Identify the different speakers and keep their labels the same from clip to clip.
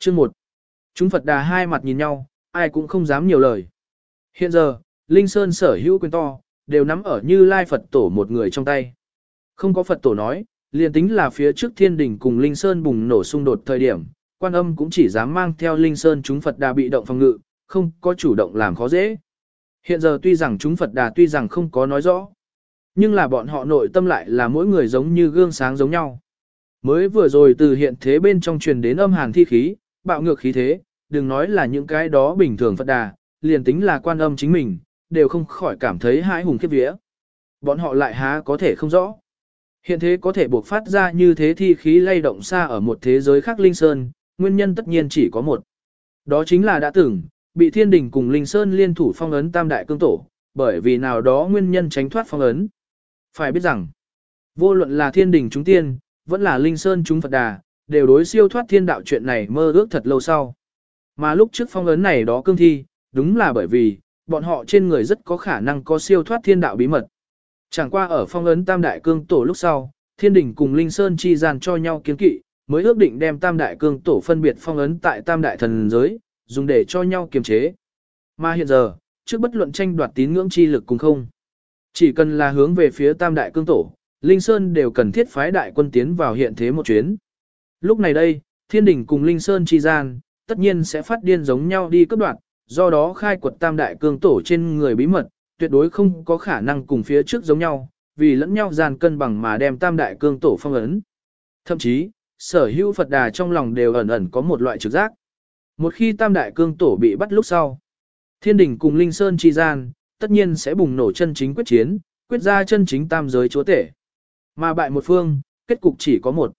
Speaker 1: Chương 1. Chúng Phật đà hai mặt nhìn nhau, ai cũng không dám nhiều lời. Hiện giờ, Linh Sơn sở hữu quyền to, đều nắm ở như Lai Phật tổ một người trong tay. Không có Phật tổ nói, liền tính là phía trước thiên đình cùng Linh Sơn bùng nổ xung đột thời điểm, quan âm cũng chỉ dám mang theo Linh Sơn chúng Phật đà bị động phòng ngự, không có chủ động làm khó dễ. Hiện giờ tuy rằng chúng Phật đà tuy rằng không có nói rõ, nhưng là bọn họ nội tâm lại là mỗi người giống như gương sáng giống nhau. Mới vừa rồi từ hiện thế bên trong truyền đến âm hàn thi khí, bạo ngược khí thế, đừng nói là những cái đó bình thường Phật đà, liền tính là quan âm chính mình, đều không khỏi cảm thấy hãi hùng khiếp vía. Bọn họ lại há có thể không rõ. Hiện thế có thể buộc phát ra như thế thi khí lay động xa ở một thế giới khác Linh Sơn, nguyên nhân tất nhiên chỉ có một. Đó chính là đã từng, bị thiên đình cùng Linh Sơn liên thủ phong ấn tam đại cương tổ, bởi vì nào đó nguyên nhân tránh thoát phong ấn. Phải biết rằng, vô luận là thiên đình chúng tiên, vẫn là Linh Sơn chúng Phật Đà, đều đối siêu thoát thiên đạo chuyện này mơ ước thật lâu sau. Mà lúc trước phong ấn này đó cương thi, đúng là bởi vì, bọn họ trên người rất có khả năng có siêu thoát thiên đạo bí mật. Chẳng qua ở phong ấn tam đại cương tổ lúc sau, thiên đình cùng Linh Sơn chi gian cho nhau kiến kỵ, mới ước định đem tam đại cương tổ phân biệt phong ấn tại tam đại thần giới, dùng để cho nhau kiềm chế. Mà hiện giờ, trước bất luận tranh đoạt tín ngưỡng chi lực cùng không. Chỉ cần là hướng về phía tam đại cương tổ, Linh Sơn đều cần thiết phái đại quân tiến vào hiện thế một chuyến. Lúc này đây, thiên đỉnh cùng Linh Sơn chi gian, tất nhiên sẽ phát điên giống nhau đi cấp đoạn, do đó khai quật tam đại cương tổ trên người bí mật, tuyệt đối không có khả năng cùng phía trước giống nhau, vì lẫn nhau gian cân bằng mà đem tam đại cương tổ phong ấn. Thậm chí, sở hữu Phật đà trong lòng đều ẩn ẩn có một loại trực giác. Một khi tam đại cương tổ bị bắt lúc sau, thiên đình cùng Linh Sơn chi gian, tất nhiên sẽ bùng nổ chân chính quyết chiến, quyết ra chân chính tam giới chúa tể. Mà bại một phương, kết cục chỉ có một.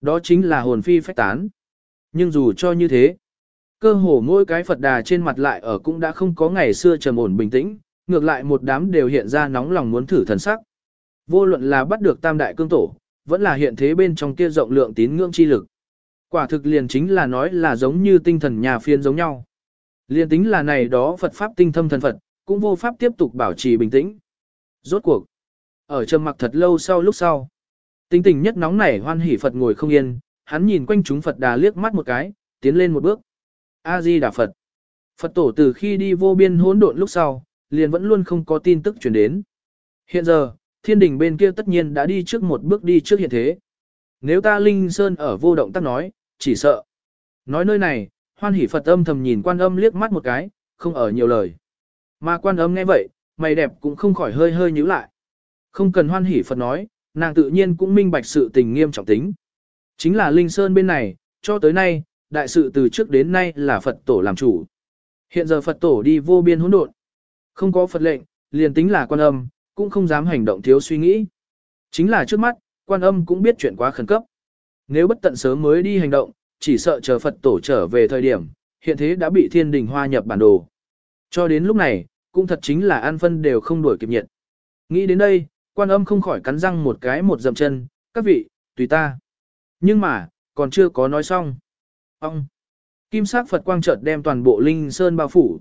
Speaker 1: Đó chính là hồn phi phách tán. Nhưng dù cho như thế, cơ hồ mỗi cái Phật đà trên mặt lại ở cũng đã không có ngày xưa trầm ổn bình tĩnh, ngược lại một đám đều hiện ra nóng lòng muốn thử thần sắc. Vô luận là bắt được tam đại cương tổ, vẫn là hiện thế bên trong kia rộng lượng tín ngưỡng chi lực. Quả thực liền chính là nói là giống như tinh thần nhà phiên giống nhau. Liền tính là này đó Phật Pháp tinh thâm thần Phật, cũng vô pháp tiếp tục bảo trì bình tĩnh. Rốt cuộc, ở trầm mặc thật lâu sau lúc sau. Tính tình nhất nóng nảy hoan hỉ Phật ngồi không yên, hắn nhìn quanh chúng Phật đà liếc mắt một cái, tiến lên một bước. A-di Đà Phật. Phật tổ từ khi đi vô biên hỗn độn lúc sau, liền vẫn luôn không có tin tức truyền đến. Hiện giờ, thiên đình bên kia tất nhiên đã đi trước một bước đi trước hiện thế. Nếu ta Linh Sơn ở vô động tác nói, chỉ sợ. Nói nơi này, hoan hỷ Phật âm thầm nhìn quan âm liếc mắt một cái, không ở nhiều lời. Mà quan âm nghe vậy, mày đẹp cũng không khỏi hơi hơi nhíu lại. Không cần hoan hỷ Phật nói, nàng tự nhiên cũng minh bạch sự tình nghiêm trọng tính. Chính là Linh Sơn bên này, cho tới nay, đại sự từ trước đến nay là Phật tổ làm chủ. Hiện giờ Phật tổ đi vô biên hỗn độn. Không có Phật lệnh, liền tính là quan âm, cũng không dám hành động thiếu suy nghĩ. Chính là trước mắt, quan âm cũng biết chuyện quá khẩn cấp. Nếu bất tận sớm mới đi hành động, chỉ sợ chờ Phật tổ trở về thời điểm, hiện thế đã bị thiên đình hoa nhập bản đồ. Cho đến lúc này, cũng thật chính là an phân đều không đuổi kịp nhiệt. Nghĩ đến đây, quan âm không khỏi cắn răng một cái một dậm chân, các vị, tùy ta. Nhưng mà, còn chưa có nói xong. Ông! Kim sắc Phật quang chợt đem toàn bộ Linh Sơn bao phủ.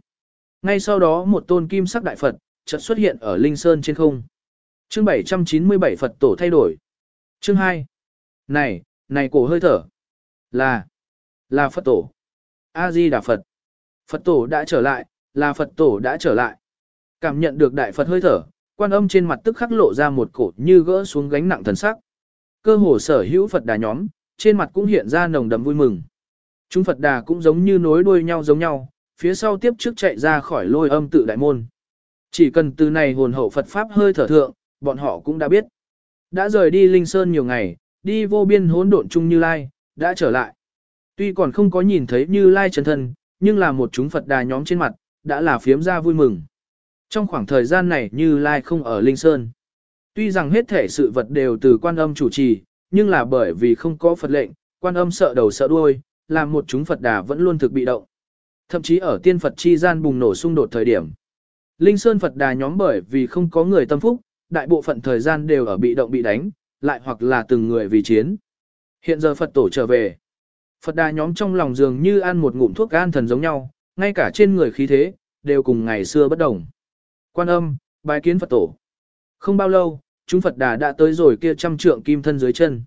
Speaker 1: Ngay sau đó một tôn kim sắc đại Phật, chợt xuất hiện ở Linh Sơn trên không. Chương 797 Phật tổ thay đổi. Chương 2. Này, này cổ hơi thở. Là, là Phật tổ. A-di Đà Phật. Phật tổ đã trở lại, là Phật tổ đã trở lại. Cảm nhận được đại Phật hơi thở, quan âm trên mặt tức khắc lộ ra một cổ như gỡ xuống gánh nặng thần sắc. Cơ hồ sở hữu Phật đà nhóm, trên mặt cũng hiện ra nồng đậm vui mừng. Chúng Phật đà cũng giống như nối đuôi nhau giống nhau, phía sau tiếp trước chạy ra khỏi lôi âm tự đại môn. Chỉ cần từ này hồn hậu Phật Pháp hơi thở thượng, bọn họ cũng đã biết. Đã rời đi Linh Sơn nhiều ngày, đi vô biên hỗn độn chung Như Lai, đã trở lại. Tuy còn không có nhìn thấy Như Lai chân thân, nhưng là một chúng Phật đà nhóm trên mặt, đã là phiếm ra vui mừng. Trong khoảng thời gian này Như Lai không ở Linh Sơn. Tuy rằng hết thể sự vật đều từ quan âm chủ trì, nhưng là bởi vì không có Phật lệnh, quan âm sợ đầu sợ đuôi, làm một chúng Phật đà vẫn luôn thực bị động. Thậm chí ở tiên Phật chi gian bùng nổ xung đột thời điểm. Linh Sơn Phật đà nhóm bởi vì không có người tâm phúc, đại bộ phận thời gian đều ở bị động bị đánh, lại hoặc là từng người vì chiến. Hiện giờ Phật tổ trở về. Phật đà nhóm trong lòng dường như ăn một ngụm thuốc gan thần giống nhau, ngay cả trên người khí thế, đều cùng ngày xưa bất đồng. Quan âm, bài kiến Phật tổ. Không bao lâu, chúng Phật đà đã tới rồi kia trăm trượng kim thân dưới chân.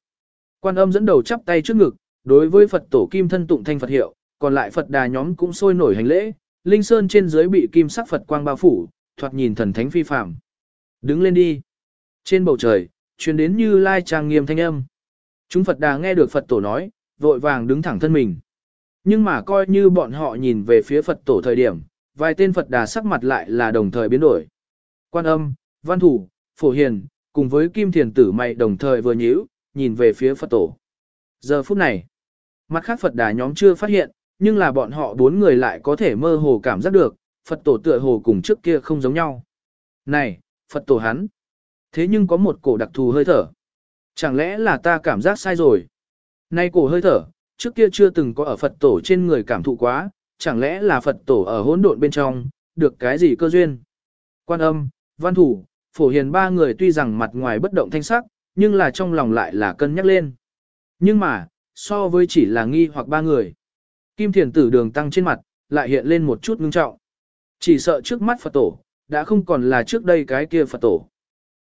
Speaker 1: Quan âm dẫn đầu chắp tay trước ngực, đối với Phật tổ kim thân tụng thanh Phật hiệu, còn lại Phật đà nhóm cũng sôi nổi hành lễ, Linh Sơn trên dưới bị kim sắc Phật quang bao phủ, thoạt nhìn thần thánh phi phàm. Đứng lên đi. Trên bầu trời, truyền đến như lai trang nghiêm thanh âm. Chúng Phật đà nghe được Phật tổ nói, vội vàng đứng thẳng thân mình. Nhưng mà coi như bọn họ nhìn về phía Phật tổ thời điểm, vài tên Phật đà sắc mặt lại là đồng thời biến đổi. Quan âm, văn thủ, phổ hiền, cùng với kim thiền tử mày đồng thời vừa nhíu, nhìn về phía Phật tổ. Giờ phút này, mặt khác Phật đà nhóm chưa phát hiện, nhưng là bọn họ bốn người lại có thể mơ hồ cảm giác được, Phật tổ tựa hồ cùng trước kia không giống nhau. Này, Phật tổ hắn, thế nhưng có một cổ đặc thù hơi thở. Chẳng lẽ là ta cảm giác sai rồi? Nay cổ hơi thở, trước kia chưa từng có ở Phật tổ trên người cảm thụ quá, chẳng lẽ là Phật tổ ở hỗn độn bên trong, được cái gì cơ duyên? Quan âm, văn thủ, phổ hiền ba người tuy rằng mặt ngoài bất động thanh sắc, nhưng là trong lòng lại là cân nhắc lên. Nhưng mà, so với chỉ là nghi hoặc ba người, kim thiền tử đường tăng trên mặt, lại hiện lên một chút ngưng trọng. Chỉ sợ trước mắt Phật tổ, đã không còn là trước đây cái kia Phật tổ.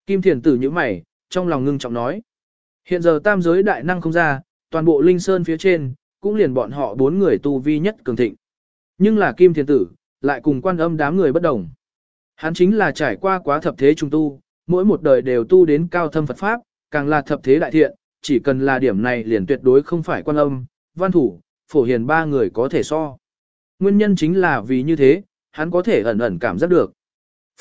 Speaker 1: Kim thiền tử như mày, trong lòng ngưng trọng nói. Hiện giờ tam giới đại năng không ra, toàn bộ linh sơn phía trên, cũng liền bọn họ bốn người tu vi nhất cường thịnh. Nhưng là kim thiền tử, lại cùng quan âm đám người bất đồng. Hắn chính là trải qua quá thập thế trung tu, mỗi một đời đều tu đến cao thâm Phật Pháp, càng là thập thế đại thiện, chỉ cần là điểm này liền tuyệt đối không phải quan âm, văn thủ, phổ hiền ba người có thể so. Nguyên nhân chính là vì như thế, hắn có thể ẩn ẩn cảm giác được.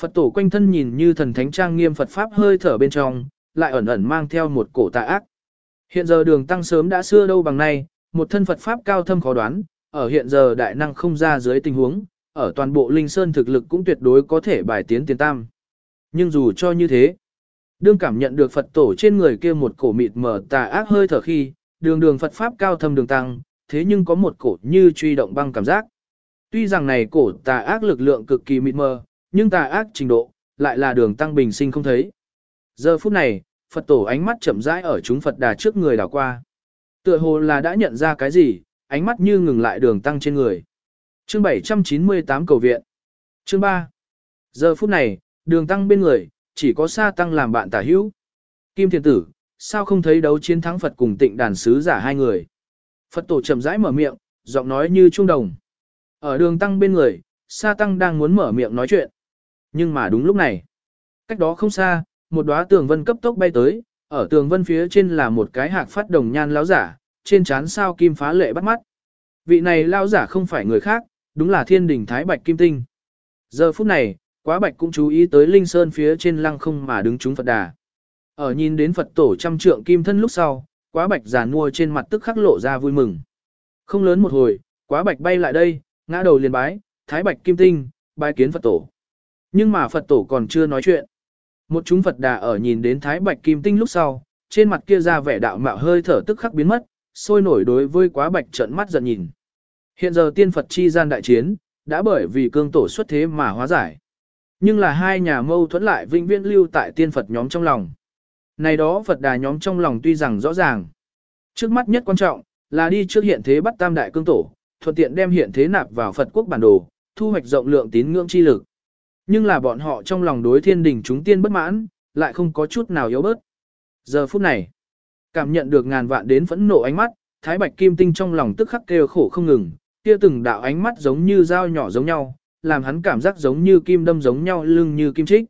Speaker 1: Phật tổ quanh thân nhìn như thần thánh trang nghiêm Phật Pháp hơi thở bên trong, lại ẩn ẩn mang theo một cổ tà ác. Hiện giờ đường tăng sớm đã xưa đâu bằng nay, một thân Phật Pháp cao thâm khó đoán, ở hiện giờ đại năng không ra dưới tình huống, ở toàn bộ Linh Sơn thực lực cũng tuyệt đối có thể bài tiến tiền tam. Nhưng dù cho như thế, đương cảm nhận được Phật tổ trên người kia một cổ mịt mờ tà ác hơi thở khi, đường đường Phật Pháp cao thâm đường tăng, thế nhưng có một cổ như truy động băng cảm giác. Tuy rằng này cổ tà ác lực lượng cực kỳ mịt mờ, nhưng tà ác trình độ, lại là đường tăng bình sinh không thấy. Giờ phút này, Phật tổ ánh mắt chậm rãi ở chúng Phật đà trước người đảo qua. Tựa hồ là đã nhận ra cái gì, ánh mắt như ngừng lại đường tăng trên người. Chương 798 cầu viện. Chương 3. Giờ phút này, đường tăng bên người, chỉ có sa tăng làm bạn tả hữu. Kim thiền tử, sao không thấy đấu chiến thắng Phật cùng tịnh đàn sứ giả hai người. Phật tổ chậm rãi mở miệng, giọng nói như trung đồng. Ở đường tăng bên người, sa tăng đang muốn mở miệng nói chuyện. Nhưng mà đúng lúc này, cách đó không xa, một đóa tường vân cấp tốc bay tới, ở tường vân phía trên là một cái hạc phát đồng nhan lão giả, trên trán sao kim phá lệ bắt mắt. Vị này lao giả không phải người khác, đúng là thiên đình thái bạch kim tinh. Giờ phút này, quá bạch cũng chú ý tới linh sơn phía trên lăng không mà đứng chúng Phật đà. Ở nhìn đến Phật tổ trăm trượng kim thân lúc sau, quá bạch giả mua trên mặt tức khắc lộ ra vui mừng. Không lớn một hồi, quá bạch bay lại đây, ngã đầu liền bái, thái bạch kim tinh, bái kiến Phật tổ. Nhưng mà Phật tổ còn chưa nói chuyện. Một chúng Phật đà ở nhìn đến thái bạch kim tinh lúc sau, trên mặt kia ra vẻ đạo mạo hơi thở tức khắc biến mất, sôi nổi đối với quá bạch trận mắt giận nhìn. Hiện giờ tiên Phật chi gian đại chiến, đã bởi vì cương tổ xuất thế mà hóa giải. Nhưng là hai nhà mâu thuẫn lại vĩnh viễn lưu tại tiên Phật nhóm trong lòng. Này đó Phật đà nhóm trong lòng tuy rằng rõ ràng. Trước mắt nhất quan trọng, là đi trước hiện thế bắt tam đại cương tổ, thuận tiện đem hiện thế nạp vào Phật quốc bản đồ, thu hoạch rộng lượng tín ngưỡng chi lực. Nhưng là bọn họ trong lòng đối thiên đình chúng tiên bất mãn, lại không có chút nào yếu bớt. Giờ phút này, cảm nhận được ngàn vạn đến phẫn nộ ánh mắt, Thái Bạch Kim Tinh trong lòng tức khắc kêu khổ không ngừng, kia từng đạo ánh mắt giống như dao nhỏ giống nhau, làm hắn cảm giác giống như kim đâm giống nhau lưng như kim trích.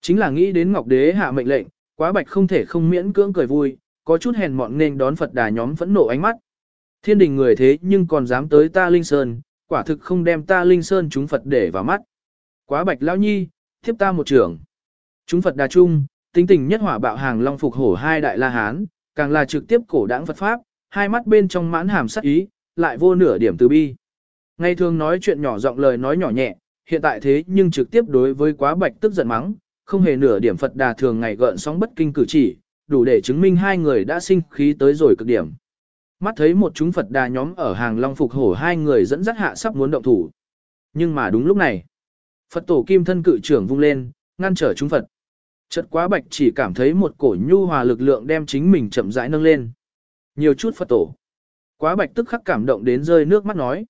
Speaker 1: Chính là nghĩ đến Ngọc Đế hạ mệnh lệnh, quá bạch không thể không miễn cưỡng cười vui, có chút hèn mọn nên đón Phật đà nhóm phẫn nộ ánh mắt. Thiên đình người thế nhưng còn dám tới ta Linh Sơn, quả thực không đem ta Linh Sơn chúng Phật để vào mắt. Quá bạch lão nhi, thiếp ta một trưởng. Chúng Phật đà chung, tính tình nhất hỏa bạo hàng long phục hổ hai đại la hán, càng là trực tiếp cổ đảng Phật Pháp, hai mắt bên trong mãn hàm sắc ý, lại vô nửa điểm từ bi. Ngày thường nói chuyện nhỏ giọng lời nói nhỏ nhẹ, hiện tại thế nhưng trực tiếp đối với quá bạch tức giận mắng, không hề nửa điểm Phật đà thường ngày gợn sóng bất kinh cử chỉ, đủ để chứng minh hai người đã sinh khí tới rồi cực điểm. Mắt thấy một chúng Phật đà nhóm ở hàng long phục hổ hai người dẫn dắt hạ sắp muốn động thủ. Nhưng mà đúng lúc này, Phật tổ kim thân cự trưởng vung lên, ngăn trở chúng Phật. Chợt quá bạch chỉ cảm thấy một cổ nhu hòa lực lượng đem chính mình chậm rãi nâng lên. Nhiều chút Phật tổ. Quá bạch tức khắc cảm động đến rơi nước mắt nói.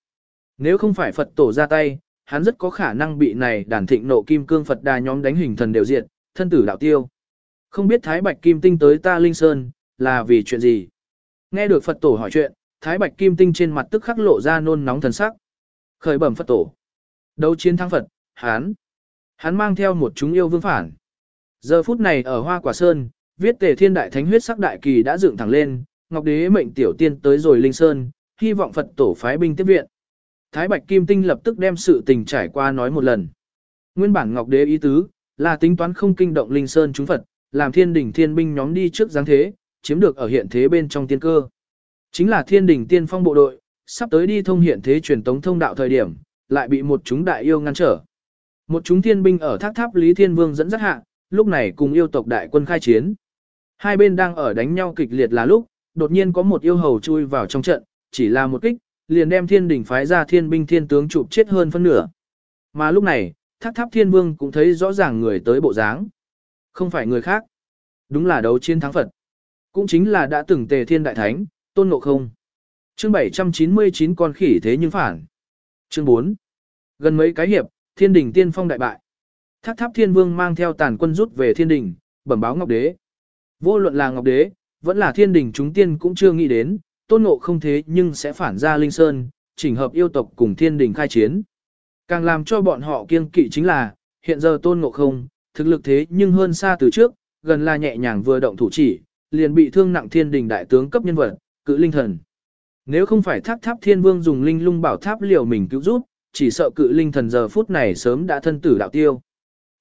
Speaker 1: Nếu không phải Phật tổ ra tay, hắn rất có khả năng bị này đàn thịnh nộ kim cương Phật đà nhóm đánh hình thần đều diệt, thân tử đạo tiêu. Không biết Thái Bạch Kim Tinh tới ta Linh Sơn, là vì chuyện gì? Nghe được Phật tổ hỏi chuyện, Thái Bạch Kim Tinh trên mặt tức khắc lộ ra nôn nóng thần sắc. Khởi bẩm Phật tổ. Đấu chiến thắng Phật, hán. Hắn mang theo một chúng yêu vương phản. Giờ phút này ở Hoa Quả Sơn, viết tề thiên đại thánh huyết sắc đại kỳ đã dựng thẳng lên, Ngọc Đế mệnh tiểu tiên tới rồi Linh Sơn, hy vọng Phật tổ phái binh tiếp viện. Thái Bạch Kim Tinh lập tức đem sự tình trải qua nói một lần. Nguyên bản Ngọc Đế ý tứ, là tính toán không kinh động Linh Sơn chúng Phật, làm thiên đỉnh thiên binh nhóm đi trước giáng thế, chiếm được ở hiện thế bên trong tiên cơ. Chính là thiên đỉnh tiên phong bộ đội, sắp tới đi thông hiện thế truyền tống thông đạo thời điểm, lại bị một chúng đại yêu ngăn trở. Một chúng thiên binh ở thác tháp Lý Thiên Vương dẫn dắt hạ, lúc này cùng yêu tộc đại quân khai chiến. Hai bên đang ở đánh nhau kịch liệt là lúc, đột nhiên có một yêu hầu chui vào trong trận, chỉ là một kích, liền đem thiên đỉnh phái ra thiên binh thiên tướng chụp chết hơn phân nửa. Mà lúc này, thác tháp thiên vương cũng thấy rõ ràng người tới bộ dáng. Không phải người khác. Đúng là đấu chiến thắng Phật. Cũng chính là đã từng tề thiên đại thánh, tôn ngộ không. Chương 799 con khỉ thế nhưng phản. Chương 4. Gần mấy cái hiệp, thiên đỉnh tiên phong đại bại. Thác tháp thiên vương mang theo tàn quân rút về thiên đình, bẩm báo ngọc đế. Vô luận là ngọc đế, vẫn là thiên đình chúng tiên cũng chưa nghĩ đến, tôn ngộ không thế nhưng sẽ phản ra linh sơn, chỉnh hợp yêu tộc cùng thiên đình khai chiến. Càng làm cho bọn họ kiêng kỵ chính là, hiện giờ tôn ngộ không, thực lực thế nhưng hơn xa từ trước, gần là nhẹ nhàng vừa động thủ chỉ, liền bị thương nặng thiên đình đại tướng cấp nhân vật, cự linh thần. Nếu không phải tháp tháp thiên vương dùng linh lung bảo tháp liều mình cứu giúp, chỉ sợ cự linh thần giờ phút này sớm đã thân tử đạo tiêu.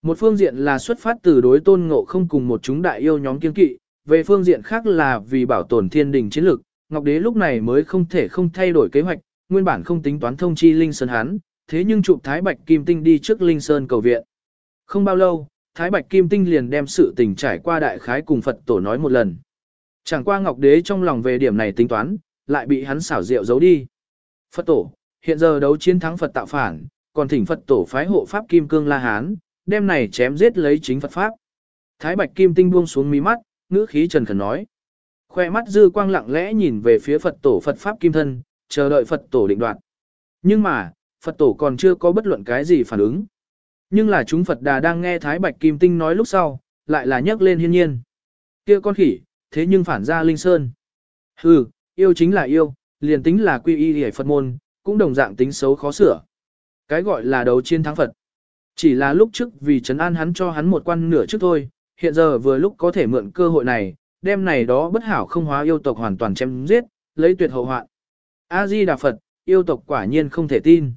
Speaker 1: Một phương diện là xuất phát từ đối tôn ngộ không cùng một chúng đại yêu nhóm kiên kỵ, về phương diện khác là vì bảo tồn thiên đình chiến lực, Ngọc Đế lúc này mới không thể không thay đổi kế hoạch, nguyên bản không tính toán thông chi Linh Sơn hắn, thế nhưng chụp Thái Bạch Kim Tinh đi trước Linh Sơn cầu viện. Không bao lâu, Thái Bạch Kim Tinh liền đem sự tình trải qua đại khái cùng Phật tổ nói một lần. Chẳng qua Ngọc Đế trong lòng về điểm này tính toán, lại bị hắn xảo diệu giấu đi. Phật tổ, hiện giờ đấu chiến thắng Phật tạo phản, còn thỉnh Phật tổ phái hộ Pháp Kim Cương La Hán, đem này chém giết lấy chính Phật Pháp. Thái Bạch Kim Tinh buông xuống mí mắt, ngữ khí trần khẩn nói. Khoe mắt dư quang lặng lẽ nhìn về phía Phật tổ Phật Pháp Kim Thân, chờ đợi Phật tổ định đoạt. Nhưng mà, Phật tổ còn chưa có bất luận cái gì phản ứng. Nhưng là chúng Phật Đà đang nghe Thái Bạch Kim Tinh nói lúc sau, lại là nhắc lên hiên nhiên. kia con khỉ, thế nhưng phản ra Linh Sơn. Hừ, yêu chính là yêu, liền tính là quy y hề Phật môn, cũng đồng dạng tính xấu khó sửa. Cái gọi là đấu chiến thắng Phật. Chỉ là lúc trước vì trấn an hắn cho hắn một quan nửa trước thôi, hiện giờ vừa lúc có thể mượn cơ hội này, đem này đó bất hảo không hóa yêu tộc hoàn toàn chém giết, lấy tuyệt hậu hoạn. A-di Đà Phật, yêu tộc quả nhiên không thể tin.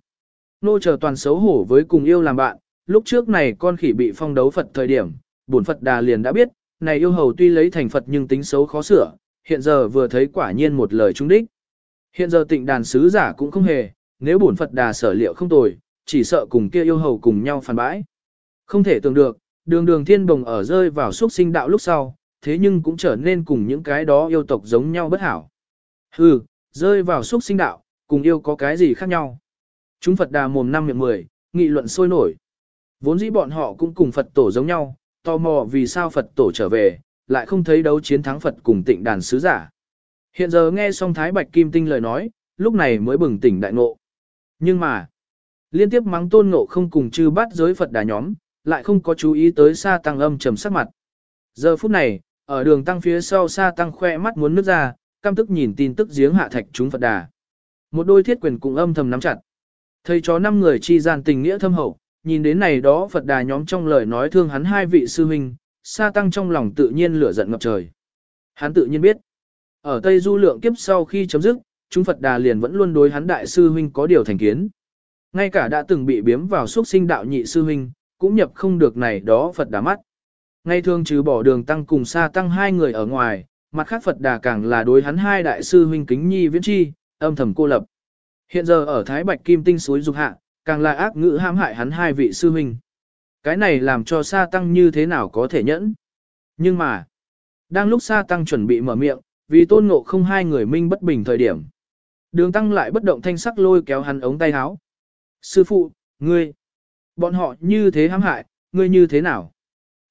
Speaker 1: Nô chờ toàn xấu hổ với cùng yêu làm bạn, lúc trước này con khỉ bị phong đấu Phật thời điểm, bổn Phật Đà liền đã biết, này yêu hầu tuy lấy thành Phật nhưng tính xấu khó sửa, hiện giờ vừa thấy quả nhiên một lời trung đích. Hiện giờ tịnh đàn sứ giả cũng không hề, nếu bổn Phật Đà sở liệu không tồi, chỉ sợ cùng kia yêu hầu cùng nhau phản bãi. Không thể tưởng được, đường đường thiên bồng ở rơi vào xuất sinh đạo lúc sau, thế nhưng cũng trở nên cùng những cái đó yêu tộc giống nhau bất hảo. Hừ, rơi vào xuất sinh đạo, cùng yêu có cái gì khác nhau. Chúng Phật đà mồm năm miệng mười, nghị luận sôi nổi. Vốn dĩ bọn họ cũng cùng Phật tổ giống nhau, tò mò vì sao Phật tổ trở về, lại không thấy đấu chiến thắng Phật cùng tịnh đàn sứ giả. Hiện giờ nghe xong Thái Bạch Kim Tinh lời nói, lúc này mới bừng tỉnh đại ngộ. Nhưng mà, liên tiếp mắng tôn ngộ không cùng chư bắt giới Phật đà nhóm, lại không có chú ý tới sa tăng âm trầm sắc mặt. Giờ phút này, ở đường tăng phía sau sa tăng khoe mắt muốn nước ra, căm tức nhìn tin tức giếng hạ thạch chúng Phật đà. Một đôi thiết quyền cùng âm thầm nắm chặt. Thầy chó năm người chi gian tình nghĩa thâm hậu, nhìn đến này đó Phật đà nhóm trong lời nói thương hắn hai vị sư huynh, sa tăng trong lòng tự nhiên lửa giận ngập trời. Hắn tự nhiên biết, ở Tây Du lượng kiếp sau khi chấm dứt, chúng Phật đà liền vẫn luôn đối hắn đại sư huynh có điều thành kiến. Ngay cả đã từng bị biếm vào xuất sinh đạo nhị sư huynh, cũng nhập không được này đó Phật đà mắt. Ngay thường trừ bỏ đường tăng cùng sa tăng hai người ở ngoài, mặt khác Phật đà càng là đối hắn hai đại sư huynh kính nhi viễn chi, âm thầm cô lập. Hiện giờ ở Thái Bạch Kim Tinh suối dục hạ, càng là ác ngữ ham hại hắn hai vị sư huynh. Cái này làm cho sa tăng như thế nào có thể nhẫn. Nhưng mà, đang lúc sa tăng chuẩn bị mở miệng, vì tôn ngộ không hai người minh bất bình thời điểm. Đường tăng lại bất động thanh sắc lôi kéo hắn ống tay áo. Sư phụ, ngươi, bọn họ như thế hãm hại, ngươi như thế nào?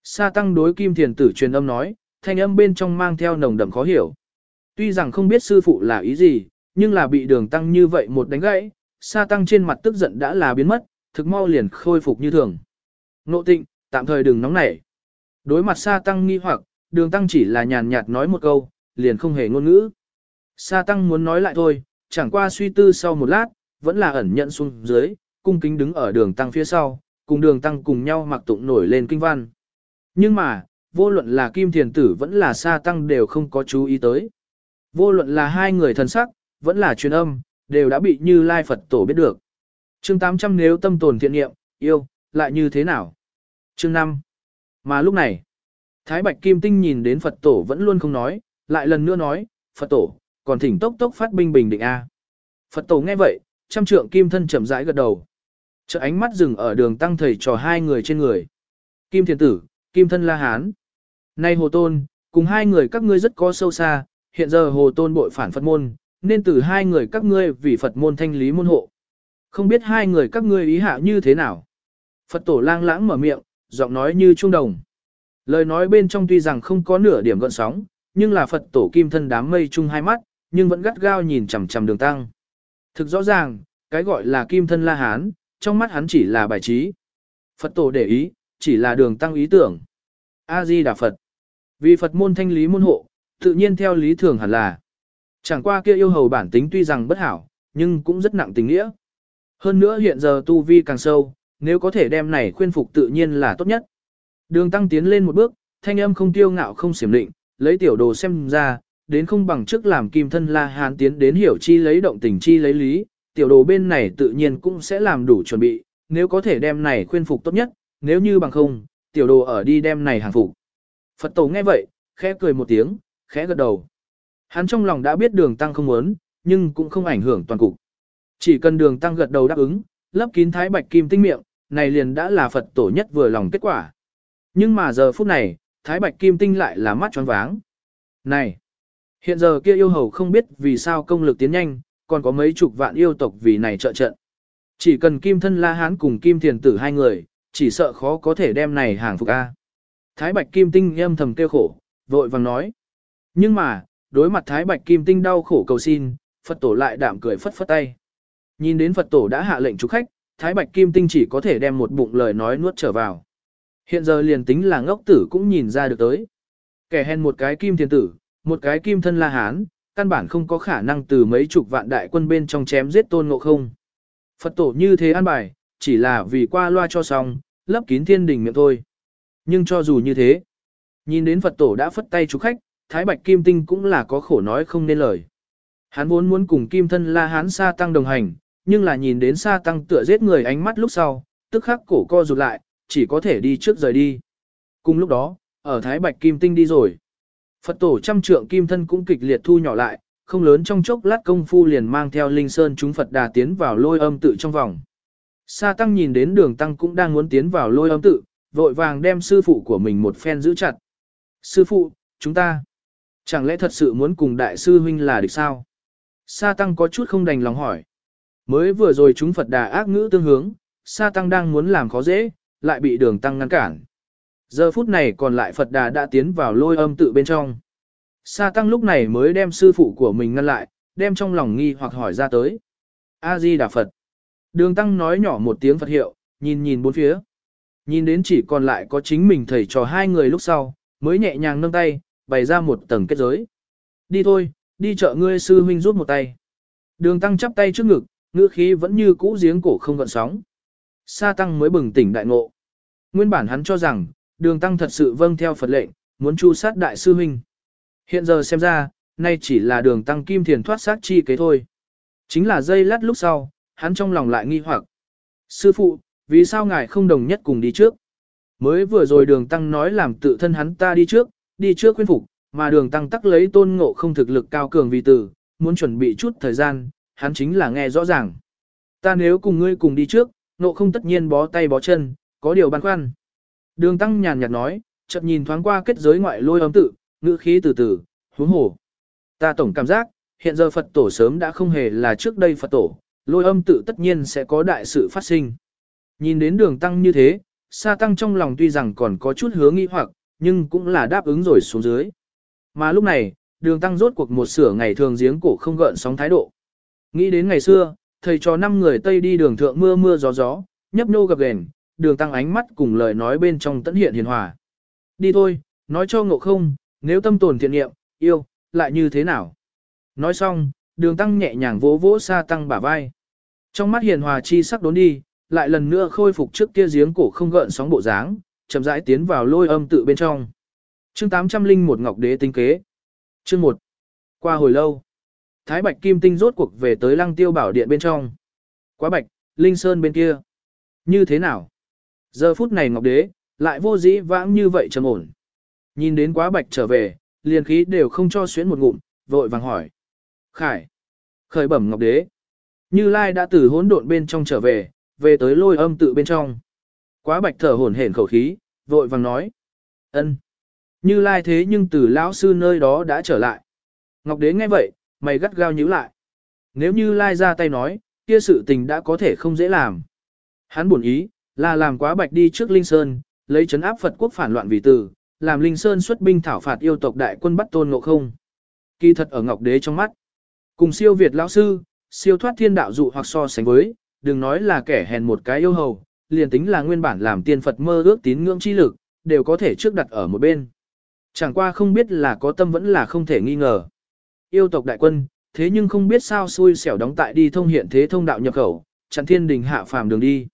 Speaker 1: Sa tăng đối kim thiền tử truyền âm nói, thanh âm bên trong mang theo nồng đậm khó hiểu. Tuy rằng không biết sư phụ là ý gì, nhưng là bị đường tăng như vậy một đánh gãy, sa tăng trên mặt tức giận đã là biến mất, thực mau liền khôi phục như thường. Nộ tịnh, tạm thời đừng nóng nảy. Đối mặt sa tăng nghi hoặc, đường tăng chỉ là nhàn nhạt nói một câu, liền không hề ngôn ngữ. Sa tăng muốn nói lại thôi, chẳng qua suy tư sau một lát, vẫn là ẩn nhận xuống dưới, cung kính đứng ở đường tăng phía sau, cùng đường tăng cùng nhau mặc tụng nổi lên kinh văn. Nhưng mà, vô luận là Kim Thiền Tử vẫn là Sa Tăng đều không có chú ý tới. Vô luận là hai người thần sắc, vẫn là truyền âm, đều đã bị Như Lai Phật Tổ biết được. chương 800 nếu tâm tồn thiện nghiệm, yêu, lại như thế nào? chương 5. Mà lúc này, Thái Bạch Kim Tinh nhìn đến Phật Tổ vẫn luôn không nói, lại lần nữa nói, Phật Tổ, còn thỉnh tốc tốc phát binh bình định A. Phật Tổ nghe vậy, trăm trượng kim thân chậm rãi gật đầu chợ ánh mắt dừng ở đường tăng thầy trò hai người trên người. Kim Thiền Tử, Kim Thân La Hán. Nay Hồ Tôn, cùng hai người các ngươi rất có sâu xa, hiện giờ Hồ Tôn bội phản Phật môn, nên từ hai người các ngươi vì Phật môn thanh lý môn hộ. Không biết hai người các ngươi ý hạ như thế nào. Phật tổ lang lãng mở miệng, giọng nói như trung đồng. Lời nói bên trong tuy rằng không có nửa điểm gợn sóng, nhưng là Phật tổ kim thân đám mây chung hai mắt, nhưng vẫn gắt gao nhìn chằm chằm đường tăng. Thực rõ ràng, cái gọi là kim thân la hán, trong mắt hắn chỉ là bài trí. Phật tổ để ý, chỉ là đường tăng ý tưởng. A-di Đà Phật. Vì Phật môn thanh lý môn hộ, tự nhiên theo lý thường hẳn là. Chẳng qua kia yêu hầu bản tính tuy rằng bất hảo, nhưng cũng rất nặng tình nghĩa. Hơn nữa hiện giờ tu vi càng sâu, nếu có thể đem này khuyên phục tự nhiên là tốt nhất. Đường tăng tiến lên một bước, thanh âm không tiêu ngạo không xiểm định, lấy tiểu đồ xem ra, đến không bằng trước làm kim thân la hán tiến đến hiểu chi lấy động tình chi lấy lý, tiểu đồ bên này tự nhiên cũng sẽ làm đủ chuẩn bị, nếu có thể đem này khuyên phục tốt nhất, nếu như bằng không, tiểu đồ ở đi đem này hàng phục. Phật tổ nghe vậy, khẽ cười một tiếng, khẽ gật đầu. Hắn trong lòng đã biết đường tăng không muốn, nhưng cũng không ảnh hưởng toàn cục. Chỉ cần đường tăng gật đầu đáp ứng, lấp kín thái bạch kim tinh miệng, này liền đã là Phật tổ nhất vừa lòng kết quả. Nhưng mà giờ phút này, thái bạch kim tinh lại là mắt tròn váng. Này! Hiện giờ kia yêu hầu không biết vì sao công lực tiến nhanh, còn có mấy chục vạn yêu tộc vì này trợ trận. Chỉ cần kim thân la hán cùng kim thiền tử hai người, chỉ sợ khó có thể đem này hàng phục A. Thái Bạch Kim Tinh âm thầm kêu khổ, vội vàng nói. Nhưng mà, đối mặt Thái Bạch Kim Tinh đau khổ cầu xin, Phật tổ lại đạm cười phất phất tay. Nhìn đến Phật tổ đã hạ lệnh chủ khách, Thái Bạch Kim Tinh chỉ có thể đem một bụng lời nói nuốt trở vào. Hiện giờ liền tính là ngốc tử cũng nhìn ra được tới. Kẻ hèn một cái kim thiền tử, một cái kim thân la hán, căn bản không có khả năng từ mấy chục vạn đại quân bên trong chém giết tôn ngộ không. Phật tổ như thế an bài, chỉ là vì qua loa cho xong, lấp kín thiên đình miệng thôi. Nhưng cho dù như thế, nhìn đến Phật tổ đã phất tay chú khách, Thái Bạch Kim Tinh cũng là có khổ nói không nên lời. Hắn vốn muốn cùng Kim Thân La Hán Sa Tăng đồng hành, nhưng là nhìn đến Sa Tăng tựa giết người ánh mắt lúc sau, tức khắc cổ co rụt lại, chỉ có thể đi trước rời đi. Cùng lúc đó, ở Thái Bạch Kim Tinh đi rồi. Phật tổ trăm trượng Kim Thân cũng kịch liệt thu nhỏ lại, không lớn trong chốc lát công phu liền mang theo Linh Sơn chúng Phật đà tiến vào lôi âm tự trong vòng. Sa tăng nhìn đến đường tăng cũng đang muốn tiến vào lôi âm tự, vội vàng đem sư phụ của mình một phen giữ chặt. Sư phụ, chúng ta, chẳng lẽ thật sự muốn cùng đại sư huynh là địch sao? Sa tăng có chút không đành lòng hỏi. Mới vừa rồi chúng Phật đà ác ngữ tương hướng, Sa tăng đang muốn làm khó dễ, lại bị đường tăng ngăn cản. Giờ phút này còn lại Phật đà đã tiến vào lôi âm tự bên trong. Sa tăng lúc này mới đem sư phụ của mình ngăn lại, đem trong lòng nghi hoặc hỏi ra tới. A-di Đà Phật. Đường tăng nói nhỏ một tiếng Phật hiệu, nhìn nhìn bốn phía. Nhìn đến chỉ còn lại có chính mình thầy trò hai người lúc sau, mới nhẹ nhàng nâng tay, bày ra một tầng kết giới. Đi thôi, đi chợ ngươi sư huynh rút một tay. Đường tăng chắp tay trước ngực, ngữ khí vẫn như cũ giếng cổ không gợn sóng. Sa tăng mới bừng tỉnh đại ngộ. Nguyên bản hắn cho rằng, đường tăng thật sự vâng theo Phật lệnh, muốn chu sát đại sư huynh. Hiện giờ xem ra, nay chỉ là đường tăng kim thiền thoát sát chi kế thôi. Chính là dây lát lúc sau, hắn trong lòng lại nghi hoặc. Sư phụ, vì sao ngài không đồng nhất cùng đi trước? Mới vừa rồi đường tăng nói làm tự thân hắn ta đi trước, đi trước khuyên phục, mà đường tăng tắc lấy tôn ngộ không thực lực cao cường vì tử, muốn chuẩn bị chút thời gian, hắn chính là nghe rõ ràng. Ta nếu cùng ngươi cùng đi trước, ngộ không tất nhiên bó tay bó chân, có điều băn khoăn. Đường tăng nhàn nhạt nói, chợt nhìn thoáng qua kết giới ngoại lôi âm tự, ngữ khí từ từ, huống hồ. Ta tổng cảm giác, hiện giờ Phật tổ sớm đã không hề là trước đây Phật tổ, lôi âm tự tất nhiên sẽ có đại sự phát sinh. Nhìn đến đường tăng như thế, sa tăng trong lòng tuy rằng còn có chút hứa nghi hoặc, nhưng cũng là đáp ứng rồi xuống dưới. Mà lúc này, đường tăng rốt cuộc một sửa ngày thường giếng cổ không gợn sóng thái độ. Nghĩ đến ngày xưa, thầy cho năm người Tây đi đường thượng mưa mưa gió gió, nhấp nô gặp gền, đường tăng ánh mắt cùng lời nói bên trong tẫn hiện hiền hòa. Đi thôi, nói cho ngộ không, nếu tâm tồn thiện nghiệm, yêu, lại như thế nào? Nói xong, đường tăng nhẹ nhàng vỗ vỗ sa tăng bả vai. Trong mắt hiền hòa chi sắc đốn đi, lại lần nữa khôi phục trước kia giếng cổ không gợn sóng bộ dáng, chậm rãi tiến vào lôi âm tự bên trong. Chương 801 Ngọc Đế tinh kế. Chương 1. Qua hồi lâu, Thái Bạch Kim Tinh rốt cuộc về tới Lăng Tiêu Bảo Điện bên trong. Quá bạch, Linh Sơn bên kia. Như thế nào? Giờ phút này Ngọc Đế, lại vô dĩ vãng như vậy trầm ổn. Nhìn đến quá bạch trở về, liền khí đều không cho xuyến một ngụm, vội vàng hỏi. Khải. Khởi bẩm Ngọc Đế. Như Lai đã từ hỗn độn bên trong trở về, về tới lôi âm tự bên trong. Quá bạch thở hổn hển khẩu khí, vội vàng nói. ân. Như Lai thế nhưng từ lão sư nơi đó đã trở lại. Ngọc Đế nghe vậy, mày gắt gao nhíu lại. Nếu như Lai ra tay nói, kia sự tình đã có thể không dễ làm. Hắn buồn ý, là làm quá bạch đi trước Linh Sơn, lấy chấn áp Phật quốc phản loạn vì từ, làm Linh Sơn xuất binh thảo phạt yêu tộc đại quân bắt tôn ngộ không. Kỳ thật ở Ngọc Đế trong mắt. Cùng siêu Việt lão sư, siêu thoát thiên đạo dụ hoặc so sánh với, đừng nói là kẻ hèn một cái yêu hầu, liền tính là nguyên bản làm tiên Phật mơ ước tín ngưỡng chi lực, đều có thể trước đặt ở một bên. Chẳng qua không biết là có tâm vẫn là không thể nghi ngờ. Yêu tộc đại quân, thế nhưng không biết sao xui xẻo đóng tại đi thông hiện thế thông đạo nhập khẩu, chặn thiên đình hạ phàm đường đi.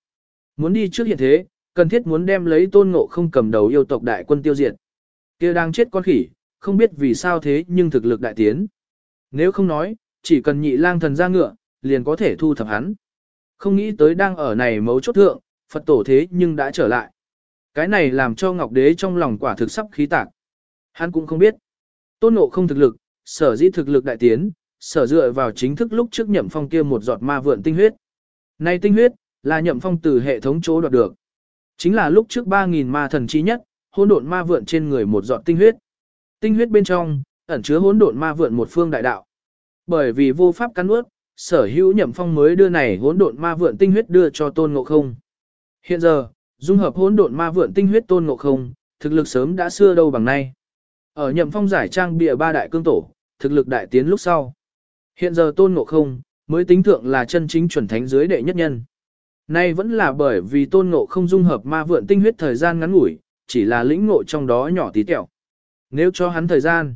Speaker 1: Muốn đi trước hiện thế, cần thiết muốn đem lấy tôn ngộ không cầm đầu yêu tộc đại quân tiêu diệt. kia đang chết con khỉ, không biết vì sao thế nhưng thực lực đại tiến. Nếu không nói, chỉ cần nhị lang thần ra ngựa, liền có thể thu thập hắn. Không nghĩ tới đang ở này mấu chốt thượng, Phật tổ thế nhưng đã trở lại. Cái này làm cho Ngọc Đế trong lòng quả thực sắp khí tạc. Hắn cũng không biết. Tôn ngộ không thực lực, sở dĩ thực lực đại tiến, sở dựa vào chính thức lúc trước nhậm phong kia một giọt ma vượn tinh huyết. Này tinh huyết, là nhậm phong từ hệ thống chỗ đoạt được. Chính là lúc trước 3.000 ma thần chi nhất, hỗn độn ma vượn trên người một giọt tinh huyết. Tinh huyết bên trong, ẩn chứa hỗn độn ma vượn một phương đại đạo. Bởi vì vô pháp cắn nuốt, sở hữu nhậm phong mới đưa này hỗn độn ma vượn tinh huyết đưa cho tôn ngộ không. Hiện giờ, dung hợp hỗn độn ma vượn tinh huyết tôn ngộ không, thực lực sớm đã xưa đâu bằng nay. Ở nhậm phong giải trang bịa ba đại cương tổ, thực lực đại tiến lúc sau. Hiện giờ tôn ngộ không, mới tính thượng là chân chính chuẩn thánh dưới đệ nhất nhân. Nay vẫn là bởi vì tôn ngộ không dung hợp ma vượn tinh huyết thời gian ngắn ngủi, chỉ là lĩnh ngộ trong đó nhỏ tí tẹo. Nếu cho hắn thời gian,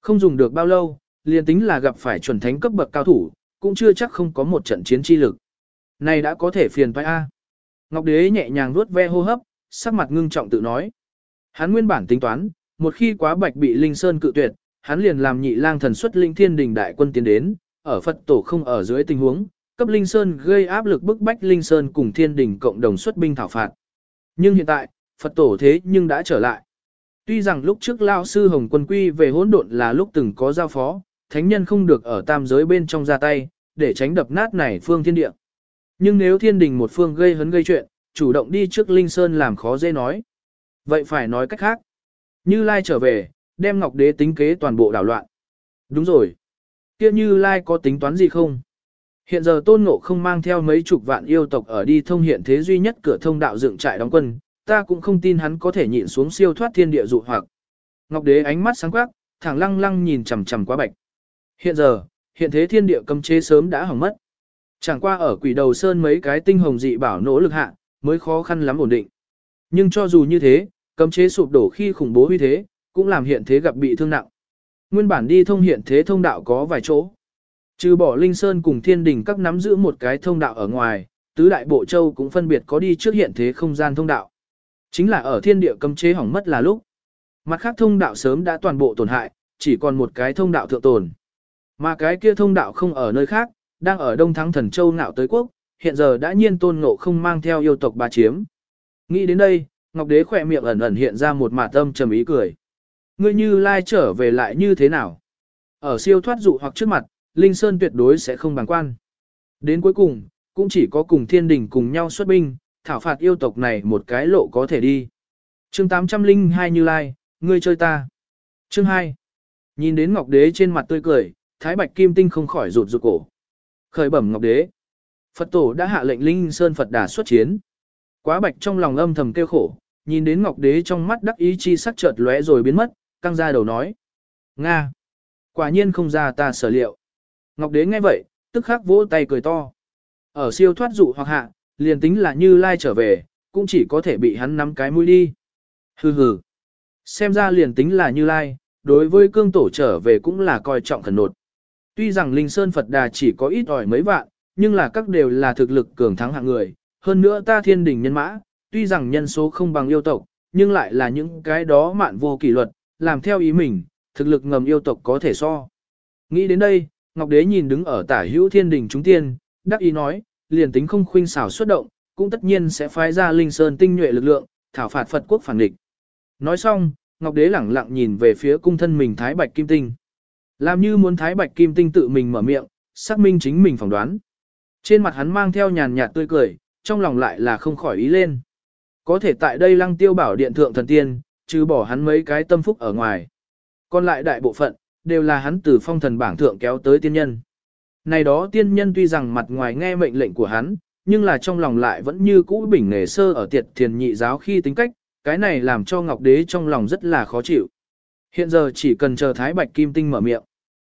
Speaker 1: không dùng được bao lâu, liền tính là gặp phải chuẩn thánh cấp bậc cao thủ, cũng chưa chắc không có một trận chiến chi lực. Này đã có thể phiền phải A. Ngọc Đế nhẹ nhàng vuốt ve hô hấp, sắc mặt ngưng trọng tự nói. Hắn nguyên bản tính toán, một khi quá bạch bị Linh Sơn cự tuyệt, hắn liền làm nhị lang thần xuất linh thiên đình đại quân tiến đến, ở Phật tổ không ở dưới tình huống, cấp Linh Sơn gây áp lực bức bách Linh Sơn cùng thiên đình cộng đồng xuất binh thảo phạt. Nhưng hiện tại, Phật tổ thế nhưng đã trở lại. Tuy rằng lúc trước Lao sư Hồng Quân Quy về hỗn độn là lúc từng có giao phó, thánh nhân không được ở tam giới bên trong ra tay, để tránh đập nát này phương thiên địa. Nhưng nếu thiên đình một phương gây hấn gây chuyện, chủ động đi trước Linh Sơn làm khó dễ nói. Vậy phải nói cách khác. Như Lai trở về, đem Ngọc Đế tính kế toàn bộ đảo loạn. Đúng rồi. Kia Như Lai có tính toán gì không? Hiện giờ Tôn Ngộ không mang theo mấy chục vạn yêu tộc ở đi thông hiện thế duy nhất cửa thông đạo dựng trại đóng quân, ta cũng không tin hắn có thể nhịn xuống siêu thoát thiên địa dụ hoặc. Ngọc Đế ánh mắt sáng quắc, thẳng lăng lăng nhìn chằm chằm quá bạch. Hiện giờ, hiện thế thiên địa cấm chế sớm đã hỏng mất. Chẳng qua ở quỷ đầu sơn mấy cái tinh hồng dị bảo nỗ lực hạ, mới khó khăn lắm ổn định. Nhưng cho dù như thế, cấm chế sụp đổ khi khủng bố huy thế, cũng làm hiện thế gặp bị thương nặng. Nguyên bản đi thông hiện thế thông đạo có vài chỗ. Trừ bỏ Linh Sơn cùng Thiên Đình các nắm giữ một cái thông đạo ở ngoài, tứ đại bộ châu cũng phân biệt có đi trước hiện thế không gian thông đạo. Chính là ở thiên địa cấm chế hỏng mất là lúc. Mặt khác thông đạo sớm đã toàn bộ tổn hại, chỉ còn một cái thông đạo thượng tồn. Mà cái kia thông đạo không ở nơi khác, đang ở Đông Thắng Thần Châu ngạo tới quốc, hiện giờ đã nhiên tôn ngộ không mang theo yêu tộc bà chiếm. Nghĩ đến đây, Ngọc Đế khỏe miệng ẩn ẩn hiện ra một mạt tâm trầm ý cười. Ngươi như lai trở về lại như thế nào? Ở siêu thoát dụ hoặc trước mặt, Linh Sơn tuyệt đối sẽ không bằng quan. Đến cuối cùng, cũng chỉ có cùng thiên đình cùng nhau xuất binh, thảo phạt yêu tộc này một cái lộ có thể đi. chương 802 Như Lai, ngươi chơi ta. Chương 2. Nhìn đến Ngọc Đế trên mặt tươi cười, Thái Bạch Kim Tinh không khỏi rụt rụt cổ. Khởi bẩm Ngọc Đế. Phật tổ đã hạ lệnh Linh Sơn Phật Đà xuất chiến. Quá Bạch trong lòng âm thầm kêu khổ, nhìn đến Ngọc Đế trong mắt đắc ý chi sắc chợt lóe rồi biến mất, căng ra đầu nói. Nga! Quả nhiên không ra ta sở liệu. Ngọc Đế nghe vậy, tức khắc vỗ tay cười to. Ở siêu thoát dụ hoặc hạ, liền tính là như lai trở về, cũng chỉ có thể bị hắn nắm cái mũi đi. Hừ hừ. Xem ra liền tính là như lai, đối với cương tổ trở về cũng là coi trọng khẩn nột. Tuy rằng Linh Sơn Phật Đà chỉ có ít ỏi mấy vạn, nhưng là các đều là thực lực cường thắng hạng người. Hơn nữa ta thiên đình nhân mã, tuy rằng nhân số không bằng yêu tộc, nhưng lại là những cái đó mạn vô kỷ luật, làm theo ý mình, thực lực ngầm yêu tộc có thể so. Nghĩ đến đây, Ngọc Đế nhìn đứng ở tả hữu thiên đình chúng tiên, đắc ý nói, liền tính không khuynh xảo xuất động, cũng tất nhiên sẽ phái ra Linh Sơn tinh nhuệ lực lượng, thảo phạt Phật quốc phản địch. Nói xong, Ngọc Đế lẳng lặng nhìn về phía cung thân mình Thái Bạch Kim Tinh. Làm như muốn Thái Bạch Kim Tinh tự mình mở miệng, xác minh chính mình phỏng đoán. Trên mặt hắn mang theo nhàn nhạt tươi cười, trong lòng lại là không khỏi ý lên. Có thể tại đây lăng tiêu bảo điện thượng thần tiên, trừ bỏ hắn mấy cái tâm phúc ở ngoài. Còn lại đại bộ phận, đều là hắn từ phong thần bảng thượng kéo tới tiên nhân. Này đó tiên nhân tuy rằng mặt ngoài nghe mệnh lệnh của hắn, nhưng là trong lòng lại vẫn như cũ bình nghề sơ ở tiệt thiền nhị giáo khi tính cách, cái này làm cho Ngọc Đế trong lòng rất là khó chịu. Hiện giờ chỉ cần chờ Thái Bạch Kim Tinh mở miệng.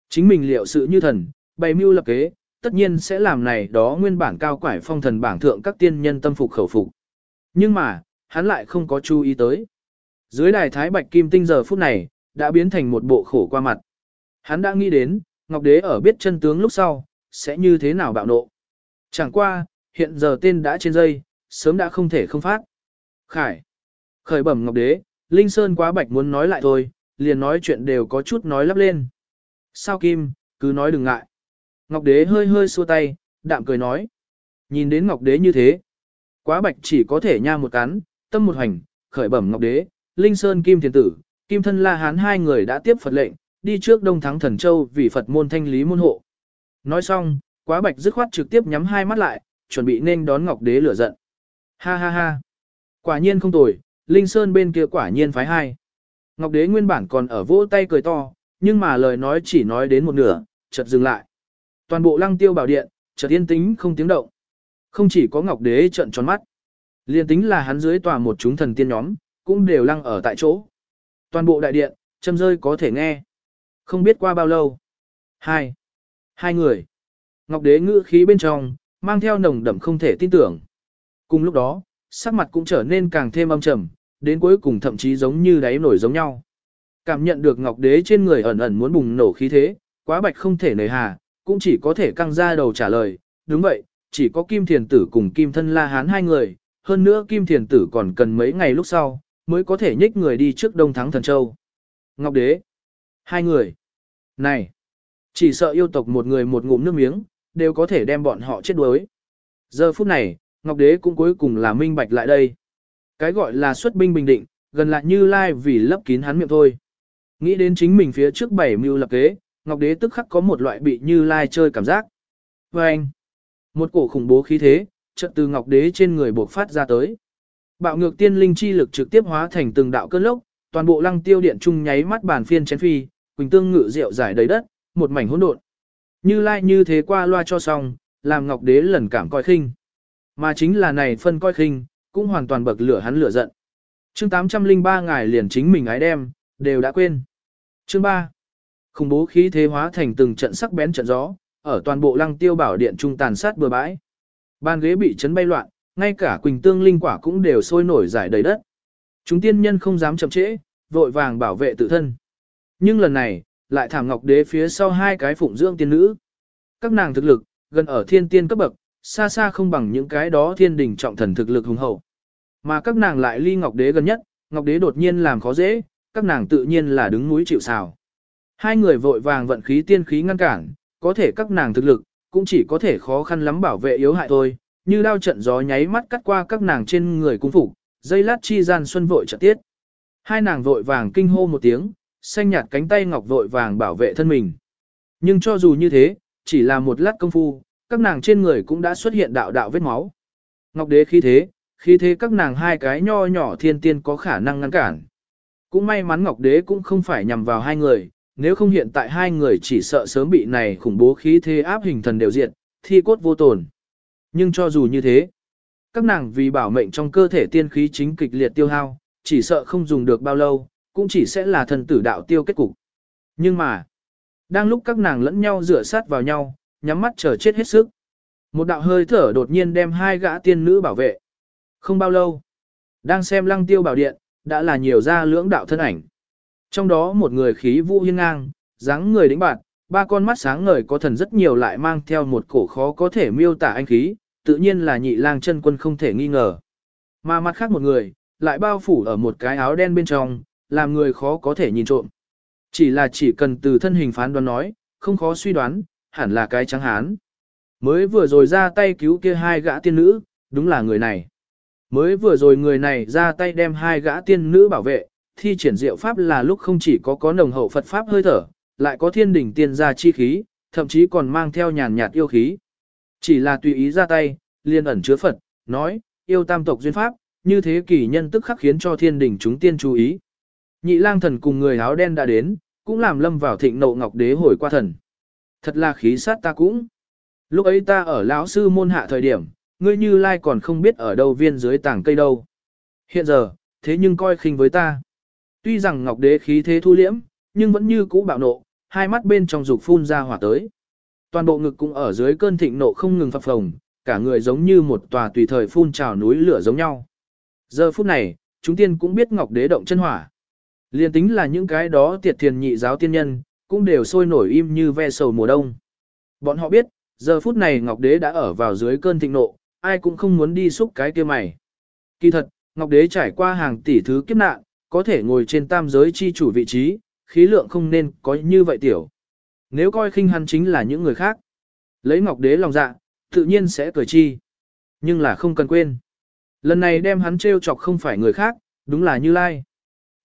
Speaker 1: Chính mình liệu sự như thần, bày mưu lập kế, tất nhiên sẽ làm này đó nguyên bản cao quải phong thần bảng thượng các tiên nhân tâm phục khẩu phục. Nhưng mà, hắn lại không có chú ý tới. Dưới đài Thái Bạch Kim Tinh giờ phút này, đã biến thành một bộ khổ qua mặt. Hắn đã nghĩ đến, Ngọc Đế ở biết chân tướng lúc sau, sẽ như thế nào bạo nộ. Chẳng qua, hiện giờ tên đã trên dây, sớm đã không thể không phát. Khải. Khởi bẩm Ngọc Đế, Linh Sơn quá bạch muốn nói lại thôi, liền nói chuyện đều có chút nói lắp lên. Sao Kim, cứ nói đừng ngại. Ngọc Đế hơi hơi xua tay, đạm cười nói. Nhìn đến Ngọc Đế như thế. Quá bạch chỉ có thể nha một cắn, tâm một hành, khởi bẩm Ngọc Đế, Linh Sơn Kim Thiền Tử, Kim Thân La Hán hai người đã tiếp Phật lệnh, đi trước Đông Thắng Thần Châu vì Phật môn thanh lý môn hộ. Nói xong, quá bạch dứt khoát trực tiếp nhắm hai mắt lại, chuẩn bị nên đón Ngọc Đế lửa giận. Ha ha ha. Quả nhiên không tồi, Linh Sơn bên kia quả nhiên phái hai. Ngọc Đế nguyên bản còn ở vỗ tay cười to, nhưng mà lời nói chỉ nói đến một nửa, chợt dừng lại. Toàn bộ lăng tiêu bảo điện, chợt yên tĩnh không tiếng động. Không chỉ có Ngọc Đế trợn tròn mắt. Liên tính là hắn dưới tòa một chúng thần tiên nhóm, cũng đều lăng ở tại chỗ. Toàn bộ đại điện, châm rơi có thể nghe. Không biết qua bao lâu. Hai. Hai người. Ngọc Đế ngữ khí bên trong, mang theo nồng đậm không thể tin tưởng. Cùng lúc đó, sắc mặt cũng trở nên càng thêm âm trầm, đến cuối cùng thậm chí giống như đáy nổi giống nhau. Cảm nhận được Ngọc Đế trên người ẩn ẩn muốn bùng nổ khí thế, quá bạch không thể nời hà, cũng chỉ có thể căng ra đầu trả lời, đúng vậy, chỉ có Kim Thiền Tử cùng Kim Thân La Hán hai người, hơn nữa Kim Thiền Tử còn cần mấy ngày lúc sau, mới có thể nhích người đi trước Đông Thắng Thần Châu. Ngọc Đế, hai người, này, chỉ sợ yêu tộc một người một ngụm nước miếng, đều có thể đem bọn họ chết đuối. Giờ phút này, Ngọc Đế cũng cuối cùng là minh bạch lại đây. Cái gọi là xuất binh bình định, gần lại như lai vì lấp kín hắn miệng thôi. Nghĩ đến chính mình phía trước bảy mưu lập kế, Ngọc Đế tức khắc có một loại bị như lai chơi cảm giác. Và anh, một cổ khủng bố khí thế, chợt từ Ngọc Đế trên người bộc phát ra tới. Bạo ngược tiên linh chi lực trực tiếp hóa thành từng đạo cơn lốc, toàn bộ lăng tiêu điện trung nháy mắt bàn phiên chén phi, quỳnh tương ngự rượu giải đầy đất, một mảnh hỗn độn. Như lai như thế qua loa cho xong, làm Ngọc Đế lần cảm coi khinh. Mà chính là này phân coi khinh, cũng hoàn toàn bậc lửa hắn lửa giận. Chương 803 ngài liền chính mình ái đem, đều đã quên. Chương 3. Khủng bố khí thế hóa thành từng trận sắc bén trận gió, ở toàn bộ lăng tiêu bảo điện trung tàn sát bừa bãi. Ban ghế bị chấn bay loạn, ngay cả quỳnh tương linh quả cũng đều sôi nổi giải đầy đất. Chúng tiên nhân không dám chậm trễ, vội vàng bảo vệ tự thân. Nhưng lần này, lại thảm ngọc đế phía sau hai cái phụng dưỡng tiên nữ. Các nàng thực lực, gần ở thiên tiên cấp bậc, xa xa không bằng những cái đó thiên đình trọng thần thực lực hùng hậu. Mà các nàng lại ly ngọc đế gần nhất, ngọc đế đột nhiên làm khó dễ, các nàng tự nhiên là đứng núi chịu sào. Hai người vội vàng vận khí tiên khí ngăn cản, có thể các nàng thực lực, cũng chỉ có thể khó khăn lắm bảo vệ yếu hại thôi, như đao trận gió nháy mắt cắt qua các nàng trên người cung phục, dây lát chi gian xuân vội trận tiết. Hai nàng vội vàng kinh hô một tiếng, xanh nhạt cánh tay ngọc vội vàng bảo vệ thân mình. Nhưng cho dù như thế, chỉ là một lát công phu, các nàng trên người cũng đã xuất hiện đạo đạo vết máu. Ngọc đế khí thế, khí thế các nàng hai cái nho nhỏ thiên tiên có khả năng ngăn cản. Cũng may mắn Ngọc đế cũng không phải nhằm vào hai người, nếu không hiện tại hai người chỉ sợ sớm bị này khủng bố khí thế áp hình thần đều diện, thi cốt vô tồn. Nhưng cho dù như thế, các nàng vì bảo mệnh trong cơ thể tiên khí chính kịch liệt tiêu hao, chỉ sợ không dùng được bao lâu, cũng chỉ sẽ là thần tử đạo tiêu kết cục. Nhưng mà, đang lúc các nàng lẫn nhau rửa sát vào nhau, nhắm mắt chờ chết hết sức. Một đạo hơi thở đột nhiên đem hai gã tiên nữ bảo vệ. Không bao lâu, đang xem lăng tiêu bảo điện, đã là nhiều ra lưỡng đạo thân ảnh. Trong đó một người khí vũ hiên ngang, dáng người đĩnh bạn, ba con mắt sáng ngời có thần rất nhiều lại mang theo một cổ khó có thể miêu tả anh khí, tự nhiên là nhị lang chân quân không thể nghi ngờ. Mà mặt khác một người, lại bao phủ ở một cái áo đen bên trong, làm người khó có thể nhìn trộm. Chỉ là chỉ cần từ thân hình phán đoán nói, không khó suy đoán, hẳn là cái trắng hán. Mới vừa rồi ra tay cứu kia hai gã tiên nữ, đúng là người này. Mới vừa rồi người này ra tay đem hai gã tiên nữ bảo vệ, thi triển diệu pháp là lúc không chỉ có có nồng hậu Phật pháp hơi thở, lại có thiên đỉnh tiên gia chi khí, thậm chí còn mang theo nhàn nhạt yêu khí. Chỉ là tùy ý ra tay, liên ẩn chứa Phật, nói, yêu tam tộc duyên pháp, như thế kỷ nhân tức khắc khiến cho thiên đỉnh chúng tiên chú ý. Nhị lang thần cùng người áo đen đã đến, cũng làm lâm vào thịnh nộ ngọc đế hồi qua thần. Thật là khí sát ta cũng. Lúc ấy ta ở lão sư môn hạ thời điểm, ngươi như lai còn không biết ở đâu viên dưới tảng cây đâu. Hiện giờ, thế nhưng coi khinh với ta. Tuy rằng ngọc đế khí thế thu liễm, nhưng vẫn như cũ bạo nộ, hai mắt bên trong dục phun ra hỏa tới. Toàn bộ ngực cũng ở dưới cơn thịnh nộ không ngừng phập phồng, cả người giống như một tòa tùy thời phun trào núi lửa giống nhau. Giờ phút này, chúng tiên cũng biết ngọc đế động chân hỏa. Liên tính là những cái đó tiệt thiền nhị giáo tiên nhân, cũng đều sôi nổi im như ve sầu mùa đông. Bọn họ biết, giờ phút này Ngọc Đế đã ở vào dưới cơn thịnh nộ, ai cũng không muốn đi xúc cái kia mày. Kỳ thật, Ngọc Đế trải qua hàng tỷ thứ kiếp nạn, có thể ngồi trên tam giới chi chủ vị trí, khí lượng không nên có như vậy tiểu. Nếu coi khinh hắn chính là những người khác, lấy Ngọc Đế lòng dạ, tự nhiên sẽ cười chi. Nhưng là không cần quên. Lần này đem hắn trêu chọc không phải người khác, đúng là Như Lai.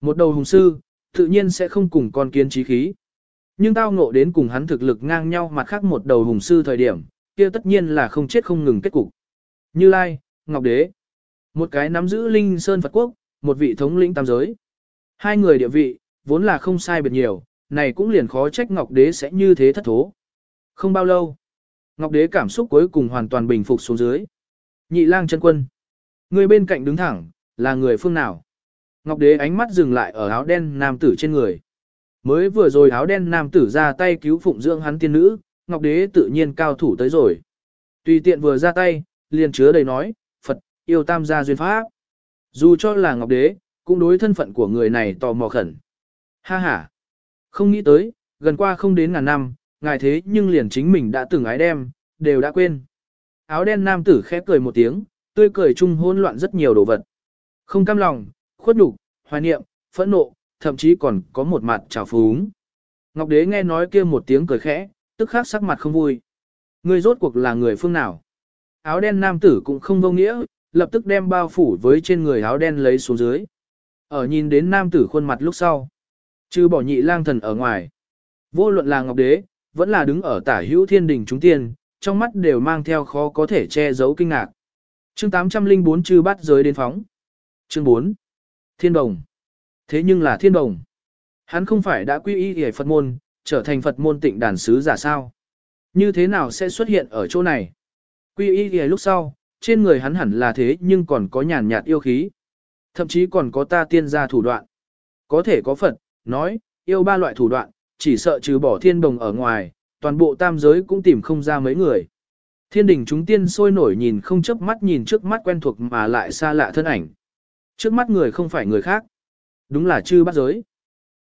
Speaker 1: Một đầu hùng sư, tự nhiên sẽ không cùng con kiến trí khí. Nhưng tao ngộ đến cùng hắn thực lực ngang nhau mặt khác một đầu hùng sư thời điểm, kia tất nhiên là không chết không ngừng kết cục. Như Lai, Ngọc Đế, một cái nắm giữ Linh Sơn Phật Quốc, một vị thống lĩnh tam giới. Hai người địa vị, vốn là không sai biệt nhiều, này cũng liền khó trách Ngọc Đế sẽ như thế thất thố. Không bao lâu, Ngọc Đế cảm xúc cuối cùng hoàn toàn bình phục xuống dưới. Nhị lang chân quân. Người bên cạnh đứng thẳng, là người phương nào? Ngọc Đế ánh mắt dừng lại ở áo đen nam tử trên người. Mới vừa rồi áo đen nam tử ra tay cứu phụng dưỡng hắn tiên nữ, Ngọc Đế tự nhiên cao thủ tới rồi. Tùy tiện vừa ra tay, liền chứa đầy nói, Phật, yêu tam gia duyên pháp. Dù cho là Ngọc Đế, cũng đối thân phận của người này tò mò khẩn. Ha ha! Không nghĩ tới, gần qua không đến ngàn năm, ngài thế nhưng liền chính mình đã từng ái đem, đều đã quên. Áo đen nam tử khép cười một tiếng, tươi cười chung hỗn loạn rất nhiều đồ vật. Không cam lòng, khuất nhục, hoài niệm, phẫn nộ, thậm chí còn có một mặt trào phúng. Ngọc Đế nghe nói kia một tiếng cười khẽ, tức khắc sắc mặt không vui. Ngươi rốt cuộc là người phương nào? Áo đen nam tử cũng không vô nghĩa, lập tức đem bao phủ với trên người áo đen lấy xuống dưới. Ở nhìn đến nam tử khuôn mặt lúc sau. Trừ bỏ nhị lang thần ở ngoài. Vô luận là Ngọc Đế, vẫn là đứng ở tả hữu thiên đình chúng tiên, trong mắt đều mang theo khó có thể che giấu kinh ngạc. Chương 804 chư bắt giới đến phóng. Chương 4. Thiên đồng. Thế nhưng là thiên đồng. Hắn không phải đã quy y hề Phật môn, trở thành Phật môn tịnh đàn sứ giả sao. Như thế nào sẽ xuất hiện ở chỗ này? Quy y hề lúc sau, trên người hắn hẳn là thế nhưng còn có nhàn nhạt yêu khí. Thậm chí còn có ta tiên gia thủ đoạn. Có thể có Phật, nói, yêu ba loại thủ đoạn, chỉ sợ trừ bỏ thiên đồng ở ngoài, toàn bộ tam giới cũng tìm không ra mấy người. Thiên đình chúng tiên sôi nổi nhìn không chớp mắt nhìn trước mắt quen thuộc mà lại xa lạ thân ảnh. Trước mắt người không phải người khác. Đúng là chư bắt giới.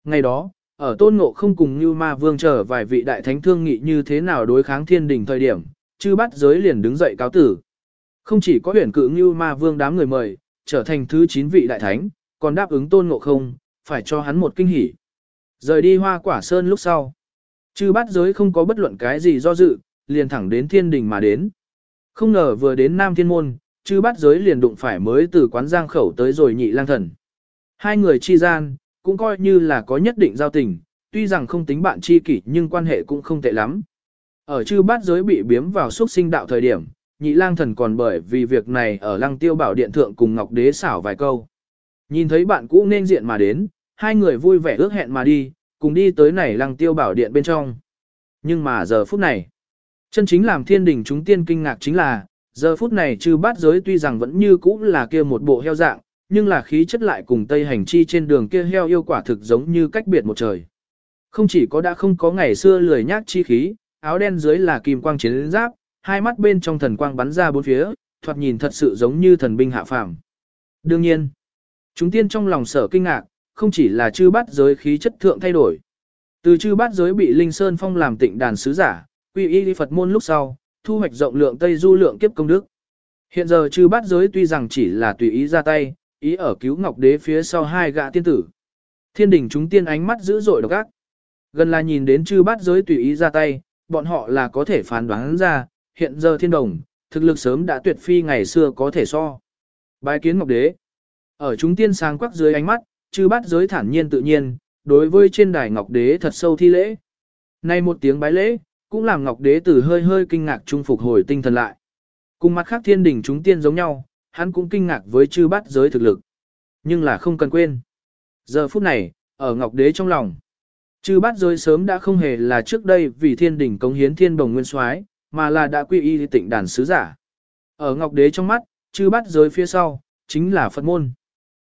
Speaker 1: Ngày đó, ở tôn ngộ không cùng như ma vương chờ vài vị đại thánh thương nghị như thế nào đối kháng thiên đình thời điểm, chư bắt giới liền đứng dậy cáo tử. Không chỉ có huyền cự như ma vương đám người mời, trở thành thứ 9 vị đại thánh, còn đáp ứng tôn ngộ không, phải cho hắn một kinh hỉ. Rời đi hoa quả sơn lúc sau. Chư bắt giới không có bất luận cái gì do dự, liền thẳng đến thiên đình mà đến. Không ngờ vừa đến Nam Thiên Môn, chư bắt giới liền đụng phải mới từ quán giang khẩu tới rồi nhị lang thần. Hai người chi gian, cũng coi như là có nhất định giao tình, tuy rằng không tính bạn chi kỷ nhưng quan hệ cũng không tệ lắm. Ở chư bát giới bị biếm vào xuất sinh đạo thời điểm, nhị lang thần còn bởi vì việc này ở lăng tiêu bảo điện thượng cùng ngọc đế xảo vài câu. Nhìn thấy bạn cũ nên diện mà đến, hai người vui vẻ ước hẹn mà đi, cùng đi tới này lăng tiêu bảo điện bên trong. Nhưng mà giờ phút này, chân chính làm thiên đình chúng tiên kinh ngạc chính là, giờ phút này chư bát giới tuy rằng vẫn như cũ là kia một bộ heo dạng, nhưng là khí chất lại cùng Tây hành chi trên đường kia heo yêu quả thực giống như cách biệt một trời. Không chỉ có đã không có ngày xưa lười nhác chi khí, áo đen dưới là kim quang chiến giáp, hai mắt bên trong thần quang bắn ra bốn phía, thoạt nhìn thật sự giống như thần binh hạ phàm. Đương nhiên, chúng tiên trong lòng sở kinh ngạc, không chỉ là chư bát giới khí chất thượng thay đổi. Từ chư bát giới bị Linh Sơn Phong làm tịnh đàn sứ giả, quy y Phật môn lúc sau, thu hoạch rộng lượng Tây Du lượng kiếp công đức. Hiện giờ chư bát giới tuy rằng chỉ là tùy ý ra tay, ý ở cứu Ngọc Đế phía sau hai gã tiên tử. Thiên đình chúng tiên ánh mắt dữ dội độc ác. Gần là nhìn đến chư bát giới tùy ý ra tay, bọn họ là có thể phán đoán ra, hiện giờ thiên đồng, thực lực sớm đã tuyệt phi ngày xưa có thể so. Bái kiến Ngọc Đế. Ở chúng tiên sáng quắc dưới ánh mắt, chư bát giới thản nhiên tự nhiên, đối với trên đài Ngọc Đế thật sâu thi lễ. Nay một tiếng bái lễ, cũng làm Ngọc Đế tử hơi hơi kinh ngạc trung phục hồi tinh thần lại. Cùng mặt khác thiên đỉnh chúng tiên giống nhau, hắn cũng kinh ngạc với chư bát giới thực lực. Nhưng là không cần quên. Giờ phút này, ở Ngọc Đế trong lòng. Chư bát giới sớm đã không hề là trước đây vì thiên đỉnh cống hiến thiên đồng nguyên soái, mà là đã quy y tịnh đàn sứ giả. Ở Ngọc Đế trong mắt, chư bát giới phía sau, chính là Phật môn.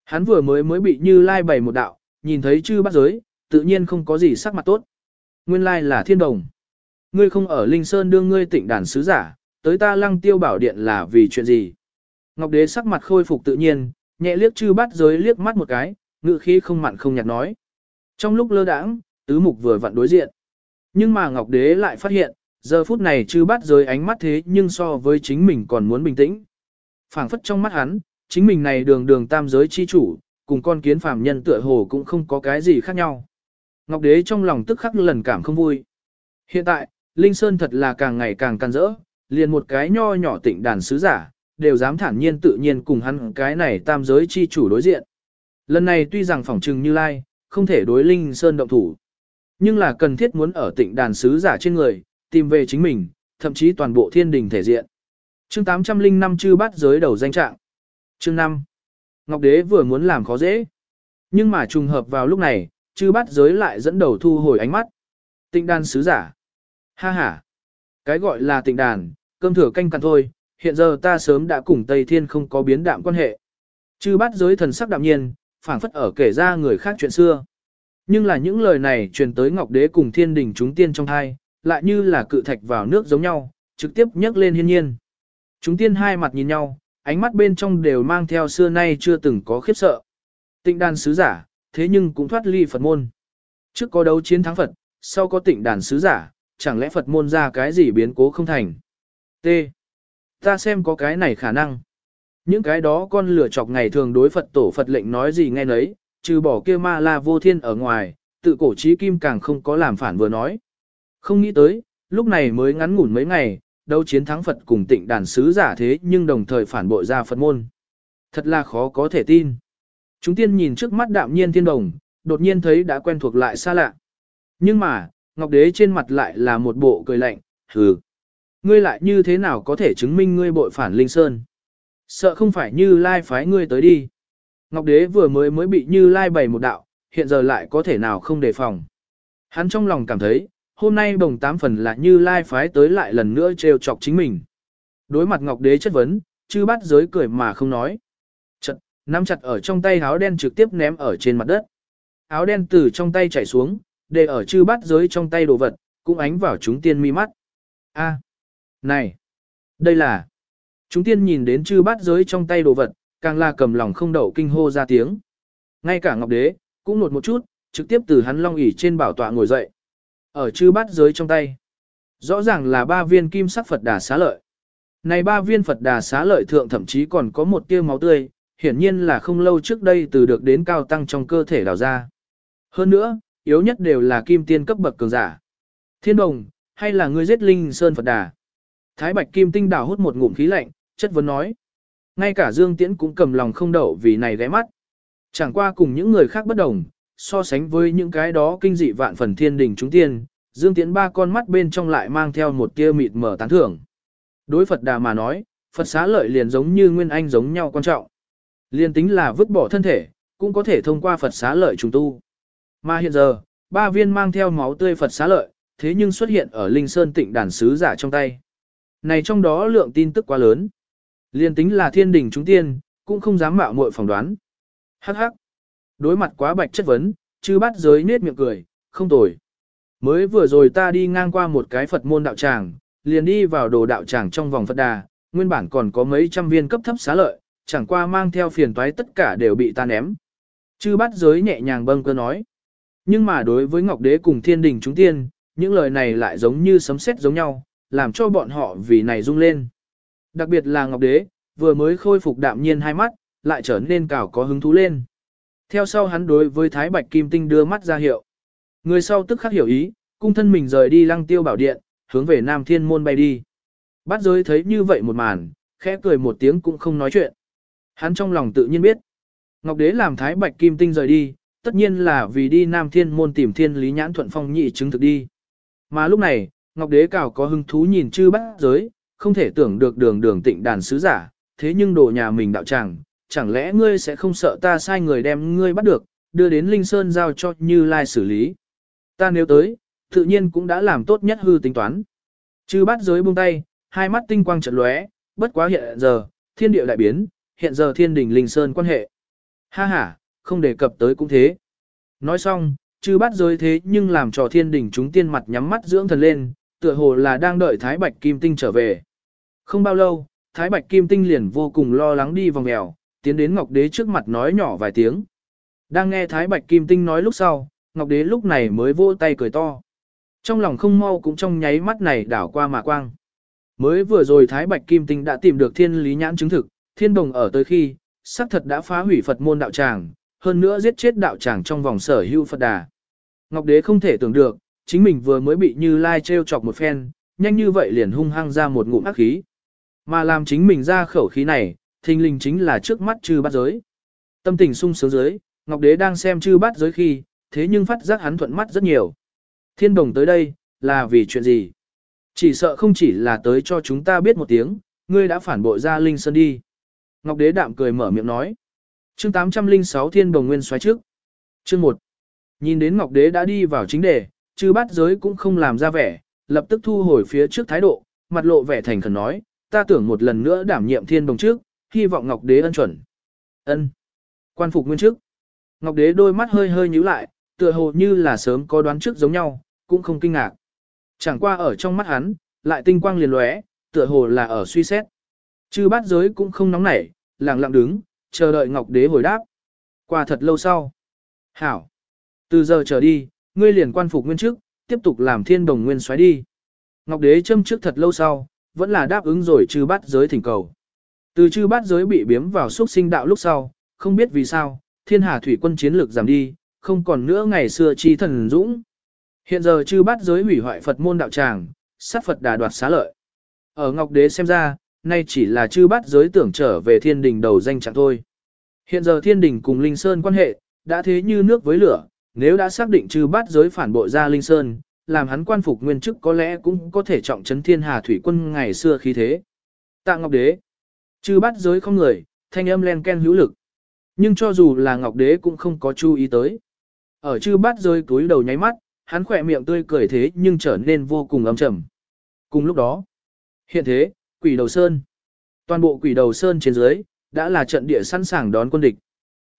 Speaker 1: Hắn vừa mới mới bị như lai bày một đạo, nhìn thấy chư bát giới, tự nhiên không có gì sắc mặt tốt. Nguyên lai là thiên đồng. Ngươi không ở Linh Sơn đương ngươi tịnh đàn sứ giả, tới ta lăng tiêu bảo điện là vì chuyện gì? Ngọc đế sắc mặt khôi phục tự nhiên, nhẹ liếc chư bát giới liếc mắt một cái, ngự khí không mặn không nhạt nói. Trong lúc lơ đãng, tứ mục vừa vặn đối diện. Nhưng mà Ngọc đế lại phát hiện, giờ phút này chư bát giới ánh mắt thế nhưng so với chính mình còn muốn bình tĩnh. phảng phất trong mắt hắn, chính mình này đường đường tam giới chi chủ, cùng con kiến phàm nhân tựa hồ cũng không có cái gì khác nhau. Ngọc đế trong lòng tức khắc lần cảm không vui. Hiện tại, Linh Sơn thật là càng ngày càng càng rỡ, liền một cái nho nhỏ tịnh đàn sứ giả, đều dám thản nhiên tự nhiên cùng hắn cái này tam giới chi chủ đối diện. Lần này tuy rằng phỏng trừng như lai, không thể đối Linh Sơn động thủ, nhưng là cần thiết muốn ở tịnh đàn sứ giả trên người, tìm về chính mình, thậm chí toàn bộ thiên đình thể diện. Chương 805 chư bát giới đầu danh trạng. Chương 5. Ngọc Đế vừa muốn làm khó dễ. Nhưng mà trùng hợp vào lúc này, chư bát giới lại dẫn đầu thu hồi ánh mắt. Tịnh đàn sứ giả. Ha ha. Cái gọi là tịnh đàn, cơm thừa canh cằn thôi, hiện giờ ta sớm đã cùng Tây Thiên không có biến đạm quan hệ. Chư bát giới thần sắc đạm nhiên, phảng phất ở kể ra người khác chuyện xưa. Nhưng là những lời này truyền tới Ngọc Đế cùng thiên đình chúng tiên trong hai, lại như là cự thạch vào nước giống nhau, trực tiếp nhấc lên hiên nhiên. Chúng tiên hai mặt nhìn nhau, ánh mắt bên trong đều mang theo xưa nay chưa từng có khiếp sợ. Tịnh đàn sứ giả, thế nhưng cũng thoát ly Phật môn. Trước có đấu chiến thắng Phật, sau có tịnh đàn sứ giả, chẳng lẽ Phật môn ra cái gì biến cố không thành. T. Ta xem có cái này khả năng. Những cái đó con lửa chọc ngày thường đối Phật tổ Phật lệnh nói gì nghe nấy, trừ bỏ kia ma la vô thiên ở ngoài, tự cổ trí kim càng không có làm phản vừa nói. Không nghĩ tới, lúc này mới ngắn ngủn mấy ngày, đấu chiến thắng Phật cùng tịnh đàn sứ giả thế nhưng đồng thời phản bội ra Phật môn. Thật là khó có thể tin. Chúng tiên nhìn trước mắt đạm nhiên thiên đồng, đột nhiên thấy đã quen thuộc lại xa lạ. Nhưng mà, Ngọc Đế trên mặt lại là một bộ cười lạnh, hừ. Ngươi lại như thế nào có thể chứng minh ngươi bội phản Linh Sơn? Sợ không phải như lai phái ngươi tới đi. Ngọc Đế vừa mới mới bị như lai bày một đạo, hiện giờ lại có thể nào không đề phòng. Hắn trong lòng cảm thấy, hôm nay bồng tám phần là như lai phái tới lại lần nữa trêu chọc chính mình. Đối mặt Ngọc Đế chất vấn, chư bắt giới cười mà không nói. Chật, nắm chặt ở trong tay áo đen trực tiếp ném ở trên mặt đất. Áo đen từ trong tay chảy xuống, để ở chư bát giới trong tay đồ vật, cũng ánh vào chúng tiên mi mắt. A, này, đây là... Chúng tiên nhìn đến chư bát giới trong tay đồ vật, càng là cầm lòng không đậu kinh hô ra tiếng. Ngay cả Ngọc Đế, cũng nột một chút, trực tiếp từ hắn long ỉ trên bảo tọa ngồi dậy. Ở chư bát giới trong tay. Rõ ràng là ba viên kim sắc Phật đà xá lợi. Này ba viên Phật đà xá lợi thượng thậm chí còn có một tia máu tươi, hiển nhiên là không lâu trước đây từ được đến cao tăng trong cơ thể đào ra. Hơn nữa, yếu nhất đều là kim tiên cấp bậc cường giả. Thiên đồng, hay là ngươi giết linh sơn Phật đà? Thái Bạch Kim Tinh đào hút một ngụm khí lạnh, chất vấn nói. Ngay cả Dương Tiễn cũng cầm lòng không đậu vì này ghé mắt. Chẳng qua cùng những người khác bất đồng, so sánh với những cái đó kinh dị vạn phần thiên đình chúng tiên, Dương Tiễn ba con mắt bên trong lại mang theo một tia mịt mở tán thưởng. Đối Phật Đà mà nói, Phật xá lợi liền giống như Nguyên Anh giống nhau quan trọng. Liên tính là vứt bỏ thân thể, cũng có thể thông qua Phật xá lợi trùng tu. Mà hiện giờ, ba viên mang theo máu tươi Phật xá lợi, thế nhưng xuất hiện ở Linh Sơn tịnh đàn sứ giả trong tay. Này trong đó lượng tin tức quá lớn. Liên tính là thiên đình chúng tiên, cũng không dám mạo muội phỏng đoán. Hắc hắc. Đối mặt quá bạch chất vấn, chư bắt giới nết miệng cười, không tồi. Mới vừa rồi ta đi ngang qua một cái Phật môn đạo tràng, liền đi vào đồ đạo tràng trong vòng Phật đà, nguyên bản còn có mấy trăm viên cấp thấp xá lợi, chẳng qua mang theo phiền toái tất cả đều bị ta ném. Chư bắt giới nhẹ nhàng bâng cơ nói. Nhưng mà đối với Ngọc Đế cùng thiên đình chúng tiên, những lời này lại giống như sấm sét giống nhau, làm cho bọn họ vì này rung lên. Đặc biệt là Ngọc Đế, vừa mới khôi phục đạm nhiên hai mắt, lại trở nên cảo có hứng thú lên. Theo sau hắn đối với Thái Bạch Kim Tinh đưa mắt ra hiệu. Người sau tức khắc hiểu ý, cung thân mình rời đi lăng tiêu bảo điện, hướng về Nam Thiên Môn bay đi. Bát giới thấy như vậy một màn, khẽ cười một tiếng cũng không nói chuyện. Hắn trong lòng tự nhiên biết. Ngọc Đế làm Thái Bạch Kim Tinh rời đi, tất nhiên là vì đi Nam Thiên Môn tìm Thiên Lý Nhãn Thuận Phong nhị chứng thực đi. Mà lúc này, Ngọc Đế Cảo có hứng thú nhìn chư bát giới, không thể tưởng được đường đường tịnh đàn sứ giả, thế nhưng đồ nhà mình đạo tràng, chẳng lẽ ngươi sẽ không sợ ta sai người đem ngươi bắt được, đưa đến Linh Sơn giao cho Như Lai xử lý. Ta nếu tới, tự nhiên cũng đã làm tốt nhất hư tính toán. Chư bát giới buông tay, hai mắt tinh quang trận lóe, bất quá hiện giờ, thiên địa đại biến, hiện giờ thiên đình Linh Sơn quan hệ. Ha ha, không đề cập tới cũng thế. Nói xong, chư bắt giới thế nhưng làm cho thiên đình chúng tiên mặt nhắm mắt dưỡng thần lên, tựa hồ là đang đợi Thái Bạch Kim Tinh trở về. Không bao lâu, Thái Bạch Kim Tinh liền vô cùng lo lắng đi vòng mèo, tiến đến Ngọc Đế trước mặt nói nhỏ vài tiếng. Đang nghe Thái Bạch Kim Tinh nói lúc sau, Ngọc Đế lúc này mới vỗ tay cười to. Trong lòng không mau cũng trong nháy mắt này đảo qua mà quang. Mới vừa rồi Thái Bạch Kim Tinh đã tìm được thiên lý nhãn chứng thực, thiên đồng ở tới khi, xác thật đã phá hủy Phật môn đạo tràng, hơn nữa giết chết đạo tràng trong vòng sở hữu Phật đà. Ngọc Đế không thể tưởng được, chính mình vừa mới bị Như Lai trêu chọc một phen, nhanh như vậy liền hung hăng ra một ngụm ác khí. Mà làm chính mình ra khẩu khí này, thình lình chính là trước mắt chư bát giới. Tâm tình sung sướng giới, Ngọc Đế đang xem chư bát giới khi, thế nhưng phát giác hắn thuận mắt rất nhiều. Thiên đồng tới đây, là vì chuyện gì? Chỉ sợ không chỉ là tới cho chúng ta biết một tiếng, ngươi đã phản bội ra Linh Sơn đi. Ngọc Đế đạm cười mở miệng nói. Chương 806 Thiên Đồng Nguyên xoáy trước. Chương 1. Nhìn đến Ngọc Đế đã đi vào chính đề, chư bát giới cũng không làm ra vẻ, lập tức thu hồi phía trước thái độ, mặt lộ vẻ thành khẩn nói, ta tưởng một lần nữa đảm nhiệm Thiên Đồng trước, hy vọng Ngọc Đế ân chuẩn. Ân. Quan phục nguyên trước. Ngọc Đế đôi mắt hơi hơi nhíu lại, tựa hồ như là sớm có đoán trước giống nhau, cũng không kinh ngạc. Chẳng qua ở trong mắt hắn, lại tinh quang liền lóe, tựa hồ là ở suy xét. Chư bát giới cũng không nóng nảy, lặng lặng đứng, chờ đợi Ngọc Đế hồi đáp. Qua thật lâu sau. Hảo. Từ giờ trở đi, ngươi liền quan phục nguyên chức tiếp tục làm thiên đồng nguyên xoáy đi. Ngọc Đế châm trước thật lâu sau, vẫn là đáp ứng rồi chư bát giới thỉnh cầu. Từ chư bát giới bị biếm vào xuất sinh đạo lúc sau, không biết vì sao, thiên hà thủy quân chiến lược giảm đi, không còn nữa ngày xưa chi thần dũng. Hiện giờ chư bát giới hủy hoại Phật môn đạo tràng, sát Phật đà đoạt xá lợi. Ở Ngọc Đế xem ra, nay chỉ là chư bát giới tưởng trở về thiên đình đầu danh chẳng thôi. Hiện giờ thiên đình cùng Linh Sơn quan hệ, đã thế như nước với lửa, nếu đã xác định chư bát giới phản bội ra Linh Sơn, làm hắn quan phục nguyên chức có lẽ cũng có thể trọng trấn thiên hà thủy quân ngày xưa khí thế. Tạ Ngọc Đế, chư bát giới không người, thanh âm len ken hữu lực. Nhưng cho dù là Ngọc Đế cũng không có chú ý tới. Ở chư bát giới túi đầu nháy mắt, hắn khỏe miệng tươi cười thế nhưng trở nên vô cùng âm trầm. Cùng lúc đó, hiện thế, quỷ đầu sơn. Toàn bộ quỷ đầu sơn trên dưới, đã là trận địa sẵn sàng đón quân địch.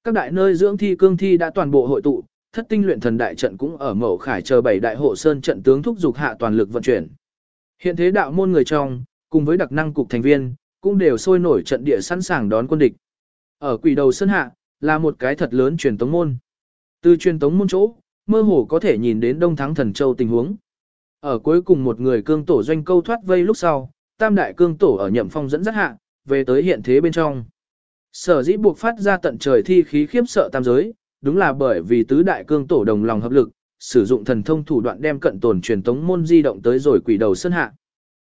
Speaker 1: Các đại nơi dưỡng thi cương thi đã toàn bộ hội tụ, thất tinh luyện thần đại trận cũng ở mẫu khải chờ bảy đại hộ sơn trận tướng thúc dục hạ toàn lực vận chuyển. Hiện thế đạo môn người trong, cùng với đặc năng cục thành viên, cũng đều sôi nổi trận địa sẵn sàng đón quân địch. Ở quỷ đầu sơn hạ, là một cái thật lớn truyền tống môn. Từ truyền tống môn chỗ, mơ hồ có thể nhìn đến Đông Thắng Thần Châu tình huống. Ở cuối cùng một người cương tổ doanh câu thoát vây lúc sau, tam đại cương tổ ở nhậm phong dẫn dắt hạ, về tới hiện thế bên trong. Sở dĩ buộc phát ra tận trời thi khí khiếp sợ tam giới, đúng là bởi vì tứ đại cương tổ đồng lòng hợp lực, sử dụng thần thông thủ đoạn đem cận tồn truyền tống môn di động tới rồi quỷ đầu sơn hạ.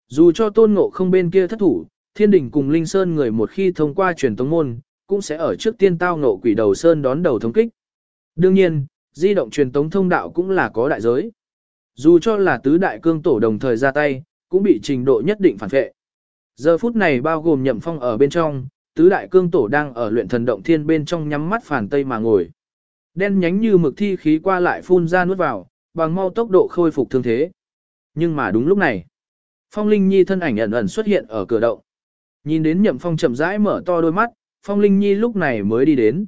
Speaker 1: Dù cho tôn ngộ không bên kia thất thủ, thiên đình cùng linh sơn người một khi thông qua truyền tống môn, cũng sẽ ở trước tiên tao ngộ quỷ đầu sơn đón đầu thống kích. Đương nhiên, di động truyền tống thông đạo cũng là có đại giới. Dù cho là tứ đại cương tổ đồng thời ra tay, cũng bị trình độ nhất định phản vệ. Giờ phút này bao gồm nhậm phong ở bên trong, tứ đại cương tổ đang ở luyện thần động thiên bên trong nhắm mắt phản tây mà ngồi. Đen nhánh như mực thi khí qua lại phun ra nuốt vào, bằng mau tốc độ khôi phục thương thế. Nhưng mà đúng lúc này, Phong Linh Nhi thân ảnh ẩn ẩn xuất hiện ở cửa động. Nhìn đến Nhậm Phong chậm rãi mở to đôi mắt, Phong Linh Nhi lúc này mới đi đến.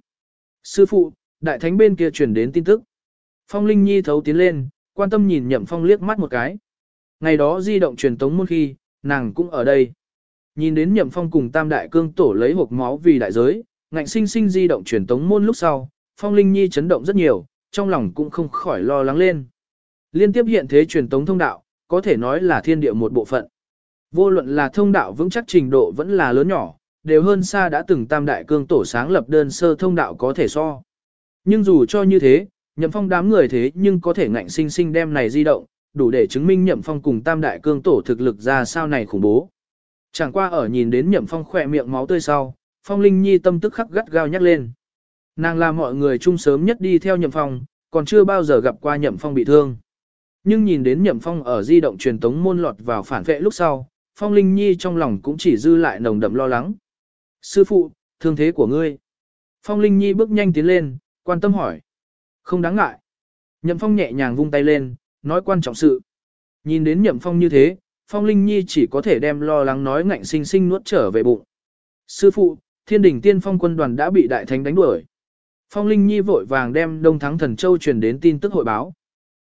Speaker 1: Sư phụ, đại thánh bên kia truyền đến tin tức. Phong Linh Nhi thấu tiến lên, quan tâm nhìn Nhậm Phong liếc mắt một cái. Ngày đó di động truyền tống môn khi, nàng cũng ở đây. Nhìn đến Nhậm Phong cùng Tam Đại Cương Tổ lấy hộp máu vì đại giới, ngạnh sinh sinh di động truyền tống môn lúc sau, Phong Linh Nhi chấn động rất nhiều, trong lòng cũng không khỏi lo lắng lên. Liên tiếp hiện thế truyền tống thông đạo, có thể nói là thiên địa một bộ phận. Vô luận là thông đạo vững chắc trình độ vẫn là lớn nhỏ, đều hơn xa đã từng tam đại cương tổ sáng lập đơn sơ thông đạo có thể so. Nhưng dù cho như thế, nhậm phong đám người thế nhưng có thể ngạnh sinh sinh đem này di động, đủ để chứng minh nhậm phong cùng tam đại cương tổ thực lực ra sao này khủng bố. Chẳng qua ở nhìn đến nhậm phong khỏe miệng máu tươi sau, phong linh nhi tâm tức khắc gắt gao nhắc lên. Nàng là mọi người chung sớm nhất đi theo nhậm phong, còn chưa bao giờ gặp qua nhậm phong bị thương. Nhưng nhìn đến nhậm phong ở di động truyền tống môn lọt vào phản vệ lúc sau, phong linh nhi trong lòng cũng chỉ dư lại nồng đậm lo lắng. Sư phụ, thương thế của ngươi. Phong linh nhi bước nhanh tiến lên, quan tâm hỏi. Không đáng ngại. Nhậm phong nhẹ nhàng vung tay lên, nói quan trọng sự. Nhìn đến nhậm phong như thế, phong linh nhi chỉ có thể đem lo lắng nói ngạnh sinh sinh nuốt trở về bụng. Sư phụ, thiên đỉnh tiên phong quân đoàn đã bị đại thánh đánh đuổi. Phong linh nhi vội vàng đem đông thắng thần châu truyền đến tin tức hội báo.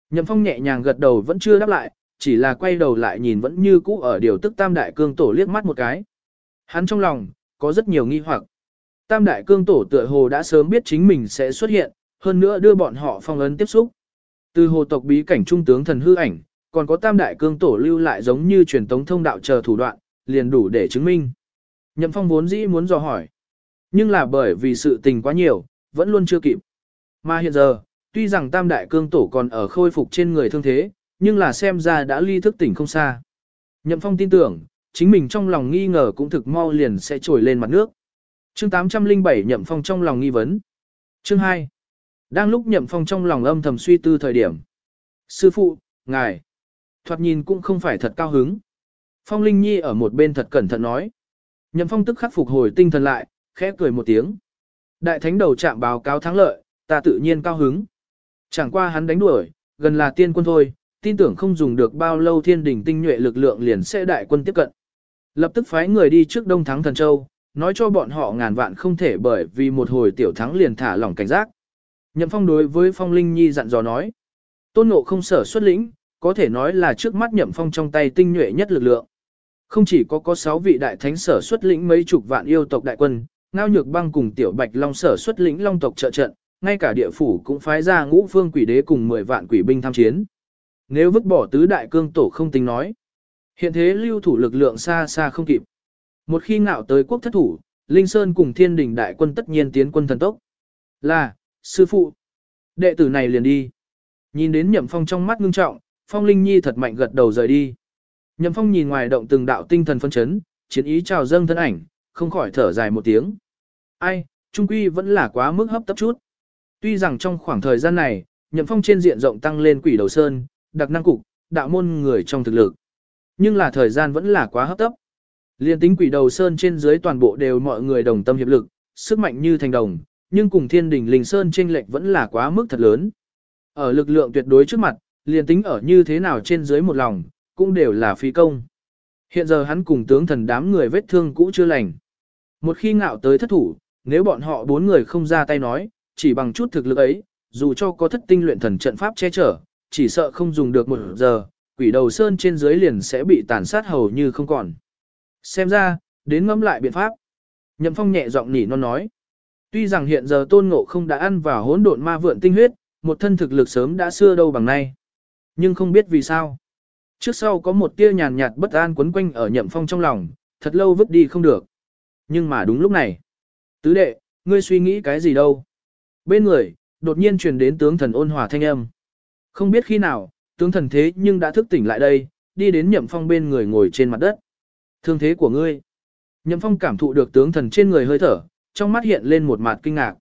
Speaker 1: Nhậm phong nhẹ nhàng gật đầu vẫn chưa đáp lại, chỉ là quay đầu lại nhìn vẫn như cũ ở điều tức tam đại cương tổ liếc mắt một cái. Hắn trong lòng, có rất nhiều nghi hoặc. Tam đại cương tổ tựa hồ đã sớm biết chính mình sẽ xuất hiện, hơn nữa đưa bọn họ phong ấn tiếp xúc. Từ hồ tộc bí cảnh trung tướng thần hư ảnh, còn có tam đại cương tổ lưu lại giống như truyền tống thông đạo chờ thủ đoạn, liền đủ để chứng minh. Nhậm phong vốn dĩ muốn dò hỏi. Nhưng là bởi vì sự tình quá nhiều, vẫn luôn chưa kịp. Mà hiện giờ, tuy rằng tam đại cương tổ còn ở khôi phục trên người thương thế, nhưng là xem ra đã ly thức tỉnh không xa. Nhậm phong tin tưởng, chính mình trong lòng nghi ngờ cũng thực mau liền sẽ trồi lên mặt nước. Chương 807 Nhậm phong trong lòng nghi vấn. Chương 2. Đang lúc Nhậm phong trong lòng âm thầm suy tư thời điểm. Sư phụ, ngài, thoạt nhìn cũng không phải thật cao hứng. Phong Linh Nhi ở một bên thật cẩn thận nói. Nhậm phong tức khắc phục hồi tinh thần lại, khẽ cười một tiếng. Đại thánh đầu chạm báo cáo thắng lợi, ta tự nhiên cao hứng. Chẳng qua hắn đánh đuổi, gần là tiên quân thôi, tin tưởng không dùng được bao lâu thiên đình tinh nhuệ lực lượng liền sẽ đại quân tiếp cận. Lập tức phái người đi trước Đông Thắng Thần Châu, nói cho bọn họ ngàn vạn không thể bởi vì một hồi tiểu thắng liền thả lỏng cảnh giác. Nhậm Phong đối với Phong Linh Nhi dặn dò nói, tôn ngộ không sở xuất lĩnh, có thể nói là trước mắt Nhậm Phong trong tay tinh nhuệ nhất lực lượng. Không chỉ có có 6 vị đại thánh sở xuất lĩnh mấy chục vạn yêu tộc đại quân, ngao nhược băng cùng tiểu bạch long sở xuất lĩnh long tộc trợ trận, ngay cả địa phủ cũng phái ra ngũ phương quỷ đế cùng 10 vạn quỷ binh tham chiến. Nếu vứt bỏ tứ đại cương tổ không tính nói, hiện thế lưu thủ lực lượng xa xa không kịp. Một khi ngạo tới quốc thất thủ, Linh Sơn cùng thiên đình đại quân tất nhiên tiến quân thần tốc. Là, sư phụ, đệ tử này liền đi. Nhìn đến nhậm phong trong mắt ngưng trọng, phong linh nhi thật mạnh gật đầu rời đi. Nhậm phong nhìn ngoài động từng đạo tinh thần phân chấn, chiến ý trào dâng thân ảnh, không khỏi thở dài một tiếng. Ai, trung quy vẫn là quá mức hấp tấp chút. Tuy rằng trong khoảng thời gian này, nhậm phong trên diện rộng tăng lên quỷ đầu sơn, đặc năng cục, đạo môn người trong thực lực. Nhưng là thời gian vẫn là quá hấp tấp. Liên tính quỷ đầu sơn trên dưới toàn bộ đều mọi người đồng tâm hiệp lực, sức mạnh như thành đồng, nhưng cùng thiên đình linh sơn chênh lệch vẫn là quá mức thật lớn. Ở lực lượng tuyệt đối trước mặt, liền tính ở như thế nào trên dưới một lòng, cũng đều là phi công. Hiện giờ hắn cùng tướng thần đám người vết thương cũ chưa lành. Một khi ngạo tới thất thủ, nếu bọn họ bốn người không ra tay nói, chỉ bằng chút thực lực ấy, dù cho có thất tinh luyện thần trận pháp che chở, chỉ sợ không dùng được một giờ, quỷ đầu sơn trên dưới liền sẽ bị tàn sát hầu như không còn. Xem ra, đến ngẫm lại biện pháp. Nhậm phong nhẹ giọng nỉ non nói. Tuy rằng hiện giờ tôn ngộ không đã ăn vào hỗn độn ma vượn tinh huyết, một thân thực lực sớm đã xưa đâu bằng nay. Nhưng không biết vì sao. Trước sau có một tia nhàn nhạt bất an quấn quanh ở nhậm phong trong lòng, thật lâu vứt đi không được. Nhưng mà đúng lúc này. Tứ đệ, ngươi suy nghĩ cái gì đâu? Bên người, đột nhiên truyền đến tướng thần ôn hòa thanh âm. Không biết khi nào, tướng thần thế nhưng đã thức tỉnh lại đây, đi đến nhậm phong bên người ngồi trên mặt đất. Thương thế của ngươi. Nhậm phong cảm thụ được tướng thần trên người hơi thở, trong mắt hiện lên một mặt kinh ngạc.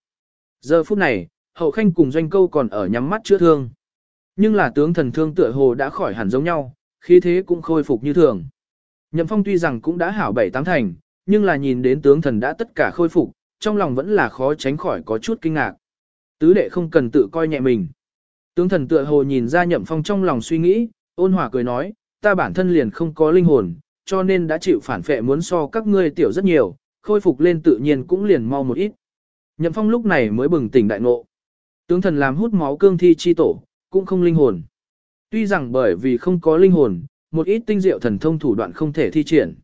Speaker 1: Giờ phút này, hậu khanh cùng doanh câu còn ở nhắm mắt chữa thương. Nhưng là tướng thần thương tựa hồ đã khỏi hẳn giống nhau, khí thế cũng khôi phục như thường. Nhậm phong tuy rằng cũng đã hảo bảy tám thành, nhưng là nhìn đến tướng thần đã tất cả khôi phục, trong lòng vẫn là khó tránh khỏi có chút kinh ngạc. Tứ đệ không cần tự coi nhẹ mình. Tướng thần tựa hồ nhìn ra nhậm phong trong lòng suy nghĩ, ôn hòa cười nói, ta bản thân liền không có linh hồn, cho nên đã chịu phản phệ muốn so các ngươi tiểu rất nhiều, khôi phục lên tự nhiên cũng liền mau một ít. Nhậm phong lúc này mới bừng tỉnh đại ngộ. Tướng thần làm hút máu cương thi chi tổ, cũng không linh hồn. Tuy rằng bởi vì không có linh hồn, một ít tinh diệu thần thông thủ đoạn không thể thi triển.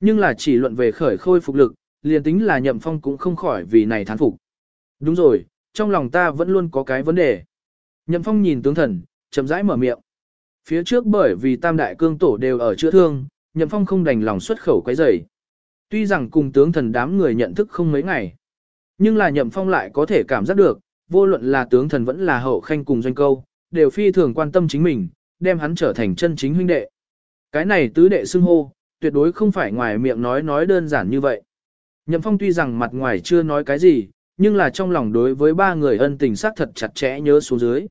Speaker 1: Nhưng là chỉ luận về khởi khôi phục lực, liền tính là nhậm phong cũng không khỏi vì này thán phục. Đúng rồi, trong lòng ta vẫn luôn có cái vấn đề. Nhậm Phong nhìn tướng thần, chậm rãi mở miệng. Phía trước bởi vì tam đại cương tổ đều ở chữa thương, Nhậm Phong không đành lòng xuất khẩu quấy rầy. Tuy rằng cùng tướng thần đám người nhận thức không mấy ngày, nhưng là Nhậm Phong lại có thể cảm giác được, vô luận là tướng thần vẫn là hậu khanh cùng doanh câu, đều phi thường quan tâm chính mình, đem hắn trở thành chân chính huynh đệ. Cái này tứ đệ xưng hô, tuyệt đối không phải ngoài miệng nói nói đơn giản như vậy. Nhậm Phong tuy rằng mặt ngoài chưa nói cái gì, nhưng là trong lòng đối với ba người ân tình xác thật chặt chẽ nhớ xuống dưới.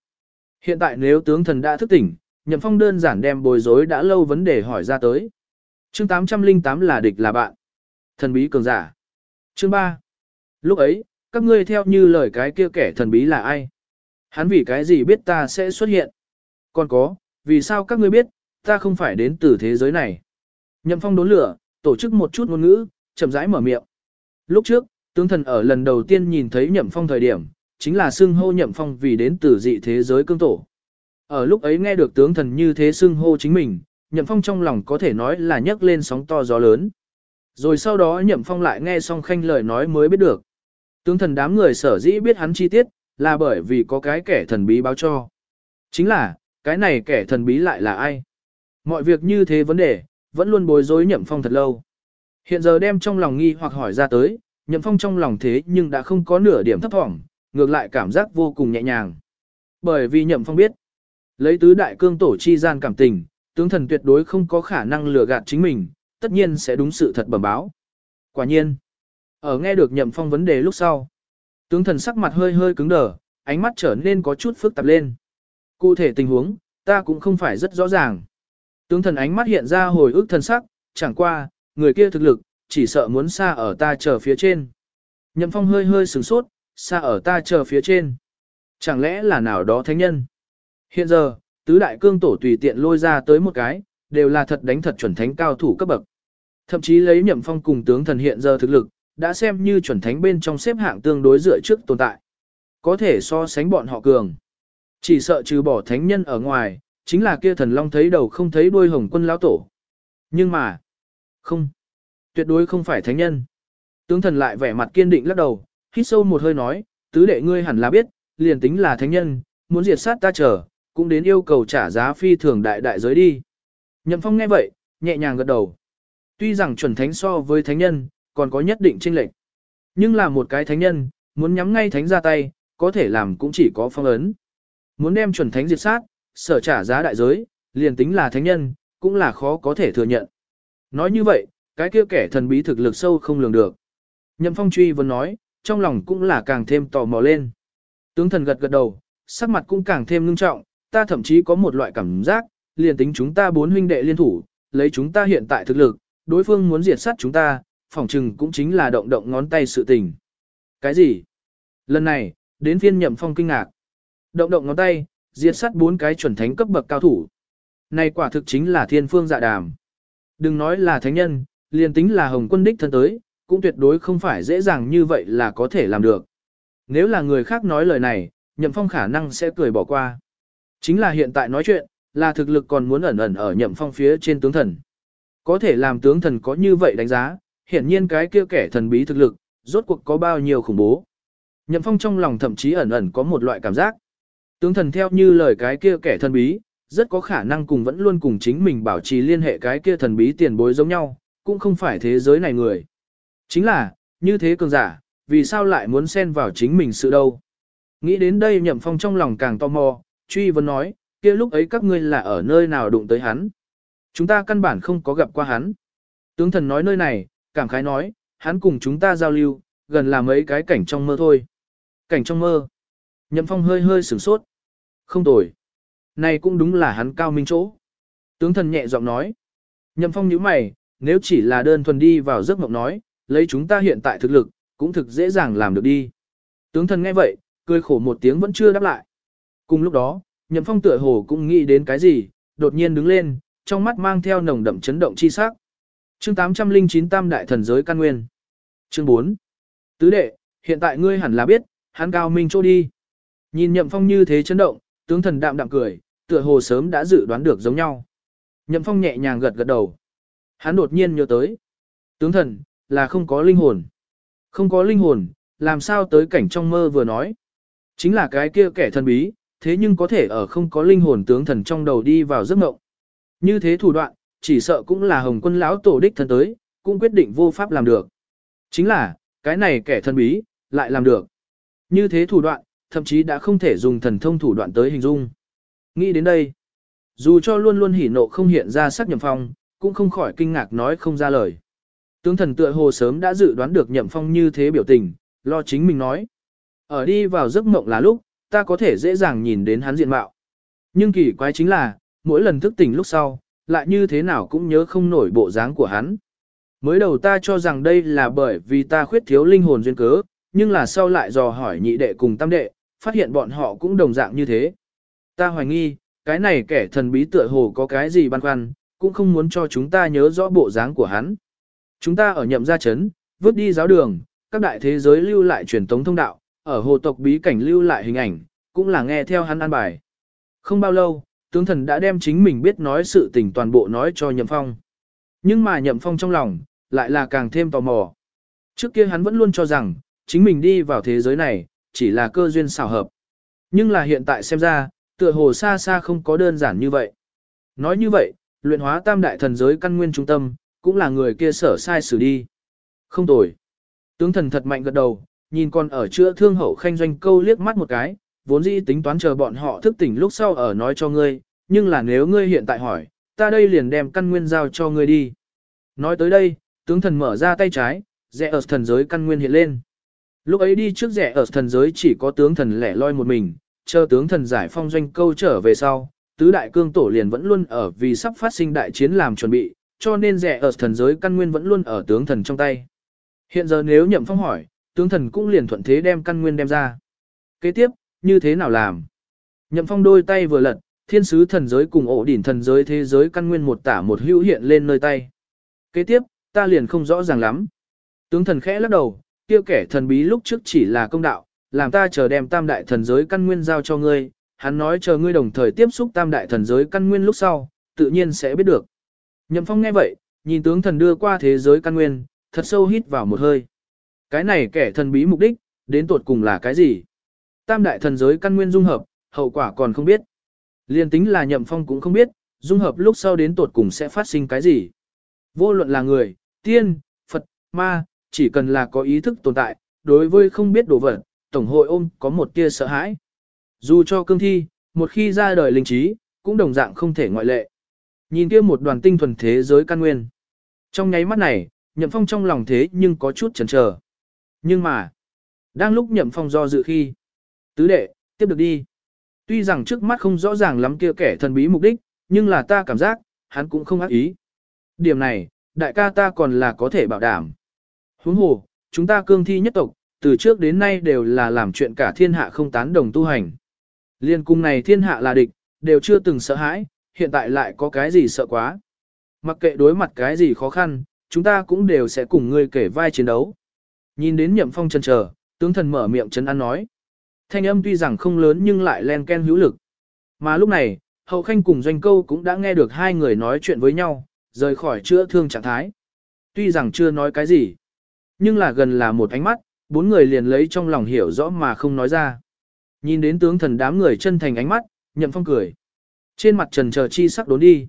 Speaker 1: Hiện tại nếu tướng thần đã thức tỉnh, Nhậm Phong đơn giản đem bồi rối đã lâu vấn đề hỏi ra tới. Chương 808 là địch là bạn. Thần bí cường giả. Chương 3. Lúc ấy, các ngươi theo như lời cái kia kẻ thần bí là ai? Hắn vì cái gì biết ta sẽ xuất hiện? Còn có, vì sao các ngươi biết, ta không phải đến từ thế giới này? Nhậm Phong đốn lửa, tổ chức một chút ngôn ngữ, chậm rãi mở miệng. Lúc trước, tướng thần ở lần đầu tiên nhìn thấy Nhậm Phong thời điểm, chính là xưng hô Nhậm Phong vì đến từ dị thế giới cương tổ. Ở lúc ấy nghe được tướng thần như thế xưng hô chính mình, Nhậm Phong trong lòng có thể nói là nhấc lên sóng to gió lớn. Rồi sau đó Nhậm Phong lại nghe xong khanh lời nói mới biết được. Tướng thần đám người sở dĩ biết hắn chi tiết, là bởi vì có cái kẻ thần bí báo cho. Chính là, cái này kẻ thần bí lại là ai? Mọi việc như thế vấn đề, vẫn luôn bối rối Nhậm Phong thật lâu. Hiện giờ đem trong lòng nghi hoặc hỏi ra tới, Nhậm Phong trong lòng thế nhưng đã không có nửa điểm thấp thỏm, ngược lại cảm giác vô cùng nhẹ nhàng. Bởi vì Nhậm Phong biết, lấy tứ đại cương tổ chi gian cảm tình, tướng thần tuyệt đối không có khả năng lừa gạt chính mình, tất nhiên sẽ đúng sự thật bẩm báo. Quả nhiên, ở nghe được Nhậm Phong vấn đề lúc sau, tướng thần sắc mặt hơi hơi cứng đờ, ánh mắt trở nên có chút phức tạp lên. Cụ thể tình huống, ta cũng không phải rất rõ ràng. Tướng thần ánh mắt hiện ra hồi ức thần sắc, chẳng qua, người kia thực lực, chỉ sợ muốn xa ở ta chờ phía trên. Nhậm phong hơi hơi sửng sốt, xa ở ta chờ phía trên. Chẳng lẽ là nào đó thánh nhân? Hiện giờ, tứ đại cương tổ tùy tiện lôi ra tới một cái, đều là thật đánh thật chuẩn thánh cao thủ cấp bậc. Thậm chí lấy nhậm phong cùng tướng thần hiện giờ thực lực, đã xem như chuẩn thánh bên trong xếp hạng tương đối dựa trước tồn tại. Có thể so sánh bọn họ cường. Chỉ sợ trừ bỏ thánh nhân ở ngoài, chính là kia thần long thấy đầu không thấy đuôi hồng quân lão tổ. Nhưng mà, không, tuyệt đối không phải thánh nhân. Tướng thần lại vẻ mặt kiên định lắc đầu, hít sâu một hơi nói, tứ đệ ngươi hẳn là biết, liền tính là thánh nhân, muốn diệt sát ta chờ, cũng đến yêu cầu trả giá phi thường đại đại giới đi. Nhậm phong nghe vậy, nhẹ nhàng gật đầu. Tuy rằng chuẩn thánh so với thánh nhân, còn có nhất định chênh lệch. Nhưng là một cái thánh nhân, muốn nhắm ngay thánh ra tay, có thể làm cũng chỉ có phong ấn. Muốn đem chuẩn thánh diệt sát, sở trả giá đại giới, liền tính là thánh nhân, cũng là khó có thể thừa nhận. Nói như vậy, cái kia kẻ thần bí thực lực sâu không lường được. Nhậm phong truy vẫn nói, trong lòng cũng là càng thêm tò mò lên. Tướng thần gật gật đầu, sắc mặt cũng càng thêm ngưng trọng, ta thậm chí có một loại cảm giác, liền tính chúng ta bốn huynh đệ liên thủ, lấy chúng ta hiện tại thực lực, đối phương muốn diệt sát chúng ta, phỏng chừng cũng chính là động động ngón tay sự tình. Cái gì? Lần này, đến phiên nhậm phong kinh ngạc. Động động ngón tay, diệt sát bốn cái chuẩn thánh cấp bậc cao thủ. Này quả thực chính là thiên phương dạ đàm. Đừng nói là thánh nhân, liền tính là hồng quân đích thân tới, cũng tuyệt đối không phải dễ dàng như vậy là có thể làm được. Nếu là người khác nói lời này, nhậm phong khả năng sẽ cười bỏ qua. Chính là hiện tại nói chuyện, là thực lực còn muốn ẩn ẩn ở nhậm phong phía trên tướng thần. Có thể làm tướng thần có như vậy đánh giá, hiển nhiên cái kia kẻ thần bí thực lực, rốt cuộc có bao nhiêu khủng bố. Nhậm phong trong lòng thậm chí ẩn ẩn có một loại cảm giác. Tướng thần theo như lời cái kia kẻ thần bí, rất có khả năng cùng vẫn luôn cùng chính mình bảo trì liên hệ cái kia thần bí tiền bối giống nhau, cũng không phải thế giới này người. Chính là, như thế cường giả, vì sao lại muốn xen vào chính mình sự đâu. Nghĩ đến đây nhậm phong trong lòng càng tò mò, truy vấn nói, kia lúc ấy các ngươi là ở nơi nào đụng tới hắn. Chúng ta căn bản không có gặp qua hắn. Tướng thần nói nơi này, cảm khái nói, hắn cùng chúng ta giao lưu, gần là mấy cái cảnh trong mơ thôi. Cảnh trong mơ. Nhậm phong hơi hơi sửng sốt. Không tồi. Này cũng đúng là hắn cao minh chỗ. Tướng thần nhẹ giọng nói. Nhậm phong nhíu mày, nếu chỉ là đơn thuần đi vào giấc mộng nói, lấy chúng ta hiện tại thực lực, cũng thực dễ dàng làm được đi. Tướng thần nghe vậy, cười khổ một tiếng vẫn chưa đáp lại. Cùng lúc đó, Nhậm Phong tựa hồ cũng nghĩ đến cái gì, đột nhiên đứng lên, trong mắt mang theo nồng đậm chấn động chi sắc. Chương 809 Tam Đại Thần Giới Căn Nguyên Chương 4 Tứ đệ, hiện tại ngươi hẳn là biết, hắn cao minh chỗ đi. Nhìn Nhậm Phong như thế chấn động, tướng thần đạm đạm cười, tựa hồ sớm đã dự đoán được giống nhau. Nhậm Phong nhẹ nhàng gật gật đầu. Hắn đột nhiên nhớ tới. Tướng thần, là không có linh hồn. Không có linh hồn, làm sao tới cảnh trong mơ vừa nói. Chính là cái kia kẻ thần bí, thế nhưng có thể ở không có linh hồn tướng thần trong đầu đi vào giấc mộng. Như thế thủ đoạn, chỉ sợ cũng là hồng quân lão tổ đích thân tới, cũng quyết định vô pháp làm được. Chính là, cái này kẻ thần bí, lại làm được. Như thế thủ đoạn, thậm chí đã không thể dùng thần thông thủ đoạn tới hình dung. Nghĩ đến đây, dù cho luôn luôn hỉ nộ không hiện ra sắc nhậm phong, cũng không khỏi kinh ngạc nói không ra lời. Tướng thần tựa hồ sớm đã dự đoán được nhậm phong như thế biểu tình, lo chính mình nói. Ở đi vào giấc mộng là lúc, ta có thể dễ dàng nhìn đến hắn diện mạo. Nhưng kỳ quái chính là, mỗi lần thức tỉnh lúc sau, lại như thế nào cũng nhớ không nổi bộ dáng của hắn. Mới đầu ta cho rằng đây là bởi vì ta khuyết thiếu linh hồn duyên cớ, nhưng là sau lại dò hỏi nhị đệ cùng tam đệ, phát hiện bọn họ cũng đồng dạng như thế. Ta hoài nghi, cái này kẻ thần bí tựa hồ có cái gì băn khoăn, cũng không muốn cho chúng ta nhớ rõ bộ dáng của hắn. Chúng ta ở nhậm gia chấn, vứt đi giáo đường, các đại thế giới lưu lại truyền tống thông đạo, ở hồ tộc bí cảnh lưu lại hình ảnh, cũng là nghe theo hắn an bài. Không bao lâu, tướng thần đã đem chính mình biết nói sự tình toàn bộ nói cho nhậm phong. Nhưng mà nhậm phong trong lòng, lại là càng thêm tò mò. Trước kia hắn vẫn luôn cho rằng, chính mình đi vào thế giới này, chỉ là cơ duyên xảo hợp. Nhưng là hiện tại xem ra, tựa hồ xa xa không có đơn giản như vậy. Nói như vậy, luyện hóa tam đại thần giới căn nguyên trung tâm, cũng là người kia sở sai xử đi. Không tồi. Tướng thần thật mạnh gật đầu, nhìn con ở chữa thương hậu khanh doanh câu liếc mắt một cái, vốn dĩ tính toán chờ bọn họ thức tỉnh lúc sau ở nói cho ngươi, nhưng là nếu ngươi hiện tại hỏi, ta đây liền đem căn nguyên giao cho ngươi đi. Nói tới đây, tướng thần mở ra tay trái, rẽ ở thần giới căn nguyên hiện lên. Lúc ấy đi trước rẽ ở thần giới chỉ có tướng thần lẻ loi một mình, chờ tướng thần giải phong doanh câu trở về sau, tứ đại cương tổ liền vẫn luôn ở vì sắp phát sinh đại chiến làm chuẩn bị, cho nên rẻ ở thần giới căn nguyên vẫn luôn ở tướng thần trong tay. Hiện giờ nếu nhậm phong hỏi, tướng thần cũng liền thuận thế đem căn nguyên đem ra. Kế tiếp, như thế nào làm? Nhậm phong đôi tay vừa lật, thiên sứ thần giới cùng ổ đỉnh thần giới thế giới căn nguyên một tả một hữu hiện lên nơi tay. Kế tiếp, ta liền không rõ ràng lắm. Tướng thần khẽ lắc đầu, kia kẻ thần bí lúc trước chỉ là công đạo, làm ta chờ đem tam đại thần giới căn nguyên giao cho ngươi, hắn nói chờ ngươi đồng thời tiếp xúc tam đại thần giới căn nguyên lúc sau, tự nhiên sẽ biết được. Nhậm Phong nghe vậy, nhìn tướng thần đưa qua thế giới căn nguyên, thật sâu hít vào một hơi. Cái này kẻ thần bí mục đích, đến tuột cùng là cái gì? Tam đại thần giới căn nguyên dung hợp, hậu quả còn không biết. Liên tính là Nhậm Phong cũng không biết, dung hợp lúc sau đến tuột cùng sẽ phát sinh cái gì. Vô luận là người, tiên, Phật, ma, chỉ cần là có ý thức tồn tại, đối với không biết đồ vật, Tổng hội ôm có một tia sợ hãi. Dù cho cương thi, một khi ra đời linh trí, cũng đồng dạng không thể ngoại lệ. Nhìn kia một đoàn tinh thuần thế giới căn nguyên. Trong nháy mắt này, Nhậm Phong trong lòng thế nhưng có chút chần chờ. Nhưng mà, đang lúc Nhậm Phong do dự khi, tứ đệ, tiếp được đi. Tuy rằng trước mắt không rõ ràng lắm kia kẻ thần bí mục đích, nhưng là ta cảm giác, hắn cũng không ác ý. Điểm này, đại ca ta còn là có thể bảo đảm. Huống hồ, chúng ta cương thi nhất tộc, từ trước đến nay đều là làm chuyện cả thiên hạ không tán đồng tu hành. Liên cung này thiên hạ là địch, đều chưa từng sợ hãi, hiện tại lại có cái gì sợ quá. Mặc kệ đối mặt cái gì khó khăn, chúng ta cũng đều sẽ cùng ngươi kể vai chiến đấu. Nhìn đến nhậm phong chân chờ, tướng thần mở miệng chấn an nói. Thanh âm tuy rằng không lớn nhưng lại len ken hữu lực. Mà lúc này, hậu khanh cùng doanh câu cũng đã nghe được hai người nói chuyện với nhau, rời khỏi chữa thương trạng thái. Tuy rằng chưa nói cái gì, nhưng là gần là một ánh mắt, bốn người liền lấy trong lòng hiểu rõ mà không nói ra. Nhìn đến tướng thần đám người chân thành ánh mắt, nhậm phong cười. Trên mặt trần chờ chi sắc đốn đi.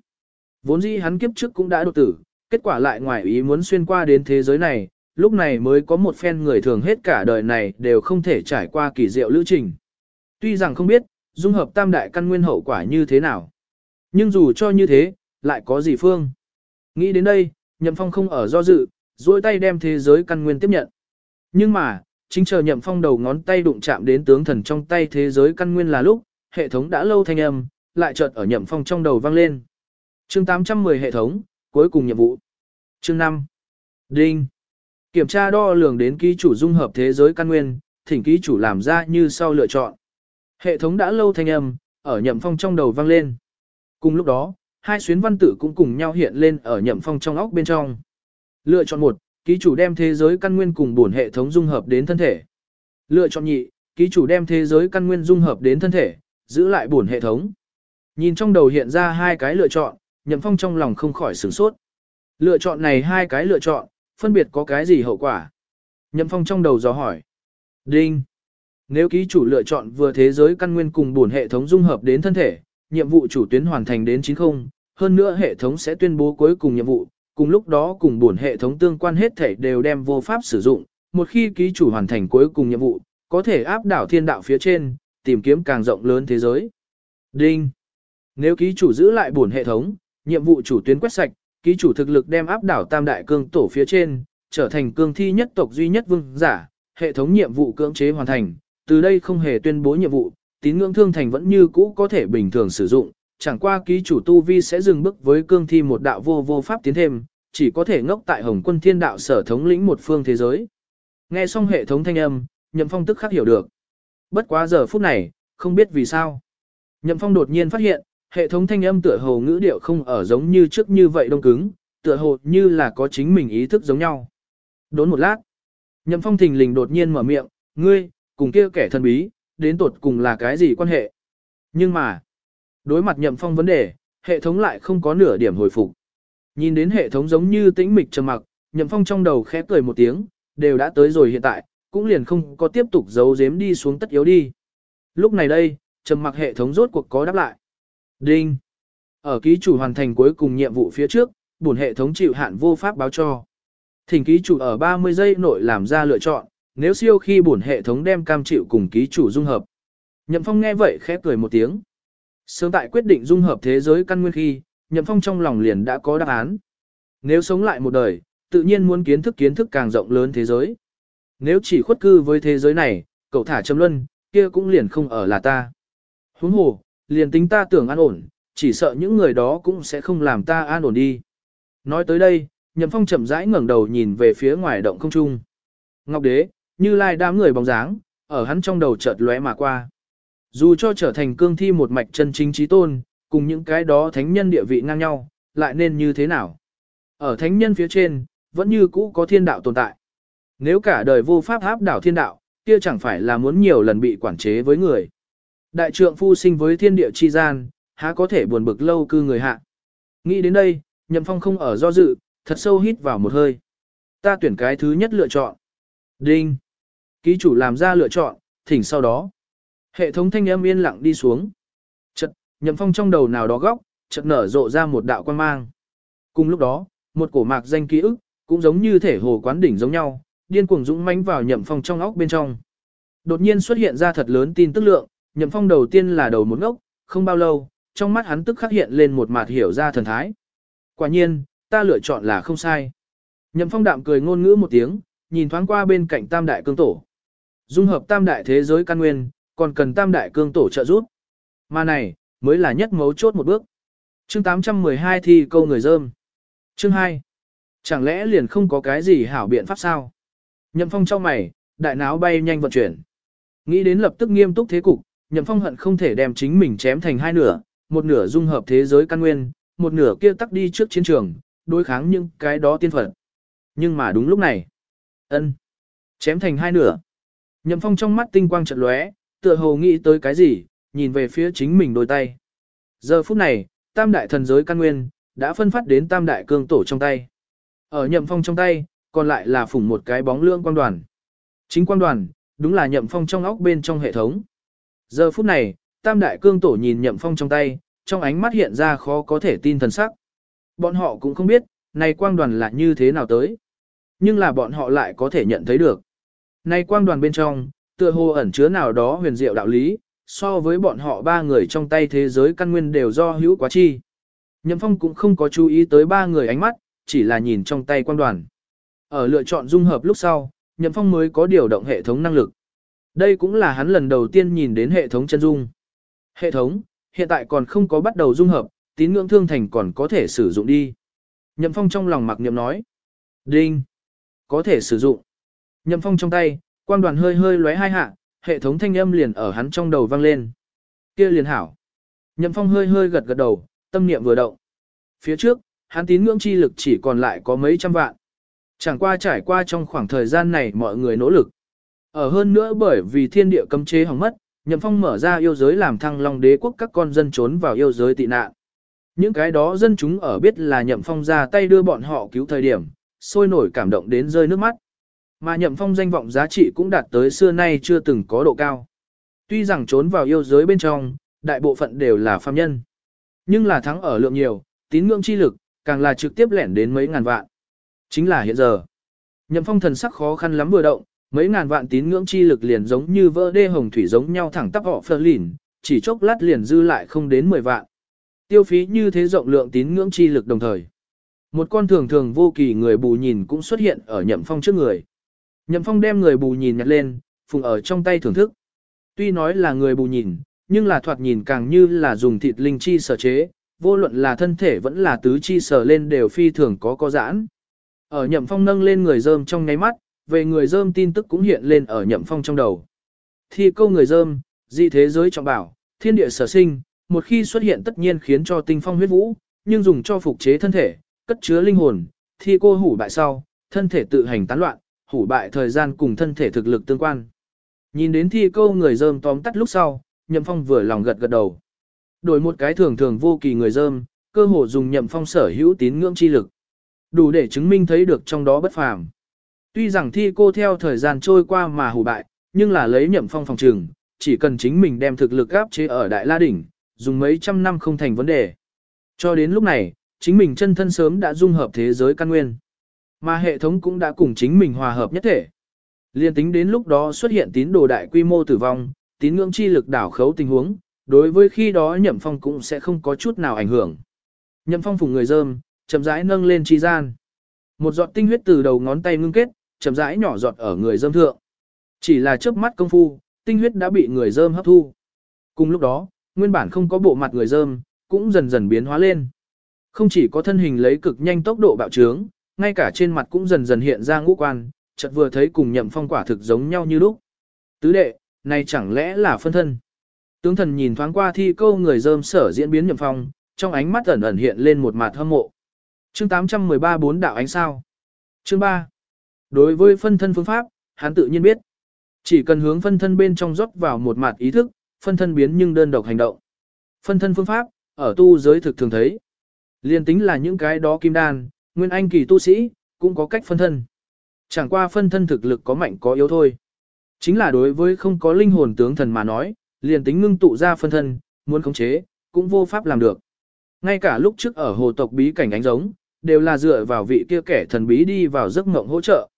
Speaker 1: Vốn dĩ hắn kiếp trước cũng đã đột tử, kết quả lại ngoài ý muốn xuyên qua đến thế giới này, lúc này mới có một phen người thường hết cả đời này đều không thể trải qua kỳ diệu lữ trình. Tuy rằng không biết, dung hợp tam đại căn nguyên hậu quả như thế nào. Nhưng dù cho như thế, lại có gì phương. Nghĩ đến đây, Nhậm Phong không ở do dự, duỗi tay đem thế giới căn nguyên tiếp nhận. Nhưng mà, chính chờ Nhậm Phong đầu ngón tay đụng chạm đến tướng thần trong tay thế giới căn nguyên là lúc, hệ thống đã lâu thanh âm, lại chợt ở Nhậm Phong trong đầu vang lên. Chương 810 hệ thống, cuối cùng nhiệm vụ. Chương 5. Đinh. Kiểm tra đo lường đến ký chủ dung hợp thế giới căn nguyên, thỉnh ký chủ làm ra như sau lựa chọn. Hệ thống đã lâu thanh âm, ở Nhậm Phong trong đầu vang lên. Cùng lúc đó, hai xuyến văn tử cũng cùng nhau hiện lên ở Nhậm Phong trong óc bên trong. Lựa chọn 1, ký chủ đem thế giới căn nguyên cùng bổn hệ thống dung hợp đến thân thể. Lựa chọn nhị, ký chủ đem thế giới căn nguyên dung hợp đến thân thể, giữ lại bổn hệ thống. Nhìn trong đầu hiện ra hai cái lựa chọn, Nhậm Phong trong lòng không khỏi sửng sốt. Lựa chọn này hai cái lựa chọn, phân biệt có cái gì hậu quả? Nhậm Phong trong đầu dò hỏi. Đinh. nếu ký chủ lựa chọn vừa thế giới căn nguyên cùng bổn hệ thống dung hợp đến thân thể, nhiệm vụ chủ tuyến hoàn thành đến 90, hơn nữa hệ thống sẽ tuyên bố cuối cùng nhiệm vụ, cùng lúc đó cùng bổn hệ thống tương quan hết thể đều đem vô pháp sử dụng, một khi ký chủ hoàn thành cuối cùng nhiệm vụ, có thể áp đảo thiên đạo phía trên, tìm kiếm càng rộng lớn thế giới. Đinh. Nếu ký chủ giữ lại bổn hệ thống, nhiệm vụ chủ tuyến quét sạch, ký chủ thực lực đem áp đảo tam đại cương tổ phía trên, trở thành cương thi nhất tộc duy nhất vương giả, hệ thống nhiệm vụ cưỡng chế hoàn thành, từ đây không hề tuyên bố nhiệm vụ, tín ngưỡng thương thành vẫn như cũ có thể bình thường sử dụng, chẳng qua ký chủ tu vi sẽ dừng bước với cương thi một đạo vô vô pháp tiến thêm, chỉ có thể ngốc tại Hồng Quân Thiên Đạo sở thống lĩnh một phương thế giới. Nghe xong hệ thống thanh âm, Nhậm Phong tức khắc hiểu được. Bất quá giờ phút này, không biết vì sao. Nhậm Phong đột nhiên phát hiện, hệ thống thanh âm tựa hồ ngữ điệu không ở giống như trước như vậy đông cứng, tựa hồ như là có chính mình ý thức giống nhau. Đốn một lát, Nhậm Phong thình lình đột nhiên mở miệng, ngươi, cùng kia kẻ thần bí, đến tột cùng là cái gì quan hệ. Nhưng mà, đối mặt Nhậm Phong vấn đề, hệ thống lại không có nửa điểm hồi phục. Nhìn đến hệ thống giống như tĩnh mịch trầm mặc, Nhậm Phong trong đầu khẽ cười một tiếng, đều đã tới rồi hiện tại, cũng liền không có tiếp tục giấu giếm đi xuống tất yếu đi. Lúc này đây, trầm mặc hệ thống rốt cuộc có đáp lại. Đinh. Ở ký chủ hoàn thành cuối cùng nhiệm vụ phía trước, bổn hệ thống chịu hạn vô pháp báo cho. Thỉnh ký chủ ở 30 giây nội làm ra lựa chọn, nếu siêu khi bổn hệ thống đem cam chịu cùng ký chủ dung hợp. Nhậm Phong nghe vậy khẽ cười một tiếng. Sớm tại quyết định dung hợp thế giới căn nguyên khi, Nhậm Phong trong lòng liền đã có đáp án. Nếu sống lại một đời, tự nhiên muốn kiến thức kiến thức càng rộng lớn thế giới. Nếu chỉ khuất cư với thế giới này, cậu thả châm luân, kia cũng liền không ở là ta. Huống hồ, liền tính ta tưởng an ổn, chỉ sợ những người đó cũng sẽ không làm ta an ổn đi. Nói tới đây, Nhậm Phong chậm rãi ngẩng đầu nhìn về phía ngoài động không trung. Ngọc Đế, như lai đám người bóng dáng, ở hắn trong đầu chợt lóe mà qua. Dù cho trở thành cương thi một mạch chân chính trí tôn, cùng những cái đó thánh nhân địa vị ngang nhau, lại nên như thế nào? Ở thánh nhân phía trên, vẫn như cũ có thiên đạo tồn tại. Nếu cả đời vô pháp áp đảo thiên đạo, kia chẳng phải là muốn nhiều lần bị quản chế với người. Đại trượng phu sinh với thiên địa chi gian, há có thể buồn bực lâu cư người hạ. Nghĩ đến đây, Nhậm Phong không ở do dự, thật sâu hít vào một hơi. Ta tuyển cái thứ nhất lựa chọn. Đinh. Ký chủ làm ra lựa chọn, thỉnh sau đó. Hệ thống thanh âm yên lặng đi xuống. Chật, Nhậm Phong trong đầu nào đó góc, chợt nở rộ ra một đạo quan mang. Cùng lúc đó, một cổ mạc danh ký ức, cũng giống như thể hồ quán đỉnh giống nhau, điên cuồng dũng mãnh vào Nhậm Phong trong óc bên trong. Đột nhiên xuất hiện ra thật lớn tin tức lượng, Nhậm Phong đầu tiên là đầu một ngốc, không bao lâu, trong mắt hắn tức khắc hiện lên một mặt hiểu ra thần thái. Quả nhiên, ta lựa chọn là không sai. Nhậm Phong đạm cười ngôn ngữ một tiếng, nhìn thoáng qua bên cạnh Tam Đại Cương Tổ. Dung hợp Tam Đại thế giới căn nguyên, còn cần Tam Đại Cương Tổ trợ giúp. Mà này, mới là nhất mấu chốt một bước. Chương 812 thi câu người dơm. Chương 2. Chẳng lẽ liền không có cái gì hảo biện pháp sao? Nhậm Phong trong mày, đại náo bay nhanh vận chuyển. Nghĩ đến lập tức nghiêm túc thế cục, Nhậm Phong hận không thể đem chính mình chém thành hai nửa, một nửa dung hợp thế giới căn nguyên, một nửa kia tắc đi trước chiến trường, đối kháng những cái đó tiên phật. Nhưng mà đúng lúc này, ân chém thành hai nửa. Nhậm Phong trong mắt tinh quang chợt lóe, tựa hồ nghĩ tới cái gì, nhìn về phía chính mình đôi tay. Giờ phút này, tam đại thần giới căn nguyên, đã phân phát đến tam đại cương tổ trong tay. Ở nhậm phong trong tay, còn lại là phủng một cái bóng lương quang đoàn. Chính quang đoàn, đúng là nhậm phong trong óc bên trong hệ thống. Giờ phút này, tam đại cương tổ nhìn nhậm phong trong tay, trong ánh mắt hiện ra khó có thể tin thần sắc. Bọn họ cũng không biết, này quang đoàn là như thế nào tới. Nhưng là bọn họ lại có thể nhận thấy được. Này quang đoàn bên trong, tựa hồ ẩn chứa nào đó huyền diệu đạo lý, so với bọn họ ba người trong tay thế giới căn nguyên đều do hữu quá chi. Nhậm Phong cũng không có chú ý tới ba người ánh mắt, chỉ là nhìn trong tay quang đoàn. Ở lựa chọn dung hợp lúc sau, Nhậm Phong mới có điều động hệ thống năng lực. Đây cũng là hắn lần đầu tiên nhìn đến hệ thống chân dung. Hệ thống, hiện tại còn không có bắt đầu dung hợp, tín ngưỡng thương thành còn có thể sử dụng đi. Nhậm Phong trong lòng mặc niệm nói. Đinh. Có thể sử dụng. Nhậm Phong trong tay, quang đoàn hơi hơi lóe hai hạ, hệ thống thanh âm liền ở hắn trong đầu vang lên. Kia liền hảo. Nhậm Phong hơi hơi gật gật đầu, tâm niệm vừa động. Phía trước, hắn tín ngưỡng chi lực chỉ còn lại có mấy trăm vạn. Chẳng qua trải qua trong khoảng thời gian này mọi người nỗ lực. Ở hơn nữa bởi vì thiên địa cấm chế hỏng mất, Nhậm Phong mở ra yêu giới làm thăng long đế quốc các con dân trốn vào yêu giới tị nạn. Những cái đó dân chúng ở biết là Nhậm Phong ra tay đưa bọn họ cứu thời điểm, sôi nổi cảm động đến rơi nước mắt. Mà nhậm phong danh vọng giá trị cũng đạt tới xưa nay chưa từng có độ cao. Tuy rằng trốn vào yêu giới bên trong, đại bộ phận đều là phàm nhân. Nhưng là thắng ở lượng nhiều, tín ngưỡng chi lực, càng là trực tiếp lẻn đến mấy ngàn vạn. Chính là hiện giờ. Nhậm phong thần sắc khó khăn lắm vừa động, mấy ngàn vạn tín ngưỡng chi lực liền giống như vỡ đê hồng thủy giống nhau thẳng tắp họ phơ lìn, chỉ chốc lát liền dư lại không đến 10 vạn. Tiêu phí như thế rộng lượng tín ngưỡng chi lực đồng thời. Một con thường thường vô kỳ người bù nhìn cũng xuất hiện ở nhậm phong trước người. Nhậm phong đem người bù nhìn nhặt lên, phùng ở trong tay thưởng thức. Tuy nói là người bù nhìn, nhưng là thoạt nhìn càng như là dùng thịt linh chi sở chế, vô luận là thân thể vẫn là tứ chi sở lên đều phi thường có có giãn. Ở nhậm phong nâng lên người dơm trong ngáy mắt, về người dơm tin tức cũng hiện lên ở nhậm phong trong đầu. Thi câu người dơm, dị thế giới trọng bảo, thiên địa sở sinh, một khi xuất hiện tất nhiên khiến cho tinh phong huyết vũ, nhưng dùng cho phục chế thân thể, cất chứa linh hồn, thi cô hủ bại sau, thân thể tự hành tán loạn, hủ bại thời gian cùng thân thể thực lực tương quan. Nhìn đến thi câu người dơm tóm tắt lúc sau, nhậm phong vừa lòng gật gật đầu. Đổi một cái thường thường vô kỳ người dơm, cơ hồ dùng nhậm phong sở hữu tín ngưỡng chi lực. Đủ để chứng minh thấy được trong đó bất phàm. Tuy rằng thi cô theo thời gian trôi qua mà hủ bại, nhưng là lấy nhậm phong phòng trường, chỉ cần chính mình đem thực lực áp chế ở Đại La Đỉnh, dùng mấy trăm năm không thành vấn đề. Cho đến lúc này, chính mình chân thân sớm đã dung hợp thế giới căn nguyên. Mà hệ thống cũng đã cùng chính mình hòa hợp nhất thể. Liên tính đến lúc đó xuất hiện tín đồ đại quy mô tử vong, tín ngưỡng chi lực đảo khấu tình huống, đối với khi đó nhậm phong cũng sẽ không có chút nào ảnh hưởng. Nhậm phong phùng người dơm, chậm rãi nâng lên chi gian. Một giọt tinh huyết từ đầu ngón tay ngưng kết, chậm rãi nhỏ giọt ở người dơm thượng. Chỉ là chớp mắt công phu, tinh huyết đã bị người dơm hấp thu. Cùng lúc đó, nguyên bản không có bộ mặt người dơm, cũng dần dần biến hóa lên. Không chỉ có thân hình lấy cực nhanh tốc độ bạo trướng, ngay cả trên mặt cũng dần dần hiện ra ngũ quan, chợt vừa thấy cùng nhậm phong quả thực giống nhau như lúc. Tứ đệ, này chẳng lẽ là phân thân? Tướng thần nhìn thoáng qua thi câu người dơm sở diễn biến nhậm phong, trong ánh mắt ẩn ẩn hiện lên một mặt hâm mộ. Chương 813 bốn đạo ánh sao. Chương 3. Đối với phân thân phương pháp, hắn tự nhiên biết. Chỉ cần hướng phân thân bên trong rót vào một mặt ý thức, phân thân biến nhưng đơn độc hành động. Phân thân phương pháp, ở tu giới thực thường thấy. Liên tính là những cái đó kim đan, nguyên anh kỳ tu sĩ, cũng có cách phân thân. Chẳng qua phân thân thực lực có mạnh có yếu thôi. Chính là đối với không có linh hồn tướng thần mà nói, liền tính ngưng tụ ra phân thân, muốn khống chế, cũng vô pháp làm được. Ngay cả lúc trước ở hồ tộc bí cảnh ánh giống, đều là dựa vào vị kia kẻ thần bí đi vào giấc mộng hỗ trợ.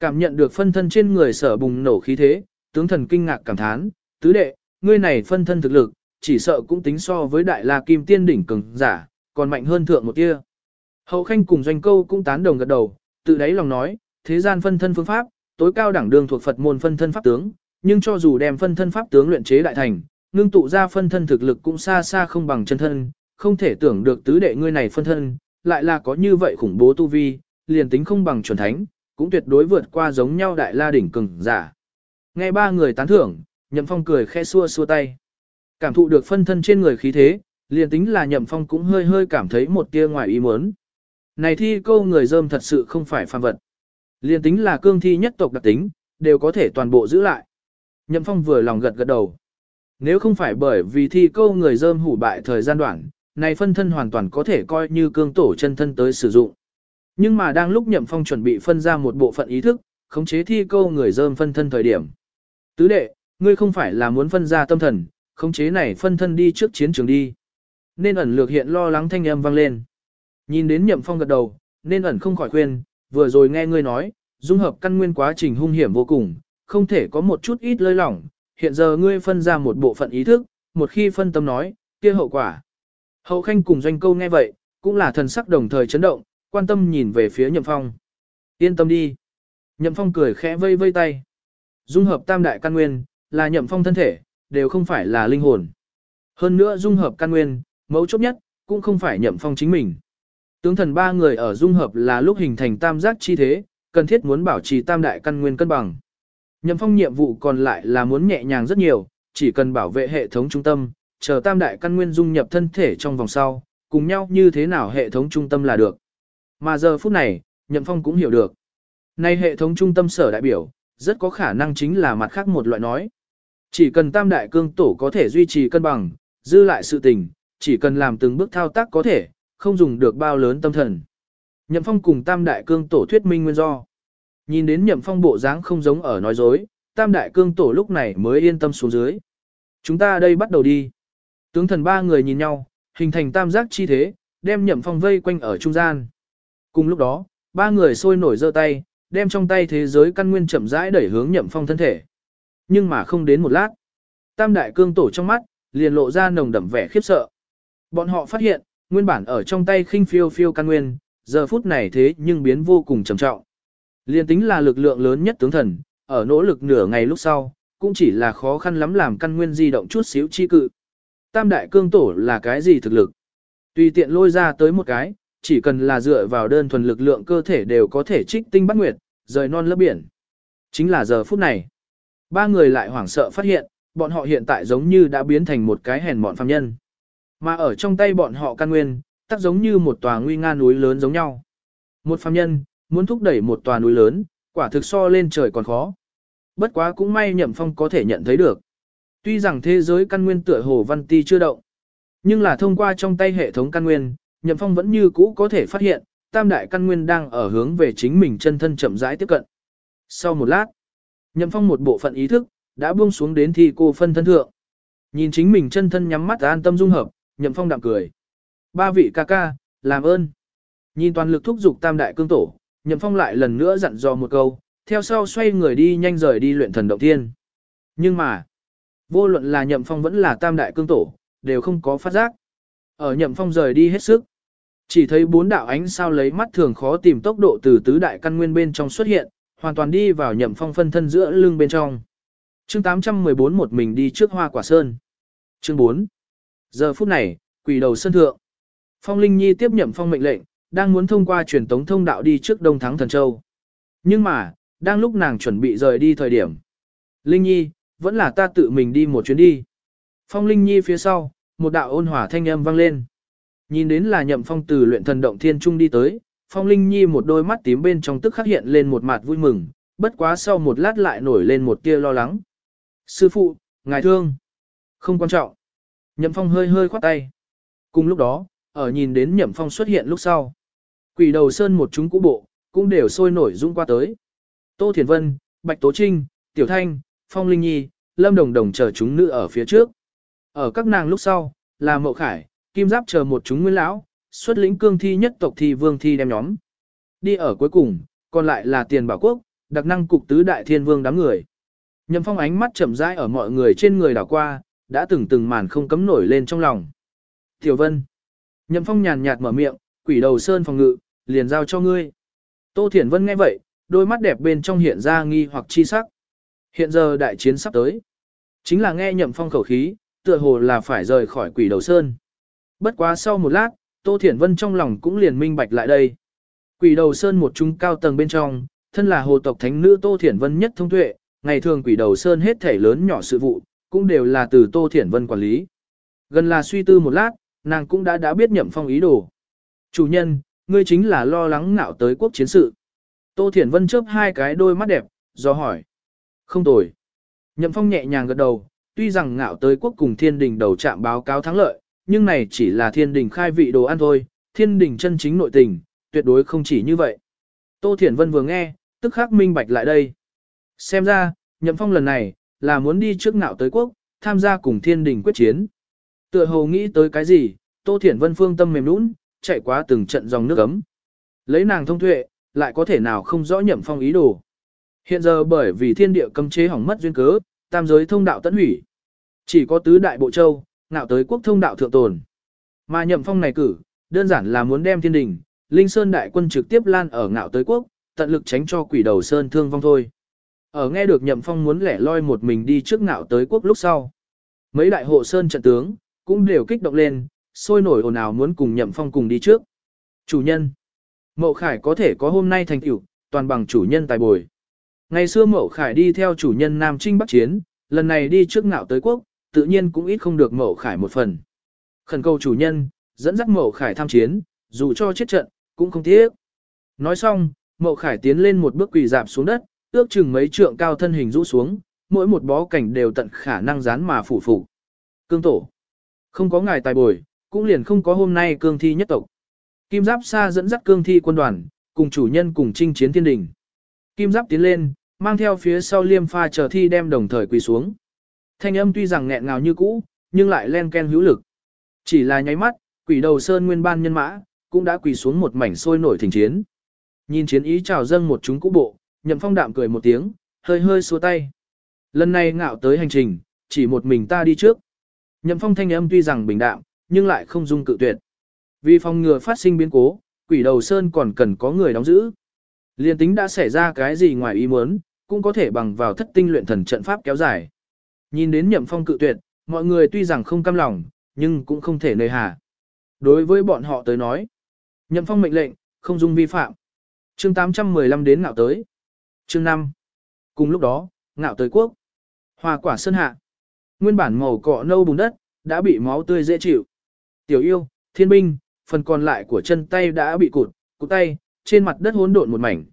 Speaker 1: Cảm nhận được phân thân trên người sở bùng nổ khí thế, tướng thần kinh ngạc cảm thán, tứ đệ, ngươi này phân thân thực lực, chỉ sợ cũng tính so với đại la kim tiên đỉnh cường giả, còn mạnh hơn thượng một tia. Hậu khanh cùng doanh câu cũng tán đồng gật đầu, tự đáy lòng nói, thế gian phân thân phương pháp, tối cao đẳng đường thuộc Phật môn phân thân pháp tướng, nhưng cho dù đem phân thân pháp tướng luyện chế đại thành, ngưng tụ ra phân thân thực lực cũng xa xa không bằng chân thân, không thể tưởng được tứ đệ ngươi này phân thân, lại là có như vậy khủng bố tu vi, liền tính không bằng chuẩn thánh, cũng tuyệt đối vượt qua giống nhau đại la đỉnh cường giả. Nghe ba người tán thưởng, Nhậm Phong cười khẽ xua xua tay. Cảm thụ được phân thân trên người khí thế, liền tính là Nhậm Phong cũng hơi hơi cảm thấy một tia ngoài ý muốn. Này thi câu người dơm thật sự không phải phàm vật. Liền tính là cương thi nhất tộc đặc tính, đều có thể toàn bộ giữ lại. Nhậm Phong vừa lòng gật gật đầu. Nếu không phải bởi vì thi câu người dơm hủ bại thời gian đoạn, này phân thân hoàn toàn có thể coi như cương tổ chân thân tới sử dụng. Nhưng mà đang lúc Nhậm Phong chuẩn bị phân ra một bộ phận ý thức, khống chế thi câu người dơm phân thân thời điểm. Tứ đệ, ngươi không phải là muốn phân ra tâm thần, khống chế này phân thân đi trước chiến trường đi. Nên ẩn lược hiện lo lắng thanh âm vang lên. Nhìn đến Nhậm Phong gật đầu, nên ẩn không khỏi khuyên, vừa rồi nghe ngươi nói, dung hợp căn nguyên quá trình hung hiểm vô cùng, không thể có một chút ít lơi lỏng, hiện giờ ngươi phân ra một bộ phận ý thức, một khi phân tâm nói, kia hậu quả. Hậu khanh cùng doanh câu nghe vậy, cũng là thần sắc đồng thời chấn động, quan tâm nhìn về phía Nhậm Phong. Yên tâm đi. Nhậm Phong cười khẽ vây vây tay. Dung hợp tam đại căn nguyên, là Nhậm Phong thân thể, đều không phải là linh hồn. Hơn nữa dung hợp căn nguyên, mấu chốt nhất, cũng không phải Nhậm Phong chính mình. Tướng thần ba người ở dung hợp là lúc hình thành tam giác chi thế, cần thiết muốn bảo trì tam đại căn nguyên cân bằng. Nhậm Phong nhiệm vụ còn lại là muốn nhẹ nhàng rất nhiều, chỉ cần bảo vệ hệ thống trung tâm, chờ tam đại căn nguyên dung nhập thân thể trong vòng sau, cùng nhau như thế nào hệ thống trung tâm là được. Mà giờ phút này, Nhậm Phong cũng hiểu được. Nay hệ thống trung tâm sở đại biểu, rất có khả năng chính là mặt khác một loại nói. Chỉ cần tam đại cương tổ có thể duy trì cân bằng, dư lại sự tình, chỉ cần làm từng bước thao tác có thể, không dùng được bao lớn tâm thần. Nhậm Phong cùng tam đại cương tổ thuyết minh nguyên do. Nhìn đến nhậm phong bộ dáng không giống ở nói dối, tam đại cương tổ lúc này mới yên tâm xuống dưới. Chúng ta đây bắt đầu đi. Tướng thần ba người nhìn nhau, hình thành tam giác chi thế, đem nhậm phong vây quanh ở trung gian. Cùng lúc đó, ba người sôi nổi giơ tay, đem trong tay thế giới căn nguyên chậm rãi đẩy hướng nhậm phong thân thể. Nhưng mà không đến một lát, tam đại cương tổ trong mắt, liền lộ ra nồng đậm vẻ khiếp sợ. Bọn họ phát hiện, nguyên bản ở trong tay khinh phiêu phiêu căn nguyên, giờ phút này thế nhưng biến vô cùng trầm trọng. Liên tính là lực lượng lớn nhất tướng thần, ở nỗ lực nửa ngày lúc sau, cũng chỉ là khó khăn lắm làm căn nguyên di động chút xíu chi cự. Tam đại cương tổ là cái gì thực lực? Tùy tiện lôi ra tới một cái, chỉ cần là dựa vào đơn thuần lực lượng cơ thể đều có thể trích tinh bắt nguyệt, rời non lấp biển. Chính là giờ phút này. Ba người lại hoảng sợ phát hiện, bọn họ hiện tại giống như đã biến thành một cái hèn mọn phàm nhân. Mà ở trong tay bọn họ căn nguyên, tắc giống như một tòa nguy nga núi lớn giống nhau. Một phàm nhân, muốn thúc đẩy một tòa núi lớn, quả thực so lên trời còn khó. Bất quá cũng may nhậm phong có thể nhận thấy được. Tuy rằng thế giới căn nguyên tựa hồ văn ti chưa động, nhưng là thông qua trong tay hệ thống căn nguyên, nhậm phong vẫn như cũ có thể phát hiện, tam đại căn nguyên đang ở hướng về chính mình chân thân chậm rãi tiếp cận. Sau một lát, nhậm phong một bộ phận ý thức, đã buông xuống đến thi cô phân thân thượng. Nhìn chính mình chân thân nhắm mắt an tâm dung hợp, nhậm phong đạm cười. Ba vị ca ca, làm ơn. Nhìn toàn lực thúc giục tam đại cương tổ, nhậm phong lại lần nữa dặn dò một câu, theo sau xoay người đi nhanh rời đi luyện thần động thiên. Nhưng mà, vô luận là nhậm phong vẫn là tam đại cương tổ, đều không có phát giác. Ở nhậm phong rời đi hết sức. Chỉ thấy bốn đạo ánh sao lấy mắt thường khó tìm tốc độ từ tứ đại căn nguyên bên trong xuất hiện, hoàn toàn đi vào nhậm phong phân thân giữa lưng bên trong. Chương 814 một mình đi trước hoa quả sơn. Chương 4. Giờ phút này, quỷ đầu sân thượng. Phong Linh Nhi tiếp nhậm phong mệnh lệnh, đang muốn thông qua truyền tống thông đạo đi trước Đông Thắng Thần Châu. Nhưng mà, đang lúc nàng chuẩn bị rời đi thời điểm. Linh Nhi, vẫn là ta tự mình đi một chuyến đi. Phong Linh Nhi phía sau, một đạo ôn hòa thanh âm vang lên. Nhìn đến là nhậm phong từ luyện thần động thiên trung đi tới, Phong Linh Nhi một đôi mắt tím bên trong tức khắc hiện lên một mặt vui mừng, bất quá sau một lát lại nổi lên một tia lo lắng. Sư phụ, ngài thương. Không quan trọng. Nhậm phong hơi hơi khoát tay. Cùng lúc đó, ở nhìn đến nhậm phong xuất hiện lúc sau. Quỷ đầu sơn một chúng cũ bộ, cũng đều sôi nổi dũng qua tới. Tô Thiền Vân, Bạch Tố Trinh, Tiểu Thanh, Phong Linh Nhi, Lâm Đồng Đồng chờ chúng nữ ở phía trước. Ở các nàng lúc sau, là Mậu Khải, Kim Giáp chờ một chúng nguyên lão, xuất lĩnh cương thi nhất tộc thi vương thi đem nhóm. Đi ở cuối cùng, còn lại là tiền bảo quốc, đặc năng cục tứ đại thiên vương đám người. Nhậm phong ánh mắt chậm rãi ở mọi người trên người đảo qua, đã từng từng màn không cấm nổi lên trong lòng. Tiểu Vân. Nhậm phong nhàn nhạt mở miệng, quỷ đầu sơn phòng ngự, liền giao cho ngươi. Tô Thiển Vân nghe vậy, đôi mắt đẹp bên trong hiện ra nghi hoặc chi sắc. Hiện giờ đại chiến sắp tới. Chính là nghe nhậm phong khẩu khí, tựa hồ là phải rời khỏi quỷ đầu sơn. Bất quá sau một lát, Tô Thiển Vân trong lòng cũng liền minh bạch lại đây. Quỷ đầu sơn một trung cao tầng bên trong, thân là hồ tộc thánh nữ Tô Thiển Vân nhất thông tuệ, ngày thường quỷ đầu sơn hết thể lớn nhỏ sự vụ, cũng đều là từ Tô Thiển Vân quản lý. Gần là suy tư một lát, nàng cũng đã đã biết nhậm phong ý đồ. Chủ nhân, ngươi chính là lo lắng ngạo tới quốc chiến sự. Tô Thiển Vân chớp hai cái đôi mắt đẹp, do hỏi. Không tồi. Nhậm phong nhẹ nhàng gật đầu, tuy rằng ngạo tới quốc cùng thiên đình đầu chạm báo cáo thắng lợi, nhưng này chỉ là thiên đình khai vị đồ ăn thôi, thiên đình chân chính nội tình, tuyệt đối không chỉ như vậy. Tô Thiển Vân vừa nghe, tức khắc minh bạch lại đây. Xem ra, nhậm phong lần này, là muốn đi trước ngạo tới quốc, tham gia cùng thiên đình quyết chiến. Tựa hồ nghĩ tới cái gì, Tô Thiển Vân phương tâm mềm nũng, chạy qua từng trận dòng nước ấm. Lấy nàng thông tuệ, lại có thể nào không rõ nhậm phong ý đồ. Hiện giờ bởi vì thiên địa cấm chế hỏng mất duyên cớ, tam giới thông đạo tận hủy. Chỉ có tứ đại bộ châu, ngạo tới quốc thông đạo thượng tồn. Mà nhậm phong này cử, đơn giản là muốn đem thiên đình, Linh Sơn đại quân trực tiếp lan ở ngạo tới quốc, tận lực tránh cho quỷ đầu Sơn thương vong thôi. Ở nghe được nhậm phong muốn lẻ loi một mình đi trước ngạo tới quốc lúc sau. Mấy đại hộ Sơn trận tướng, cũng đều kích động lên, sôi nổi ồn ào muốn cùng nhậm phong cùng đi trước. Chủ nhân. Mậu Khải có thể có hôm nay thành tựu, toàn bằng chủ nhân tài bồi. Ngày xưa Mậu Khải đi theo chủ nhân Nam Trinh Bắc Chiến, lần này đi trước ngạo tới quốc, tự nhiên cũng ít không được Mậu Khải một phần. Khẩn cầu chủ nhân, dẫn dắt Mậu Khải tham chiến, dù cho chết trận, cũng không tiếc. Nói xong, Mậu Khải tiến lên một bước quỳ dạp xuống đất, ước chừng mấy trượng cao thân hình rũ xuống, mỗi một bó cảnh đều tận khả năng dán mà phủ phủ. Cương tổ. Không có ngài tài bồi, cũng liền không có hôm nay cương thi nhất tộc. Kim Giáp Sa dẫn dắt cương thi quân đoàn, cùng chủ nhân cùng chinh chiến thiên đình. Kim giáp tiến lên, mang theo phía sau liêm pha chờ thi đem đồng thời quỳ xuống. Thanh âm tuy rằng nghẹn ngào như cũ, nhưng lại len ken hữu lực. Chỉ là nháy mắt, quỷ đầu sơn nguyên ban nhân mã, cũng đã quỳ xuống một mảnh sôi nổi thỉnh chiến. Nhìn chiến ý chào dâng một chúng cũ bộ, nhậm phong đạm cười một tiếng, hơi hơi xua tay. Lần này ngạo tới hành trình, chỉ một mình ta đi trước. Nhậm phong thanh âm tuy rằng bình đạm, nhưng lại không dung cự tuyệt. Vì phòng ngừa phát sinh biến cố, quỷ đầu sơn còn cần có người đóng giữ. Liên tính đã xảy ra cái gì ngoài ý muốn, cũng có thể bằng vào thất tinh luyện thần trận pháp kéo dài. Nhìn đến nhậm phong cự tuyệt, mọi người tuy rằng không cam lòng, nhưng cũng không thể nơi hà. Đối với bọn họ tới nói, nhậm phong mệnh lệnh, không dung vi phạm. chương 815 đến ngạo tới. chương 5. Cùng lúc đó, ngạo tới quốc. Hoa quả sơn hạ. Nguyên bản màu cọ nâu bùn đất, đã bị máu tươi dễ chịu. Tiểu yêu, thiên binh, phần còn lại của chân tay đã bị cụt, cụt tay, trên mặt đất hỗn độn một mảnh.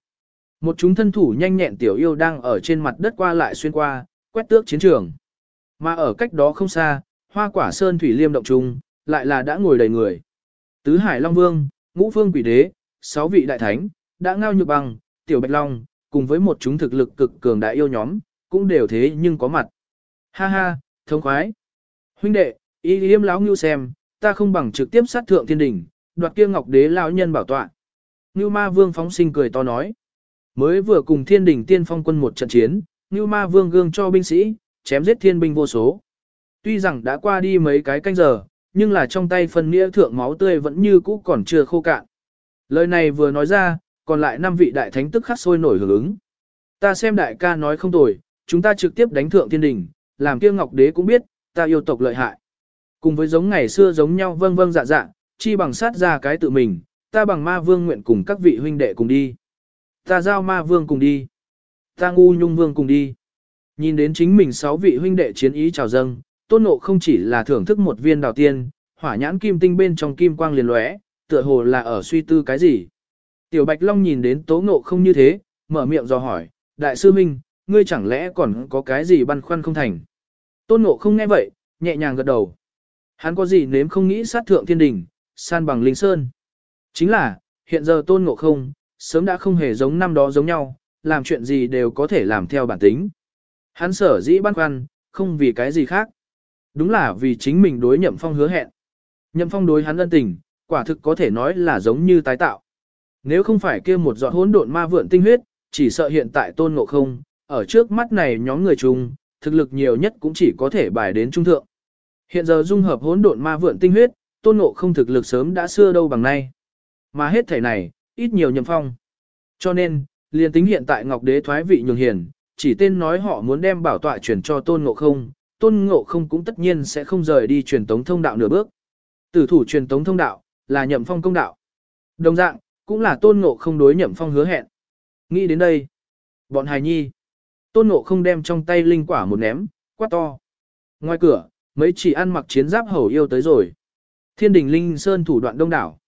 Speaker 1: Một chúng thân thủ nhanh nhẹn tiểu yêu đang ở trên mặt đất qua lại xuyên qua, quét tước chiến trường. Mà ở cách đó không xa, hoa quả sơn thủy liêm động trung, lại là đã ngồi đầy người. Tứ Hải Long Vương, Ngũ vương Quỷ Đế, sáu vị đại thánh, đã ngao nhược bằng, tiểu bạch long, cùng với một chúng thực lực cực cường đại yêu nhóm, cũng đều thế nhưng có mặt. Ha ha, thông khoái. Huynh đệ, y liêm lão ngưu xem, ta không bằng trực tiếp sát thượng thiên đỉnh, đoạt kia ngọc đế lão nhân bảo tọa. Ngưu ma vương phóng sinh cười to nói. Mới vừa cùng thiên đỉnh tiên phong quân một trận chiến, Ngưu ma vương gương cho binh sĩ, chém giết thiên binh vô số. Tuy rằng đã qua đi mấy cái canh giờ, nhưng là trong tay phân nghĩa thượng máu tươi vẫn như cũ còn chưa khô cạn. Lời này vừa nói ra, còn lại năm vị đại thánh tức khắc sôi nổi hưởng ứng. Ta xem đại ca nói không tồi, chúng ta trực tiếp đánh thượng thiên đỉnh, làm kia ngọc đế cũng biết, ta yêu tộc lợi hại. Cùng với giống ngày xưa giống nhau vâng vâng dạ dạ, chi bằng sát ra cái tự mình, ta bằng ma vương nguyện cùng các vị huynh đệ cùng đi. Ta giao ma vương cùng đi. Ta ngu nhung vương cùng đi. Nhìn đến chính mình sáu vị huynh đệ chiến ý chào dâng, tôn ngộ không chỉ là thưởng thức một viên đào tiên, hỏa nhãn kim tinh bên trong kim quang liền lóe, tựa hồ là ở suy tư cái gì. Tiểu Bạch Long nhìn đến tố ngộ không như thế, mở miệng dò hỏi, đại sư minh, ngươi chẳng lẽ còn có cái gì băn khoăn không thành. Tôn ngộ không nghe vậy, nhẹ nhàng gật đầu. Hắn có gì nếm không nghĩ sát thượng thiên đình, san bằng linh sơn. Chính là, hiện giờ tôn ngộ không, sớm đã không hề giống năm đó giống nhau, làm chuyện gì đều có thể làm theo bản tính. Hắn sở dĩ băn khoăn, không vì cái gì khác. Đúng là vì chính mình đối nhậm phong hứa hẹn. Nhậm phong đối hắn ân tình, quả thực có thể nói là giống như tái tạo. Nếu không phải kia một giọt hỗn độn ma vượn tinh huyết, chỉ sợ hiện tại tôn ngộ không, ở trước mắt này nhóm người chung, thực lực nhiều nhất cũng chỉ có thể bài đến trung thượng. Hiện giờ dung hợp hỗn độn ma vượn tinh huyết, tôn ngộ không thực lực sớm đã xưa đâu bằng nay. Mà hết thể này, ít nhiều nhậm phong. Cho nên, liền tính hiện tại Ngọc Đế thoái vị nhường hiền, chỉ tên nói họ muốn đem bảo tọa chuyển cho tôn ngộ không, tôn ngộ không cũng tất nhiên sẽ không rời đi truyền tống thông đạo nửa bước. Tử thủ truyền tống thông đạo, là nhậm phong công đạo. Đồng dạng, cũng là tôn ngộ không đối nhậm phong hứa hẹn. Nghĩ đến đây, bọn hài nhi, tôn ngộ không đem trong tay linh quả một ném, quát to. Ngoài cửa, mấy chỉ ăn mặc chiến giáp hầu yêu tới rồi. Thiên đình linh sơn thủ đoạn đông đảo.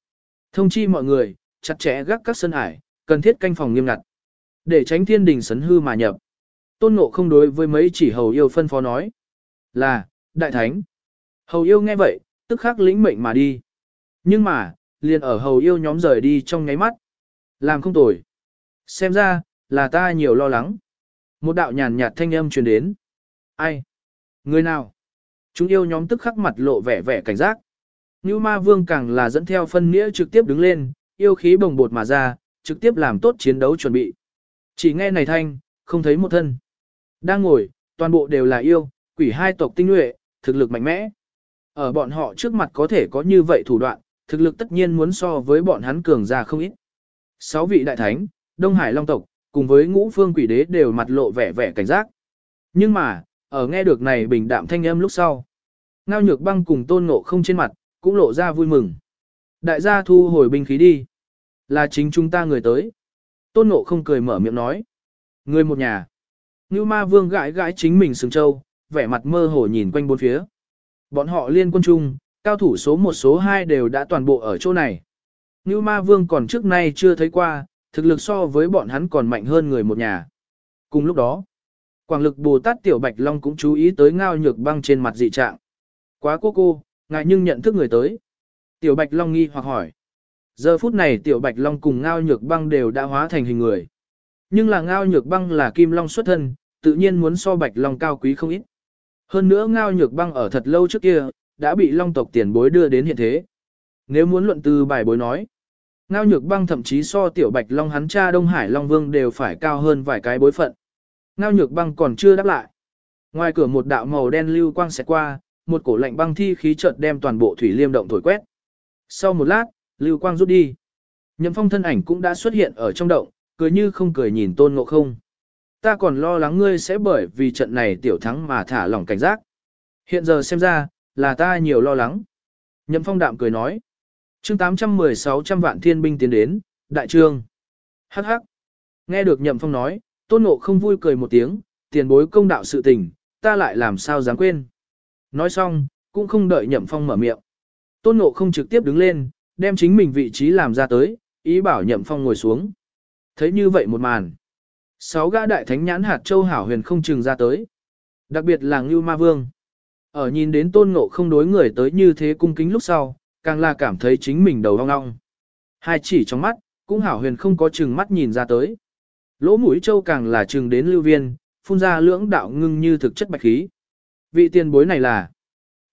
Speaker 1: Thông chi mọi người, chặt chẽ gác các sân ải, cần thiết canh phòng nghiêm ngặt. Để tránh thiên đình sấn hư mà nhập. Tôn ngộ không đối với mấy chỉ hầu yêu phân phó nói. Là, đại thánh. Hầu yêu nghe vậy, tức khắc lĩnh mệnh mà đi. Nhưng mà, liền ở hầu yêu nhóm rời đi trong nháy mắt. Làm không tồi. Xem ra, là ta nhiều lo lắng. Một đạo nhàn nhạt thanh âm truyền đến. Ai? Người nào? Chúng yêu nhóm tức khắc mặt lộ vẻ vẻ cảnh giác. Như ma vương càng là dẫn theo phân nghĩa trực tiếp đứng lên, yêu khí bồng bột mà ra, trực tiếp làm tốt chiến đấu chuẩn bị. Chỉ nghe này thanh, không thấy một thân. Đang ngồi, toàn bộ đều là yêu, quỷ hai tộc tinh nhuệ, thực lực mạnh mẽ. Ở bọn họ trước mặt có thể có như vậy thủ đoạn, thực lực tất nhiên muốn so với bọn hắn cường ra không ít. Sáu vị đại thánh, Đông Hải Long tộc, cùng với ngũ phương quỷ đế đều mặt lộ vẻ vẻ cảnh giác. Nhưng mà, ở nghe được này bình đạm thanh âm lúc sau. Ngao nhược băng cùng tôn ngộ không trên mặt, cũng lộ ra vui mừng. Đại gia thu hồi binh khí đi. Là chính chúng ta người tới. Tôn ngộ không cười mở miệng nói. Người một nhà. Ngưu ma vương gãi gãi chính mình sừng châu, vẻ mặt mơ hồ nhìn quanh bốn phía. Bọn họ liên quân chung, cao thủ số 1 số 2 đều đã toàn bộ ở chỗ này. Ngưu ma vương còn trước nay chưa thấy qua, thực lực so với bọn hắn còn mạnh hơn người một nhà. Cùng lúc đó, Quảng lực Bồ Tát Tiểu Bạch Long cũng chú ý tới ngao nhược băng trên mặt dị trạng. Quá cô cô, ngại nhưng nhận thức người tới. Tiểu Bạch Long nghi hoặc hỏi. Giờ phút này Tiểu Bạch Long cùng ngao nhược băng đều đã hóa thành hình người nhưng là ngao nhược băng là kim long xuất thân, tự nhiên muốn so bạch long cao quý không ít. Hơn nữa ngao nhược băng ở thật lâu trước kia, đã bị long tộc tiền bối đưa đến hiện thế. Nếu muốn luận từ bài bối nói, ngao nhược băng thậm chí so tiểu bạch long hắn cha Đông Hải Long Vương đều phải cao hơn vài cái bối phận. Ngao nhược băng còn chưa đáp lại. Ngoài cửa một đạo màu đen lưu quang sẽ qua, một cổ lạnh băng thi khí chợt đem toàn bộ thủy liêm động thổi quét. Sau một lát, lưu quang rút đi. Nhậm phong thân ảnh cũng đã xuất hiện ở trong động, cười như không cười nhìn tôn ngộ không. Ta còn lo lắng ngươi sẽ bởi vì trận này tiểu thắng mà thả lỏng cảnh giác. Hiện giờ xem ra, là ta nhiều lo lắng. Nhậm phong đạm cười nói. chương 816 trăm vạn thiên binh tiến đến, đại trương. Hắc hắc. Nghe được nhậm phong nói, tôn ngộ không vui cười một tiếng, tiền bối công đạo sự tình, ta lại làm sao dám quên. Nói xong, cũng không đợi nhậm phong mở miệng. Tôn ngộ không trực tiếp đứng lên, đem chính mình vị trí làm ra tới, ý bảo nhậm phong ngồi xuống. Thấy như vậy một màn. Sáu gã đại thánh nhãn hạt châu hảo huyền không chừng ra tới. Đặc biệt là Ngưu Ma Vương. Ở nhìn đến tôn ngộ không đối người tới như thế cung kính lúc sau, càng là cảm thấy chính mình đầu ong ong. Hai chỉ trong mắt, cũng hảo huyền không có chừng mắt nhìn ra tới. Lỗ mũi châu càng là chừng đến lưu viên, phun ra lưỡng đạo ngưng như thực chất bạch khí. Vị tiền bối này là,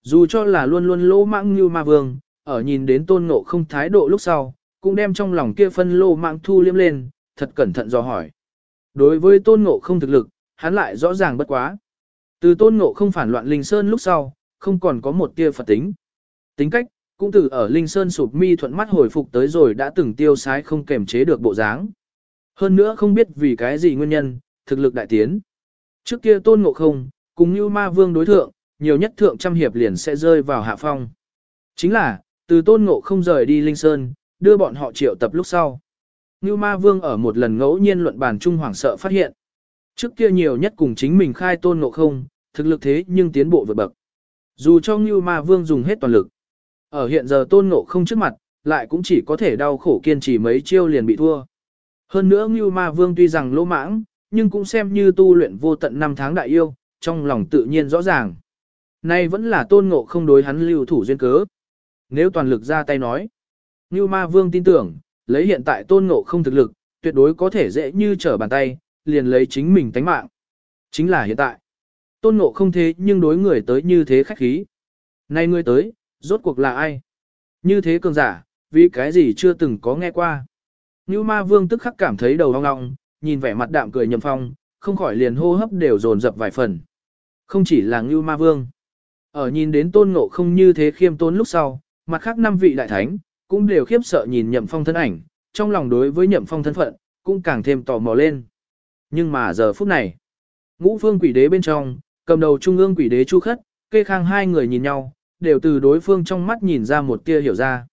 Speaker 1: dù cho là luôn luôn lỗ mãng như ma vương, ở nhìn đến tôn ngộ không thái độ lúc sau, cũng đem trong lòng kia phân lô mạng thu liêm lên, thật cẩn thận dò hỏi. Đối với tôn ngộ không thực lực, hắn lại rõ ràng bất quá. Từ tôn ngộ không phản loạn Linh Sơn lúc sau, không còn có một tia Phật tính. Tính cách, cũng từ ở Linh Sơn sụp mi thuận mắt hồi phục tới rồi đã từng tiêu sái không kềm chế được bộ dáng. Hơn nữa không biết vì cái gì nguyên nhân, thực lực đại tiến. Trước kia tôn ngộ không, cùng như ma vương đối thượng, nhiều nhất thượng trăm hiệp liền sẽ rơi vào hạ phong. Chính là, từ tôn ngộ không rời đi Linh Sơn, đưa bọn họ triệu tập lúc sau. Ngưu ma vương ở một lần ngẫu nhiên luận bàn trung hoảng sợ phát hiện. Trước kia nhiều nhất cùng chính mình khai tôn ngộ không, thực lực thế nhưng tiến bộ vượt bậc. Dù cho Ngưu ma vương dùng hết toàn lực. Ở hiện giờ tôn ngộ không trước mặt, lại cũng chỉ có thể đau khổ kiên trì mấy chiêu liền bị thua. Hơn nữa Ngưu ma vương tuy rằng lỗ mãng, nhưng cũng xem như tu luyện vô tận năm tháng đại yêu, trong lòng tự nhiên rõ ràng. Nay vẫn là tôn ngộ không đối hắn lưu thủ duyên cớ. Nếu toàn lực ra tay nói, Ngưu ma vương tin tưởng, lấy hiện tại tôn ngộ không thực lực, tuyệt đối có thể dễ như trở bàn tay, liền lấy chính mình tánh mạng. Chính là hiện tại. Tôn ngộ không thế nhưng đối người tới như thế khách khí. Nay người tới, rốt cuộc là ai? Như thế cường giả, vì cái gì chưa từng có nghe qua. Như ma vương tức khắc cảm thấy đầu hoang ngọng, nhìn vẻ mặt đạm cười nhầm phong, không khỏi liền hô hấp đều dồn dập vài phần. Không chỉ là Ngưu Ma Vương. Ở nhìn đến tôn ngộ không như thế khiêm tốn lúc sau, mặt khác năm vị đại thánh, cũng đều khiếp sợ nhìn nhậm phong thân ảnh, trong lòng đối với nhậm phong thân phận, cũng càng thêm tò mò lên. Nhưng mà giờ phút này, ngũ phương quỷ đế bên trong, cầm đầu trung ương quỷ đế chu khất, kê khang hai người nhìn nhau, đều từ đối phương trong mắt nhìn ra một tia hiểu ra.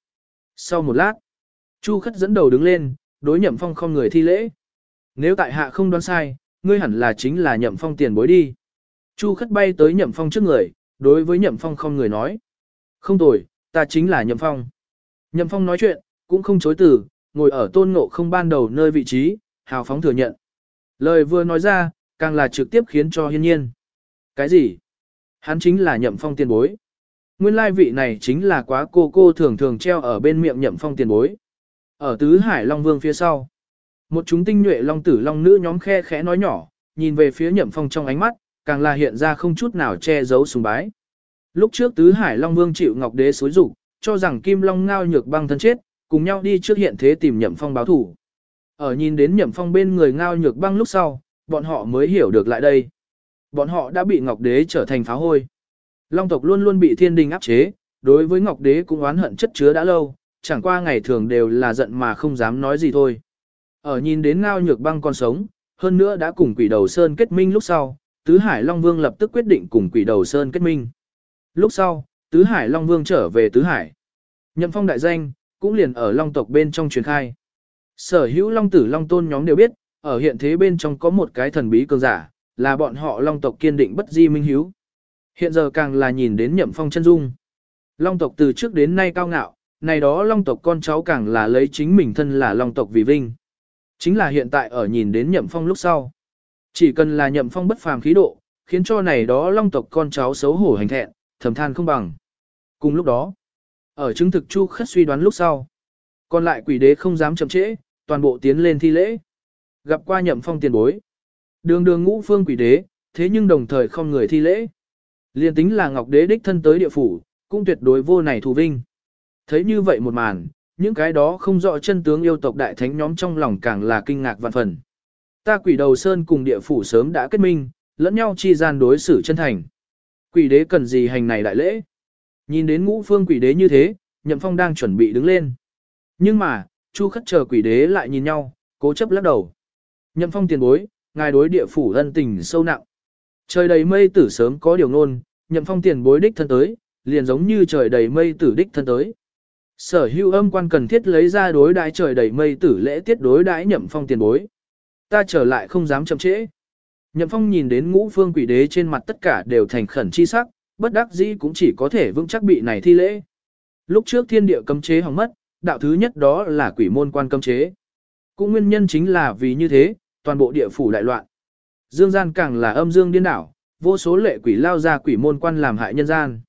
Speaker 1: Sau một lát, chu khất dẫn đầu đứng lên, đối nhậm phong không người thi lễ. Nếu tại hạ không đoán sai, ngươi hẳn là chính là nhậm phong tiền bối đi. Chu khất bay tới nhậm phong trước người, đối với nhậm phong không người nói. Không tồi, ta chính là nhậm phong. Nhậm phong nói chuyện, cũng không chối từ, ngồi ở tôn ngộ không ban đầu nơi vị trí, hào phóng thừa nhận. Lời vừa nói ra, càng là trực tiếp khiến cho hiên nhiên. Cái gì? Hắn chính là nhậm phong tiền bối. Nguyên lai vị này chính là quá cô cô thường thường treo ở bên miệng nhậm phong tiền bối. Ở tứ hải Long Vương phía sau. Một chúng tinh nhuệ long tử long nữ nhóm khe khẽ nói nhỏ, nhìn về phía nhậm phong trong ánh mắt, càng là hiện ra không chút nào che giấu sùng bái. Lúc trước tứ hải long vương chịu ngọc đế xối rủ, cho rằng kim long ngao nhược băng thân chết, cùng nhau đi trước hiện thế tìm nhậm phong báo thủ. Ở nhìn đến nhậm phong bên người ngao nhược băng lúc sau, bọn họ mới hiểu được lại đây. Bọn họ đã bị ngọc đế trở thành phá hôi. Long tộc luôn luôn bị thiên đình áp chế, đối với ngọc đế cũng oán hận chất chứa đã lâu, chẳng qua ngày thường đều là giận mà không dám nói gì thôi. Ở nhìn đến ngao nhược băng còn sống, hơn nữa đã cùng quỷ đầu sơn kết minh lúc sau, Tứ Hải Long Vương lập tức quyết định cùng quỷ đầu sơn kết minh. Lúc sau, Tứ Hải Long Vương trở về Tứ Hải. Nhậm phong đại danh, cũng liền ở Long tộc bên trong truyền khai. Sở hữu Long tử Long tôn nhóm đều biết, ở hiện thế bên trong có một cái thần bí cường giả, là bọn họ Long tộc kiên định bất di minh hiếu. Hiện giờ càng là nhìn đến nhậm phong chân dung. Long tộc từ trước đến nay cao ngạo, này đó Long tộc con cháu càng là lấy chính mình thân là Long tộc vì vinh. Chính là hiện tại ở nhìn đến nhậm phong lúc sau. Chỉ cần là nhậm phong bất phàm khí độ, khiến cho này đó long tộc con cháu xấu hổ hành thẹn, thầm than không bằng. Cùng lúc đó, ở chứng thực chu khất suy đoán lúc sau, còn lại quỷ đế không dám chậm trễ, toàn bộ tiến lên thi lễ. Gặp qua nhậm phong tiền bối. Đường đường ngũ phương quỷ đế, thế nhưng đồng thời không người thi lễ. Liên tính là ngọc đế đích thân tới địa phủ, cũng tuyệt đối vô này thù vinh. Thấy như vậy một màn, những cái đó không rõ chân tướng yêu tộc đại thánh nhóm trong lòng càng là kinh ngạc vạn phần. Ta quỷ đầu sơn cùng địa phủ sớm đã kết minh, lẫn nhau chi gian đối xử chân thành. Quỷ đế cần gì hành này đại lễ? Nhìn đến ngũ phương quỷ đế như thế, nhậm phong đang chuẩn bị đứng lên. Nhưng mà, chu khất chờ quỷ đế lại nhìn nhau, cố chấp lắc đầu. Nhậm phong tiền bối, ngài đối địa phủ ân tình sâu nặng. Trời đầy mây tử sớm có điều ngôn, nhậm phong tiền bối đích thân tới, liền giống như trời đầy mây tử đích thân tới. Sở hữu âm quan cần thiết lấy ra đối đãi trời đầy mây tử lễ tiết đối đãi nhậm phong tiền bối. Ta trở lại không dám chậm trễ. Nhậm phong nhìn đến ngũ phương quỷ đế trên mặt tất cả đều thành khẩn chi sắc, bất đắc dĩ cũng chỉ có thể vững chắc bị này thi lễ. Lúc trước thiên địa cấm chế hỏng mất, đạo thứ nhất đó là quỷ môn quan cấm chế. Cũng nguyên nhân chính là vì như thế, toàn bộ địa phủ đại loạn. Dương gian càng là âm dương điên đảo, vô số lệ quỷ lao ra quỷ môn quan làm hại nhân gian.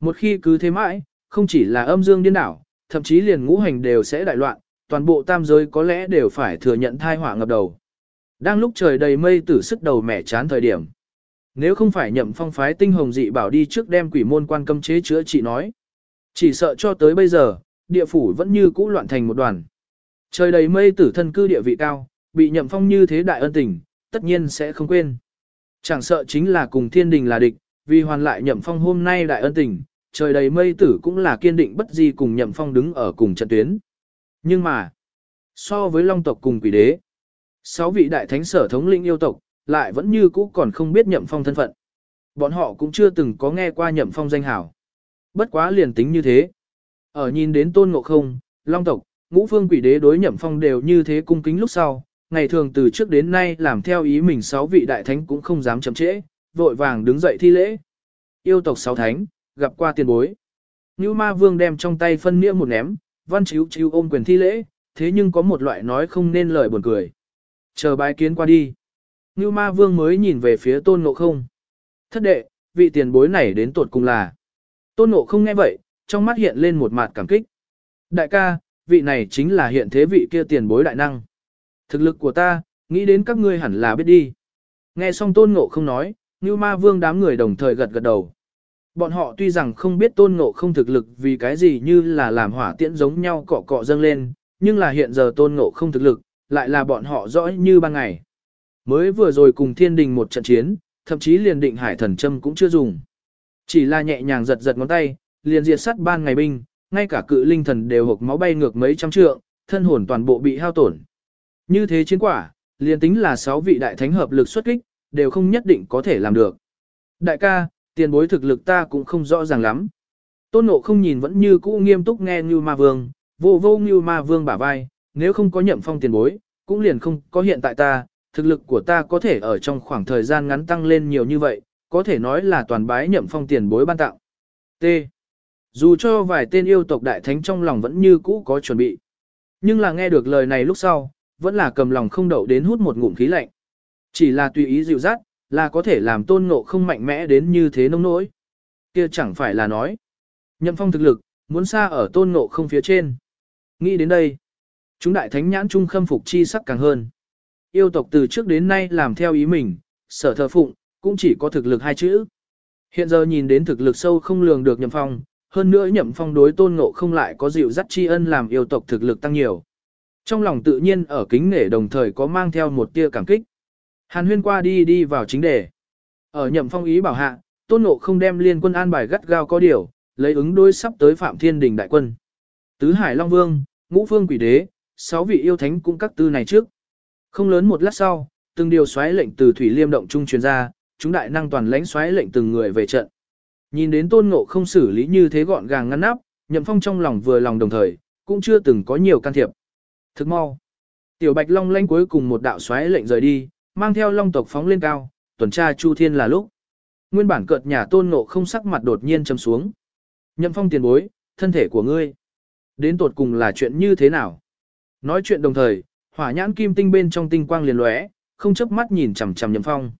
Speaker 1: Một khi cứ thế mãi, không chỉ là âm dương điên đảo, thậm chí liền ngũ hành đều sẽ đại loạn, toàn bộ tam giới có lẽ đều phải thừa nhận thai họa ngập đầu. Đang lúc trời đầy mây tử sức đầu mẻ chán thời điểm. Nếu không phải nhậm phong phái tinh hồng dị bảo đi trước đem quỷ môn quan cấm chế chữa trị nói. Chỉ sợ cho tới bây giờ, địa phủ vẫn như cũ loạn thành một đoàn. Trời đầy mây tử thân cư địa vị cao, bị nhậm phong như thế đại ân tình, tất nhiên sẽ không quên. Chẳng sợ chính là cùng thiên đình là địch, vì hoàn lại nhậm phong hôm nay đại ân tình, trời đầy mây tử cũng là kiên định bất di cùng nhậm phong đứng ở cùng trận tuyến. Nhưng mà, so với long tộc cùng quỷ đế, sáu vị đại thánh sở thống lĩnh yêu tộc, lại vẫn như cũ còn không biết nhậm phong thân phận. Bọn họ cũng chưa từng có nghe qua nhậm phong danh hảo. Bất quá liền tính như thế. Ở nhìn đến tôn ngộ không, long tộc, ngũ phương quỷ đế đối nhậm phong đều như thế cung kính lúc sau, ngày thường từ trước đến nay làm theo ý mình sáu vị đại thánh cũng không dám chậm trễ, vội vàng đứng dậy thi lễ. Yêu tộc sáu thánh, gặp qua tiền bối. Như ma vương đem trong tay phân nghĩa một ném, văn chiếu chiếu ôm quyền thi lễ, thế nhưng có một loại nói không nên lời buồn cười. Chờ bái kiến qua đi. Như ma vương mới nhìn về phía tôn ngộ không. Thất đệ, vị tiền bối này đến tột cùng là. Tôn ngộ không nghe vậy, trong mắt hiện lên một mặt cảm kích. Đại ca, vị này chính là hiện thế vị kia tiền bối đại năng. Thực lực của ta, nghĩ đến các ngươi hẳn là biết đi. Nghe xong tôn ngộ không nói, như ma vương đám người đồng thời gật gật đầu. Bọn họ tuy rằng không biết tôn ngộ không thực lực vì cái gì như là làm hỏa tiễn giống nhau cọ cọ dâng lên, nhưng là hiện giờ tôn ngộ không thực lực, lại là bọn họ rõ như ban ngày. Mới vừa rồi cùng thiên đình một trận chiến, thậm chí liền định hải thần châm cũng chưa dùng. Chỉ là nhẹ nhàng giật giật ngón tay, liền diệt sát ban ngày binh, ngay cả cự linh thần đều hộc máu bay ngược mấy trăm trượng, thân hồn toàn bộ bị hao tổn. Như thế chiến quả, liền tính là sáu vị đại thánh hợp lực xuất kích, đều không nhất định có thể làm được. Đại ca, tiền bối thực lực ta cũng không rõ ràng lắm. Tôn nộ không nhìn vẫn như cũ nghiêm túc nghe như ma vương, vô vô như ma vương bả vai, nếu không có nhậm phong tiền bối, cũng liền không có hiện tại ta, thực lực của ta có thể ở trong khoảng thời gian ngắn tăng lên nhiều như vậy, có thể nói là toàn bái nhậm phong tiền bối ban tặng T. Dù cho vài tên yêu tộc đại thánh trong lòng vẫn như cũ có chuẩn bị. Nhưng là nghe được lời này lúc sau, vẫn là cầm lòng không đậu đến hút một ngụm khí lạnh. Chỉ là tùy ý dịu dắt, là có thể làm tôn ngộ không mạnh mẽ đến như thế nông nỗi. Kia chẳng phải là nói. Nhậm phong thực lực, muốn xa ở tôn ngộ không phía trên. Nghĩ đến đây. Chúng đại thánh nhãn trung khâm phục chi sắc càng hơn. Yêu tộc từ trước đến nay làm theo ý mình, sở thờ phụng, cũng chỉ có thực lực hai chữ. Hiện giờ nhìn đến thực lực sâu không lường được nhậm phong, hơn nữa nhậm phong đối tôn ngộ không lại có dịu dắt tri ân làm yêu tộc thực lực tăng nhiều. Trong lòng tự nhiên ở kính nể đồng thời có mang theo một tia cảm kích. Hàn huyên qua đi đi vào chính đề. Ở nhậm phong ý bảo hạ, tôn ngộ không đem liên quân an bài gắt gao có điều, lấy ứng đối sắp tới phạm thiên đình đại quân. Tứ Hải Long Vương, Ngũ Phương Quỷ Đế, sáu vị yêu thánh cũng các tư này trước. Không lớn một lát sau, từng điều xoáy lệnh từ Thủy Liêm động trung truyền ra, chúng đại năng toàn lãnh xoáy lệnh từng người về trận. Nhìn đến tôn ngộ không xử lý như thế gọn gàng ngăn nắp, nhậm phong trong lòng vừa lòng đồng thời, cũng chưa từng có nhiều can thiệp. Thức mau. Tiểu Bạch Long lanh cuối cùng một đạo xoáy lệnh rời đi, mang theo long tộc phóng lên cao, tuần tra Chu Thiên là lúc. Nguyên bản cợt nhà tôn ngộ không sắc mặt đột nhiên châm xuống. Nhậm phong tiền bối, thân thể của ngươi. Đến tột cùng là chuyện như thế nào? Nói chuyện đồng thời, hỏa nhãn kim tinh bên trong tinh quang liền lóe, không chớp mắt nhìn chằm chằm nhậm phong.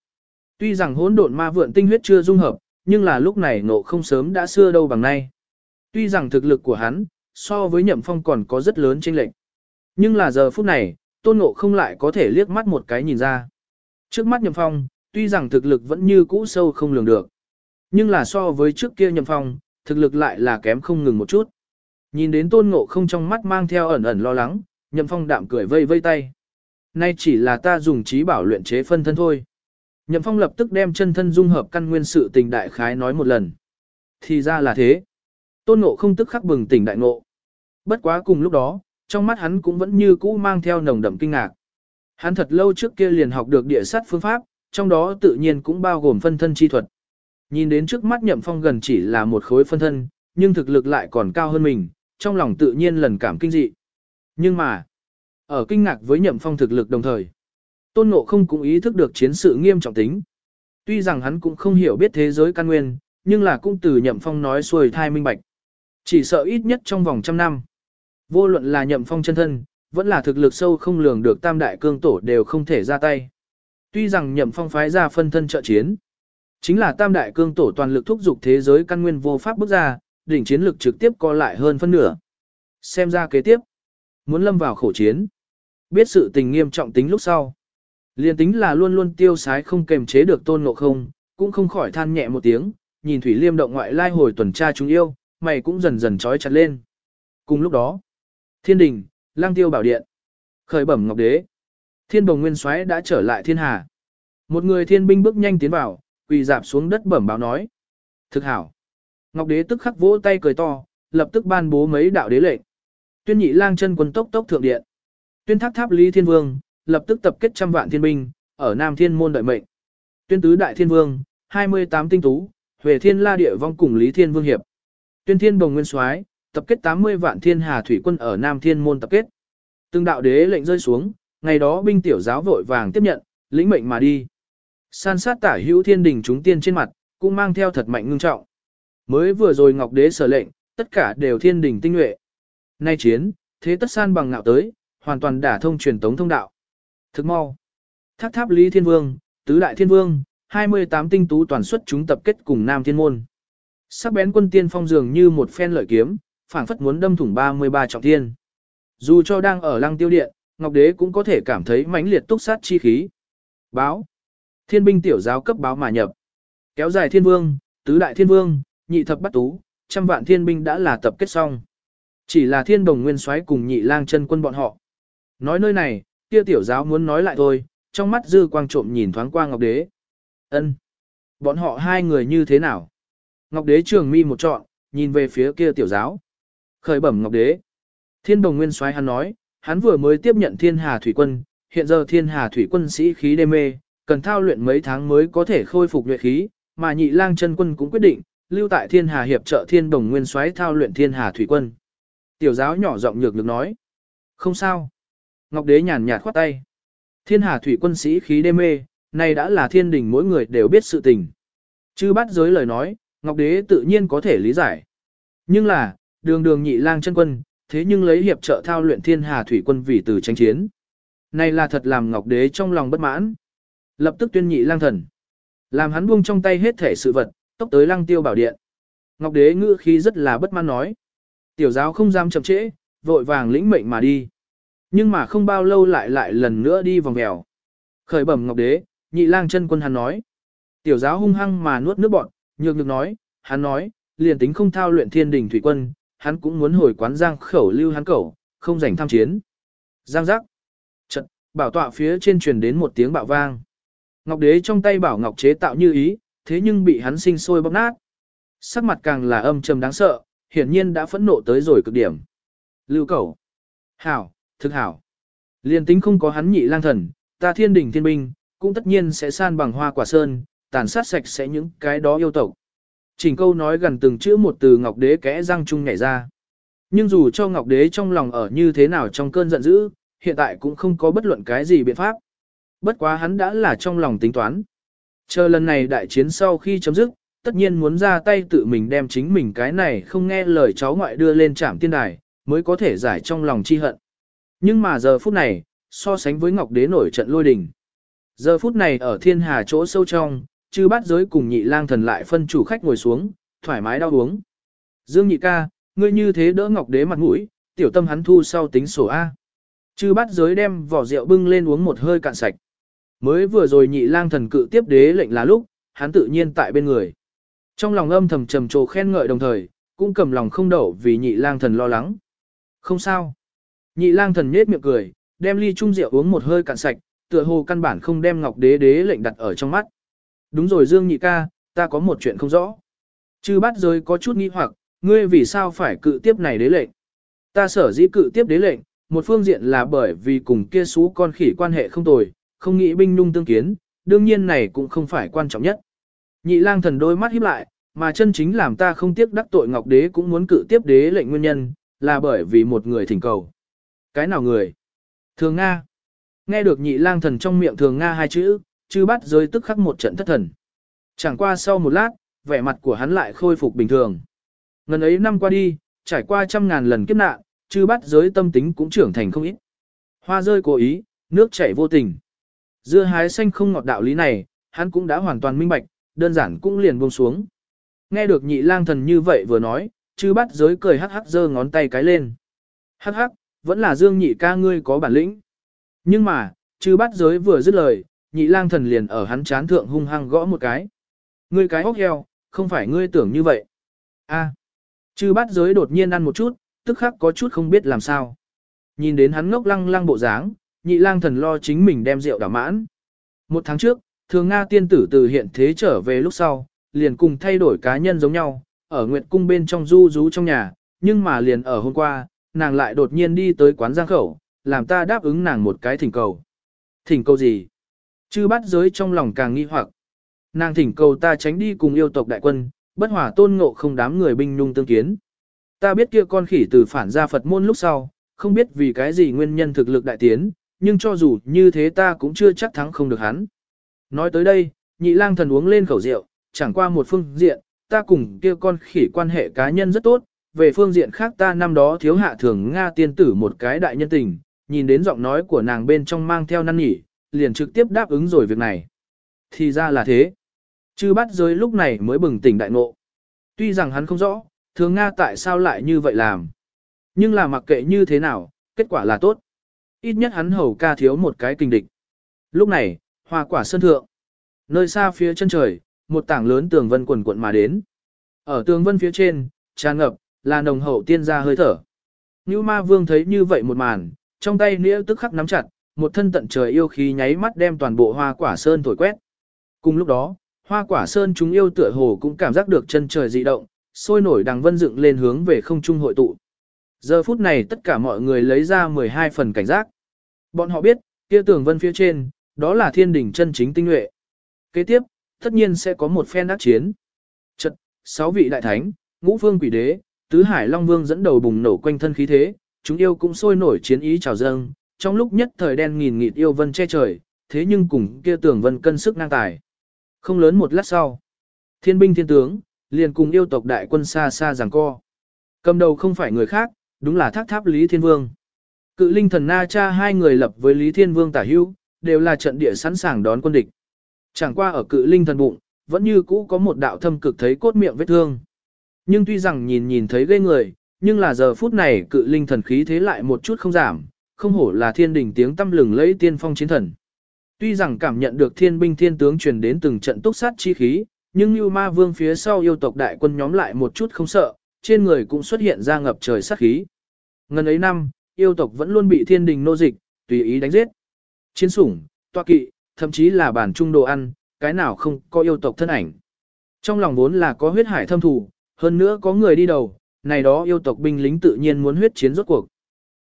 Speaker 1: Tuy rằng hỗn độn ma vượn tinh huyết chưa dung hợp, nhưng là lúc này nộ không sớm đã xưa đâu bằng nay. Tuy rằng thực lực của hắn, so với nhậm phong còn có rất lớn chênh lệch. Nhưng là giờ phút này, tôn ngộ không lại có thể liếc mắt một cái nhìn ra. Trước mắt nhậm phong, tuy rằng thực lực vẫn như cũ sâu không lường được. Nhưng là so với trước kia nhậm phong, thực lực lại là kém không ngừng một chút. Nhìn đến tôn ngộ không trong mắt mang theo ẩn ẩn lo lắng, nhậm phong đạm cười vây vây tay. Nay chỉ là ta dùng trí bảo luyện chế phân thân thôi. Nhậm phong lập tức đem chân thân dung hợp căn nguyên sự tình đại khái nói một lần. Thì ra là thế. Tôn ngộ không tức khắc bừng tỉnh đại ngộ. Bất quá cùng lúc đó, trong mắt hắn cũng vẫn như cũ mang theo nồng đậm kinh ngạc. Hắn thật lâu trước kia liền học được địa sát phương pháp, trong đó tự nhiên cũng bao gồm phân thân chi thuật. Nhìn đến trước mắt nhậm phong gần chỉ là một khối phân thân, nhưng thực lực lại còn cao hơn mình, trong lòng tự nhiên lần cảm kinh dị. Nhưng mà, ở kinh ngạc với nhậm phong thực lực đồng thời, tôn ngộ không cũng ý thức được chiến sự nghiêm trọng tính. Tuy rằng hắn cũng không hiểu biết thế giới căn nguyên, nhưng là cũng từ nhậm phong nói xuôi thai minh bạch. Chỉ sợ ít nhất trong vòng trăm năm. Vô luận là nhậm phong chân thân, vẫn là thực lực sâu không lường được tam đại cương tổ đều không thể ra tay. Tuy rằng nhậm phong phái ra phân thân trợ chiến, chính là tam đại cương tổ toàn lực thúc giục thế giới căn nguyên vô pháp bước ra, đỉnh chiến lực trực tiếp co lại hơn phân nửa. Xem ra kế tiếp, muốn lâm vào khổ chiến. Biết sự tình nghiêm trọng tính lúc sau. Liên tính là luôn luôn tiêu sái không kềm chế được tôn ngộ không, cũng không khỏi than nhẹ một tiếng, nhìn Thủy Liêm động ngoại lai hồi tuần tra chúng yêu, mày cũng dần dần trói chặt lên. Cùng lúc đó, thiên đình, lang tiêu bảo điện, khởi bẩm ngọc đế, thiên bồng nguyên soái đã trở lại thiên hà. Một người thiên binh bước nhanh tiến vào, quỳ dạp xuống đất bẩm báo nói. Thực hảo. Ngọc đế tức khắc vỗ tay cười to, lập tức ban bố mấy đạo đế lệnh. Tuyên nhị lang chân quân tốc tốc thượng điện. Tuyên tháp tháp lý thiên vương, lập tức tập kết trăm vạn thiên binh, ở Nam Thiên môn đợi mệnh. Tuyên tứ đại thiên vương, 28 tinh tú, Huệ Thiên La Địa Vong cùng Lý Thiên Vương hiệp. Tuyên Thiên Bồng Nguyên Soái, tập kết 80 vạn thiên hà thủy quân ở Nam Thiên môn tập kết. Từng đạo đế lệnh rơi xuống, ngày đó binh tiểu giáo vội vàng tiếp nhận, lĩnh mệnh mà đi. San sát tả hữu thiên đình chúng tiên trên mặt, cũng mang theo thật mạnh ngưng trọng. Mới vừa rồi Ngọc Đế sở lệnh, tất cả đều thiên đình tinh nhuệ. Nay chiến, thế tất san bằng ngạo tới, hoàn toàn đả thông truyền tống thông đạo. Thức mau. Thác tháp Lý Thiên Vương, Tứ Đại Thiên Vương, 28 tinh tú toàn xuất chúng tập kết cùng Nam Thiên Môn. Sắc bén quân tiên phong dường như một phen lợi kiếm, phảng phất muốn đâm thủng 33 trọng thiên. Dù cho đang ở lăng tiêu điện, Ngọc Đế cũng có thể cảm thấy mãnh liệt túc sát chi khí. Báo. Thiên binh tiểu giáo cấp báo mà nhập. Kéo dài thiên vương, tứ đại thiên vương, nhị thập bắt tú, trăm vạn thiên binh đã là tập kết xong. Chỉ là thiên đồng nguyên soái cùng nhị lang chân quân bọn họ. Nói nơi này, kia tiểu giáo muốn nói lại thôi, trong mắt dư quang trộm nhìn thoáng qua Ngọc Đế. ân Bọn họ hai người như thế nào? Ngọc Đế trường mi một trọn, nhìn về phía kia tiểu giáo. Khởi bẩm Ngọc Đế. Thiên đồng nguyên soái hắn nói, hắn vừa mới tiếp nhận thiên hà thủy quân, hiện giờ thiên hà thủy quân sĩ khí đê mê, cần thao luyện mấy tháng mới có thể khôi phục luyện khí, mà nhị lang chân quân cũng quyết định, lưu tại thiên hà hiệp trợ thiên đồng nguyên soái thao luyện thiên hà thủy quân. Tiểu giáo nhỏ giọng nhược được nói. Không sao. Ngọc đế nhàn nhạt khoát tay. Thiên hà thủy quân sĩ khí đê mê, này đã là thiên đình mỗi người đều biết sự tình. Chư bắt giới lời nói, Ngọc đế tự nhiên có thể lý giải. Nhưng là, đường đường nhị lang chân quân, thế nhưng lấy hiệp trợ thao luyện thiên hà thủy quân vì từ tranh chiến. Này là thật làm Ngọc đế trong lòng bất mãn. Lập tức tuyên nhị lang thần. Làm hắn buông trong tay hết thể sự vật, tốc tới lăng tiêu bảo điện. Ngọc đế ngữ khí rất là bất mãn nói. Tiểu giáo không dám chậm trễ, vội vàng lĩnh mệnh mà đi. Nhưng mà không bao lâu lại lại lần nữa đi vòng vèo. Khởi bẩm Ngọc đế, nhị lang chân quân hắn nói. Tiểu giáo hung hăng mà nuốt nước bọn, nhược nhược nói, hắn nói, liền tính không thao luyện thiên đình thủy quân, hắn cũng muốn hồi quán giang khẩu lưu hắn cẩu, không rảnh tham chiến. Giang giác. Trận, bảo tọa phía trên truyền đến một tiếng bạo vang. Ngọc đế trong tay bảo ngọc chế tạo như ý, thế nhưng bị hắn sinh sôi bóp nát. Sắc mặt càng là âm trầm đáng sợ, hiển nhiên đã phẫn nộ tới rồi cực điểm. Lưu cẩu. Hảo, thực hảo. Liên tính không có hắn nhị lang thần, ta thiên đình thiên binh, cũng tất nhiên sẽ san bằng hoa quả sơn, tàn sát sạch sẽ những cái đó yêu tộc. Trình câu nói gần từng chữ một từ Ngọc Đế kẽ răng chung nhảy ra. Nhưng dù cho Ngọc Đế trong lòng ở như thế nào trong cơn giận dữ, hiện tại cũng không có bất luận cái gì biện pháp. Bất quá hắn đã là trong lòng tính toán. Chờ lần này đại chiến sau khi chấm dứt, tất nhiên muốn ra tay tự mình đem chính mình cái này không nghe lời cháu ngoại đưa lên trạm tiên đài, mới có thể giải trong lòng chi hận. Nhưng mà giờ phút này, so sánh với Ngọc Đế nổi trận lôi đình. Giờ phút này ở thiên hà chỗ sâu trong, chư bát giới cùng nhị lang thần lại phân chủ khách ngồi xuống, thoải mái đau uống. Dương nhị ca, ngươi như thế đỡ Ngọc Đế mặt mũi, tiểu tâm hắn thu sau tính sổ A. Chư Bát giới đem vỏ rượu bưng lên uống một hơi cạn sạch. Mới vừa rồi nhị lang thần cự tiếp đế lệnh là lúc, hắn tự nhiên tại bên người. Trong lòng âm thầm trầm trồ khen ngợi đồng thời, cũng cầm lòng không đậu vì nhị lang thần lo lắng. Không sao. Nhị lang thần nết miệng cười, đem ly chung rượu uống một hơi cạn sạch, tựa hồ căn bản không đem ngọc đế đế lệnh đặt ở trong mắt. Đúng rồi Dương nhị ca, ta có một chuyện không rõ. Chư bắt giới có chút nghi hoặc, ngươi vì sao phải cự tiếp này đế lệnh? Ta sở dĩ cự tiếp đế lệnh, một phương diện là bởi vì cùng kia xú con khỉ quan hệ không tồi, không nghĩ binh nung tương kiến, đương nhiên này cũng không phải quan trọng nhất. Nhị lang thần đôi mắt híp lại, mà chân chính làm ta không tiếc đắc tội ngọc đế cũng muốn cự tiếp đế lệnh nguyên nhân, là bởi vì một người thỉnh cầu. Cái nào người? Thường Nga. Nghe được nhị lang thần trong miệng thường Nga hai chữ, chư bắt rơi tức khắc một trận thất thần. Chẳng qua sau một lát, vẻ mặt của hắn lại khôi phục bình thường. Ngần ấy năm qua đi, trải qua trăm ngàn lần kiếp nạn, chư bắt giới tâm tính cũng trưởng thành không ít. Hoa rơi cố ý, nước chảy vô tình. Dưa hái xanh không ngọt đạo lý này, hắn cũng đã hoàn toàn minh bạch, đơn giản cũng liền buông xuống. Nghe được nhị lang thần như vậy vừa nói, chư bắt giới cười hắc hắc giơ ngón tay cái lên. Hắc hắc, vẫn là dương nhị ca ngươi có bản lĩnh. Nhưng mà, chư bắt giới vừa dứt lời, nhị lang thần liền ở hắn chán thượng hung hăng gõ một cái. Ngươi cái hốc heo, không phải ngươi tưởng như vậy. a chư bắt giới đột nhiên ăn một chút, tức khắc có chút không biết làm sao. Nhìn đến hắn ngốc lăng lăng bộ dáng, nhị lang thần lo chính mình đem rượu đảo mãn. Một tháng trước, thường Nga tiên tử từ hiện thế trở về lúc sau, liền cùng thay đổi cá nhân giống nhau, ở Nguyệt Cung bên trong du rú trong nhà, nhưng mà liền ở hôm qua, nàng lại đột nhiên đi tới quán giang khẩu, làm ta đáp ứng nàng một cái thỉnh cầu. Thỉnh cầu gì? Chư bắt giới trong lòng càng nghi hoặc. Nàng thỉnh cầu ta tránh đi cùng yêu tộc đại quân, bất hòa tôn ngộ không đám người binh nhung tương kiến. Ta biết kia con khỉ từ phản ra Phật môn lúc sau, không biết vì cái gì nguyên nhân thực lực đại tiến, nhưng cho dù như thế ta cũng chưa chắc thắng không được hắn. Nói tới đây, nhị lang thần uống lên khẩu rượu, chẳng qua một phương diện, ta cùng kia con khỉ quan hệ cá nhân rất tốt, về phương diện khác ta năm đó thiếu hạ thường Nga tiên tử một cái đại nhân tình, nhìn đến giọng nói của nàng bên trong mang theo năn nỉ, liền trực tiếp đáp ứng rồi việc này. Thì ra là thế. Chư bắt giới lúc này mới bừng tỉnh đại ngộ. Tuy rằng hắn không rõ, thường Nga tại sao lại như vậy làm. Nhưng là mặc kệ như thế nào, kết quả là tốt. Ít nhất hắn hầu ca thiếu một cái kinh địch. Lúc này, hoa quả sơn thượng. Nơi xa phía chân trời, một tảng lớn tường vân quần cuộn mà đến. Ở tường vân phía trên, tràn ngập, là nồng hậu tiên gia hơi thở. Như ma vương thấy như vậy một màn, trong tay nĩa tức khắc nắm chặt, một thân tận trời yêu khí nháy mắt đem toàn bộ hoa quả sơn thổi quét. Cùng lúc đó, hoa quả sơn chúng yêu tựa hồ cũng cảm giác được chân trời dị động, sôi nổi đằng vân dựng lên hướng về không trung hội tụ. Giờ phút này tất cả mọi người lấy ra 12 phần cảnh giác. Bọn họ biết, kia tường vân phía trên, đó là thiên đỉnh chân chính tinh nhuệ. Kế tiếp, tất nhiên sẽ có một phen đắc chiến. Chật, sáu vị đại thánh, ngũ phương quỷ đế, tứ hải long vương dẫn đầu bùng nổ quanh thân khí thế, chúng yêu cũng sôi nổi chiến ý trào dâng, trong lúc nhất thời đen nghìn nghịt yêu vân che trời, thế nhưng cùng kia tưởng vân cân sức ngang tài. Không lớn một lát sau, thiên binh thiên tướng, liền cùng yêu tộc đại quân xa xa giằng co. Cầm đầu không phải người khác, đúng là thác tháp Lý Thiên Vương. Cự linh thần Na Cha hai người lập với Lý Thiên Vương tả hữu, đều là trận địa sẵn sàng đón quân địch. Chẳng qua ở cự linh thần bụng, vẫn như cũ có một đạo thâm cực thấy cốt miệng vết thương. Nhưng tuy rằng nhìn nhìn thấy ghê người, nhưng là giờ phút này cự linh thần khí thế lại một chút không giảm, không hổ là thiên đình tiếng tâm lừng lấy tiên phong chiến thần. Tuy rằng cảm nhận được thiên binh thiên tướng truyền đến từng trận túc sát chi khí, nhưng như ma vương phía sau yêu tộc đại quân nhóm lại một chút không sợ, trên người cũng xuất hiện ra ngập trời sát khí. Ngần ấy năm, yêu tộc vẫn luôn bị thiên đình nô dịch, tùy ý đánh giết. Chiến sủng, toa kỵ, thậm chí là bản trung đồ ăn, cái nào không có yêu tộc thân ảnh. Trong lòng vốn là có huyết hải thâm thủ, hơn nữa có người đi đầu, này đó yêu tộc binh lính tự nhiên muốn huyết chiến rốt cuộc.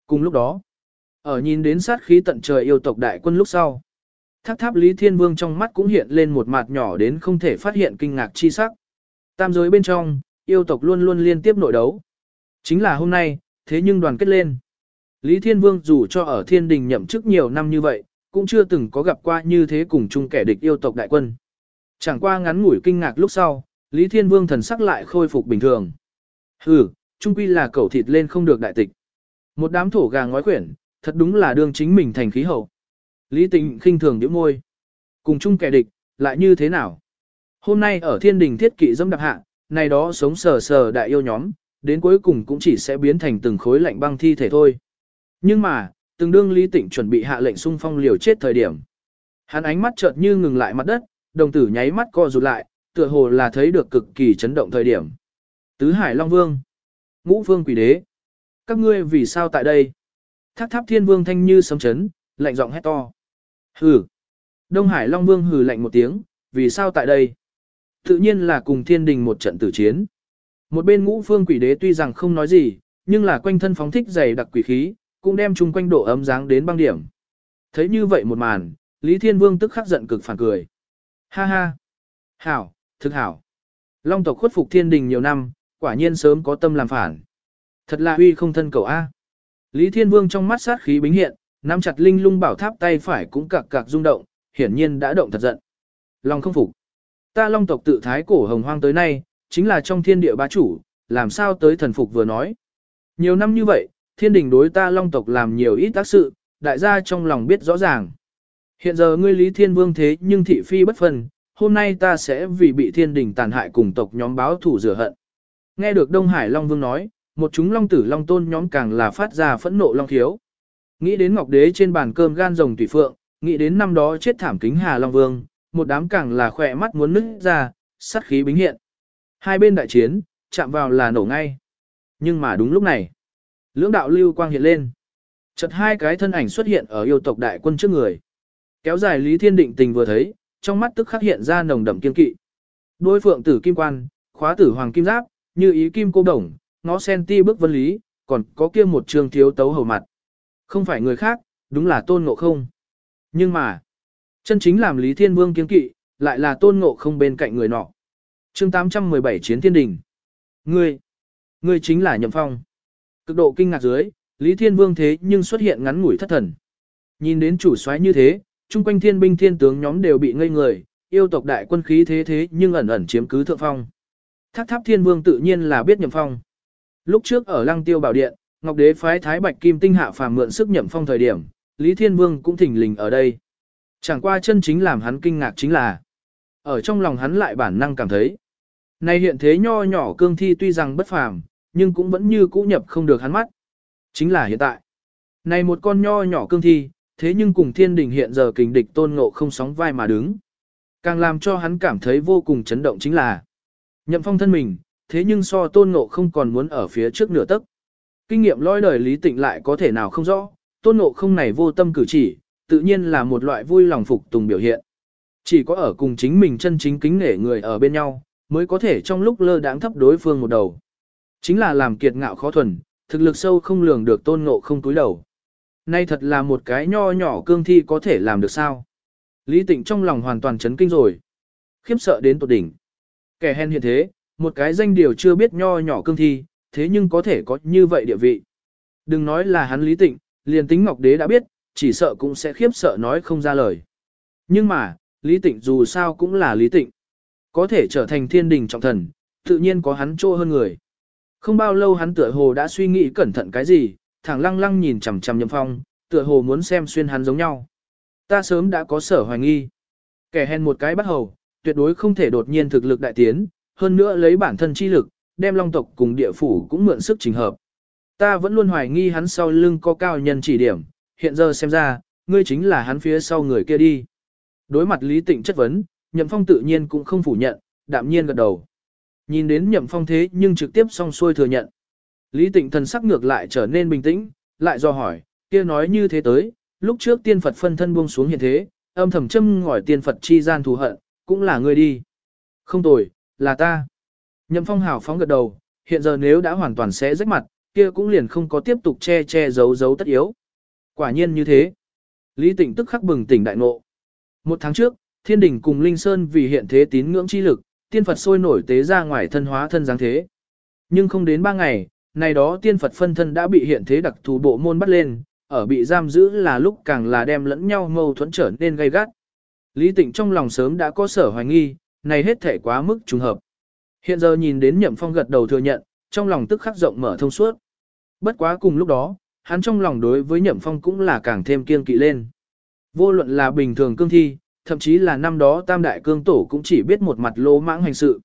Speaker 1: Cùng lúc đó, ở nhìn đến sát khí tận trời yêu tộc đại quân lúc sau, tháp tháp Lý Thiên Vương trong mắt cũng hiện lên một mặt nhỏ đến không thể phát hiện kinh ngạc chi sắc. Tam giới bên trong, yêu tộc luôn luôn liên tiếp nội đấu. Chính là hôm nay, thế nhưng đoàn kết lên. Lý Thiên Vương dù cho ở thiên đình nhậm chức nhiều năm như vậy, cũng chưa từng có gặp qua như thế cùng chung kẻ địch yêu tộc đại quân. Chẳng qua ngắn ngủi kinh ngạc lúc sau, Lý Thiên Vương thần sắc lại khôi phục bình thường. Hừ, trung quy là cẩu thịt lên không được đại tịch. Một đám thổ gà ngói quyển, thật đúng là đương chính mình thành khí hậu. Lý Tịnh khinh thường điểm môi. Cùng chung kẻ địch, lại như thế nào? Hôm nay ở thiên đình thiết kỵ dâm đạp hạ, này đó sống sờ sờ đại yêu nhóm, đến cuối cùng cũng chỉ sẽ biến thành từng khối lạnh băng thi thể thôi. Nhưng mà, Từng đương Lý Tịnh chuẩn bị hạ lệnh xung phong liều chết thời điểm. Hắn ánh mắt chợt như ngừng lại mặt đất, đồng tử nháy mắt co rụt lại, tựa hồ là thấy được cực kỳ chấn động thời điểm. Tứ Hải Long Vương, Ngũ Vương Quỷ Đế, các ngươi vì sao tại đây? Thác tháp thiên vương thanh như sấm chấn, lạnh giọng hét to. Hừ. Đông Hải Long Vương hừ lạnh một tiếng, vì sao tại đây? Tự nhiên là cùng thiên đình một trận tử chiến. Một bên ngũ phương quỷ đế tuy rằng không nói gì, nhưng là quanh thân phóng thích dày đặc quỷ khí, cũng đem chung quanh độ ấm dáng đến băng điểm. Thấy như vậy một màn, Lý Thiên Vương tức khắc giận cực phản cười. Ha ha! Hảo, thực hảo! Long tộc khuất phục thiên đình nhiều năm, quả nhiên sớm có tâm làm phản. Thật là huy không thân cầu A. Lý Thiên Vương trong mắt sát khí bính hiện, nắm chặt linh lung bảo tháp tay phải cũng cạc cạc rung động, hiển nhiên đã động thật giận. Long không phục. Ta long tộc tự thái cổ hồng hoang tới nay, chính là trong thiên địa bá chủ, làm sao tới thần phục vừa nói. Nhiều năm như vậy, thiên đình đối ta long tộc làm nhiều ít tác sự, đại gia trong lòng biết rõ ràng. Hiện giờ ngươi Lý Thiên Vương thế nhưng thị phi bất phân, hôm nay ta sẽ vì bị thiên đình tàn hại cùng tộc nhóm báo thủ rửa hận. Nghe được Đông Hải Long Vương nói, một chúng long tử long tôn nhóm càng là phát ra phẫn nộ long thiếu. Nghĩ đến Ngọc Đế trên bàn cơm gan rồng tùy phượng, nghĩ đến năm đó chết thảm kính Hà Long Vương, một đám càng là khỏe mắt muốn nứt ra, sát khí bính hiện. Hai bên đại chiến, chạm vào là nổ ngay. Nhưng mà đúng lúc này, lưỡng đạo lưu quang hiện lên. Chợt hai cái thân ảnh xuất hiện ở yêu tộc đại quân trước người. Kéo dài Lý Thiên Định tình vừa thấy, trong mắt tức khắc hiện ra nồng đậm kiên kỵ. Đôi phượng tử kim quan, khóa tử hoàng kim giáp, như ý kim cô đồng, ngó sen ti bước vân lý, còn có kia một trường thiếu tấu hầu mặt. Không phải người khác, đúng là tôn ngộ không. Nhưng mà, chân chính làm Lý Thiên Vương kiên kỵ, lại là tôn ngộ không bên cạnh người nọ. chương 817 Chiến Thiên Đình. Ngươi, ngươi chính là Nhậm Phong. Cực độ kinh ngạc dưới, Lý Thiên Vương thế nhưng xuất hiện ngắn ngủi thất thần. Nhìn đến chủ soái như thế, chung quanh thiên binh thiên tướng nhóm đều bị ngây người, yêu tộc đại quân khí thế thế nhưng ẩn ẩn chiếm cứ thượng phong. tháp tháp thiên vương tự nhiên là biết Nhậm Phong. Lúc trước ở lăng tiêu bảo điện, Ngọc Đế phái Thái Bạch Kim Tinh hạ phàm mượn sức Nhậm Phong thời điểm, Lý Thiên Vương cũng thỉnh lình ở đây. Chẳng qua chân chính làm hắn kinh ngạc chính là, ở trong lòng hắn lại bản năng cảm thấy. Này hiện thế nho nhỏ cương thi tuy rằng bất phàm, nhưng cũng vẫn như cũ nhập không được hắn mắt. Chính là hiện tại. Này một con nho nhỏ cương thi, thế nhưng cùng thiên đình hiện giờ kình địch tôn ngộ không sóng vai mà đứng. Càng làm cho hắn cảm thấy vô cùng chấn động chính là nhậm phong thân mình, thế nhưng so tôn ngộ không còn muốn ở phía trước nửa tấc. Kinh nghiệm lôi đời lý tịnh lại có thể nào không rõ, tôn ngộ không này vô tâm cử chỉ, tự nhiên là một loại vui lòng phục tùng biểu hiện. Chỉ có ở cùng chính mình chân chính kính nể người ở bên nhau, mới có thể trong lúc lơ đãng thấp đối phương một đầu. Chính là làm kiệt ngạo khó thuần, thực lực sâu không lường được tôn ngộ không túi đầu. Nay thật là một cái nho nhỏ cương thi có thể làm được sao? Lý tịnh trong lòng hoàn toàn chấn kinh rồi. Khiếp sợ đến tột đỉnh. Kẻ hèn hiện thế, một cái danh điều chưa biết nho nhỏ cương thi, thế nhưng có thể có như vậy địa vị. Đừng nói là hắn lý tịnh, liền tính ngọc đế đã biết, chỉ sợ cũng sẽ khiếp sợ nói không ra lời. Nhưng mà, lý tịnh dù sao cũng là lý tịnh. Có thể trở thành thiên đình trọng thần, tự nhiên có hắn trô hơn người. Không bao lâu hắn tựa hồ đã suy nghĩ cẩn thận cái gì, thẳng lăng lăng nhìn chằm chằm nhậm phong, tựa hồ muốn xem xuyên hắn giống nhau. Ta sớm đã có sở hoài nghi. Kẻ hèn một cái bắt hầu, tuyệt đối không thể đột nhiên thực lực đại tiến, hơn nữa lấy bản thân chi lực, đem long tộc cùng địa phủ cũng mượn sức trình hợp. Ta vẫn luôn hoài nghi hắn sau lưng có cao nhân chỉ điểm, hiện giờ xem ra, ngươi chính là hắn phía sau người kia đi. Đối mặt Lý Tịnh chất vấn, Nhậm Phong tự nhiên cũng không phủ nhận, đạm nhiên gật đầu. Nhìn đến Nhậm Phong thế nhưng trực tiếp song xuôi thừa nhận. Lý Tịnh thần sắc ngược lại trở nên bình tĩnh, lại do hỏi, kia nói như thế tới, lúc trước tiên Phật phân thân buông xuống hiện thế, âm thầm châm ngòi tiên Phật chi gian thù hận, cũng là ngươi đi. Không tồi, là ta. Nhậm phong hào phóng gật đầu, hiện giờ nếu đã hoàn toàn sẽ rách mặt, kia cũng liền không có tiếp tục che che giấu giấu tất yếu. Quả nhiên như thế. Lý Tịnh tức khắc bừng tỉnh đại ngộ. Một tháng trước, Thiên Đình cùng Linh Sơn vì hiện thế tín ngưỡng chi lực, tiên Phật sôi nổi tế ra ngoài thân hóa thân dáng thế. Nhưng không đến ba ngày, này đó tiên Phật phân thân đã bị hiện thế đặc thù bộ môn bắt lên, ở bị giam giữ là lúc càng là đem lẫn nhau mâu thuẫn trở nên gay gắt. Lý Tịnh trong lòng sớm đã có sở hoài nghi, này hết thể quá mức trùng hợp. Hiện giờ nhìn đến Nhậm Phong gật đầu thừa nhận, trong lòng tức khắc rộng mở thông suốt. Bất quá cùng lúc đó, hắn trong lòng đối với Nhậm Phong cũng là càng thêm kiên kỵ lên. Vô luận là bình thường cương thi, thậm chí là năm đó tam đại cương tổ cũng chỉ biết một mặt lỗ mãng hành sự.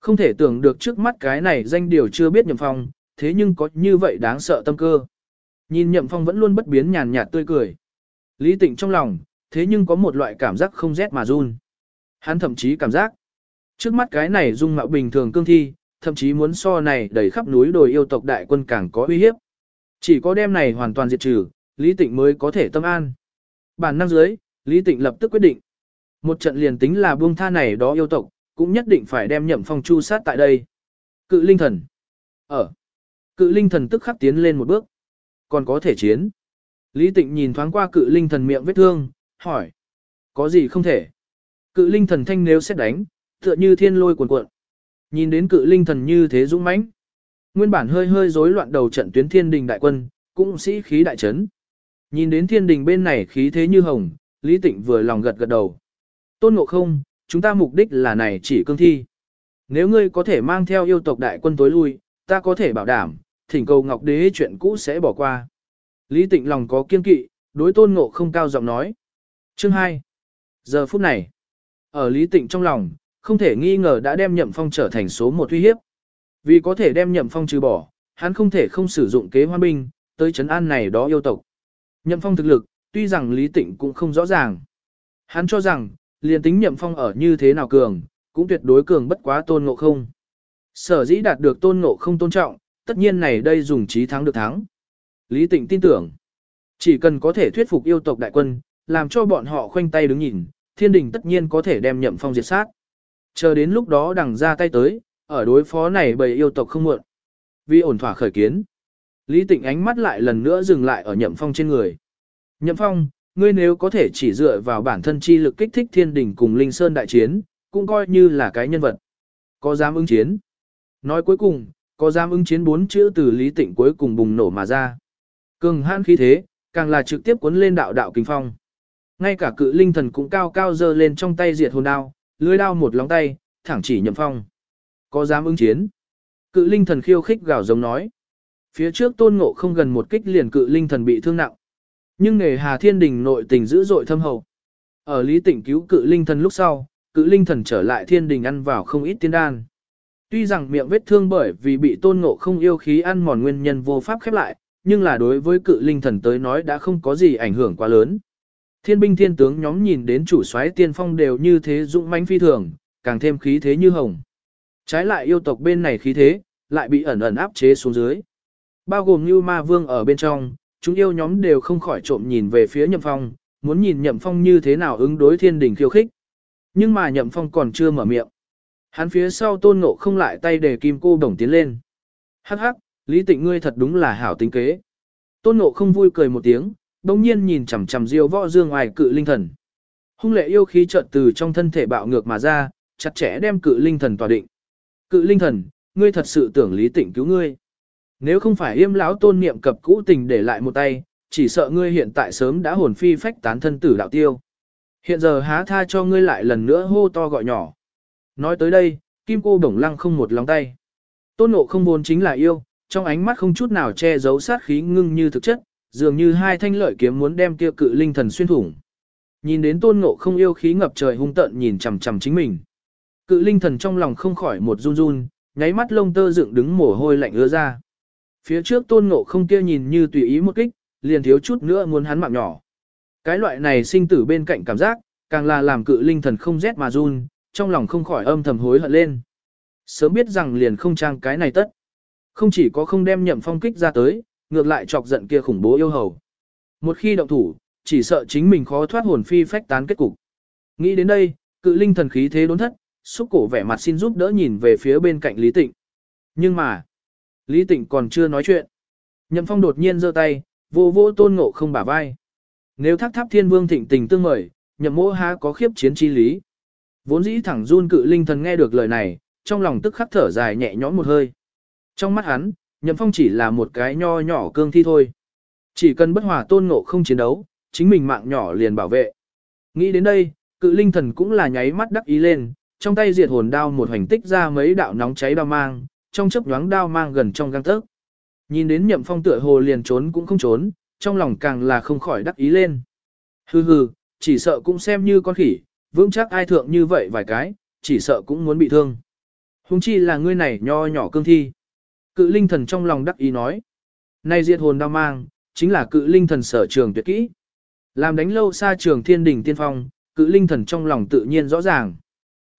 Speaker 1: Không thể tưởng được trước mắt cái này danh điều chưa biết Nhậm Phong, thế nhưng có như vậy đáng sợ tâm cơ. Nhìn nhậm phong vẫn luôn bất biến nhàn nhạt tươi cười. Lý tịnh trong lòng, thế nhưng có một loại cảm giác không rét mà run. Hắn thậm chí cảm giác, trước mắt cái này dung mạo bình thường cương thi, thậm chí muốn so này đẩy khắp núi đồi yêu tộc đại quân càng có uy hiếp. Chỉ có đem này hoàn toàn diệt trừ, Lý Tịnh mới có thể tâm an. Bản năng dưới, Lý Tịnh lập tức quyết định. Một trận liền tính là buông tha này đó yêu tộc, cũng nhất định phải đem nhậm phong chu sát tại đây. Cự linh thần. Ở. Cự linh thần tức khắc tiến lên một bước. Còn có thể chiến. Lý Tịnh nhìn thoáng qua cự linh thần miệng vết thương, hỏi. Có gì không thể? Cự linh thần thanh nếu xét đánh, tựa như thiên lôi cuồn cuộn. Nhìn đến cự linh thần như thế dũng mãnh, nguyên bản hơi hơi rối loạn đầu trận tuyến thiên đình đại quân, cũng sĩ khí đại chấn. Nhìn đến thiên đình bên này khí thế như hồng, Lý Tịnh vừa lòng gật gật đầu. Tôn ngộ không, chúng ta mục đích là này chỉ cương thi. Nếu ngươi có thể mang theo yêu tộc đại quân tối lui, ta có thể bảo đảm, thỉnh cầu Ngọc Đế chuyện cũ sẽ bỏ qua. Lý Tịnh lòng có kiên kỵ, đối tôn ngộ không cao giọng nói. Chương 2. Giờ phút này, ở Lý Tịnh trong lòng, không thể nghi ngờ đã đem nhậm phong trở thành số một uy hiếp. Vì có thể đem nhậm phong trừ bỏ, hắn không thể không sử dụng kế hoa binh, tới chấn an này đó yêu tộc. Nhậm phong thực lực, tuy rằng Lý Tịnh cũng không rõ ràng. Hắn cho rằng, liền tính nhậm phong ở như thế nào cường, cũng tuyệt đối cường bất quá tôn ngộ không. Sở dĩ đạt được tôn ngộ không tôn trọng, tất nhiên này đây dùng trí thắng được thắng. Lý Tịnh tin tưởng, chỉ cần có thể thuyết phục yêu tộc đại quân, làm cho bọn họ khoanh tay đứng nhìn, thiên đình tất nhiên có thể đem nhậm phong diệt sát. Chờ đến lúc đó đằng ra tay tới, ở đối phó này bầy yêu tộc không muộn. Vì ổn thỏa khởi kiến. Lý Tịnh ánh mắt lại lần nữa dừng lại ở nhậm phong trên người. Nhậm phong, ngươi nếu có thể chỉ dựa vào bản thân chi lực kích thích thiên đình cùng linh sơn đại chiến, cũng coi như là cái nhân vật. Có dám ứng chiến. Nói cuối cùng, có dám ứng chiến bốn chữ từ Lý Tịnh cuối cùng bùng nổ mà ra. Cường hãn khí thế, càng là trực tiếp cuốn lên đạo đạo kinh phong. Ngay cả cự linh thần cũng cao cao dơ lên trong tay diệt hồn đao, lưới đao một lóng tay, thẳng chỉ nhậm phong. Có dám ứng chiến? Cự linh thần khiêu khích gào giống nói. Phía trước tôn ngộ không gần một kích liền cự linh thần bị thương nặng. Nhưng nghề hà thiên đình nội tình dữ dội thâm hậu. Ở lý Tịnh cứu cự linh thần lúc sau, cự linh thần trở lại thiên đình ăn vào không ít tiên đan. Tuy rằng miệng vết thương bởi vì bị tôn ngộ không yêu khí ăn mòn nguyên nhân vô pháp khép lại, nhưng là đối với cự linh thần tới nói đã không có gì ảnh hưởng quá lớn. Thiên binh thiên tướng nhóm nhìn đến chủ soái tiên phong đều như thế dũng mãnh phi thường, càng thêm khí thế như hồng. Trái lại yêu tộc bên này khí thế, lại bị ẩn ẩn áp chế xuống dưới. Bao gồm như ma vương ở bên trong, chúng yêu nhóm đều không khỏi trộm nhìn về phía nhậm phong, muốn nhìn nhậm phong như thế nào ứng đối thiên đình khiêu khích. Nhưng mà nhậm phong còn chưa mở miệng. Hắn phía sau tôn ngộ không lại tay để kim cô đồng tiến lên. Hắc hắc, lý tịnh ngươi thật đúng là hảo tính kế. Tôn ngộ không vui cười một tiếng, đồng nhiên nhìn chằm chằm diêu võ dương ngoài cự linh thần. Hung lệ yêu khí chợt từ trong thân thể bạo ngược mà ra, chặt chẽ đem cự linh thần tòa định. Cự linh thần, ngươi thật sự tưởng lý tịnh cứu ngươi. Nếu không phải yêm lão tôn niệm cập cũ tình để lại một tay, chỉ sợ ngươi hiện tại sớm đã hồn phi phách tán thân tử đạo tiêu. Hiện giờ há tha cho ngươi lại lần nữa hô to gọi nhỏ. Nói tới đây, kim cô bổng lăng không một lòng tay. Tôn nộ không vốn chính là yêu, trong ánh mắt không chút nào che giấu sát khí ngưng như thực chất, dường như hai thanh lợi kiếm muốn đem kia cự linh thần xuyên thủng. Nhìn đến tôn ngộ không yêu khí ngập trời hung tận nhìn chằm chằm chính mình. Cự linh thần trong lòng không khỏi một run run, nháy mắt lông tơ dựng đứng mồ hôi lạnh ứa ra. Phía trước tôn ngộ không kia nhìn như tùy ý một kích, liền thiếu chút nữa muốn hắn mạng nhỏ. Cái loại này sinh tử bên cạnh cảm giác, càng là làm cự linh thần không rét mà run, trong lòng không khỏi âm thầm hối hận lên. Sớm biết rằng liền không trang cái này tất. Không chỉ có không đem nhậm phong kích ra tới, ngược lại chọc giận kia khủng bố yêu hầu. Một khi động thủ, chỉ sợ chính mình khó thoát hồn phi phách tán kết cục. Nghĩ đến đây, cự linh thần khí thế đốn thất, xúc cổ vẻ mặt xin giúp đỡ nhìn về phía bên cạnh Lý Tịnh. Nhưng mà, Lý Tịnh còn chưa nói chuyện. Nhậm Phong đột nhiên giơ tay, vô vô tôn ngộ không bả vai. Nếu thác tháp thiên vương thịnh tình tương mời, nhậm mỗ há có khiếp chiến chi lý. Vốn dĩ thẳng run cự linh thần nghe được lời này, trong lòng tức khắc thở dài nhẹ nhõm một hơi. Trong mắt hắn, nhậm phong chỉ là một cái nho nhỏ cương thi thôi. Chỉ cần bất hòa tôn ngộ không chiến đấu, chính mình mạng nhỏ liền bảo vệ. Nghĩ đến đây, cự linh thần cũng là nháy mắt đắc ý lên, trong tay diệt hồn đao một hành tích ra mấy đạo nóng cháy đao mang, trong chớp nhoáng đao mang gần trong găng tấc. Nhìn đến nhậm phong tựa hồ liền trốn cũng không trốn, trong lòng càng là không khỏi đắc ý lên. Hừ hừ, chỉ sợ cũng xem như con khỉ, vững chắc ai thượng như vậy vài cái, chỉ sợ cũng muốn bị thương. Hùng chi là ngươi này nho nhỏ cương thi. Cự linh thần trong lòng đắc ý nói. Này diệt hồn đao mang, chính là cự linh thần sở trường tuyệt kỹ. Làm đánh lâu xa trường thiên đỉnh tiên phong, cự linh thần trong lòng tự nhiên rõ ràng.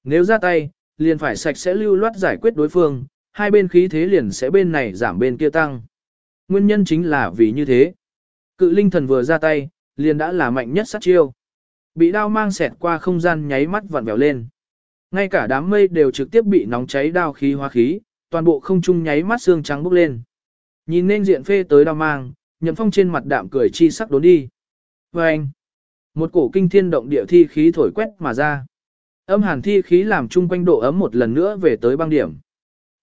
Speaker 1: Nếu ra tay, liền phải sạch sẽ lưu loát giải quyết đối phương, hai bên khí thế liền sẽ bên này giảm bên kia tăng. Nguyên nhân chính là vì như thế. Cự linh thần vừa ra tay, liền đã là mạnh nhất sát chiêu. Bị đao mang xẹt qua không gian nháy mắt vặn vẹo lên. Ngay cả đám mây đều trực tiếp bị nóng cháy đao khí hóa khí, toàn bộ không trung nháy mắt xương trắng bốc lên. Nhìn nên diện phê tới đao mang, nhậm phong trên mặt đạm cười chi sắc đốn đi. Và anh, một cổ kinh thiên động địa thi khí thổi quét mà ra. Âm hàn thi khí làm chung quanh độ ấm một lần nữa về tới băng điểm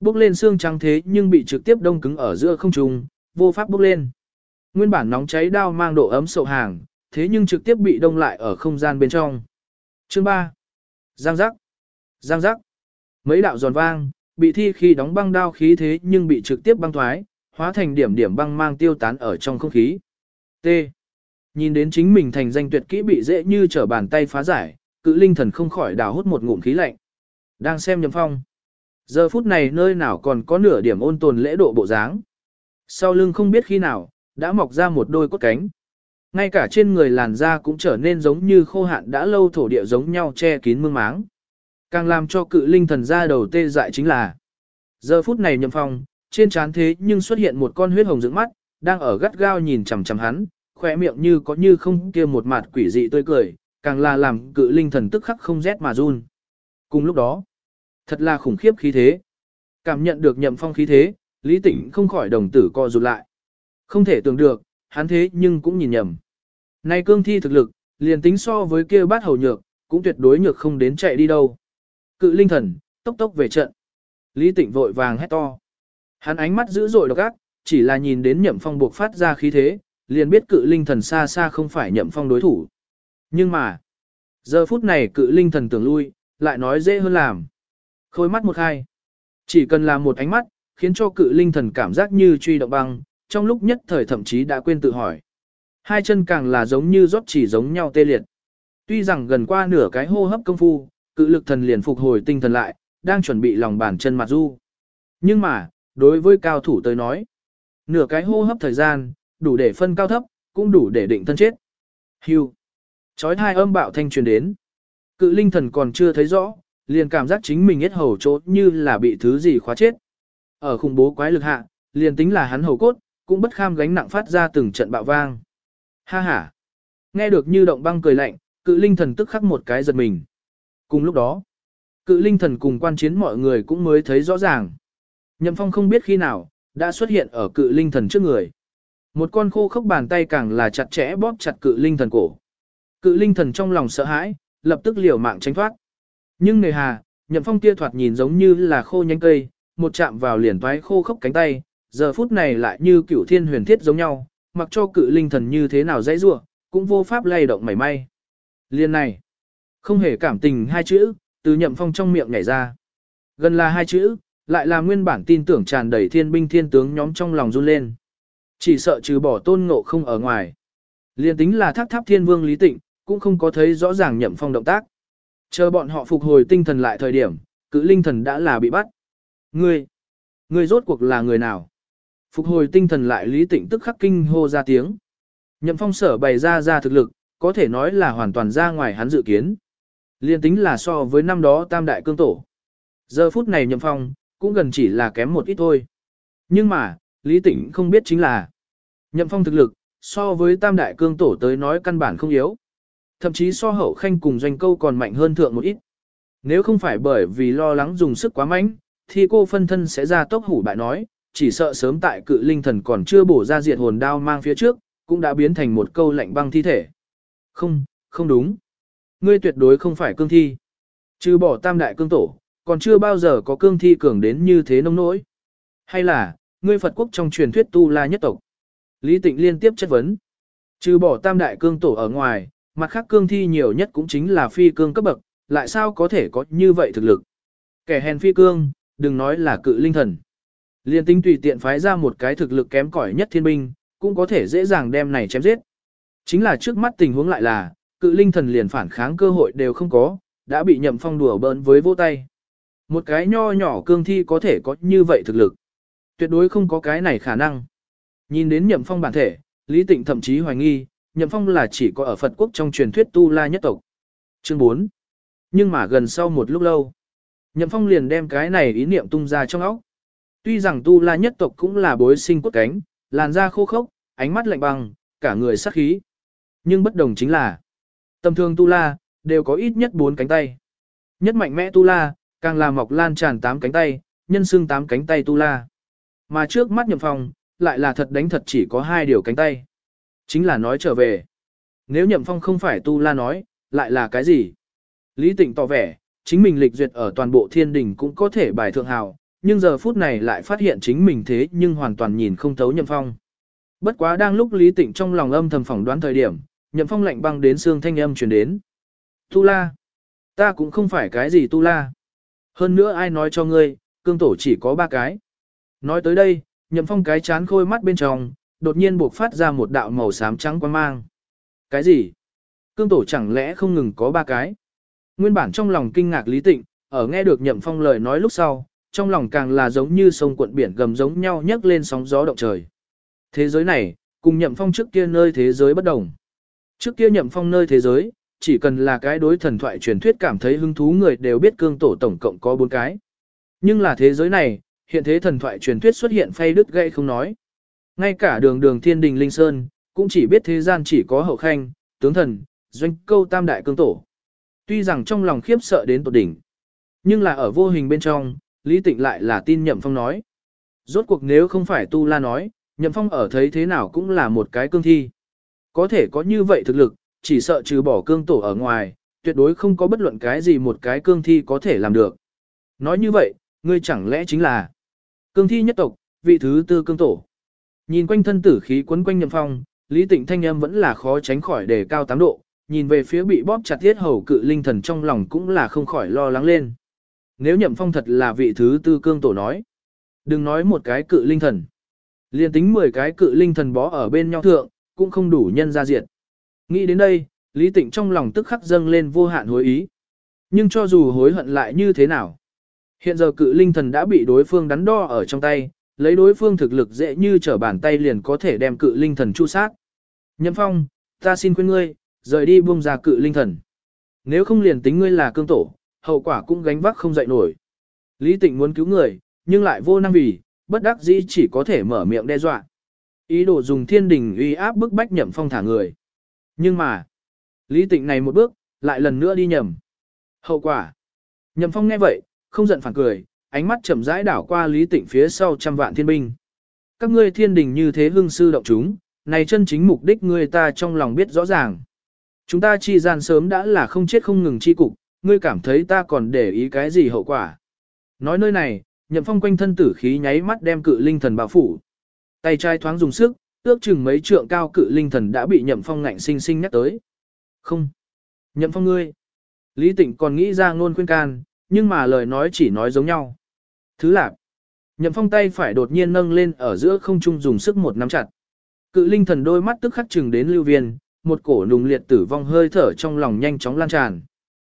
Speaker 1: bước lên xương trắng thế nhưng bị trực tiếp đông cứng ở giữa không trung, vô pháp bước lên. Nguyên bản nóng cháy đao mang độ ấm sậu hàng, thế nhưng trực tiếp bị đông lại ở không gian bên trong. Chương 3. Giang giác. Giang giác. Mấy đạo giòn vang, bị thi khi đóng băng đao khí thế nhưng bị trực tiếp băng thoái, hóa thành điểm điểm băng mang tiêu tán ở trong không khí. T. Nhìn đến chính mình thành danh tuyệt kỹ bị dễ như trở bàn tay phá giải, cự linh thần không khỏi đào hút một ngụm khí lạnh. Đang xem nhầm phong. Giờ phút này nơi nào còn có nửa điểm ôn tồn lễ độ bộ dáng. Sau lưng không biết khi nào, đã mọc ra một đôi cốt cánh. Ngay cả trên người làn da cũng trở nên giống như khô hạn đã lâu thổ địa giống nhau che kín mương máng. Càng làm cho cự linh thần ra đầu tê dại chính là Giờ phút này nhậm phong, trên trán thế nhưng xuất hiện một con huyết hồng dưỡng mắt, đang ở gắt gao nhìn chằm chằm hắn, khỏe miệng như có như không kia một mặt quỷ dị tươi cười, càng là làm cự linh thần tức khắc không rét mà run. Cùng lúc đó, thật là khủng khiếp khí thế. Cảm nhận được nhậm phong khí thế, Lý Tĩnh không khỏi đồng tử co rụt lại. Không thể tưởng được, hắn thế nhưng cũng nhìn nhầm. Nay cương thi thực lực, liền tính so với kia bát hầu nhược, cũng tuyệt đối nhược không đến chạy đi đâu. Cự linh thần, tốc tốc về trận. Lý Tịnh vội vàng hét to. Hắn ánh mắt dữ dội độc ác, chỉ là nhìn đến nhậm phong buộc phát ra khí thế, liền biết cự linh thần xa xa không phải nhậm phong đối thủ. Nhưng mà, giờ phút này cự linh thần tưởng lui, lại nói dễ hơn làm. Khôi mắt một hai. Chỉ cần làm một ánh mắt, khiến cho cự linh thần cảm giác như truy động băng, trong lúc nhất thời thậm chí đã quên tự hỏi. Hai chân càng là giống như rót chỉ giống nhau tê liệt. Tuy rằng gần qua nửa cái hô hấp công phu, cự lực thần liền phục hồi tinh thần lại, đang chuẩn bị lòng bàn chân mặt du. Nhưng mà, đối với cao thủ tới nói, nửa cái hô hấp thời gian, đủ để phân cao thấp, cũng đủ để định thân chết. Hưu. Chói hai âm bạo thanh truyền đến. Cự linh thần còn chưa thấy rõ, liền cảm giác chính mình hết hầu chốt như là bị thứ gì khóa chết. Ở khủng bố quái lực hạ, liền tính là hắn hầu cốt, cũng bất kham gánh nặng phát ra từng trận bạo vang. Ha ha. Nghe được như động băng cười lạnh, cự linh thần tức khắc một cái giật mình. Cùng lúc đó, cự linh thần cùng quan chiến mọi người cũng mới thấy rõ ràng. Nhậm phong không biết khi nào, đã xuất hiện ở cự linh thần trước người. Một con khô khốc bàn tay càng là chặt chẽ bóp chặt cự linh thần cổ. Cự linh thần trong lòng sợ hãi, lập tức liều mạng tránh thoát. Nhưng nề hà, nhậm phong kia thoạt nhìn giống như là khô nhánh cây, một chạm vào liền toái khô khốc cánh tay, giờ phút này lại như cửu thiên huyền thiết giống nhau, mặc cho cự linh thần như thế nào dãy rủa, cũng vô pháp lay động mảy may. Liên này, không hề cảm tình hai chữ, từ nhậm phong trong miệng nhảy ra. Gần là hai chữ, lại là nguyên bản tin tưởng tràn đầy thiên binh thiên tướng nhóm trong lòng run lên. Chỉ sợ trừ bỏ tôn ngộ không ở ngoài. Liên tính là thác tháp thiên vương lý tịnh, cũng không có thấy rõ ràng nhậm phong động tác. Chờ bọn họ phục hồi tinh thần lại thời điểm, cự linh thần đã là bị bắt. Ngươi, ngươi rốt cuộc là người nào? Phục hồi tinh thần lại lý tịnh tức khắc kinh hô ra tiếng. Nhậm phong sở bày ra ra thực lực, có thể nói là hoàn toàn ra ngoài hắn dự kiến. Liên tính là so với năm đó tam đại cương tổ. Giờ phút này nhậm phong, cũng gần chỉ là kém một ít thôi. Nhưng mà, Lý Tịnh không biết chính là nhậm phong thực lực, so với tam đại cương tổ tới nói căn bản không yếu. Thậm chí so hậu khanh cùng doanh câu còn mạnh hơn thượng một ít. Nếu không phải bởi vì lo lắng dùng sức quá mạnh, thì cô phân thân sẽ ra tốc hủ bại nói, chỉ sợ sớm tại cự linh thần còn chưa bổ ra diệt hồn đao mang phía trước, cũng đã biến thành một câu lạnh băng thi thể. Không, không đúng. Ngươi tuyệt đối không phải cương thi. Trừ bỏ tam đại cương tổ, còn chưa bao giờ có cương thi cường đến như thế nông nỗi. Hay là, ngươi Phật quốc trong truyền thuyết tu la nhất tộc. Lý Tịnh liên tiếp chất vấn. Trừ bỏ tam đại cương tổ ở ngoài, mặt khác cương thi nhiều nhất cũng chính là phi cương cấp bậc, lại sao có thể có như vậy thực lực. Kẻ hèn phi cương, đừng nói là cự linh thần. Liên tinh tùy tiện phái ra một cái thực lực kém cỏi nhất thiên binh, cũng có thể dễ dàng đem này chém giết. Chính là trước mắt tình huống lại là, cự linh thần liền phản kháng cơ hội đều không có, đã bị nhậm phong đùa bỡn với vô tay. Một cái nho nhỏ cương thi có thể có như vậy thực lực. Tuyệt đối không có cái này khả năng. Nhìn đến nhậm phong bản thể, Lý Tịnh thậm chí hoài nghi, Nhậm Phong là chỉ có ở Phật quốc trong truyền thuyết Tu La nhất tộc. Chương 4. Nhưng mà gần sau một lúc lâu, Nhậm Phong liền đem cái này ý niệm tung ra trong óc. Tuy rằng Tu La nhất tộc cũng là bối sinh cốt cánh, làn da khô khốc, ánh mắt lạnh băng, cả người sắc khí. Nhưng bất đồng chính là, tầm thường Tu La, đều có ít nhất 4 cánh tay. Nhất mạnh mẽ Tu La, càng là mọc lan tràn 8 cánh tay, nhân xương 8 cánh tay Tu La. Mà trước mắt Nhậm Phong, lại là thật đánh thật chỉ có hai điều cánh tay. Chính là nói trở về. Nếu Nhậm Phong không phải Tu La nói, lại là cái gì? Lý Tịnh tỏ vẻ, chính mình lịch duyệt ở toàn bộ thiên đình cũng có thể bài thượng hào, nhưng giờ phút này lại phát hiện chính mình thế nhưng hoàn toàn nhìn không thấu Nhậm Phong. Bất quá đang lúc Lý Tịnh trong lòng âm thầm phỏng đoán thời điểm, Nhậm Phong lạnh băng đến xương thanh âm truyền đến. Tu La, ta cũng không phải cái gì Tu La. Hơn nữa ai nói cho ngươi, cương tổ chỉ có ba cái. Nói tới đây, Nhậm Phong cái chán khôi mắt bên trong, đột nhiên buộc phát ra một đạo màu xám trắng quang mang. Cái gì? Cương tổ chẳng lẽ không ngừng có ba cái? Nguyên bản trong lòng kinh ngạc Lý Tịnh, ở nghe được Nhậm Phong lời nói lúc sau, trong lòng càng là giống như sông cuộn biển gầm giống nhau nhấc lên sóng gió động trời. Thế giới này, cùng Nhậm Phong trước kia nơi thế giới bất đồng. Trước kia Nhậm Phong nơi thế giới, chỉ cần là cái đối thần thoại truyền thuyết cảm thấy hứng thú người đều biết cương tổ tổng cộng có bốn cái. Nhưng là thế giới này, hiện thế thần thoại truyền thuyết xuất hiện phay đứt gãy không nói. Ngay cả đường đường thiên đình linh sơn, cũng chỉ biết thế gian chỉ có hậu khanh, tướng thần, doanh câu tam đại cương tổ. Tuy rằng trong lòng khiếp sợ đến tột đỉnh, nhưng là ở vô hình bên trong, Lý Tịnh lại là tin Nhậm Phong nói. Rốt cuộc nếu không phải Tu La nói, Nhậm Phong ở thấy thế nào cũng là một cái cương thi. Có thể có như vậy thực lực, chỉ sợ trừ bỏ cương tổ ở ngoài, tuyệt đối không có bất luận cái gì một cái cương thi có thể làm được. Nói như vậy, ngươi chẳng lẽ chính là cương thi nhất tộc, vị thứ tư cương tổ. Nhìn quanh thân tử khí quấn quanh Nhậm Phong, Lý Tịnh thanh âm vẫn là khó tránh khỏi đề cao tám độ, nhìn về phía bị bóp chặt thiết hầu cự linh thần trong lòng cũng là không khỏi lo lắng lên. Nếu Nhậm Phong thật là vị thứ tư cương tổ nói, đừng nói một cái cự linh thần. Liên tính 10 cái cự linh thần bó ở bên nhau thượng, cũng không đủ nhân ra diện. Nghĩ đến đây, Lý Tịnh trong lòng tức khắc dâng lên vô hạn hối ý. Nhưng cho dù hối hận lại như thế nào, hiện giờ cự linh thần đã bị đối phương đắn đo ở trong tay, lấy đối phương thực lực dễ như trở bàn tay liền có thể đem cự linh thần chu sát. Nhậm Phong, ta xin khuyên ngươi, rời đi buông ra cự linh thần. Nếu không liền tính ngươi là cương tổ, hậu quả cũng gánh vác không dậy nổi. Lý Tịnh muốn cứu người, nhưng lại vô năng vì, bất đắc dĩ chỉ có thể mở miệng đe dọa. Ý đồ dùng thiên đình uy áp bức bách Nhậm Phong thả người. Nhưng mà, Lý Tịnh này một bước, lại lần nữa đi nhầm. Hậu quả. Nhậm Phong nghe vậy, không giận phản cười, ánh mắt chậm rãi đảo qua Lý Tịnh phía sau trăm vạn thiên binh. Các ngươi thiên đình như thế hưng sư động chúng, này chân chính mục đích ngươi ta trong lòng biết rõ ràng. Chúng ta chi gian sớm đã là không chết không ngừng chi cục, ngươi cảm thấy ta còn để ý cái gì hậu quả. Nói nơi này, nhậm phong quanh thân tử khí nháy mắt đem cự linh thần bao phủ. Tay trai thoáng dùng sức, ước chừng mấy trượng cao cự linh thần đã bị nhậm phong ngạnh sinh sinh nhắc tới. Không. Nhậm phong ngươi. Lý tịnh còn nghĩ ra ngôn khuyên can, nhưng mà lời nói chỉ nói giống nhau. Thứ lạc. Nhậm phong tay phải đột nhiên nâng lên ở giữa không trung dùng sức một nắm chặt. Cự linh thần đôi mắt tức khắc chừng đến lưu viên, một cổ nùng liệt tử vong hơi thở trong lòng nhanh chóng lan tràn.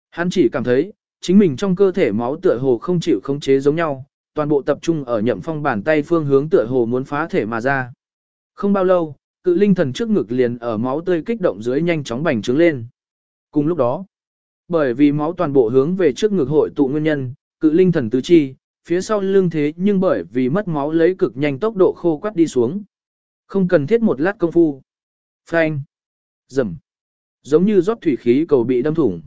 Speaker 1: Hắn chỉ cảm thấy, chính mình trong cơ thể máu tựa hồ không chịu khống chế giống nhau, toàn bộ tập trung ở nhậm phong bàn tay phương hướng tựa hồ muốn phá thể mà ra. Không bao lâu, cự linh thần trước ngực liền ở máu tươi kích động dưới nhanh chóng bành trướng lên. Cùng lúc đó, bởi vì máu toàn bộ hướng về trước ngực hội tụ nguyên nhân, cự linh thần tứ chi, phía sau lưng thế nhưng bởi vì mất máu lấy cực nhanh tốc độ khô quắt đi xuống. Không cần thiết một lát công phu. Phanh. Dầm. Giống như rót thủy khí cầu bị đâm thủng.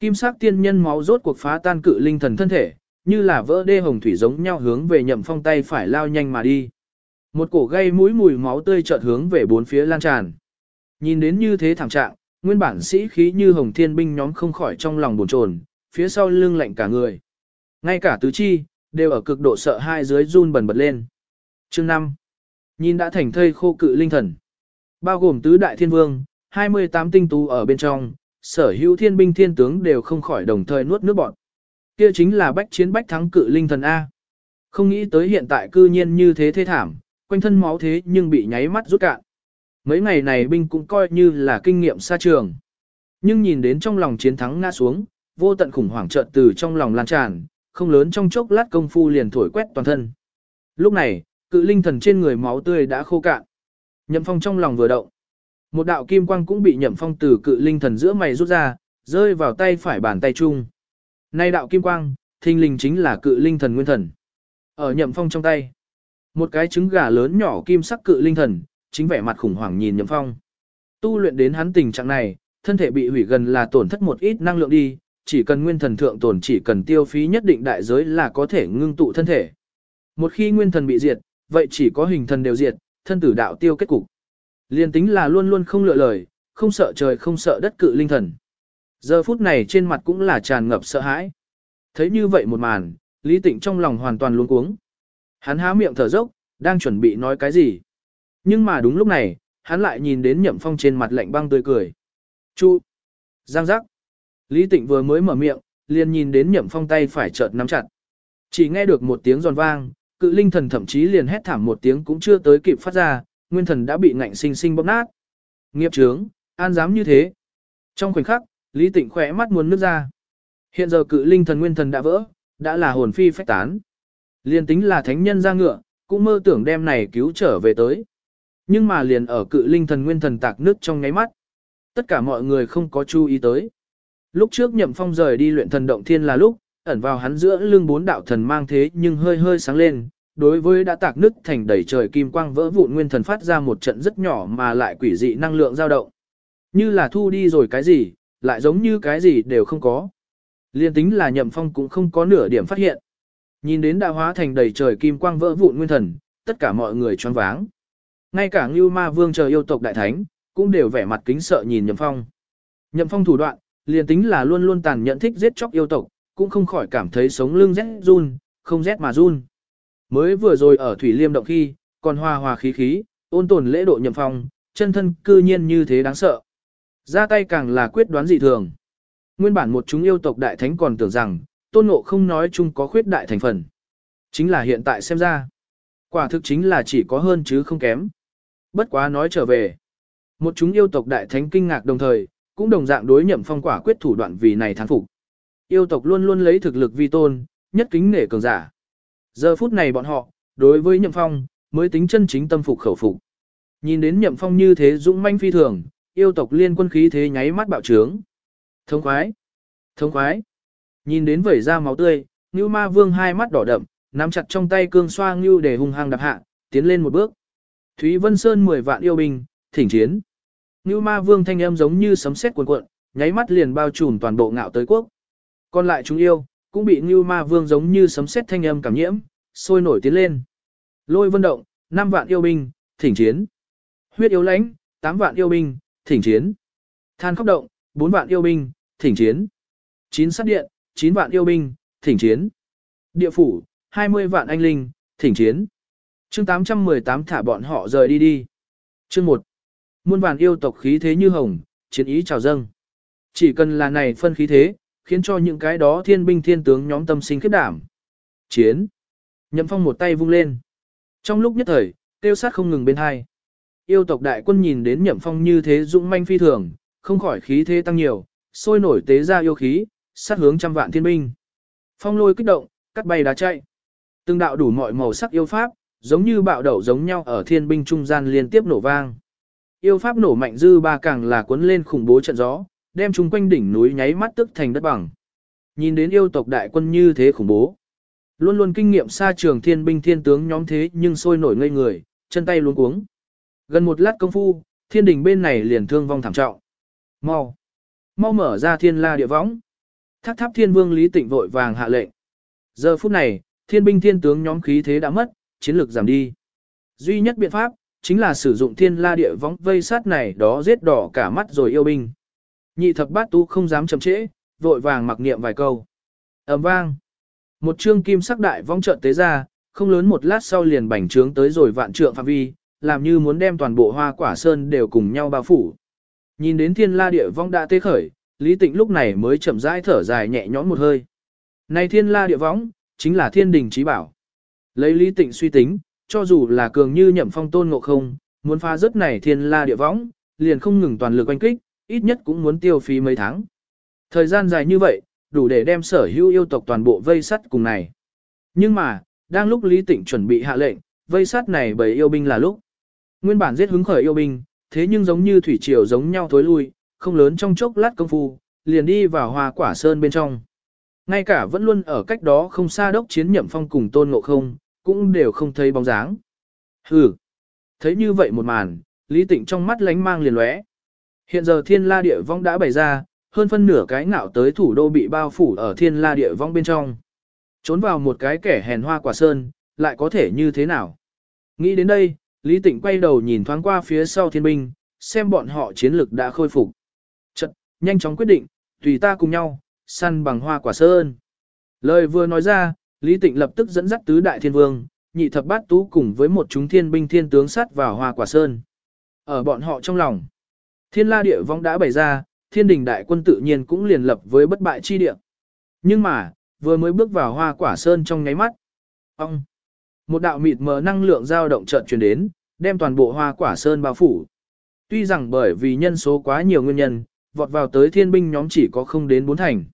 Speaker 1: Kim sắc tiên nhân máu rốt cuộc phá tan cự linh thần thân thể, như là vỡ đê hồng thủy giống nhau hướng về nhậm phong tay phải lao nhanh mà đi. Một cổ gây mũi mùi máu tươi chợt hướng về bốn phía lan tràn. Nhìn đến như thế thảm trạng, nguyên bản sĩ khí như hồng thiên binh nhóm không khỏi trong lòng buồn chồn, phía sau lưng lạnh cả người. Ngay cả tứ chi, đều ở cực độ sợ hai dưới run bần bật lên. Chương 5. Nhìn đã thành thây khô cự linh thần. Bao gồm tứ đại thiên vương, 28 tinh tú ở bên trong, sở hữu thiên binh thiên tướng đều không khỏi đồng thời nuốt nước bọn. Kia chính là bách chiến bách thắng cự linh thần A. Không nghĩ tới hiện tại cư nhiên như thế thế thảm, quanh thân máu thế nhưng bị nháy mắt rút cạn. Mấy ngày này binh cũng coi như là kinh nghiệm xa trường. Nhưng nhìn đến trong lòng chiến thắng ngã xuống, vô tận khủng hoảng chợt từ trong lòng lan tràn, không lớn trong chốc lát công phu liền thổi quét toàn thân. Lúc này, cự linh thần trên người máu tươi đã khô cạn. Nhậm phong trong lòng vừa động. Một đạo kim quang cũng bị nhậm phong từ cự linh thần giữa mày rút ra, rơi vào tay phải bàn tay chung. Nay đạo kim quang, thinh linh chính là cự linh thần nguyên thần. Ở nhậm phong trong tay, một cái trứng gà lớn nhỏ kim sắc cự linh thần, chính vẻ mặt khủng hoảng nhìn nhậm phong. Tu luyện đến hắn tình trạng này, thân thể bị hủy gần là tổn thất một ít năng lượng đi, chỉ cần nguyên thần thượng tổn chỉ cần tiêu phí nhất định đại giới là có thể ngưng tụ thân thể. Một khi nguyên thần bị diệt, vậy chỉ có hình thần đều diệt, thân tử đạo tiêu kết cục. Liên tính là luôn luôn không lựa lời, không sợ trời không sợ đất cự linh thần. Giờ phút này trên mặt cũng là tràn ngập sợ hãi. Thấy như vậy một màn, Lý Tịnh trong lòng hoàn toàn luống cuống. Hắn há miệng thở dốc, đang chuẩn bị nói cái gì. Nhưng mà đúng lúc này, hắn lại nhìn đến Nhậm Phong trên mặt lạnh băng tươi cười. Chu! Giang giác! Lý Tịnh vừa mới mở miệng, liền nhìn đến Nhậm Phong tay phải chợt nắm chặt. Chỉ nghe được một tiếng giòn vang, cự linh thần thậm chí liền hét thảm một tiếng cũng chưa tới kịp phát ra, nguyên thần đã bị ngạnh sinh sinh bóp nát. Nghiệp trướng, an dám như thế. Trong khoảnh khắc, Lý Tịnh khỏe mắt muốn nước ra. Hiện giờ cự linh thần nguyên thần đã vỡ, đã là hồn phi phách tán. Liên tính là thánh nhân ra ngựa, cũng mơ tưởng đem này cứu trở về tới. Nhưng mà liền ở cự linh thần nguyên thần tạc nước trong ngáy mắt. Tất cả mọi người không có chú ý tới. Lúc trước nhậm phong rời đi luyện thần động thiên là lúc, ẩn vào hắn giữa lưng bốn đạo thần mang thế nhưng hơi hơi sáng lên. Đối với đã tạc nứt thành đầy trời kim quang vỡ vụn nguyên thần phát ra một trận rất nhỏ mà lại quỷ dị năng lượng dao động. Như là thu đi rồi cái gì, lại giống như cái gì đều không có. Liên tính là nhậm phong cũng không có nửa điểm phát hiện. Nhìn đến đã hóa thành đầy trời kim quang vỡ vụn nguyên thần, tất cả mọi người choáng váng. Ngay cả Ngưu Ma Vương chờ yêu tộc đại thánh, cũng đều vẻ mặt kính sợ nhìn Nhậm Phong. Nhậm Phong thủ đoạn, liền tính là luôn luôn tàn nhẫn thích giết chóc yêu tộc, cũng không khỏi cảm thấy sống lưng rét run, không rét mà run. Mới vừa rồi ở Thủy Liêm động khi, còn hòa hòa khí khí, ôn tồn lễ độ Nhậm Phong, chân thân cư nhiên như thế đáng sợ. Ra tay càng là quyết đoán dị thường. Nguyên bản một chúng yêu tộc đại thánh còn tưởng rằng, tôn ngộ không nói chung có khuyết đại thành phần. Chính là hiện tại xem ra. Quả thực chính là chỉ có hơn chứ không kém. Bất quá nói trở về. Một chúng yêu tộc đại thánh kinh ngạc đồng thời, cũng đồng dạng đối nhậm phong quả quyết thủ đoạn vì này thán phục. Yêu tộc luôn luôn lấy thực lực vi tôn, nhất kính nể cường giả. Giờ phút này bọn họ, đối với nhậm phong, mới tính chân chính tâm phục khẩu phục. Nhìn đến nhậm phong như thế dũng manh phi thường, yêu tộc liên quân khí thế nháy mắt bạo trướng. Thông khoái! Thông khoái! Nhìn đến vẩy ra máu tươi, Ngưu Ma Vương hai mắt đỏ đậm, nắm chặt trong tay cương xoa Ngưu để hung hăng đập hạ, tiến lên một bước. Thúy Vân Sơn 10 vạn yêu binh, thỉnh chiến. Ngưu Ma Vương thanh âm giống như sấm sét cuồn cuộn, nháy mắt liền bao trùm toàn bộ ngạo tới quốc. Còn lại chúng yêu, cũng bị Ngưu Ma Vương giống như sấm sét thanh âm cảm nhiễm, sôi nổi tiến lên. Lôi Vân động, 5 vạn yêu binh, thỉnh chiến. Huyết yêu lãnh, 8 vạn yêu binh, thỉnh chiến. Than khóc động, 4 vạn yêu binh, thỉnh chiến. Chín sát điện, 9 vạn yêu binh, thỉnh chiến. Địa phủ, 20 vạn anh linh, thỉnh chiến. chương 818 thả bọn họ rời đi đi. Chương 1. Muôn vạn yêu tộc khí thế như hồng, chiến ý chào dâng. Chỉ cần là này phân khí thế, khiến cho những cái đó thiên binh thiên tướng nhóm tâm sinh khiếp đảm. Chiến. Nhậm phong một tay vung lên. Trong lúc nhất thời, tiêu sát không ngừng bên hai. Yêu tộc đại quân nhìn đến nhậm phong như thế dũng manh phi thường, không khỏi khí thế tăng nhiều, sôi nổi tế ra yêu khí, sát hướng trăm vạn thiên binh. Phong lôi kích động, cắt bay đá chạy. Từng đạo đủ mọi màu sắc yêu pháp, giống như bạo đậu giống nhau ở thiên binh trung gian liên tiếp nổ vang. Yêu pháp nổ mạnh dư ba càng là cuốn lên khủng bố trận gió, đem chúng quanh đỉnh núi nháy mắt tức thành đất bằng. Nhìn đến yêu tộc đại quân như thế khủng bố. Luôn luôn kinh nghiệm xa trường thiên binh thiên tướng nhóm thế nhưng sôi nổi ngây người, chân tay luống cuống. Gần một lát công phu, thiên đình bên này liền thương vong thảm trọng. Mau! Mau mở ra thiên la địa võng. Thác tháp thiên vương Lý Tịnh vội vàng hạ lệnh. Giờ phút này, thiên binh thiên tướng nhóm khí thế đã mất, chiến lược giảm đi. Duy nhất biện pháp, chính là sử dụng thiên la địa võng vây sát này đó giết đỏ cả mắt rồi yêu binh. Nhị thập bát tu không dám chậm trễ, vội vàng mặc niệm vài câu. ầm vang. Một chương kim sắc đại vong trợn tế ra, không lớn một lát sau liền bành trướng tới rồi vạn trượng phạm vi, làm như muốn đem toàn bộ hoa quả sơn đều cùng nhau bao phủ. Nhìn đến thiên la địa vong đã tê khởi, Lý Tịnh lúc này mới chậm rãi thở dài nhẹ nhõm một hơi. Này thiên la địa võng, chính là thiên đình trí bảo. Lấy Lý Tịnh suy tính, cho dù là cường như nhậm phong tôn ngộ không, muốn phá rớt này thiên la địa võng, liền không ngừng toàn lực oanh kích, ít nhất cũng muốn tiêu phí mấy tháng. Thời gian dài như vậy, đủ để đem sở hữu yêu tộc toàn bộ vây sắt cùng này. Nhưng mà, đang lúc Lý Tịnh chuẩn bị hạ lệnh, vây sát này bởi yêu binh là lúc. Nguyên bản giết hứng khởi yêu binh, thế nhưng giống như thủy triều giống nhau thối lui, không lớn trong chốc lát công phu, liền đi vào hoa quả sơn bên trong. Ngay cả vẫn luôn ở cách đó không xa đốc chiến nhậm phong cùng tôn ngộ không, cũng đều không thấy bóng dáng. Hừ, thấy như vậy một màn, Lý Tịnh trong mắt lánh mang liền lóe. Hiện giờ thiên la địa vong đã bày ra, hơn phân nửa cái ngạo tới thủ đô bị bao phủ ở thiên la địa vong bên trong. Trốn vào một cái kẻ hèn hoa quả sơn, lại có thể như thế nào? Nghĩ đến đây, Lý Tịnh quay đầu nhìn thoáng qua phía sau thiên binh, xem bọn họ chiến lực đã khôi phục. Chật, nhanh chóng quyết định, tùy ta cùng nhau, săn bằng hoa quả sơn. Lời vừa nói ra, Lý Tịnh lập tức dẫn dắt tứ đại thiên vương, nhị thập bát tú cùng với một chúng thiên binh thiên tướng sát vào hoa quả sơn. Ở bọn họ trong lòng, thiên la địa vong đã bày ra, thiên đình đại quân tự nhiên cũng liền lập với bất bại chi địa. Nhưng mà, vừa mới bước vào hoa quả sơn trong nháy mắt. Ông! Một đạo mịt mờ năng lượng dao động chợt truyền đến, đem toàn bộ hoa quả sơn bao phủ. Tuy rằng bởi vì nhân số quá nhiều nguyên nhân, vọt vào tới thiên binh nhóm chỉ có không đến bốn thành.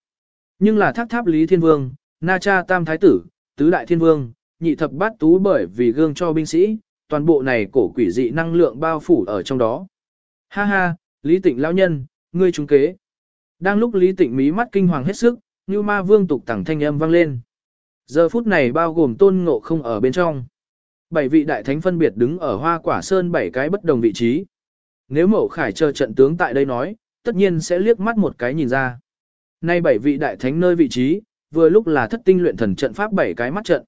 Speaker 1: Nhưng là thác tháp Lý Thiên Vương, Na Cha Tam Thái Tử, Tứ Đại Thiên Vương, nhị thập bát tú bởi vì gương cho binh sĩ, toàn bộ này cổ quỷ dị năng lượng bao phủ ở trong đó. Ha ha, Lý Tịnh lão nhân, ngươi trúng kế. Đang lúc Lý Tịnh mí mắt kinh hoàng hết sức, như ma vương tục tẳng thanh âm vang lên. Giờ phút này bao gồm tôn ngộ không ở bên trong. Bảy vị đại thánh phân biệt đứng ở hoa quả sơn bảy cái bất đồng vị trí. Nếu mẫu khải chờ trận tướng tại đây nói, tất nhiên sẽ liếc mắt một cái nhìn ra. Nay bảy vị đại thánh nơi vị trí, vừa lúc là thất tinh luyện thần trận pháp bảy cái mắt trận.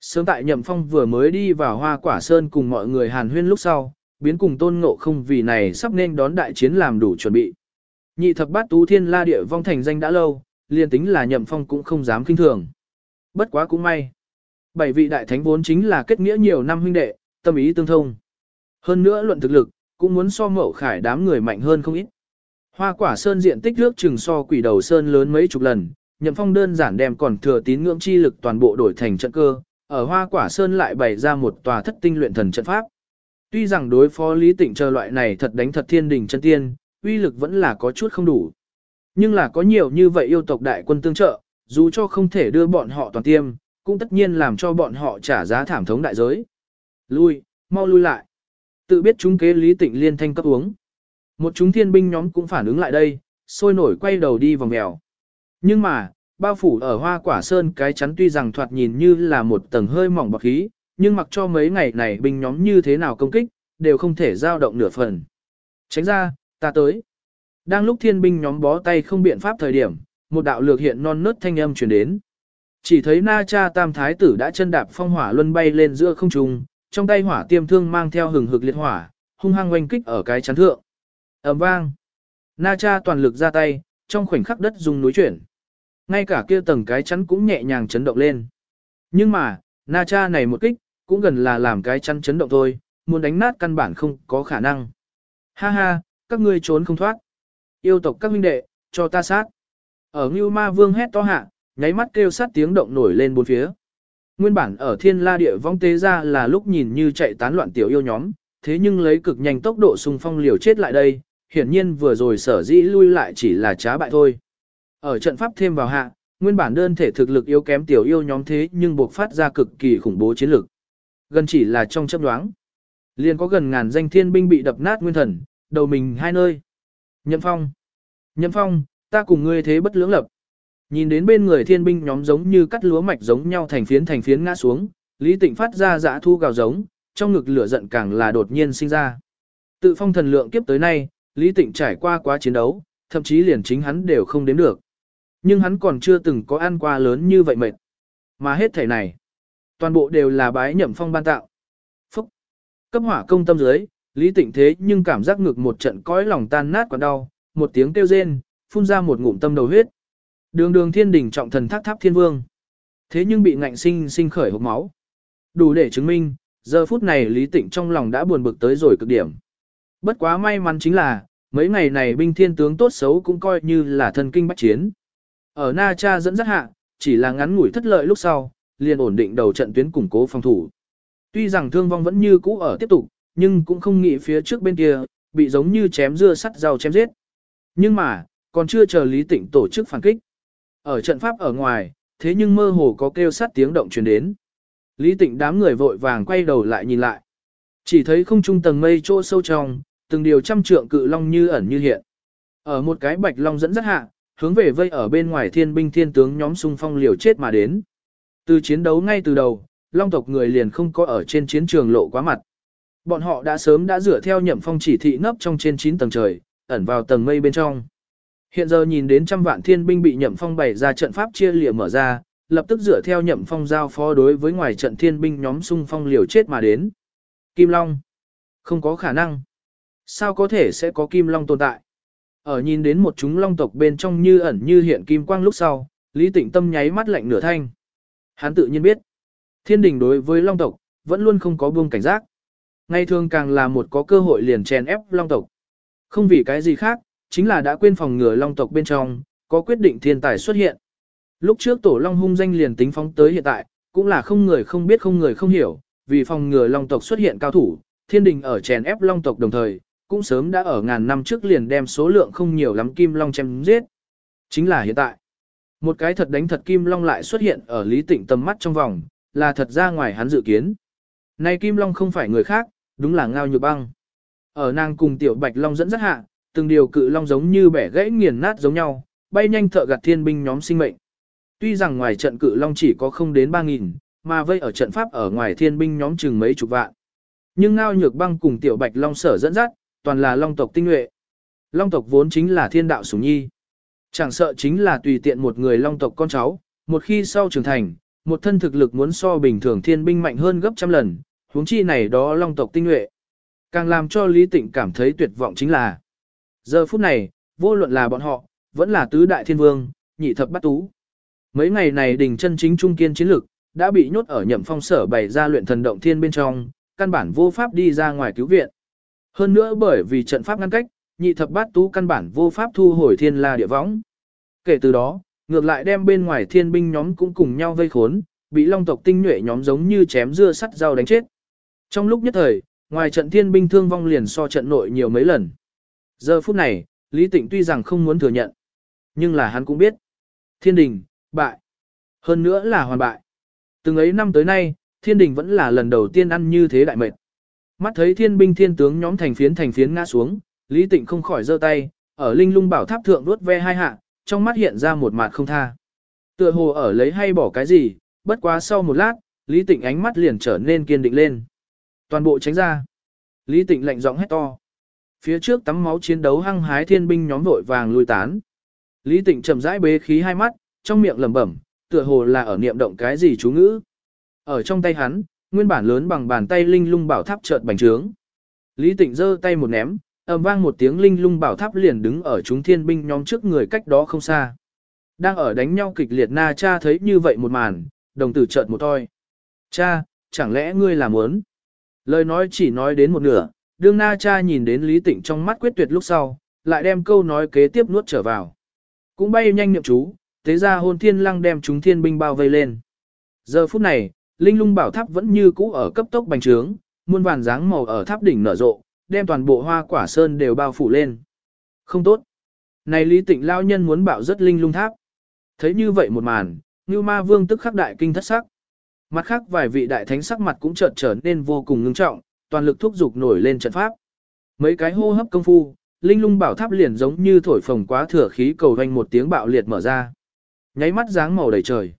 Speaker 1: Sớm tại Nhậm Phong vừa mới đi vào Hoa Quả Sơn cùng mọi người hàn huyên lúc sau, biến cùng tôn ngộ không vì này sắp nên đón đại chiến làm đủ chuẩn bị. Nhị thập bát tú thiên la địa vong thành danh đã lâu, liền tính là Nhậm Phong cũng không dám kinh thường. Bất quá cũng may. Bảy vị đại thánh vốn chính là kết nghĩa nhiều năm huynh đệ, tâm ý tương thông. Hơn nữa luận thực lực, cũng muốn so mậu khải đám người mạnh hơn không ít. Hoa quả sơn diện tích nước chừng so quỷ đầu sơn lớn mấy chục lần, nhậm phong đơn giản đem còn thừa tín ngưỡng chi lực toàn bộ đổi thành trận cơ, ở hoa quả sơn lại bày ra một tòa thất tinh luyện thần trận pháp. Tuy rằng đối phó lý tịnh chờ loại này thật đánh thật thiên đình chân tiên, uy lực vẫn là có chút không đủ. Nhưng là có nhiều như vậy yêu tộc đại quân tương trợ, dù cho không thể đưa bọn họ toàn tiêm, cũng tất nhiên làm cho bọn họ trả giá thảm thống đại giới. Lui, mau lui lại. Tự biết chúng kế lý tịnh liên thanh cấp uống. Một chúng thiên binh nhóm cũng phản ứng lại đây, sôi nổi quay đầu đi vòng mèo. Nhưng mà, bao phủ ở hoa quả sơn cái chắn tuy rằng thoạt nhìn như là một tầng hơi mỏng bọc khí, nhưng mặc cho mấy ngày này binh nhóm như thế nào công kích, đều không thể dao động nửa phần. Tránh ra, ta tới. Đang lúc thiên binh nhóm bó tay không biện pháp thời điểm, một đạo lược hiện non nớt thanh âm truyền đến. Chỉ thấy na cha tam thái tử đã chân đạp phong hỏa luân bay lên giữa không trung, trong tay hỏa tiêm thương mang theo hừng hực liệt hỏa, hung hăng oanh kích ở cái chắn thượng ầm vang. Na cha toàn lực ra tay, trong khoảnh khắc đất dùng núi chuyển. Ngay cả kia tầng cái chắn cũng nhẹ nhàng chấn động lên. Nhưng mà, Na cha này một kích, cũng gần là làm cái chắn chấn động thôi, muốn đánh nát căn bản không có khả năng. Ha ha, các ngươi trốn không thoát. Yêu tộc các huynh đệ, cho ta sát. Ở Ngưu Ma Vương hét to hạ, nháy mắt kêu sát tiếng động nổi lên bốn phía. Nguyên bản ở thiên la địa vong tế ra là lúc nhìn như chạy tán loạn tiểu yêu nhóm, thế nhưng lấy cực nhanh tốc độ xung phong liều chết lại đây, hiển nhiên vừa rồi sở dĩ lui lại chỉ là trá bại thôi. Ở trận pháp thêm vào hạ, nguyên bản đơn thể thực lực yếu kém tiểu yêu nhóm thế nhưng buộc phát ra cực kỳ khủng bố chiến lực. Gần chỉ là trong chấp đoáng. Liền có gần ngàn danh thiên binh bị đập nát nguyên thần, đầu mình hai nơi. Nhậm phong. Nhậm phong, ta cùng ngươi thế bất lưỡng lập. Nhìn đến bên người thiên binh nhóm giống như cắt lúa mạch giống nhau thành phiến thành phiến ngã xuống, Lý Tịnh phát ra dã thu gào giống, trong ngực lửa giận càng là đột nhiên sinh ra. Tự phong thần lượng kiếp tới nay, Lý Tịnh trải qua quá chiến đấu, thậm chí liền chính hắn đều không đếm được. Nhưng hắn còn chưa từng có ăn qua lớn như vậy mệt. Mà hết thể này, toàn bộ đều là bái nhậm phong ban tạo. Phúc! Cấp hỏa công tâm dưới, Lý Tịnh thế nhưng cảm giác ngực một trận cõi lòng tan nát còn đau, một tiếng kêu rên, phun ra một ngụm tâm đầu huyết. Đường đường thiên đỉnh trọng thần thác tháp thiên vương. Thế nhưng bị ngạnh sinh sinh khởi hốc máu. Đủ để chứng minh, giờ phút này Lý Tịnh trong lòng đã buồn bực tới rồi cực điểm. Bất quá may mắn chính là, mấy ngày này binh thiên tướng tốt xấu cũng coi như là thân kinh bách chiến. Ở Na Cha dẫn dắt hạ, chỉ là ngắn ngủi thất lợi lúc sau, liền ổn định đầu trận tuyến củng cố phòng thủ. Tuy rằng thương vong vẫn như cũ ở tiếp tục, nhưng cũng không nghĩ phía trước bên kia, bị giống như chém dưa sắt rau chém giết. Nhưng mà, còn chưa chờ Lý Tịnh tổ chức phản kích. Ở trận pháp ở ngoài, thế nhưng mơ hồ có kêu sắt tiếng động truyền đến. Lý Tịnh đám người vội vàng quay đầu lại nhìn lại. Chỉ thấy không trung tầng mây chỗ sâu trong, từng điều trăm trượng cự long như ẩn như hiện. Ở một cái bạch long dẫn dắt hạ, hướng về vây ở bên ngoài thiên binh thiên tướng nhóm xung phong liều chết mà đến. Từ chiến đấu ngay từ đầu, long tộc người liền không có ở trên chiến trường lộ quá mặt. Bọn họ đã sớm đã rửa theo nhậm phong chỉ thị nấp trong trên 9 tầng trời, ẩn vào tầng mây bên trong. Hiện giờ nhìn đến trăm vạn thiên binh bị nhậm phong bày ra trận pháp chia lìa mở ra, lập tức dựa theo nhậm phong giao phó đối với ngoài trận thiên binh nhóm xung phong liều chết mà đến. Kim Long. Không có khả năng. Sao có thể sẽ có Kim Long tồn tại? Ở nhìn đến một chúng long tộc bên trong như ẩn như hiện kim quang lúc sau, Lý Tịnh Tâm nháy mắt lạnh nửa thanh. Hắn tự nhiên biết, thiên đình đối với long tộc, vẫn luôn không có buông cảnh giác. Ngày thường càng là một có cơ hội liền chèn ép long tộc. Không vì cái gì khác, chính là đã quên phòng ngừa long tộc bên trong, có quyết định thiên tài xuất hiện. Lúc trước tổ long hung danh liền tính phóng tới hiện tại, cũng là không người không biết không người không hiểu, vì phòng ngừa long tộc xuất hiện cao thủ, thiên đình ở chèn ép long tộc đồng thời, cũng sớm đã ở ngàn năm trước liền đem số lượng không nhiều lắm kim long chém giết. Chính là hiện tại. Một cái thật đánh thật kim long lại xuất hiện ở lý tịnh tầm mắt trong vòng, là thật ra ngoài hắn dự kiến. Này kim long không phải người khác, đúng là ngao nhược băng. Ở nàng cùng tiểu bạch long dẫn dắt hạ, từng điều cự long giống như bẻ gãy nghiền nát giống nhau, bay nhanh thợ gặt thiên binh nhóm sinh mệnh. Tuy rằng ngoài trận cự long chỉ có không đến 3.000, mà vây ở trận pháp ở ngoài thiên binh nhóm chừng mấy chục vạn. Nhưng ngao nhược băng cùng tiểu bạch long sở dẫn dắt, toàn là long tộc tinh nhuệ. Long tộc vốn chính là thiên đạo sủng nhi. Chẳng sợ chính là tùy tiện một người long tộc con cháu, một khi sau trưởng thành, một thân thực lực muốn so bình thường thiên binh mạnh hơn gấp trăm lần, huống chi này đó long tộc tinh nhuệ. Càng làm cho Lý Tịnh cảm thấy tuyệt vọng chính là giờ phút này, vô luận là bọn họ, vẫn là tứ đại thiên vương, nhị thập bát tú. Mấy ngày này đỉnh chân chính trung kiên chiến lực, đã bị nhốt ở nhậm phong sở bày ra luyện thần động thiên bên trong, căn bản vô pháp đi ra ngoài cứu viện. Hơn nữa bởi vì trận pháp ngăn cách, nhị thập bát tú căn bản vô pháp thu hồi thiên la địa võng. Kể từ đó, ngược lại đem bên ngoài thiên binh nhóm cũng cùng nhau vây khốn, bị long tộc tinh nhuệ nhóm giống như chém dưa sắt dao đánh chết. Trong lúc nhất thời, ngoài trận thiên binh thương vong liền so trận nội nhiều mấy lần. Giờ phút này, Lý Tịnh tuy rằng không muốn thừa nhận, nhưng là hắn cũng biết. Thiên đình, bại. Hơn nữa là hoàn bại. Từng ấy năm tới nay, thiên đình vẫn là lần đầu tiên ăn như thế đại mệt. Mắt thấy thiên binh thiên tướng nhóm thành phiến thành phiến ngã xuống, Lý Tịnh không khỏi giơ tay, ở linh lung bảo tháp thượng đuốt ve hai hạ, trong mắt hiện ra một mặt không tha. Tựa hồ ở lấy hay bỏ cái gì, bất quá sau một lát, Lý Tịnh ánh mắt liền trở nên kiên định lên. Toàn bộ tránh ra. Lý Tịnh lạnh giọng hét to. Phía trước tắm máu chiến đấu hăng hái thiên binh nhóm vội vàng lui tán. Lý Tịnh chậm rãi bế khí hai mắt, trong miệng lẩm bẩm, tựa hồ là ở niệm động cái gì chú ngữ. Ở trong tay hắn, nguyên bản lớn bằng bàn tay linh lung bảo tháp chợt bành trướng. Lý Tịnh giơ tay một ném, ầm vang một tiếng linh lung bảo tháp liền đứng ở chúng thiên binh nhóm trước người cách đó không xa. Đang ở đánh nhau kịch liệt na cha thấy như vậy một màn, đồng tử chợt một thôi. Cha, chẳng lẽ ngươi làm muốn? Lời nói chỉ nói đến một nửa, đương na cha nhìn đến Lý Tịnh trong mắt quyết tuyệt lúc sau, lại đem câu nói kế tiếp nuốt trở vào. Cũng bay nhanh niệm chú, tế ra hôn thiên lăng đem chúng thiên binh bao vây lên. Giờ phút này, linh lung bảo tháp vẫn như cũ ở cấp tốc bành trướng, muôn vàn dáng màu ở tháp đỉnh nở rộ, đem toàn bộ hoa quả sơn đều bao phủ lên. Không tốt. Này Lý Tịnh lao nhân muốn bảo rất linh lung tháp. Thấy như vậy một màn, Như Ma Vương tức khắc đại kinh thất sắc. Mặt khác vài vị đại thánh sắc mặt cũng chợt trở nên vô cùng ngưng trọng, toàn lực thúc dục nổi lên trận pháp. Mấy cái hô hấp công phu, linh lung bảo tháp liền giống như thổi phồng quá thừa khí cầu vang một tiếng bạo liệt mở ra. Nháy mắt dáng màu đầy trời.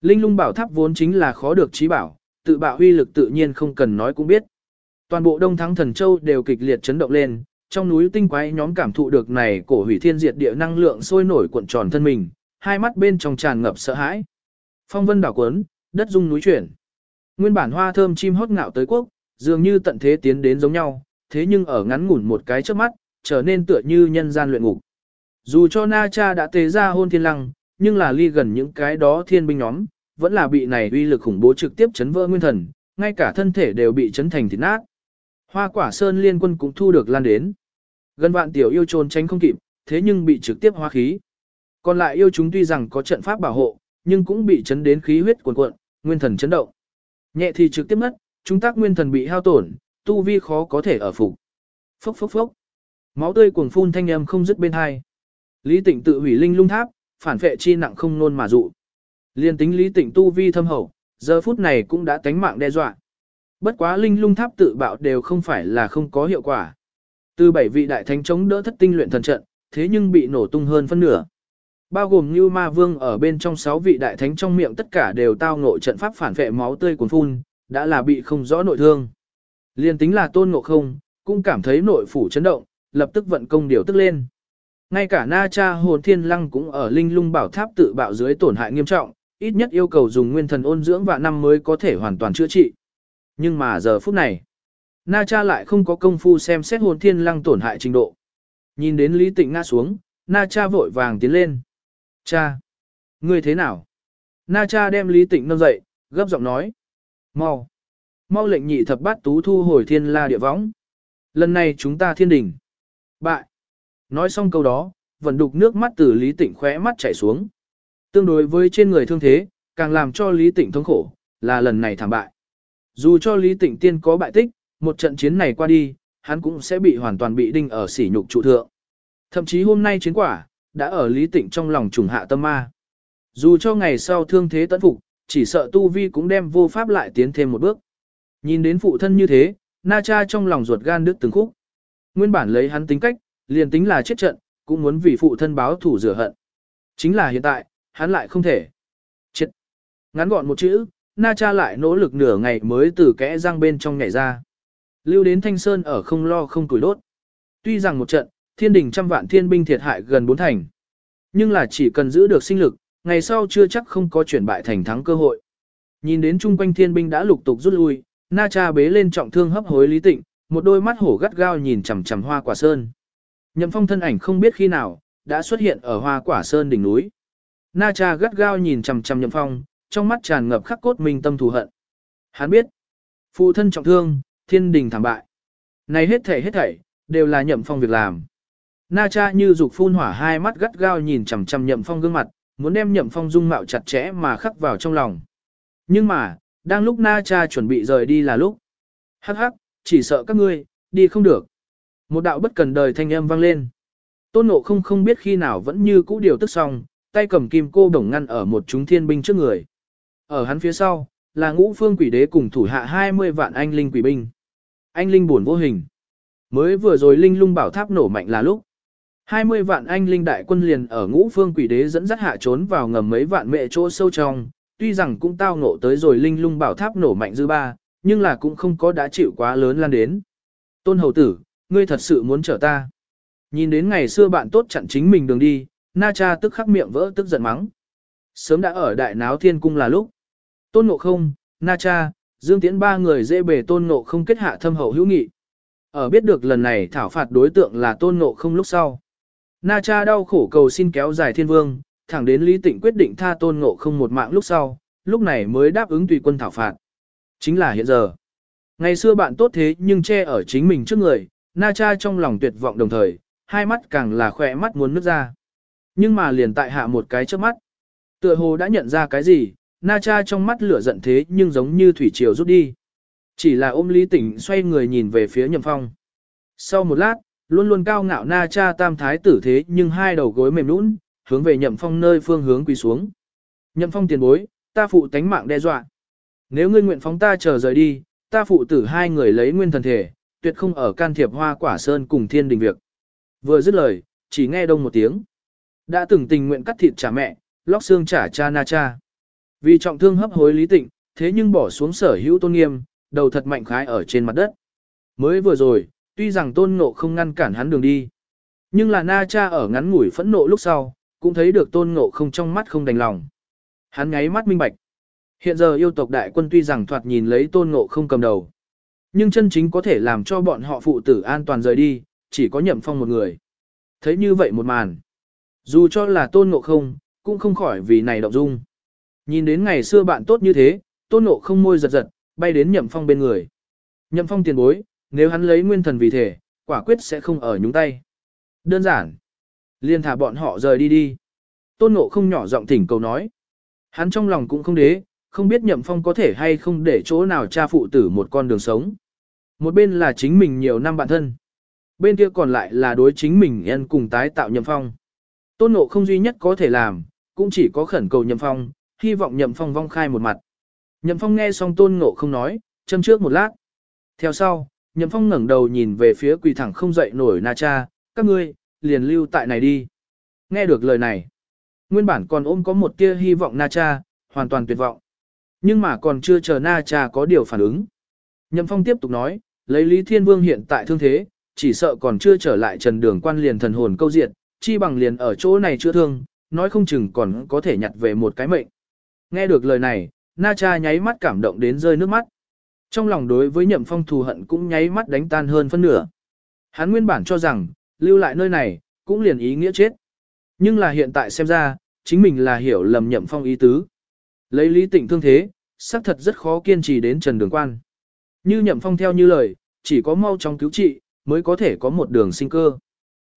Speaker 1: Linh lung bảo tháp vốn chính là khó được trí bảo, tự bạo huy lực tự nhiên không cần nói cũng biết. Toàn bộ Đông Thắng Thần Châu đều kịch liệt chấn động lên, trong núi tinh quái nhóm cảm thụ được này cổ hủy thiên diệt địa năng lượng sôi nổi cuộn tròn thân mình, hai mắt bên trong tràn ngập sợ hãi. Phong vân đảo cuốn, đất rung núi chuyển. Nguyên bản hoa thơm chim hót ngạo tới quốc, dường như tận thế tiến đến giống nhau, thế nhưng ở ngắn ngủn một cái trước mắt, trở nên tựa như nhân gian luyện ngục. Dù cho Na Cha đã tế ra hôn thiên lăng, nhưng là ly gần những cái đó thiên binh nhóm, vẫn là bị này uy lực khủng bố trực tiếp chấn vỡ nguyên thần, ngay cả thân thể đều bị chấn thành thịt nát. Hoa quả sơn liên quân cũng thu được lan đến. Gần vạn tiểu yêu trốn tránh không kịp, thế nhưng bị trực tiếp hóa khí. Còn lại yêu chúng tuy rằng có trận pháp bảo hộ, nhưng cũng bị chấn đến khí huyết cuồn cuộn, nguyên thần chấn động. Nhẹ thì trực tiếp mất, chúng tác nguyên thần bị hao tổn, tu vi khó có thể ở phục. Phốc phốc phốc. Máu tươi cuồng phun thanh âm không dứt bên hai. Lý Tịnh tự hủy linh lung tháp, phản phệ chi nặng không nôn mà dụ. Liên tính lý tịnh tu vi thâm hậu, giờ phút này cũng đã tánh mạng đe dọa. bất quá linh lung tháp tự bạo đều không phải là không có hiệu quả. Từ bảy vị đại thánh chống đỡ thất tinh luyện thần trận, thế nhưng bị nổ tung hơn phân nửa. Bao gồm như ma vương ở bên trong sáu vị đại thánh trong miệng tất cả đều tao ngộ trận pháp phản vệ máu tươi cuốn phun, đã là bị không rõ nội thương. Liên tính là tôn ngộ không, cũng cảm thấy nội phủ chấn động, lập tức vận công điều tức lên. Ngay cả Na Cha Hồn Thiên Lăng cũng ở linh lung bảo tháp tự bạo dưới tổn hại nghiêm trọng, ít nhất yêu cầu dùng nguyên thần ôn dưỡng và năm mới có thể hoàn toàn chữa trị. Nhưng mà giờ phút này, Na Cha lại không có công phu xem xét hồn thiên lăng tổn hại trình độ. Nhìn đến Lý Tịnh ngã xuống, Na Cha vội vàng tiến lên. Cha! Ngươi thế nào? Na Cha đem Lý Tịnh nâng dậy, gấp giọng nói. Mau! Mau lệnh nhị thập bát tú thu hồi thiên la địa võng. Lần này chúng ta thiên đỉnh. Bại! Nói xong câu đó, vẫn đục nước mắt từ Lý Tịnh khóe mắt chảy xuống. Tương đối với trên người thương thế, càng làm cho Lý Tịnh thống khổ, là lần này thảm bại. Dù cho Lý Tịnh tiên có bại tích, một trận chiến này qua đi, hắn cũng sẽ bị hoàn toàn bị đinh ở sỉ nhục trụ thượng. Thậm chí hôm nay chiến quả, đã ở Lý Tịnh trong lòng trùng hạ tâm ma. Dù cho ngày sau thương thế tận phục, chỉ sợ Tu Vi cũng đem vô pháp lại tiến thêm một bước. Nhìn đến phụ thân như thế, Na Cha trong lòng ruột gan đứt từng khúc. Nguyên bản lấy hắn tính cách, liền tính là chết trận, cũng muốn vì phụ thân báo thủ rửa hận. Chính là hiện tại, hắn lại không thể. Chết. Ngắn gọn một chữ, Na Cha lại nỗ lực nửa ngày mới từ kẽ răng bên trong nhảy ra. Lưu đến Thanh Sơn ở không lo không tuổi đốt. Tuy rằng một trận, thiên đình trăm vạn thiên binh thiệt hại gần bốn thành. Nhưng là chỉ cần giữ được sinh lực, ngày sau chưa chắc không có chuyển bại thành thắng cơ hội. Nhìn đến chung quanh thiên binh đã lục tục rút lui, Na Cha bế lên trọng thương hấp hối Lý Tịnh, một đôi mắt hổ gắt gao nhìn chằm chằm hoa quả sơn. Nhậm phong thân ảnh không biết khi nào, đã xuất hiện ở hoa quả sơn đỉnh núi. Na cha gắt gao nhìn chằm chằm nhậm phong, trong mắt tràn ngập khắc cốt minh tâm thù hận. Hắn biết, phụ thân trọng thương, thiên đình thảm bại. Này hết thảy hết thảy, đều là nhậm phong việc làm. Na cha như dục phun hỏa hai mắt gắt gao nhìn chằm chằm nhậm phong gương mặt, muốn đem nhậm phong dung mạo chặt chẽ mà khắc vào trong lòng. Nhưng mà, đang lúc Na cha chuẩn bị rời đi là lúc. Hắc hắc, chỉ sợ các ngươi, đi không được. Một đạo bất cần đời thanh âm vang lên. Tôn Ngộ không không biết khi nào vẫn như cũ điều tức xong, tay cầm kim cô đồng ngăn ở một chúng thiên binh trước người. Ở hắn phía sau, là ngũ phương quỷ đế cùng thủ hạ 20 vạn anh linh quỷ binh. Anh linh buồn vô hình. Mới vừa rồi linh lung bảo tháp nổ mạnh là lúc. 20 vạn anh linh đại quân liền ở ngũ phương quỷ đế dẫn dắt hạ trốn vào ngầm mấy vạn mẹ chỗ sâu trong, tuy rằng cũng tao ngộ tới rồi linh lung bảo tháp nổ mạnh dư ba, nhưng là cũng không có đã chịu quá lớn lan đến. Tôn hầu tử, ngươi thật sự muốn chở ta. Nhìn đến ngày xưa bạn tốt chặn chính mình đường đi, Na Cha tức khắc miệng vỡ tức giận mắng. Sớm đã ở đại náo thiên cung là lúc. Tôn Ngộ Không, Na Cha, Dương Tiễn ba người dễ bề Tôn Ngộ Không kết hạ thâm hậu hữu nghị. Ở biết được lần này thảo phạt đối tượng là Tôn Ngộ Không lúc sau. Na Cha đau khổ cầu xin kéo dài thiên vương, thẳng đến Lý Tịnh quyết định tha Tôn Ngộ Không một mạng lúc sau, lúc này mới đáp ứng tùy quân thảo phạt. Chính là hiện giờ. Ngày xưa bạn tốt thế nhưng che ở chính mình trước người, Na Cha trong lòng tuyệt vọng đồng thời, hai mắt càng là khỏe mắt muốn nước ra. Nhưng mà liền tại hạ một cái trước mắt. Tựa hồ đã nhận ra cái gì, na cha trong mắt lửa giận thế nhưng giống như thủy triều rút đi. Chỉ là ôm lý tỉnh xoay người nhìn về phía nhậm phong. Sau một lát, luôn luôn cao ngạo na cha tam thái tử thế nhưng hai đầu gối mềm nũng, hướng về nhậm phong nơi phương hướng quỳ xuống. Nhậm phong tiền bối, ta phụ tánh mạng đe dọa. Nếu ngươi nguyện phóng ta chờ rời đi, ta phụ tử hai người lấy nguyên thần thể, tuyệt không ở can thiệp hoa quả sơn cùng thiên đình việc. Vừa dứt lời, chỉ nghe đông một tiếng. Đã từng tình nguyện cắt thịt trả mẹ, lóc xương trả cha na cha. Vì trọng thương hấp hối lý tịnh, thế nhưng bỏ xuống sở hữu tôn nghiêm, đầu thật mạnh khái ở trên mặt đất. Mới vừa rồi, tuy rằng tôn ngộ không ngăn cản hắn đường đi. Nhưng là na cha ở ngắn ngủi phẫn nộ lúc sau, cũng thấy được tôn ngộ không trong mắt không đành lòng. Hắn ngáy mắt minh bạch. Hiện giờ yêu tộc đại quân tuy rằng thoạt nhìn lấy tôn ngộ không cầm đầu. Nhưng chân chính có thể làm cho bọn họ phụ tử an toàn rời đi, chỉ có nhậm phong một người. Thấy như vậy một màn. Dù cho là tôn ngộ không, cũng không khỏi vì này động dung. Nhìn đến ngày xưa bạn tốt như thế, tôn ngộ không môi giật giật, bay đến nhậm phong bên người. Nhậm phong tiền bối, nếu hắn lấy nguyên thần vì thể, quả quyết sẽ không ở nhúng tay. Đơn giản. Liên thả bọn họ rời đi đi. Tôn ngộ không nhỏ giọng thỉnh cầu nói. Hắn trong lòng cũng không đế, không biết nhậm phong có thể hay không để chỗ nào cha phụ tử một con đường sống. Một bên là chính mình nhiều năm bạn thân. Bên kia còn lại là đối chính mình nhân cùng tái tạo nhậm phong. Tôn nộ không duy nhất có thể làm, cũng chỉ có khẩn cầu Nhậm Phong, hy vọng Nhậm Phong vong khai một mặt. Nhậm Phong nghe xong Tôn Ngộ không nói, châm trước một lát. Theo sau, Nhậm Phong ngẩng đầu nhìn về phía quỳ thẳng không dậy nổi Na Cha, các ngươi, liền lưu tại này đi. Nghe được lời này, nguyên bản còn ôm có một tia hy vọng Na Cha, hoàn toàn tuyệt vọng. Nhưng mà còn chưa chờ Na Cha có điều phản ứng. Nhậm Phong tiếp tục nói, lấy Lý Thiên Vương hiện tại thương thế, chỉ sợ còn chưa trở lại trần đường quan liền thần hồn câu diệt, chi bằng liền ở chỗ này chữa thương, nói không chừng còn có thể nhặt về một cái mệnh. Nghe được lời này, Na Cha nháy mắt cảm động đến rơi nước mắt. Trong lòng đối với nhậm phong thù hận cũng nháy mắt đánh tan hơn phân nửa. Hắn nguyên bản cho rằng, lưu lại nơi này, cũng liền ý nghĩa chết. Nhưng là hiện tại xem ra, chính mình là hiểu lầm nhậm phong ý tứ. Lấy lý tịnh thương thế, xác thật rất khó kiên trì đến trần đường quan. Như nhậm phong theo như lời, chỉ có mau trong cứu trị, mới có thể có một đường sinh cơ.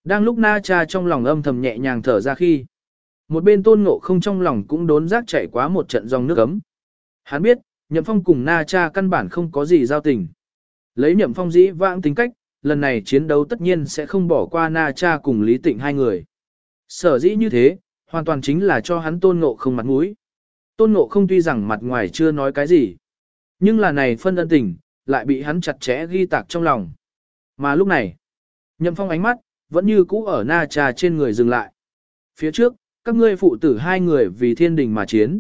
Speaker 1: Đang lúc na cha trong lòng âm thầm nhẹ nhàng thở ra khi, một bên tôn ngộ không trong lòng cũng đốn rác chảy quá một trận dòng nước ấm. Hắn biết, nhậm phong cùng na cha căn bản không có gì giao tình. Lấy nhậm phong dĩ vãng tính cách, lần này chiến đấu tất nhiên sẽ không bỏ qua na cha cùng lý tịnh hai người. Sở dĩ như thế, hoàn toàn chính là cho hắn tôn ngộ không mặt mũi. Tôn ngộ không tuy rằng mặt ngoài chưa nói cái gì, nhưng là này phân ân tình, lại bị hắn chặt chẽ ghi tạc trong lòng. Mà lúc này, nhậm phong ánh mắt, vẫn như cũ ở na trà trên người dừng lại. Phía trước, các ngươi phụ tử hai người vì thiên đình mà chiến.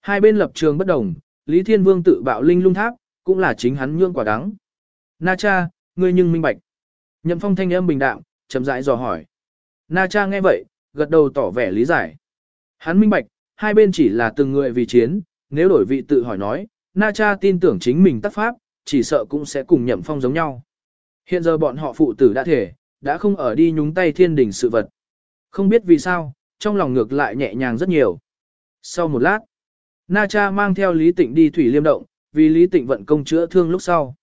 Speaker 1: Hai bên lập trường bất đồng, Lý Thiên Vương tự bạo linh lung tháp, cũng là chính hắn nhương quả đắng. Na cha, ngươi nhưng minh bạch. Nhậm phong thanh âm bình đạm, chậm rãi dò hỏi. Na cha nghe vậy, gật đầu tỏ vẻ lý giải. Hắn minh bạch, hai bên chỉ là từng người vì chiến, nếu đổi vị tự hỏi nói, Na cha tin tưởng chính mình tác pháp, chỉ sợ cũng sẽ cùng nhậm phong giống nhau. Hiện giờ bọn họ phụ tử đã thể, đã không ở đi nhúng tay thiên đình sự vật. Không biết vì sao, trong lòng ngược lại nhẹ nhàng rất nhiều. Sau một lát, Na Cha mang theo Lý Tịnh đi thủy liêm động, vì Lý Tịnh vận công chữa thương lúc sau.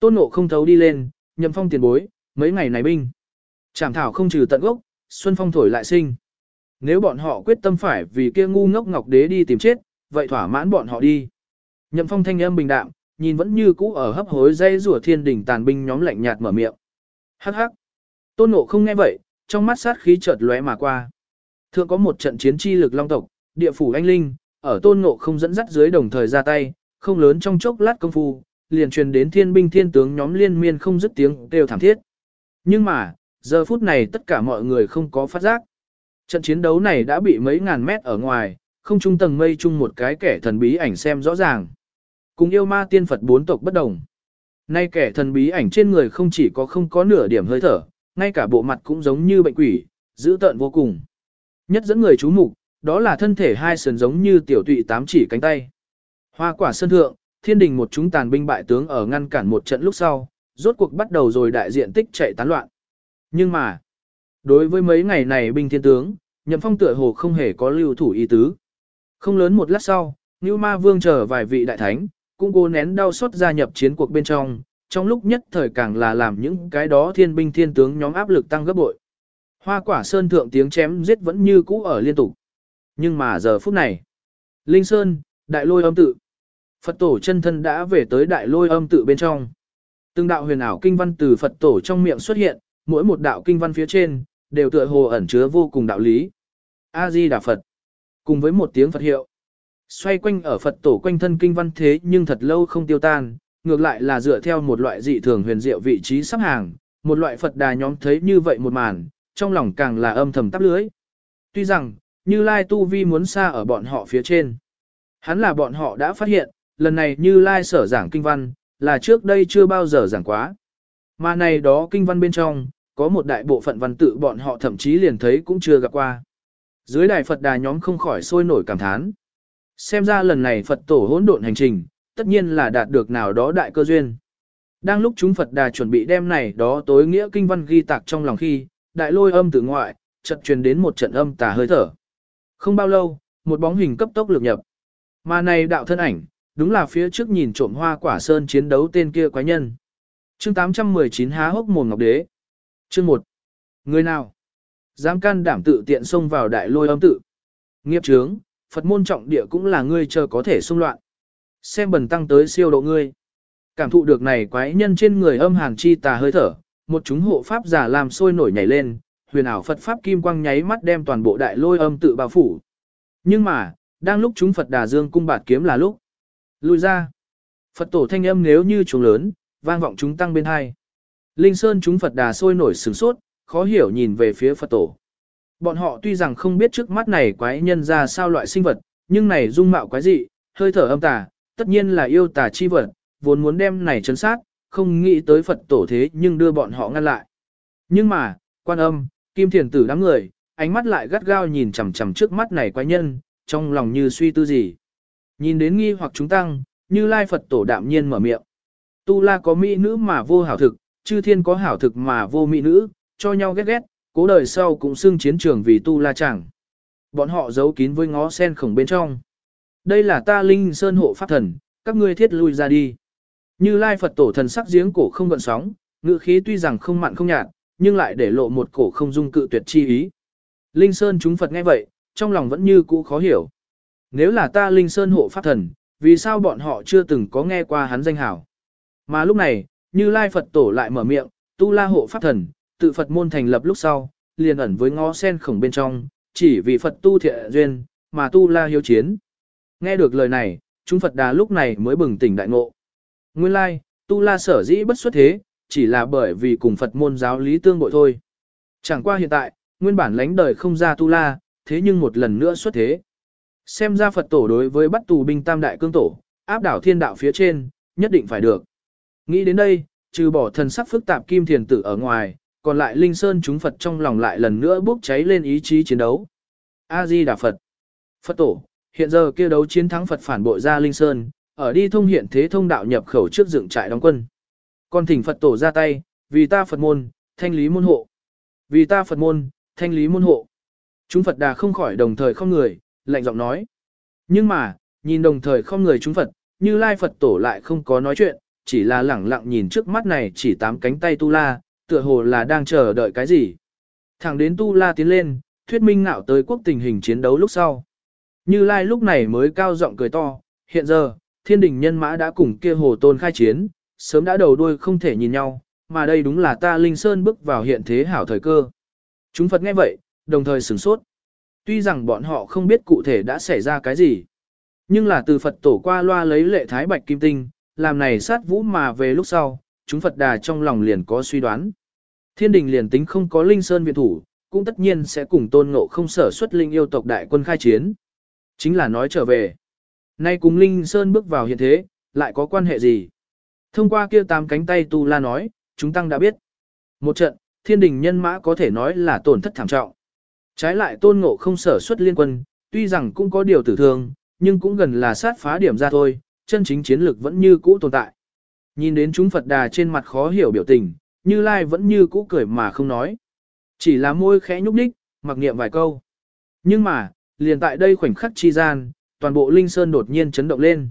Speaker 1: Tôn nộ không thấu đi lên, nhậm phong tiền bối, mấy ngày này binh. Trảm thảo không trừ tận gốc, xuân phong thổi lại sinh. Nếu bọn họ quyết tâm phải vì kia ngu ngốc ngọc đế đi tìm chết, vậy thỏa mãn bọn họ đi. Nhậm phong thanh âm bình đạm, nhìn vẫn như cũ ở hấp hối dây rùa thiên đỉnh tàn binh nhóm lạnh nhạt mở miệng. Hắc hắc. Tôn Ngộ không nghe vậy, trong mắt sát khí chợt lóe mà qua. Thượng có một trận chiến chi lực long tộc, địa phủ anh linh, ở Tôn Ngộ không dẫn dắt dưới đồng thời ra tay, không lớn trong chốc lát công phu, liền truyền đến thiên binh thiên tướng nhóm liên miên không dứt tiếng đều thảm thiết. Nhưng mà, giờ phút này tất cả mọi người không có phát giác. Trận chiến đấu này đã bị mấy ngàn mét ở ngoài, không trung tầng mây chung một cái kẻ thần bí ảnh xem rõ ràng. Cùng yêu ma tiên Phật bốn tộc bất đồng. Nay kẻ thần bí ảnh trên người không chỉ có không có nửa điểm hơi thở, ngay cả bộ mặt cũng giống như bệnh quỷ, dữ tợn vô cùng. Nhất dẫn người chú mục, đó là thân thể hai sườn giống như tiểu tụy tám chỉ cánh tay. Hoa quả sơn thượng, thiên đình một chúng tàn binh bại tướng ở ngăn cản một trận lúc sau, rốt cuộc bắt đầu rồi đại diện tích chạy tán loạn. Nhưng mà, đối với mấy ngày này binh thiên tướng, nhậm phong tựa hồ không hề có lưu thủ ý tứ. Không lớn một lát sau, Ngưu Ma Vương chờ vài vị đại thánh, cũng cố nén đau xót gia nhập chiến cuộc bên trong, trong lúc nhất thời càng là làm những cái đó thiên binh thiên tướng nhóm áp lực tăng gấp bội. Hoa quả sơn thượng tiếng chém giết vẫn như cũ ở liên tục. Nhưng mà giờ phút này, Linh Sơn, đại lôi âm tự. Phật tổ chân thân đã về tới đại lôi âm tự bên trong. Từng đạo huyền ảo kinh văn từ Phật tổ trong miệng xuất hiện, mỗi một đạo kinh văn phía trên, đều tựa hồ ẩn chứa vô cùng đạo lý. A-di Đà Phật. Cùng với một tiếng Phật hiệu. Xoay quanh ở Phật tổ quanh thân kinh văn thế nhưng thật lâu không tiêu tan, ngược lại là dựa theo một loại dị thường huyền diệu vị trí sắp hàng, một loại Phật đà nhóm thấy như vậy một màn, trong lòng càng là âm thầm tắp lưới. Tuy rằng, Như Lai Tu Vi muốn xa ở bọn họ phía trên. Hắn là bọn họ đã phát hiện, lần này Như Lai sở giảng kinh văn, là trước đây chưa bao giờ giảng quá. Mà này đó kinh văn bên trong, có một đại bộ phận văn tự bọn họ thậm chí liền thấy cũng chưa gặp qua. Dưới đài Phật đà nhóm không khỏi sôi nổi cảm thán. Xem ra lần này Phật tổ hỗn độn hành trình, tất nhiên là đạt được nào đó đại cơ duyên. Đang lúc chúng Phật đà chuẩn bị đem này đó tối nghĩa kinh văn ghi tạc trong lòng khi, đại lôi âm từ ngoại, chợt truyền đến một trận âm tà hơi thở. Không bao lâu, một bóng hình cấp tốc lược nhập. Mà này đạo thân ảnh, đúng là phía trước nhìn trộm hoa quả sơn chiến đấu tên kia quái nhân. Chương 819 há hốc mồm ngọc đế. Chương 1. Người nào? Dám can đảm tự tiện xông vào đại lôi âm tự. Nghiệp trướng, Phật môn trọng địa cũng là ngươi chờ có thể xung loạn. Xem bần tăng tới siêu độ ngươi. Cảm thụ được này quái nhân trên người âm hàn chi tà hơi thở, một chúng hộ pháp giả làm sôi nổi nhảy lên, huyền ảo Phật pháp kim quang nháy mắt đem toàn bộ đại lôi âm tự bao phủ. Nhưng mà, đang lúc chúng Phật Đà Dương cung bạt kiếm là lúc. Lùi ra. Phật tổ thanh âm nếu như trùng lớn, vang vọng chúng tăng bên hai. Linh Sơn chúng Phật đà sôi nổi sửng sốt, khó hiểu nhìn về phía Phật tổ. Bọn họ tuy rằng không biết trước mắt này quái nhân ra sao loại sinh vật, nhưng này dung mạo quái dị, hơi thở âm tà, tất nhiên là yêu tà chi vật, vốn muốn đem này chấn sát, không nghĩ tới Phật tổ thế nhưng đưa bọn họ ngăn lại. Nhưng mà, quan âm, kim thiền tử đám người, ánh mắt lại gắt gao nhìn chằm chằm trước mắt này quái nhân, trong lòng như suy tư gì. Nhìn đến nghi hoặc chúng tăng, như lai Phật tổ đạm nhiên mở miệng. Tu la có mỹ nữ mà vô hảo thực, chư thiên có hảo thực mà vô mỹ nữ, cho nhau ghét ghét, cố đời sau cũng xưng chiến trường vì tu la chẳng. Bọn họ giấu kín với ngó sen khổng bên trong. Đây là ta linh sơn hộ pháp thần, các ngươi thiết lui ra đi. Như lai Phật tổ thần sắc giếng cổ không gợn sóng, ngữ khí tuy rằng không mặn không nhạt, nhưng lại để lộ một cổ không dung cự tuyệt chi ý. Linh Sơn chúng Phật nghe vậy, trong lòng vẫn như cũ khó hiểu. Nếu là ta Linh Sơn hộ pháp thần, vì sao bọn họ chưa từng có nghe qua hắn danh hảo? Mà lúc này, như Lai Phật tổ lại mở miệng, tu la hộ pháp thần, tự Phật môn thành lập lúc sau, liền ẩn với ngõ sen khổng bên trong, chỉ vì Phật tu thiện duyên, mà tu la hiếu chiến. Nghe được lời này, chúng Phật đà lúc này mới bừng tỉnh đại ngộ. Nguyên lai, tu la sở dĩ bất xuất thế, chỉ là bởi vì cùng Phật môn giáo lý tương bội thôi. Chẳng qua hiện tại, nguyên bản lánh đời không ra tu la, thế nhưng một lần nữa xuất thế. Xem ra Phật tổ đối với bắt tù binh tam đại cương tổ, áp đảo thiên đạo phía trên, nhất định phải được. Nghĩ đến đây, trừ bỏ thần sắc phức tạp kim thiền tử ở ngoài, còn lại linh sơn chúng Phật trong lòng lại lần nữa bốc cháy lên ý chí chiến đấu. A-di Đà Phật Phật tổ, hiện giờ kia đấu chiến thắng Phật phản bội ra linh sơn, ở đi thông hiện thế thông đạo nhập khẩu trước dựng trại đóng quân. Con thỉnh Phật tổ ra tay, vì ta Phật môn, thanh lý môn hộ. Vì ta Phật môn, thanh lý môn hộ. Chúng Phật đà không khỏi đồng thời không người, lạnh giọng nói. Nhưng mà, nhìn đồng thời không người chúng Phật, như Lai Phật tổ lại không có nói chuyện, chỉ là lẳng lặng nhìn trước mắt này chỉ tám cánh tay Tu La, tựa hồ là đang chờ đợi cái gì. Thẳng đến Tu La tiến lên, thuyết minh ngạo tới quốc tình hình chiến đấu lúc sau. Như Lai lúc này mới cao giọng cười to, hiện giờ, thiên đình nhân mã đã cùng kia hồ tôn khai chiến, sớm đã đầu đuôi không thể nhìn nhau, mà đây đúng là ta Linh Sơn bước vào hiện thế hảo thời cơ. Chúng Phật nghe vậy, đồng thời sửng sốt. Tuy rằng bọn họ không biết cụ thể đã xảy ra cái gì, nhưng là từ Phật tổ qua loa lấy lệ thái bạch kim tinh, làm này sát vũ mà về lúc sau, chúng Phật đà trong lòng liền có suy đoán. Thiên đình liền tính không có Linh Sơn viện thủ, cũng tất nhiên sẽ cùng tôn ngộ không sở xuất linh yêu tộc đại quân khai chiến. Chính là nói trở về. Nay cùng Linh Sơn bước vào hiện thế, lại có quan hệ gì? Thông qua kia tám cánh tay tu la nói, chúng tăng đã biết. Một trận, thiên đình nhân mã có thể nói là tổn thất thảm trọng. Trái lại tôn ngộ không sở xuất liên quân, tuy rằng cũng có điều tử thương, nhưng cũng gần là sát phá điểm ra thôi, chân chính chiến lược vẫn như cũ tồn tại. Nhìn đến chúng Phật đà trên mặt khó hiểu biểu tình, như lai vẫn như cũ cười mà không nói. Chỉ là môi khẽ nhúc nhích, mặc niệm vài câu. Nhưng mà, liền tại đây khoảnh khắc chi gian, toàn bộ Linh Sơn đột nhiên chấn động lên.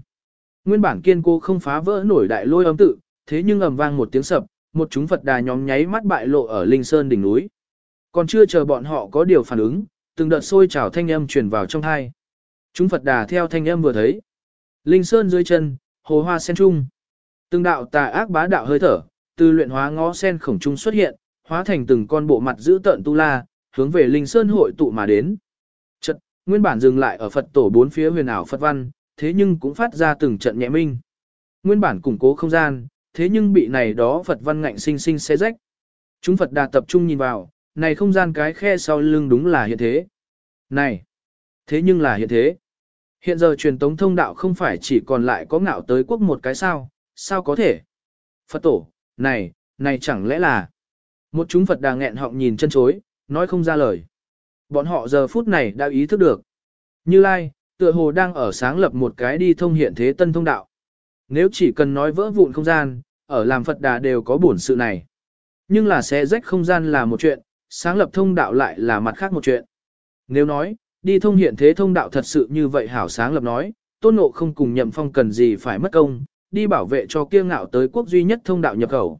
Speaker 1: Nguyên bản kiên cố không phá vỡ nổi đại lôi âm tự, thế nhưng ầm vang một tiếng sập, một chúng Phật đà nhóm nháy mắt bại lộ ở Linh Sơn đỉnh núi. Còn chưa chờ bọn họ có điều phản ứng, từng đợt sôi trào thanh âm truyền vào trong hai. Chúng Phật đà theo thanh âm vừa thấy. Linh Sơn dưới chân, hồ hoa sen trung. Từng đạo tà ác bá đạo hơi thở, từ luyện hóa ngõ sen khổng trung xuất hiện, hóa thành từng con bộ mặt giữ tợn tu la, hướng về Linh Sơn hội tụ mà đến. Chật, nguyên bản dừng lại ở Phật tổ bốn phía huyền ảo Phật văn, thế nhưng cũng phát ra từng trận nhẹ minh. Nguyên bản củng cố không gian, thế nhưng bị này đó Phật văn ngạnh sinh sinh xé rách. Chúng Phật đà tập trung nhìn vào, này không gian cái khe sau lưng đúng là hiện thế. Này, thế nhưng là hiện thế. Hiện giờ truyền tống thông đạo không phải chỉ còn lại có ngạo tới quốc một cái sao, sao có thể? Phật tổ, này, này chẳng lẽ là... Một chúng Phật đà nghẹn họng nhìn chân chối, nói không ra lời. Bọn họ giờ phút này đã ý thức được. Như Lai, tựa hồ đang ở sáng lập một cái đi thông hiện thế tân thông đạo. Nếu chỉ cần nói vỡ vụn không gian, ở làm Phật đà đều có bổn sự này. Nhưng là sẽ rách không gian là một chuyện, sáng lập thông đạo lại là mặt khác một chuyện. Nếu nói, đi thông hiện thế thông đạo thật sự như vậy hảo sáng lập nói, tôn ngộ không cùng nhậm phong cần gì phải mất công, đi bảo vệ cho kiêng ngạo tới quốc duy nhất thông đạo nhập khẩu.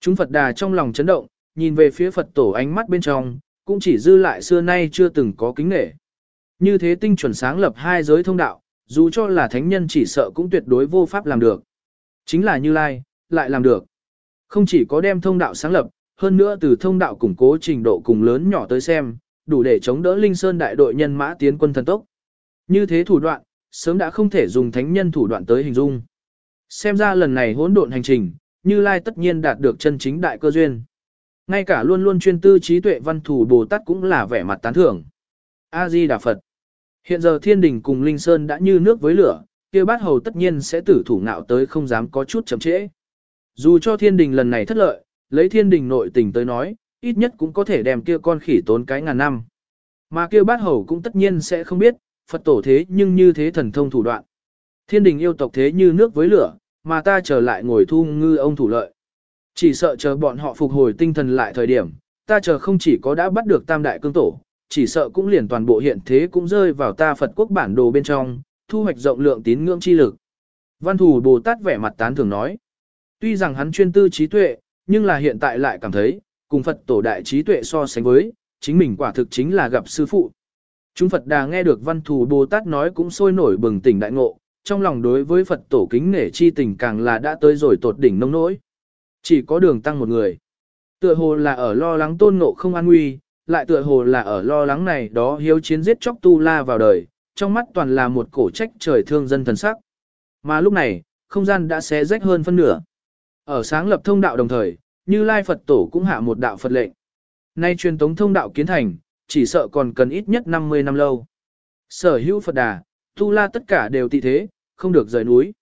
Speaker 1: Chúng Phật đà trong lòng chấn động, nhìn về phía Phật tổ ánh mắt bên trong, cũng chỉ dư lại xưa nay chưa từng có kính nghệ. Như thế tinh chuẩn sáng lập hai giới thông đạo, dù cho là thánh nhân chỉ sợ cũng tuyệt đối vô pháp làm được. Chính là Như Lai, lại làm được. Không chỉ có đem thông đạo sáng lập, hơn nữa từ thông đạo củng cố trình độ cùng lớn nhỏ tới xem, đủ để chống đỡ Linh Sơn đại đội nhân mã tiến quân thần tốc. Như thế thủ đoạn, sớm đã không thể dùng thánh nhân thủ đoạn tới hình dung. Xem ra lần này hỗn độn hành trình, Như Lai tất nhiên đạt được chân chính đại cơ duyên. Ngay cả luôn luôn chuyên tư trí tuệ văn thủ Bồ Tát cũng là vẻ mặt tán thưởng. A-di Đà Phật. Hiện giờ thiên đình cùng Linh Sơn đã như nước với lửa, kia bát hầu tất nhiên sẽ tử thủ ngạo tới không dám có chút chậm trễ. Dù cho thiên đình lần này thất lợi, lấy thiên đình nội tình tới nói, ít nhất cũng có thể đem kia con khỉ tốn cái ngàn năm. Mà kia bát hầu cũng tất nhiên sẽ không biết, Phật tổ thế nhưng như thế thần thông thủ đoạn. Thiên đình yêu tộc thế như nước với lửa, mà ta trở lại ngồi thu ngư ông thủ lợi. Chỉ sợ chờ bọn họ phục hồi tinh thần lại thời điểm, ta chờ không chỉ có đã bắt được tam đại cương tổ, chỉ sợ cũng liền toàn bộ hiện thế cũng rơi vào ta Phật quốc bản đồ bên trong, thu hoạch rộng lượng tín ngưỡng chi lực. Văn thủ Bồ Tát vẻ mặt tán thường nói, tuy rằng hắn chuyên tư trí tuệ, nhưng là hiện tại lại cảm thấy, cùng Phật tổ đại trí tuệ so sánh với, chính mình quả thực chính là gặp sư phụ. Chúng Phật đà nghe được văn thù Bồ Tát nói cũng sôi nổi bừng tỉnh đại ngộ, trong lòng đối với Phật tổ kính nể chi tình càng là đã tới rồi tột đỉnh nông nỗi. Chỉ có đường tăng một người. Tựa hồ là ở lo lắng tôn ngộ không an nguy, lại tựa hồ là ở lo lắng này đó hiếu chiến giết chóc tu la vào đời, trong mắt toàn là một cổ trách trời thương dân thần sắc. Mà lúc này, không gian đã xé rách hơn phân nửa. Ở sáng lập thông đạo đồng thời, như Lai Phật Tổ cũng hạ một đạo Phật lệnh. Nay truyền tống thông đạo kiến thành, chỉ sợ còn cần ít nhất 50 năm lâu. Sở hữu Phật Đà, Tu La tất cả đều tị thế, không được rời núi.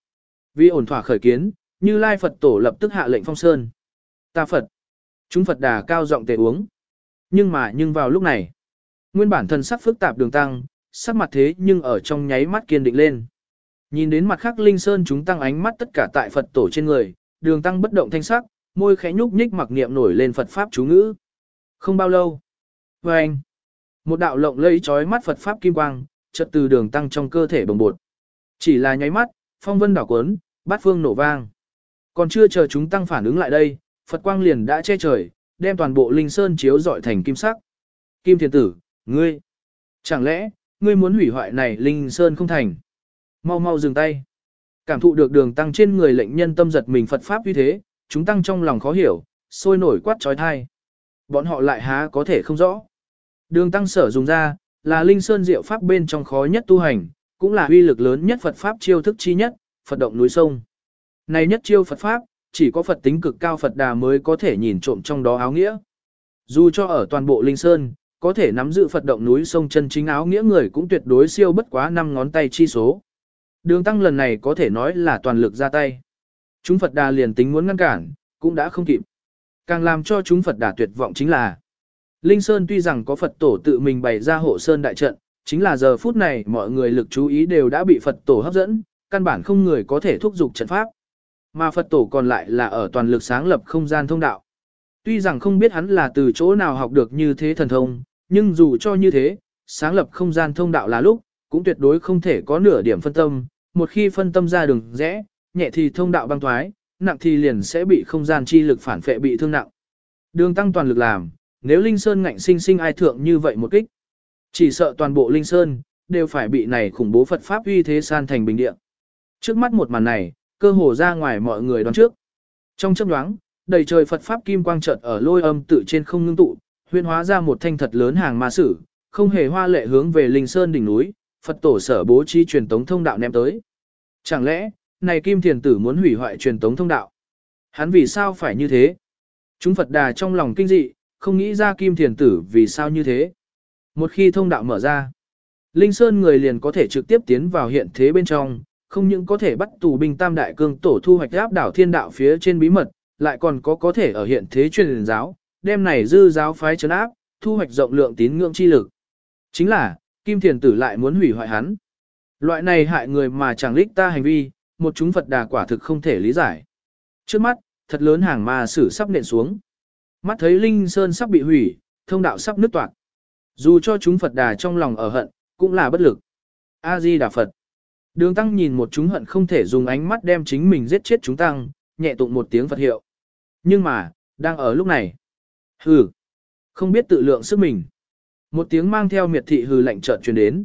Speaker 1: Vì ổn thỏa khởi kiến, Như Lai Phật Tổ lập tức hạ lệnh phong sơn. Ta Phật. Chúng Phật Đà cao giọng tề uống. Nhưng mà nhưng vào lúc này, nguyên bản thần sắc phức tạp đường tăng, sắc mặt thế nhưng ở trong nháy mắt kiên định lên. Nhìn đến mặt khác Linh Sơn chúng tăng ánh mắt tất cả tại Phật Tổ trên người, đường tăng bất động thanh sắc, môi khẽ nhúc nhích mặc niệm nổi lên Phật Pháp chú ngữ. Không bao lâu. Và anh, một đạo lộng lẫy chói mắt Phật Pháp kim quang, chợt từ đường tăng trong cơ thể bồng bột. Chỉ là nháy mắt, phong vân đảo cuốn, bát phương nổ vang. Còn chưa chờ chúng tăng phản ứng lại đây, Phật quang liền đã che trời, đem toàn bộ linh sơn chiếu dọi thành kim sắc. Kim thiền tử, ngươi, chẳng lẽ, ngươi muốn hủy hoại này linh sơn không thành? Mau mau dừng tay. Cảm thụ được đường tăng trên người lệnh nhân tâm giật mình Phật Pháp như thế, chúng tăng trong lòng khó hiểu, sôi nổi quát trói thai. Bọn họ lại há có thể không rõ. Đường tăng sở dùng ra, là linh sơn diệu Pháp bên trong khó nhất tu hành, cũng là uy lực lớn nhất Phật Pháp chiêu thức chi nhất, Phật động núi sông. Này nhất chiêu Phật Pháp, chỉ có Phật tính cực cao Phật đà mới có thể nhìn trộm trong đó áo nghĩa. Dù cho ở toàn bộ linh sơn, có thể nắm giữ Phật động núi sông chân chính áo nghĩa người cũng tuyệt đối siêu bất quá năm ngón tay chi số. Đường tăng lần này có thể nói là toàn lực ra tay. Chúng Phật đà liền tính muốn ngăn cản, cũng đã không kịp. Càng làm cho chúng Phật đà tuyệt vọng chính là Linh Sơn tuy rằng có Phật tổ tự mình bày ra hộ Sơn đại trận, chính là giờ phút này mọi người lực chú ý đều đã bị Phật tổ hấp dẫn, căn bản không người có thể thúc giục trận pháp. Mà Phật tổ còn lại là ở toàn lực sáng lập không gian thông đạo. Tuy rằng không biết hắn là từ chỗ nào học được như thế thần thông, nhưng dù cho như thế, sáng lập không gian thông đạo là lúc, cũng tuyệt đối không thể có nửa điểm phân tâm, một khi phân tâm ra đường rẽ, nhẹ thì thông đạo băng thoái, nặng thì liền sẽ bị không gian chi lực phản phệ bị thương nặng. Đường tăng toàn lực làm, nếu Linh Sơn ngạnh sinh sinh ai thượng như vậy một kích, chỉ sợ toàn bộ Linh Sơn đều phải bị này khủng bố Phật pháp uy thế san thành bình địa. Trước mắt một màn này, cơ hồ ra ngoài mọi người đoán trước. Trong chớp nhoáng, đầy trời Phật pháp kim quang chợt ở lôi âm tự trên không ngưng tụ, huyễn hóa ra một thanh thật lớn hàng ma sử, không hề hoa lệ hướng về Linh Sơn đỉnh núi, Phật tổ sở bố trí truyền tống thông đạo ném tới. Chẳng lẽ, này Kim Thiền Tử muốn hủy hoại truyền tống thông đạo? Hắn vì sao phải như thế? Chúng Phật đà trong lòng kinh dị, không nghĩ ra Kim Thiền Tử vì sao như thế. Một khi thông đạo mở ra, Linh Sơn người liền có thể trực tiếp tiến vào hiện thế bên trong, không những có thể bắt tù binh tam đại cương tổ thu hoạch áp đảo thiên đạo phía trên bí mật, lại còn có có thể ở hiện thế truyền giáo, đem này dư giáo phái chấn áp, thu hoạch rộng lượng tín ngưỡng chi lực. Chính là, Kim Thiền Tử lại muốn hủy hoại hắn. Loại này hại người mà chẳng lích ta hành vi, một chúng Phật đà quả thực không thể lý giải. Trước mắt, thật lớn hàng ma sử sắp nện xuống. Mắt thấy Linh Sơn sắp bị hủy, thông đạo sắp nứt toạc. Dù cho chúng Phật đà trong lòng ở hận, cũng là bất lực. A-di Đà Phật. Đường Tăng nhìn một chúng hận không thể dùng ánh mắt đem chính mình giết chết chúng Tăng, nhẹ tụng một tiếng Phật hiệu. Nhưng mà, đang ở lúc này. Hừ. Không biết tự lượng sức mình. Một tiếng mang theo miệt thị hừ lạnh chợt truyền đến.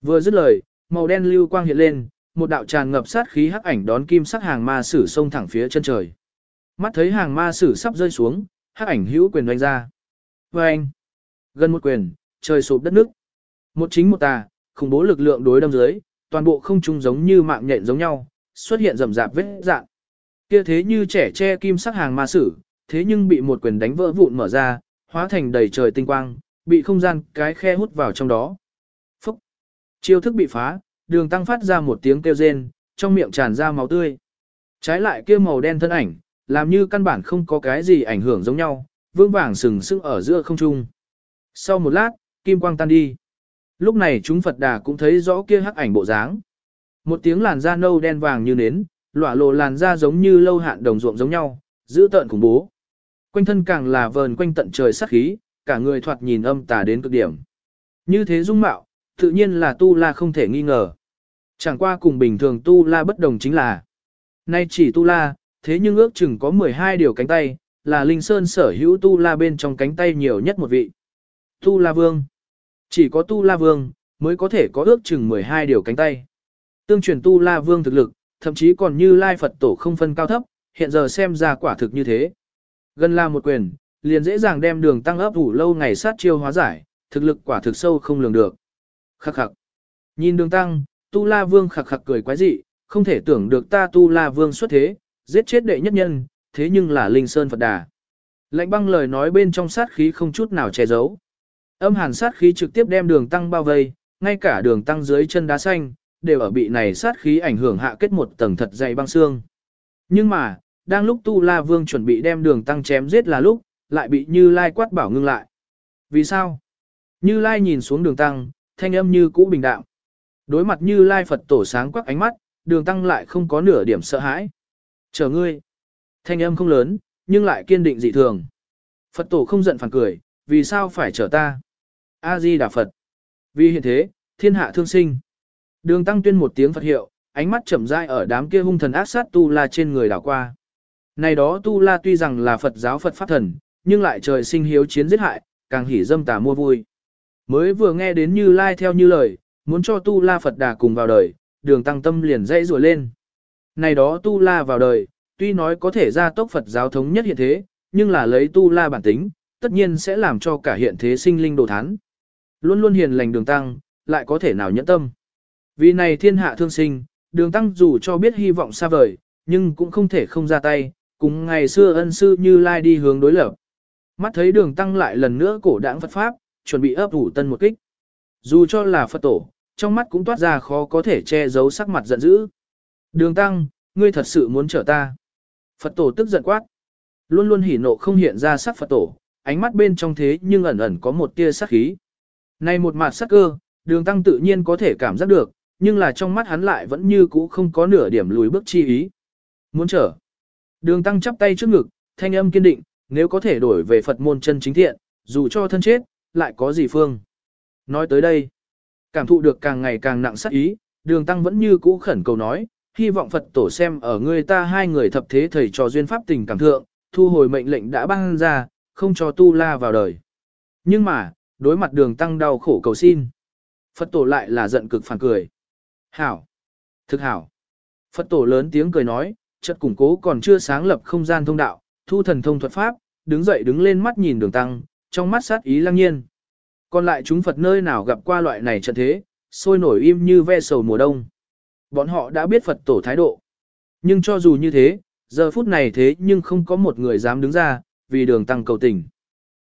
Speaker 1: Vừa dứt lời, màu đen lưu quang hiện lên, một đạo tràn ngập sát khí hắc ảnh đón kim sắc hàng ma sử xông thẳng phía chân trời. Mắt thấy hàng ma sử sắp rơi xuống, hắc ảnh hữu quyền đánh ra. Và anh, gần một quyền, trời sụp đất nước. Một chính một tà, khủng bố lực lượng đối đâm dưới, toàn bộ không trung giống như mạng nhện giống nhau, xuất hiện rầm rạp vết dạng. Kia thế như trẻ che kim sắc hàng ma sử, thế nhưng bị một quyền đánh vỡ vụn mở ra, hóa thành đầy trời tinh quang, bị không gian cái khe hút vào trong đó. Phúc! Chiêu thức bị phá, đường tăng phát ra một tiếng kêu rên, trong miệng tràn ra máu tươi. Trái lại kia màu đen thân ảnh, làm như căn bản không có cái gì ảnh hưởng giống nhau, vương vàng sừng sững ở giữa không trung. Sau một lát, kim quang tan đi. Lúc này chúng Phật đà cũng thấy rõ kia hắc ảnh bộ dáng. Một tiếng làn da nâu đen vàng như nến, lỏa lộ làn da giống như lâu hạn đồng ruộng giống nhau, giữ tợn khủng bố. Quanh thân càng là vờn quanh tận trời sát khí, cả người thoạt nhìn âm tà đến cực điểm. Như thế dung mạo, tự nhiên là tu la không thể nghi ngờ. Chẳng qua cùng bình thường tu la bất đồng chính là Nay chỉ tu la, thế nhưng ước chừng có 12 điều cánh tay, là Linh Sơn sở hữu tu la bên trong cánh tay nhiều nhất một vị. Tu la vương. Chỉ có tu la vương, mới có thể có ước chừng 12 điều cánh tay. Tương truyền tu la vương thực lực, thậm chí còn như lai Phật tổ không phân cao thấp, hiện giờ xem ra quả thực như thế. Gần là một quyền, liền dễ dàng đem đường tăng ấp ủ lâu ngày sát chiêu hóa giải, thực lực quả thực sâu không lường được. Khắc khắc. Nhìn đường tăng, tu la vương khắc khắc cười quái dị, không thể tưởng được ta tu la vương xuất thế, giết chết đệ nhất nhân, thế nhưng là linh sơn Phật đà. Lạnh băng lời nói bên trong sát khí không chút nào che giấu. Âm hàn sát khí trực tiếp đem đường tăng bao vây, ngay cả đường tăng dưới chân đá xanh, đều ở bị này sát khí ảnh hưởng hạ kết một tầng thật dày băng xương. Nhưng mà, đang lúc Tu La Vương chuẩn bị đem đường tăng chém giết là lúc, lại bị Như Lai quát bảo ngưng lại. Vì sao? Như Lai nhìn xuống đường tăng, thanh âm như cũ bình đạm. Đối mặt Như Lai Phật tổ sáng quắc ánh mắt, đường tăng lại không có nửa điểm sợ hãi. Chờ ngươi. Thanh âm không lớn, nhưng lại kiên định dị thường. Phật tổ không giận phản cười, vì sao phải chờ ta? A-di Đà Phật. Vì hiện thế, thiên hạ thương sinh. Đường tăng tuyên một tiếng Phật hiệu, ánh mắt chậm rãi ở đám kia hung thần ác sát tu la trên người đảo qua. Này đó tu la tuy rằng là Phật giáo Phật pháp thần, nhưng lại trời sinh hiếu chiến giết hại, càng hỉ dâm tà mua vui. Mới vừa nghe đến như lai theo như lời, muốn cho tu la Phật đà cùng vào đời, đường tăng tâm liền dãy rùa lên. Này đó tu la vào đời, tuy nói có thể ra tốc Phật giáo thống nhất hiện thế, nhưng là lấy tu la bản tính, tất nhiên sẽ làm cho cả hiện thế sinh linh đồ thán. Luôn luôn hiền lành đường tăng, lại có thể nào nhẫn tâm. Vì này thiên hạ thương sinh, đường tăng dù cho biết hy vọng xa vời, nhưng cũng không thể không ra tay, cùng ngày xưa ân sư như lai đi hướng đối lập. Mắt thấy đường tăng lại lần nữa cổ đảng Phật Pháp, chuẩn bị ấp ủ tân một kích. Dù cho là Phật tổ, trong mắt cũng toát ra khó có thể che giấu sắc mặt giận dữ. Đường tăng, ngươi thật sự muốn trở ta. Phật tổ tức giận quát. Luôn luôn hỉ nộ không hiện ra sắc Phật tổ, ánh mắt bên trong thế nhưng ẩn ẩn có một tia sắc khí. Này một mặt sắc cơ, đường tăng tự nhiên có thể cảm giác được, nhưng là trong mắt hắn lại vẫn như cũ không có nửa điểm lùi bước chi ý. Muốn trở. Đường tăng chắp tay trước ngực, thanh âm kiên định, nếu có thể đổi về Phật môn chân chính thiện, dù cho thân chết, lại có gì phương. Nói tới đây, cảm thụ được càng ngày càng nặng sát ý, đường tăng vẫn như cũ khẩn cầu nói, hy vọng Phật tổ xem ở người ta hai người thập thế thầy trò duyên pháp tình cảm thượng, thu hồi mệnh lệnh đã ban ra, không cho tu la vào đời. Nhưng mà, đối mặt đường tăng đau khổ cầu xin. Phật tổ lại là giận cực phản cười. Hảo! Thực hảo! Phật tổ lớn tiếng cười nói, chợt củng cố còn chưa sáng lập không gian thông đạo, thu thần thông thuật pháp, đứng dậy đứng lên mắt nhìn đường tăng, trong mắt sát ý lăng nhiên. Còn lại chúng Phật nơi nào gặp qua loại này trận thế, sôi nổi im như ve sầu mùa đông. Bọn họ đã biết Phật tổ thái độ. Nhưng cho dù như thế, giờ phút này thế nhưng không có một người dám đứng ra, vì đường tăng cầu tình.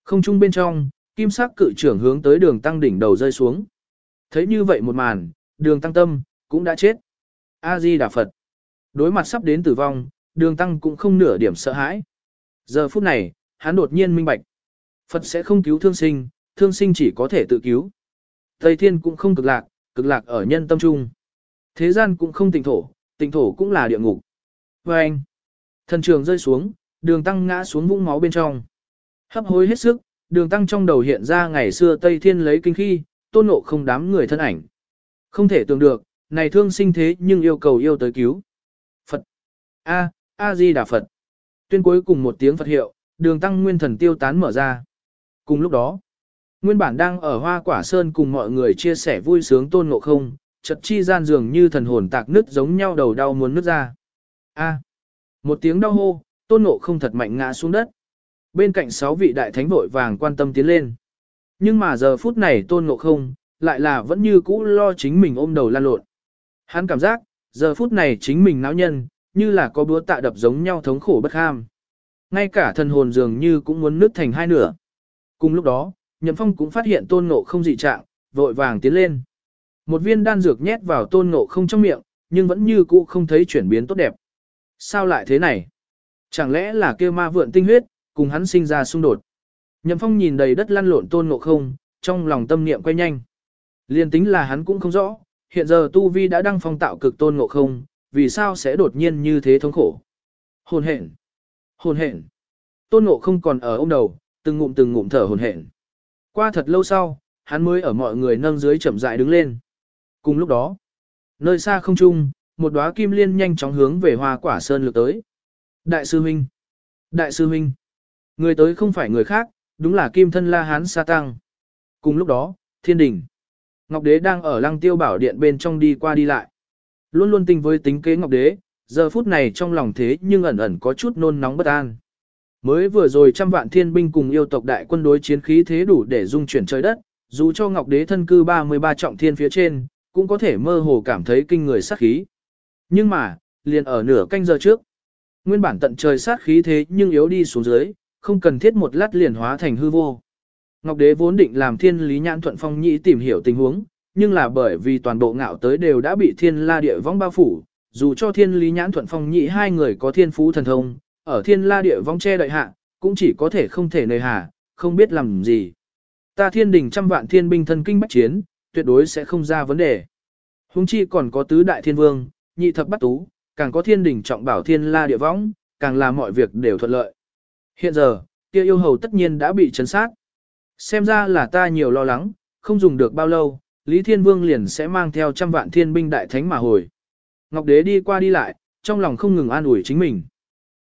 Speaker 1: Không chung bên trong, kim sắc cự trưởng hướng tới đường tăng đỉnh đầu rơi xuống. Thấy như vậy một màn, đường tăng tâm, cũng đã chết. A-di Đà Phật. Đối mặt sắp đến tử vong, đường tăng cũng không nửa điểm sợ hãi. Giờ phút này, hắn đột nhiên minh bạch. Phật sẽ không cứu thương sinh, thương sinh chỉ có thể tự cứu. Tây thiên cũng không cực lạc, cực lạc ở nhân tâm trung. Thế gian cũng không tịnh thổ, tịnh thổ cũng là địa ngục. Và anh, thần trường rơi xuống, đường tăng ngã xuống vũng máu bên trong. Hấp hối hết sức, đường tăng trong đầu hiện ra ngày xưa Tây Thiên lấy kinh khi, tôn nộ không đám người thân ảnh. Không thể tưởng được, này thương sinh thế nhưng yêu cầu yêu tới cứu. Phật. A, A-di Đà Phật. Tuyên cuối cùng một tiếng Phật hiệu, đường tăng nguyên thần tiêu tán mở ra. Cùng lúc đó, nguyên bản đang ở hoa quả sơn cùng mọi người chia sẻ vui sướng tôn ngộ không, chật chi gian dường như thần hồn tạc nứt giống nhau đầu đau muốn nứt ra. A. Một tiếng đau hô, tôn ngộ không thật mạnh ngã xuống đất. Bên cạnh sáu vị đại thánh vội vàng quan tâm tiến lên. Nhưng mà giờ phút này tôn ngộ không, lại là vẫn như cũ lo chính mình ôm đầu lan lộn. Hắn cảm giác, Giờ phút này chính mình náo nhân, như là có búa tạ đập giống nhau thống khổ bất ham. Ngay cả thần hồn dường như cũng muốn nứt thành hai nửa. Cùng lúc đó, Nhậm Phong cũng phát hiện tôn ngộ không dị trạng, vội vàng tiến lên. Một viên đan dược nhét vào tôn ngộ không trong miệng, nhưng vẫn như cũ không thấy chuyển biến tốt đẹp. Sao lại thế này? Chẳng lẽ là kêu ma vượn tinh huyết, cùng hắn sinh ra xung đột? Nhậm Phong nhìn đầy đất lăn lộn tôn ngộ không, trong lòng tâm niệm quay nhanh. Liên tính là hắn cũng không rõ, hiện giờ Tu Vi đã đăng phong tạo cực tôn ngộ không, vì sao sẽ đột nhiên như thế thống khổ? Hồn hện, hồn hện, Tôn ngộ không còn ở ôm đầu, từng ngụm từng ngụm thở hồn hển. Qua thật lâu sau, hắn mới ở mọi người nâng dưới chậm rãi đứng lên. Cùng lúc đó, nơi xa không trung, một đóa kim liên nhanh chóng hướng về hoa quả sơn lược tới. Đại sư huynh, đại sư huynh, người tới không phải người khác, đúng là kim thân la hán sa tăng. Cùng lúc đó, thiên đình, Ngọc Đế đang ở lăng tiêu bảo điện bên trong đi qua đi lại. Luôn luôn tình với tính kế Ngọc Đế, giờ phút này trong lòng thế nhưng ẩn ẩn có chút nôn nóng bất an. Mới vừa rồi trăm vạn thiên binh cùng yêu tộc đại quân đối chiến khí thế đủ để dung chuyển trời đất, dù cho Ngọc Đế thân cư 33 trọng thiên phía trên, cũng có thể mơ hồ cảm thấy kinh người sát khí. Nhưng mà, liền ở nửa canh giờ trước, nguyên bản tận trời sát khí thế nhưng yếu đi xuống dưới, không cần thiết một lát liền hóa thành hư vô. Ngọc Đế vốn định làm thiên lý nhãn thuận phong nhĩ tìm hiểu tình huống, nhưng là bởi vì toàn bộ ngạo tới đều đã bị thiên la địa vong bao phủ, dù cho thiên lý nhãn thuận phong nhĩ hai người có thiên phú thần thông, ở thiên la địa vong che đợi hạ, cũng chỉ có thể không thể nơi hà, không biết làm gì. Ta thiên đình trăm vạn thiên binh thân kinh bách chiến, tuyệt đối sẽ không ra vấn đề. Hùng chi còn có tứ đại thiên vương, nhị thập bắt tú, càng có thiên đình trọng bảo thiên la địa vong, càng làm mọi việc đều thuận lợi. Hiện giờ, kia yêu hầu tất nhiên đã bị chấn sát. Xem ra là ta nhiều lo lắng, không dùng được bao lâu, Lý Thiên Vương liền sẽ mang theo trăm vạn thiên binh đại thánh mà hồi. Ngọc Đế đi qua đi lại, trong lòng không ngừng an ủi chính mình.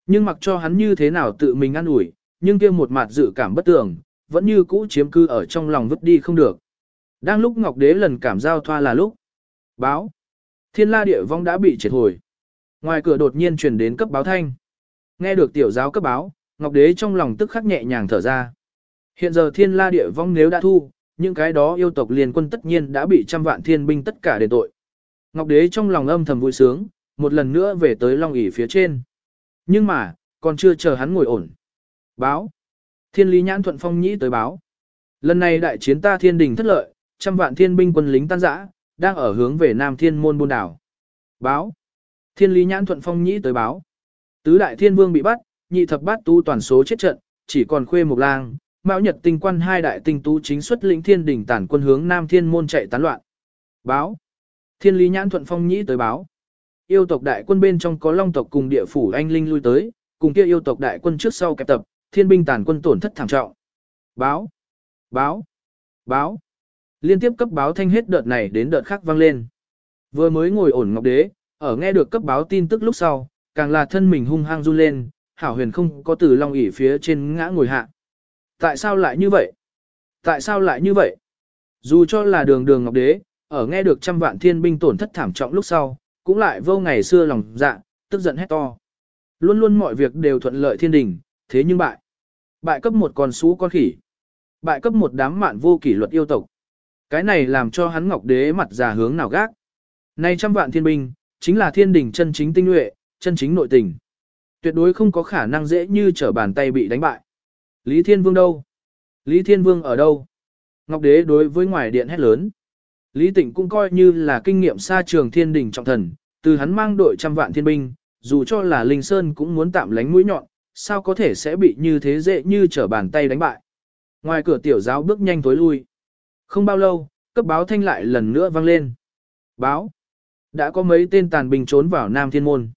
Speaker 1: Nhưng mặc cho hắn như thế nào tự mình ăn ủi, nhưng kia một mặt dự cảm bất tường, vẫn như cũ chiếm cư ở trong lòng vứt đi không được. Đang lúc Ngọc Đế lần cảm giao thoa là lúc. Báo. Thiên la địa vong đã bị triệt hồi. Ngoài cửa đột nhiên truyền đến cấp báo thanh. Nghe được tiểu giáo cấp báo, Ngọc Đế trong lòng tức khắc nhẹ nhàng thở ra. Hiện giờ thiên la địa vong nếu đã thu, những cái đó yêu tộc liền quân tất nhiên đã bị trăm vạn thiên binh tất cả đền tội. Ngọc Đế trong lòng âm thầm vui sướng, một lần nữa về tới Long ỉ phía trên. Nhưng mà, còn chưa chờ hắn ngồi ổn. Báo. Thiên lý nhãn thuận phong nhĩ tới báo. Lần này đại chiến ta thiên đình thất lợi, trăm vạn thiên binh quân lính tan rã, đang ở hướng về Nam Thiên môn buôn đảo. Báo. Thiên lý nhãn thuận phong nhĩ tới báo. Tứ đại thiên vương bị bắt, nhị thập bát tu toàn số chết trận, chỉ còn khuê mục lang, mão nhật tinh quan hai đại tinh tú chính xuất lĩnh thiên đỉnh tản quân hướng Nam Thiên môn chạy tán loạn. Báo. Thiên lý nhãn thuận phong nhĩ tới báo. Yêu tộc đại quân bên trong có long tộc cùng địa phủ anh linh lui tới, cùng kia yêu tộc đại quân trước sau kẹp tập, thiên binh tàn quân tổn thất thảm trọng. Báo. Báo. Báo. Liên tiếp cấp báo thanh hết đợt này đến đợt khác vang lên. Vừa mới ngồi ổn ngọc đế, ở nghe được cấp báo tin tức lúc sau, càng là thân mình hung hăng run lên, hảo huyền không có từ long ỉ phía trên ngã ngồi hạ. Tại sao lại như vậy? Tại sao lại như vậy? Dù cho là đường đường ngọc đế, ở nghe được trăm vạn thiên binh tổn thất thảm trọng lúc sau, cũng lại vô ngày xưa lòng dạ, tức giận hét to. Luôn luôn mọi việc đều thuận lợi thiên đình, thế nhưng bại. Bại cấp một con sú con khỉ. Bại cấp một đám mạn vô kỷ luật yêu tộc. Cái này làm cho hắn ngọc đế mặt già hướng nào gác. Nay trăm vạn thiên binh, chính là thiên đình chân chính tinh nhuệ, chân chính nội tình. Tuyệt đối không có khả năng dễ như trở bàn tay bị đánh bại. Lý Thiên Vương đâu? Lý Thiên Vương ở đâu? Ngọc Đế đối với ngoài điện hét lớn. Lý Tịnh cũng coi như là kinh nghiệm xa trường thiên đình trọng thần, từ hắn mang đội trăm vạn thiên binh, dù cho là Linh Sơn cũng muốn tạm lánh mũi nhọn, sao có thể sẽ bị như thế dễ như trở bàn tay đánh bại. Ngoài cửa tiểu giáo bước nhanh tối lui. Không bao lâu, cấp báo thanh lại lần nữa vang lên. Báo. Đã có mấy tên tàn binh trốn vào Nam Thiên Môn.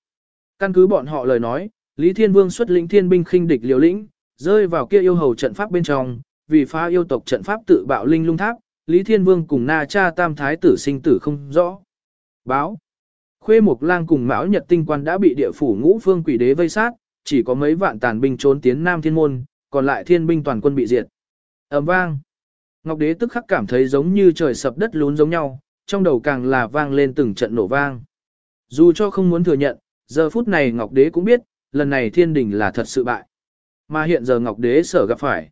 Speaker 1: Căn cứ bọn họ lời nói, Lý Thiên Vương xuất lĩnh thiên binh khinh địch liều lĩnh, rơi vào kia yêu hầu trận pháp bên trong, vì phá yêu tộc trận pháp tự bạo linh lung tháp, Lý Thiên Vương cùng Na Cha Tam Thái tử sinh tử không rõ. Báo. Khuê Mộc Lang cùng Mão Nhật Tinh Quan đã bị địa phủ ngũ phương quỷ đế vây sát, chỉ có mấy vạn tàn binh trốn tiến Nam Thiên Môn, còn lại thiên binh toàn quân bị diệt. ầm vang. Ngọc Đế tức khắc cảm thấy giống như trời sập đất lún giống nhau, trong đầu càng là vang lên từng trận nổ vang. Dù cho không muốn thừa nhận, giờ phút này Ngọc Đế cũng biết, lần này thiên đình là thật sự bại. Mà hiện giờ Ngọc Đế sở gặp phải,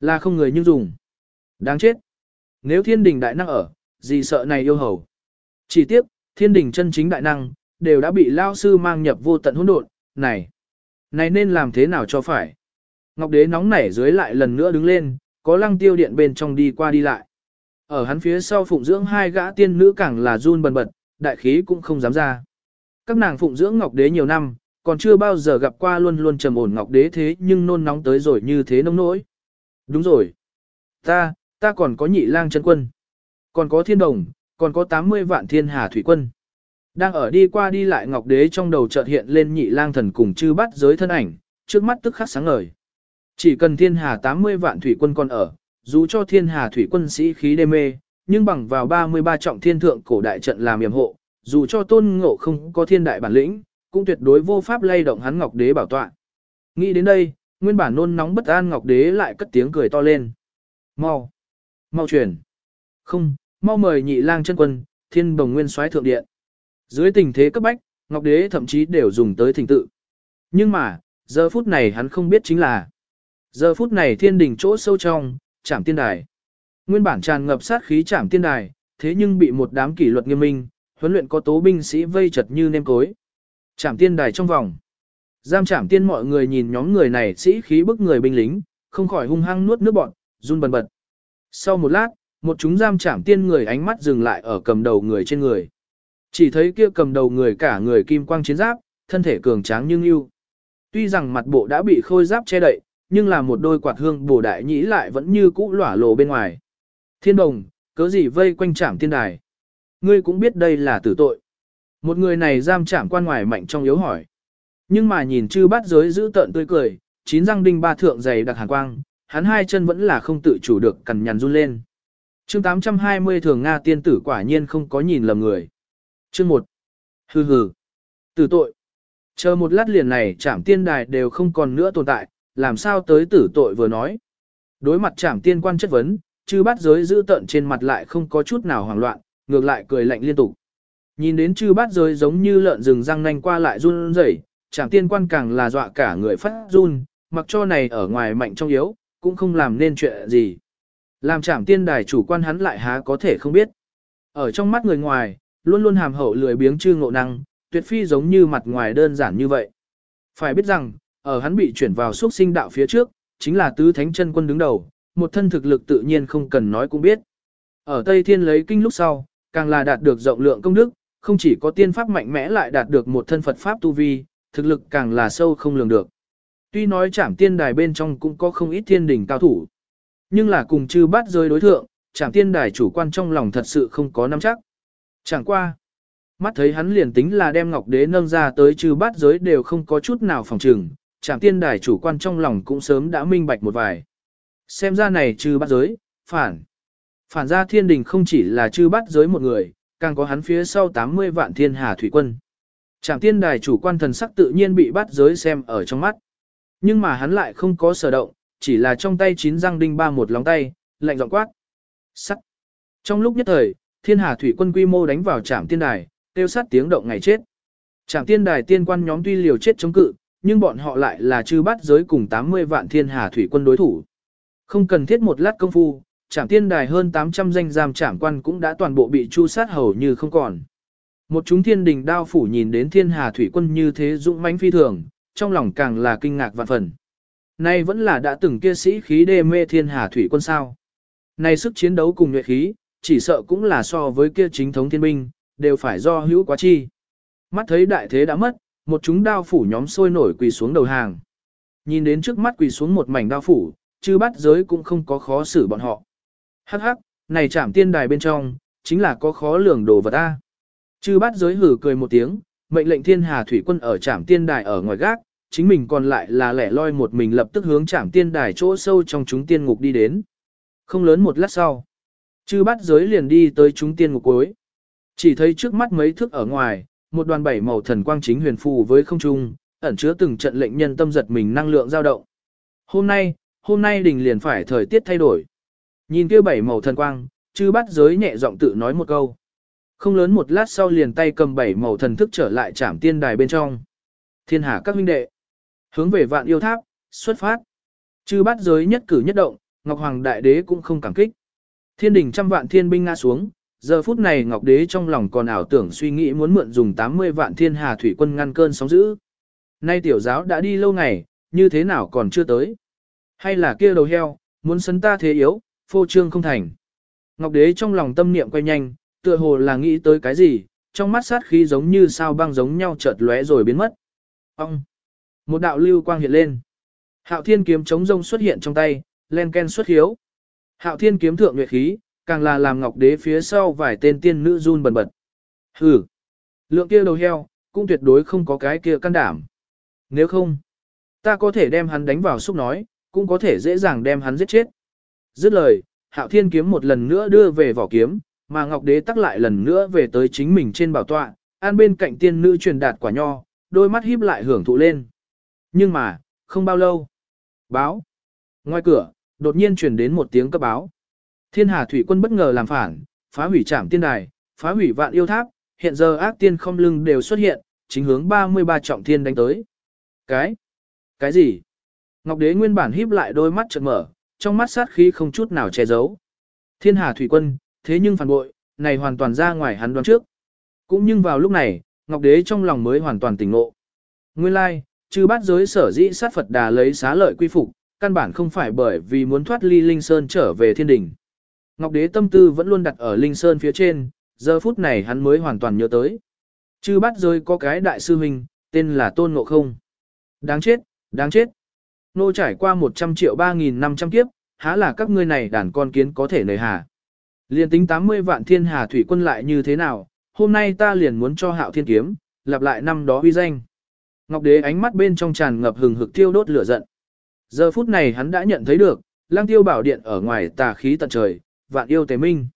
Speaker 1: là không người nhưng dùng. Đáng chết. Nếu thiên đình đại năng ở, gì sợ này yêu hầu. Chỉ tiếp, thiên đình chân chính đại năng, đều đã bị lao sư mang nhập vô tận hỗn độn, này, này nên làm thế nào cho phải. Ngọc đế nóng nảy dưới lại lần nữa đứng lên, có lăng tiêu điện bên trong đi qua đi lại. Ở hắn phía sau phụng dưỡng hai gã tiên nữ càng là run bần bật, đại khí cũng không dám ra. Các nàng phụng dưỡng Ngọc đế nhiều năm, còn chưa bao giờ gặp qua luôn luôn trầm ổn Ngọc đế thế nhưng nôn nóng tới rồi như thế nông nỗi. Đúng rồi. Ta, ta còn có nhị lang chân quân. Còn có thiên đồng, còn có 80 vạn thiên hà thủy quân. Đang ở đi qua đi lại Ngọc Đế trong đầu chợt hiện lên nhị lang thần cùng chư bắt giới thân ảnh, trước mắt tức khắc sáng ngời. Chỉ cần thiên hà 80 vạn thủy quân còn ở, dù cho thiên hà thủy quân sĩ khí đê mê, nhưng bằng vào 33 trọng thiên thượng cổ đại trận làm yểm hộ, dù cho tôn ngộ không có thiên đại bản lĩnh, cũng tuyệt đối vô pháp lay động hắn Ngọc Đế bảo tọa. Nghĩ đến đây, nguyên bản nôn nóng bất an Ngọc Đế lại cất tiếng cười to lên. Mau! Mau truyền! Không, mau mời nhị lang chân quân, thiên đồng nguyên soái thượng điện. Dưới tình thế cấp bách, Ngọc Đế thậm chí đều dùng tới thỉnh tự. Nhưng mà, giờ phút này hắn không biết chính là Giờ phút này thiên đình chỗ sâu trong, chạm tiên đài. Nguyên bản tràn ngập sát khí chạm tiên đài, thế nhưng bị một đám kỷ luật nghiêm minh, huấn luyện có tố binh sĩ vây chật như nêm cối. Chạm tiên đài trong vòng. Giam chạm tiên mọi người nhìn nhóm người này sĩ khí bức người binh lính, không khỏi hung hăng nuốt nước bọn, run bần bật. Sau một lát, một chúng giam chạm tiên người ánh mắt dừng lại ở cầm đầu người trên người. Chỉ thấy kia cầm đầu người cả người kim quang chiến giáp, thân thể cường tráng nhưng ưu. Tuy rằng mặt bộ đã bị khôi giáp che đậy, nhưng là một đôi quạt hương bổ đại nhĩ lại vẫn như cũ lỏa lộ bên ngoài. Thiên đồng, cớ gì vây quanh trảm tiên đài? Ngươi cũng biết đây là tử tội. Một người này giam trảm quan ngoài mạnh trong yếu hỏi. Nhưng mà nhìn chư bát giới giữ tợn tươi cười, chín răng đinh ba thượng dày đặc hàn quang, hắn hai chân vẫn là không tự chủ được cằn nhằn run lên. chương 820 thường Nga tiên tử quả nhiên không có nhìn lầm người. Chương 1. Hừ hừ. Tử tội. Chờ một lát liền này trảm tiên đài đều không còn nữa tồn tại, làm sao tới tử tội vừa nói. Đối mặt trảm tiên quan chất vấn, chư bát giới giữ tận trên mặt lại không có chút nào hoảng loạn, ngược lại cười lạnh liên tục. Nhìn đến chư bát giới giống như lợn rừng răng nanh qua lại run rẩy, trảm tiên quan càng là dọa cả người phát run, mặc cho này ở ngoài mạnh trong yếu, cũng không làm nên chuyện gì. Làm trảm tiên đài chủ quan hắn lại há có thể không biết. Ở trong mắt người ngoài, luôn luôn hàm hậu lười biếng chư ngộ năng, tuyệt phi giống như mặt ngoài đơn giản như vậy. Phải biết rằng, ở hắn bị chuyển vào xuất sinh đạo phía trước, chính là tứ thánh chân quân đứng đầu, một thân thực lực tự nhiên không cần nói cũng biết. Ở Tây Thiên lấy kinh lúc sau, càng là đạt được rộng lượng công đức, không chỉ có tiên pháp mạnh mẽ lại đạt được một thân Phật pháp tu vi, thực lực càng là sâu không lường được. Tuy nói trảm tiên đài bên trong cũng có không ít thiên đỉnh cao thủ, nhưng là cùng chư bát rơi đối thượng, trảm tiên đài chủ quan trong lòng thật sự không có nắm chắc. Chẳng qua, mắt thấy hắn liền tính là đem ngọc đế nâng ra tới chư bát giới đều không có chút nào phòng trừng, trạm tiên đài chủ quan trong lòng cũng sớm đã minh bạch một vài. Xem ra này chư bát giới, phản. Phản ra thiên đình không chỉ là chư Bát giới một người, càng có hắn phía sau 80 vạn thiên hà thủy quân. Trạm tiên đài chủ quan thần sắc tự nhiên bị Bát giới xem ở trong mắt. Nhưng mà hắn lại không có sở động, chỉ là trong tay chín răng đinh ba một lóng tay, lạnh giọng quát. Sắt. Trong lúc nhất thời, thiên hà thủy quân quy mô đánh vào trạm tiên đài, tiêu sát tiếng động ngày chết. Trạm tiên đài tiên quan nhóm tuy liều chết chống cự, nhưng bọn họ lại là chư bắt giới cùng 80 vạn thiên hà thủy quân đối thủ. Không cần thiết một lát công phu, trạm tiên đài hơn 800 danh giam trạm quan cũng đã toàn bộ bị chu sát hầu như không còn. Một chúng thiên đình đao phủ nhìn đến thiên hà thủy quân như thế dũng mãnh phi thường, trong lòng càng là kinh ngạc vạn phần. Nay vẫn là đã từng kia sĩ khí đê mê thiên hà thủy quân sao. Nay sức chiến đấu cùng nhuệ khí, chỉ sợ cũng là so với kia chính thống thiên binh, đều phải do hữu quá chi. Mắt thấy đại thế đã mất, một chúng đao phủ nhóm sôi nổi quỳ xuống đầu hàng. Nhìn đến trước mắt quỳ xuống một mảnh đao phủ, chư bắt giới cũng không có khó xử bọn họ. Hắc hắc, này chạm tiên đài bên trong, chính là có khó lường đồ vật a. Chư bắt giới hử cười một tiếng, mệnh lệnh thiên hà thủy quân ở trạm tiên đài ở ngoài gác, chính mình còn lại là lẻ loi một mình lập tức hướng trạm tiên đài chỗ sâu trong chúng tiên ngục đi đến. Không lớn một lát sau, chư bắt giới liền đi tới chúng tiên ngục cuối. Chỉ thấy trước mắt mấy thước ở ngoài, một đoàn bảy màu thần quang chính huyền phù với không trung, ẩn chứa từng trận lệnh nhân tâm giật mình năng lượng dao động. Hôm nay, hôm nay đình liền phải thời tiết thay đổi. Nhìn kia bảy màu thần quang, chư bắt giới nhẹ giọng tự nói một câu. Không lớn một lát sau liền tay cầm bảy màu thần thức trở lại trảm tiên đài bên trong. Thiên hạ các huynh đệ. Hướng về vạn yêu tháp, xuất phát. Chư bắt giới nhất cử nhất động, Ngọc Hoàng Đại Đế cũng không cảm kích. Thiên đỉnh trăm vạn thiên binh ngã xuống, Giờ phút này Ngọc Đế trong lòng còn ảo tưởng suy nghĩ muốn mượn dùng 80 vạn thiên hà thủy quân ngăn cơn sóng dữ. Nay tiểu giáo đã đi lâu ngày, như thế nào còn chưa tới? Hay là kia đầu heo, muốn sấn ta thế yếu, phô trương không thành? Ngọc Đế trong lòng tâm niệm quay nhanh, tựa hồ là nghĩ tới cái gì, trong mắt sát khí giống như sao băng giống nhau chợt lóe rồi biến mất. Ông! Một đạo lưu quang hiện lên. Hạo thiên kiếm chống rông xuất hiện trong tay, len ken xuất hiếu. Hạo thiên kiếm thượng nguyệt khí, càng là làm ngọc đế phía sau vài tên tiên nữ run bần bật. Hừ! Lượng kia đầu heo, cũng tuyệt đối không có cái kia can đảm. Nếu không, ta có thể đem hắn đánh vào xúc nói, cũng có thể dễ dàng đem hắn giết chết. Dứt lời, hạo thiên kiếm một lần nữa đưa về vỏ kiếm, mà ngọc đế tắc lại lần nữa về tới chính mình trên bảo tọa, an bên cạnh tiên nữ truyền đạt quả nho, đôi mắt híp lại hưởng thụ lên. Nhưng mà, không bao lâu. Báo. Ngoài cửa, đột nhiên truyền đến một tiếng cấp báo. Thiên Hà Thủy quân bất ngờ làm phản, phá hủy trạm tiên đài, phá hủy vạn yêu tháp, hiện giờ ác tiên không lưng đều xuất hiện, chính hướng 33 trọng thiên đánh tới. Cái? Cái gì? Ngọc Đế nguyên bản híp lại đôi mắt chợt mở, trong mắt sát khí không chút nào che giấu. Thiên Hà Thủy quân, thế nhưng phản bội, này hoàn toàn ra ngoài hắn đoán trước. Cũng nhưng vào lúc này, Ngọc Đế trong lòng mới hoàn toàn tỉnh ngộ. Nguyên lai, chư bát giới sở dĩ sát Phật Đà lấy xá lợi quy phục, căn bản không phải bởi vì muốn thoát ly Linh Sơn trở về thiên đình. Ngọc Đế tâm tư vẫn luôn đặt ở Linh Sơn phía trên, giờ phút này hắn mới hoàn toàn nhớ tới. Chư bát giới có cái đại sư huynh, tên là Tôn Ngộ Không. Đáng chết, đáng chết. Nô trải qua 100 triệu 3.500 kiếp, há là các ngươi này đàn con kiến có thể nời hà. Liên tính 80 vạn thiên hà thủy quân lại như thế nào, hôm nay ta liền muốn cho hạo thiên kiếm, lặp lại năm đó uy danh. Ngọc đế ánh mắt bên trong tràn ngập hừng hực tiêu đốt lửa giận. Giờ phút này hắn đã nhận thấy được, lang tiêu bảo điện ở ngoài tà khí tận trời, vạn yêu tề minh.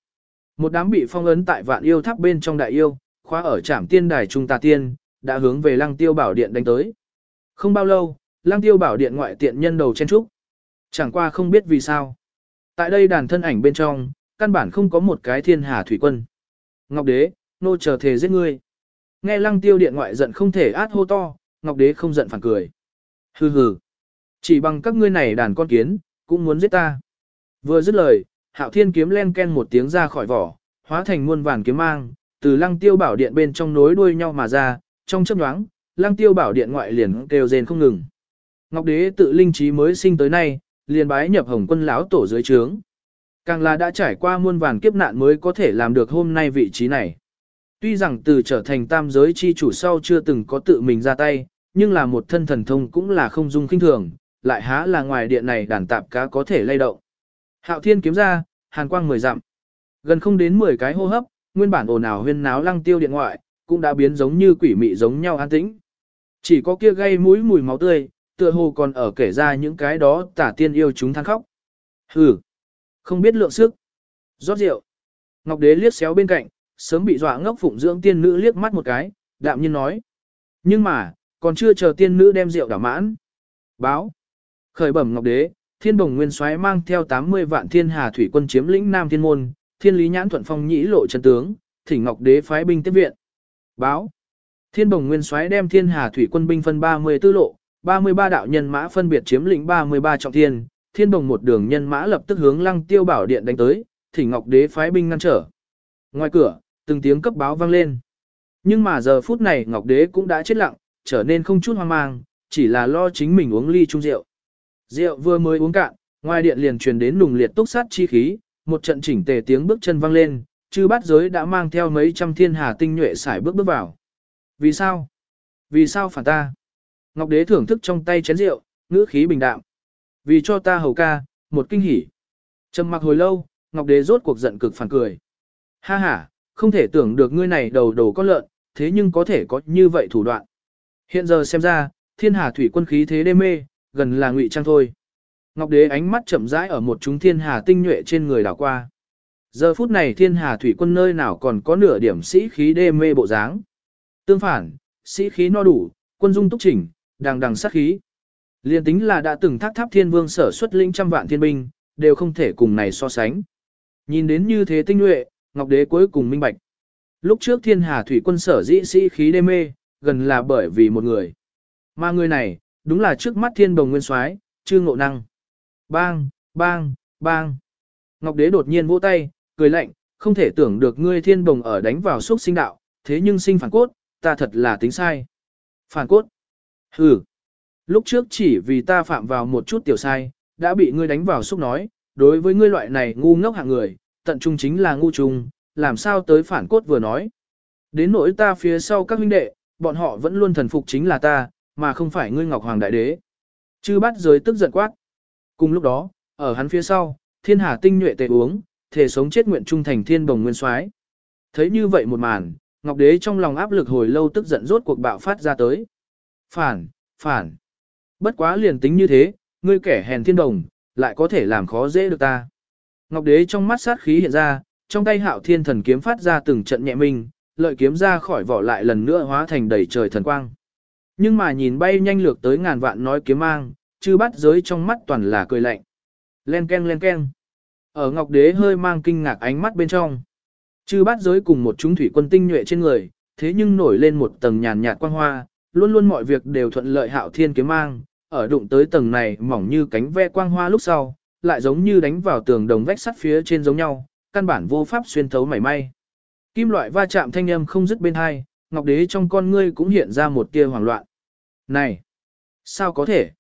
Speaker 1: Một đám bị phong ấn tại vạn yêu tháp bên trong đại yêu, khóa ở trạm tiên đài trung tà tiên, đã hướng về lang tiêu bảo điện đánh tới. Không bao lâu, lang tiêu bảo điện ngoại tiện nhân đầu chen trúc. Chẳng qua không biết vì sao. Tại đây đàn thân ảnh bên trong, căn bản không có một cái thiên hà thủy quân. Ngọc đế, nô chờ thề giết ngươi. Nghe lăng tiêu điện ngoại giận không thể át hô to, Ngọc đế không giận phản cười. Hừ hừ. Chỉ bằng các ngươi này đàn con kiến, cũng muốn giết ta. Vừa dứt lời, hạo thiên kiếm len ken một tiếng ra khỏi vỏ, hóa thành muôn vàn kiếm mang, từ lăng tiêu bảo điện bên trong nối đuôi nhau mà ra, trong chớp nhoáng, lăng tiêu bảo điện ngoại liền kêu rên không ngừng. Ngọc đế tự linh trí mới sinh tới nay, liền bái nhập hồng quân lão tổ dưới trướng. Càng là đã trải qua muôn vàn kiếp nạn mới có thể làm được hôm nay vị trí này. Tuy rằng từ trở thành tam giới chi chủ sau chưa từng có tự mình ra tay, nhưng là một thân thần thông cũng là không dung kinh thường, lại há là ngoài điện này đàn tạp cá có thể lay động. Hạo thiên kiếm ra, hàn quang mười dặm. Gần không đến 10 cái hô hấp, nguyên bản ồn ào huyên náo lăng tiêu điện ngoại, cũng đã biến giống như quỷ mị giống nhau an tĩnh. Chỉ có kia gây mũi mùi máu tươi, tựa hồ còn ở kể ra những cái đó tả tiên yêu chúng than khóc. Hừ, không biết lượng sức. Rót rượu. Ngọc đế liếc xéo bên cạnh, sớm bị dọa ngốc phụng dưỡng tiên nữ liếc mắt một cái, đạm nhiên nói. Nhưng mà, còn chưa chờ tiên nữ đem rượu đảo mãn. Báo. Khởi bẩm Ngọc đế, thiên bồng nguyên soái mang theo 80 vạn thiên hà thủy quân chiếm lĩnh Nam Thiên Môn, thiên lý nhãn thuận phong nhĩ lộ chân tướng, thỉnh Ngọc đế phái binh tiếp viện. Báo. Thiên bồng nguyên soái đem thiên hà thủy quân binh phân 34 lộ, 33 đạo nhân mã phân biệt chiếm lĩnh 33 trọng thiên, thiên Đồng một đường nhân mã lập tức hướng lăng tiêu bảo điện đánh tới, thỉnh Ngọc đế phái binh ngăn trở. Ngoài cửa, từng tiếng cấp báo vang lên. Nhưng mà giờ phút này Ngọc đế cũng đã chết lặng, trở nên không chút hoang mang, chỉ là lo chính mình uống ly chung rượu. Rượu vừa mới uống cạn, ngoài điện liền truyền đến nùng liệt túc sát chi khí, một trận chỉnh tề tiếng bước chân vang lên, chư bát giới đã mang theo mấy trăm thiên hà tinh nhuệ xài bước bước vào. Vì sao? Vì sao phản ta? Ngọc đế thưởng thức trong tay chén rượu, ngữ khí bình đạm. Vì cho ta hầu ca, một kinh hỉ. Trầm mặc hồi lâu, Ngọc đế rốt cuộc giận cực phản cười. Ha ha, không thể tưởng được ngươi này đầu đầu con lợn, thế nhưng có thể có như vậy thủ đoạn. Hiện giờ xem ra, thiên hà thủy quân khí thế đê mê, gần là ngụy trang thôi. Ngọc đế ánh mắt chậm rãi ở một chúng thiên hà tinh nhuệ trên người đảo qua. Giờ phút này thiên hà thủy quân nơi nào còn có nửa điểm sĩ khí đê mê bộ dáng. Tương phản, sĩ khí no đủ, quân dung túc chỉnh, đàng đằng sát khí. Liên tính là đã từng thác tháp thiên vương sở xuất lĩnh trăm vạn thiên binh, đều không thể cùng này so sánh. Nhìn đến như thế tinh nhuệ, Ngọc đế cuối cùng minh bạch. Lúc trước thiên hà thủy quân sở dĩ sĩ khí đê mê, gần là bởi vì một người. Mà người này, đúng là trước mắt thiên đồng nguyên soái chư ngộ năng. Bang, bang, bang. Ngọc đế đột nhiên vỗ tay, cười lạnh, không thể tưởng được ngươi thiên đồng ở đánh vào xúc sinh đạo, thế nhưng sinh phản cốt, ta thật là tính sai. Phản cốt? Hừ. Lúc trước chỉ vì ta phạm vào một chút tiểu sai, đã bị ngươi đánh vào xúc nói, đối với ngươi loại này ngu ngốc hạng người, tận trung chính là ngu trùng, làm sao tới phản cốt vừa nói. Đến nỗi ta phía sau các huynh đệ, bọn họ vẫn luôn thần phục chính là ta, mà không phải ngươi Ngọc Hoàng Đại Đế. Chư bắt giới tức giận quát. Cùng lúc đó, ở hắn phía sau, thiên hà tinh nhuệ tề uống, thể sống chết nguyện trung thành thiên bồng nguyên soái. Thấy như vậy một màn, Ngọc Đế trong lòng áp lực hồi lâu tức giận rốt cuộc bạo phát ra tới. Phản, phản. Bất quá liền tính như thế, ngươi kẻ hèn thiên đồng, lại có thể làm khó dễ được ta. Ngọc Đế trong mắt sát khí hiện ra, trong tay hạo thiên thần kiếm phát ra từng trận nhẹ minh, lợi kiếm ra khỏi vỏ lại lần nữa hóa thành đầy trời thần quang. Nhưng mà nhìn bay nhanh lược tới ngàn vạn nói kiếm mang, chư bắt giới trong mắt toàn là cười lạnh. Len ken len ken. Ở Ngọc Đế hơi mang kinh ngạc ánh mắt bên trong. Chư bát giới cùng một chúng thủy quân tinh nhuệ trên người, thế nhưng nổi lên một tầng nhàn nhạt quang hoa, luôn luôn mọi việc đều thuận lợi hạo thiên kiếm mang, ở đụng tới tầng này mỏng như cánh ve quang hoa lúc sau, lại giống như đánh vào tường đồng vách sắt phía trên giống nhau, căn bản vô pháp xuyên thấu mảy may. Kim loại va chạm thanh âm không dứt bên hai, Ngọc Đế trong con ngươi cũng hiện ra một tia hoảng loạn. Này! Sao có thể?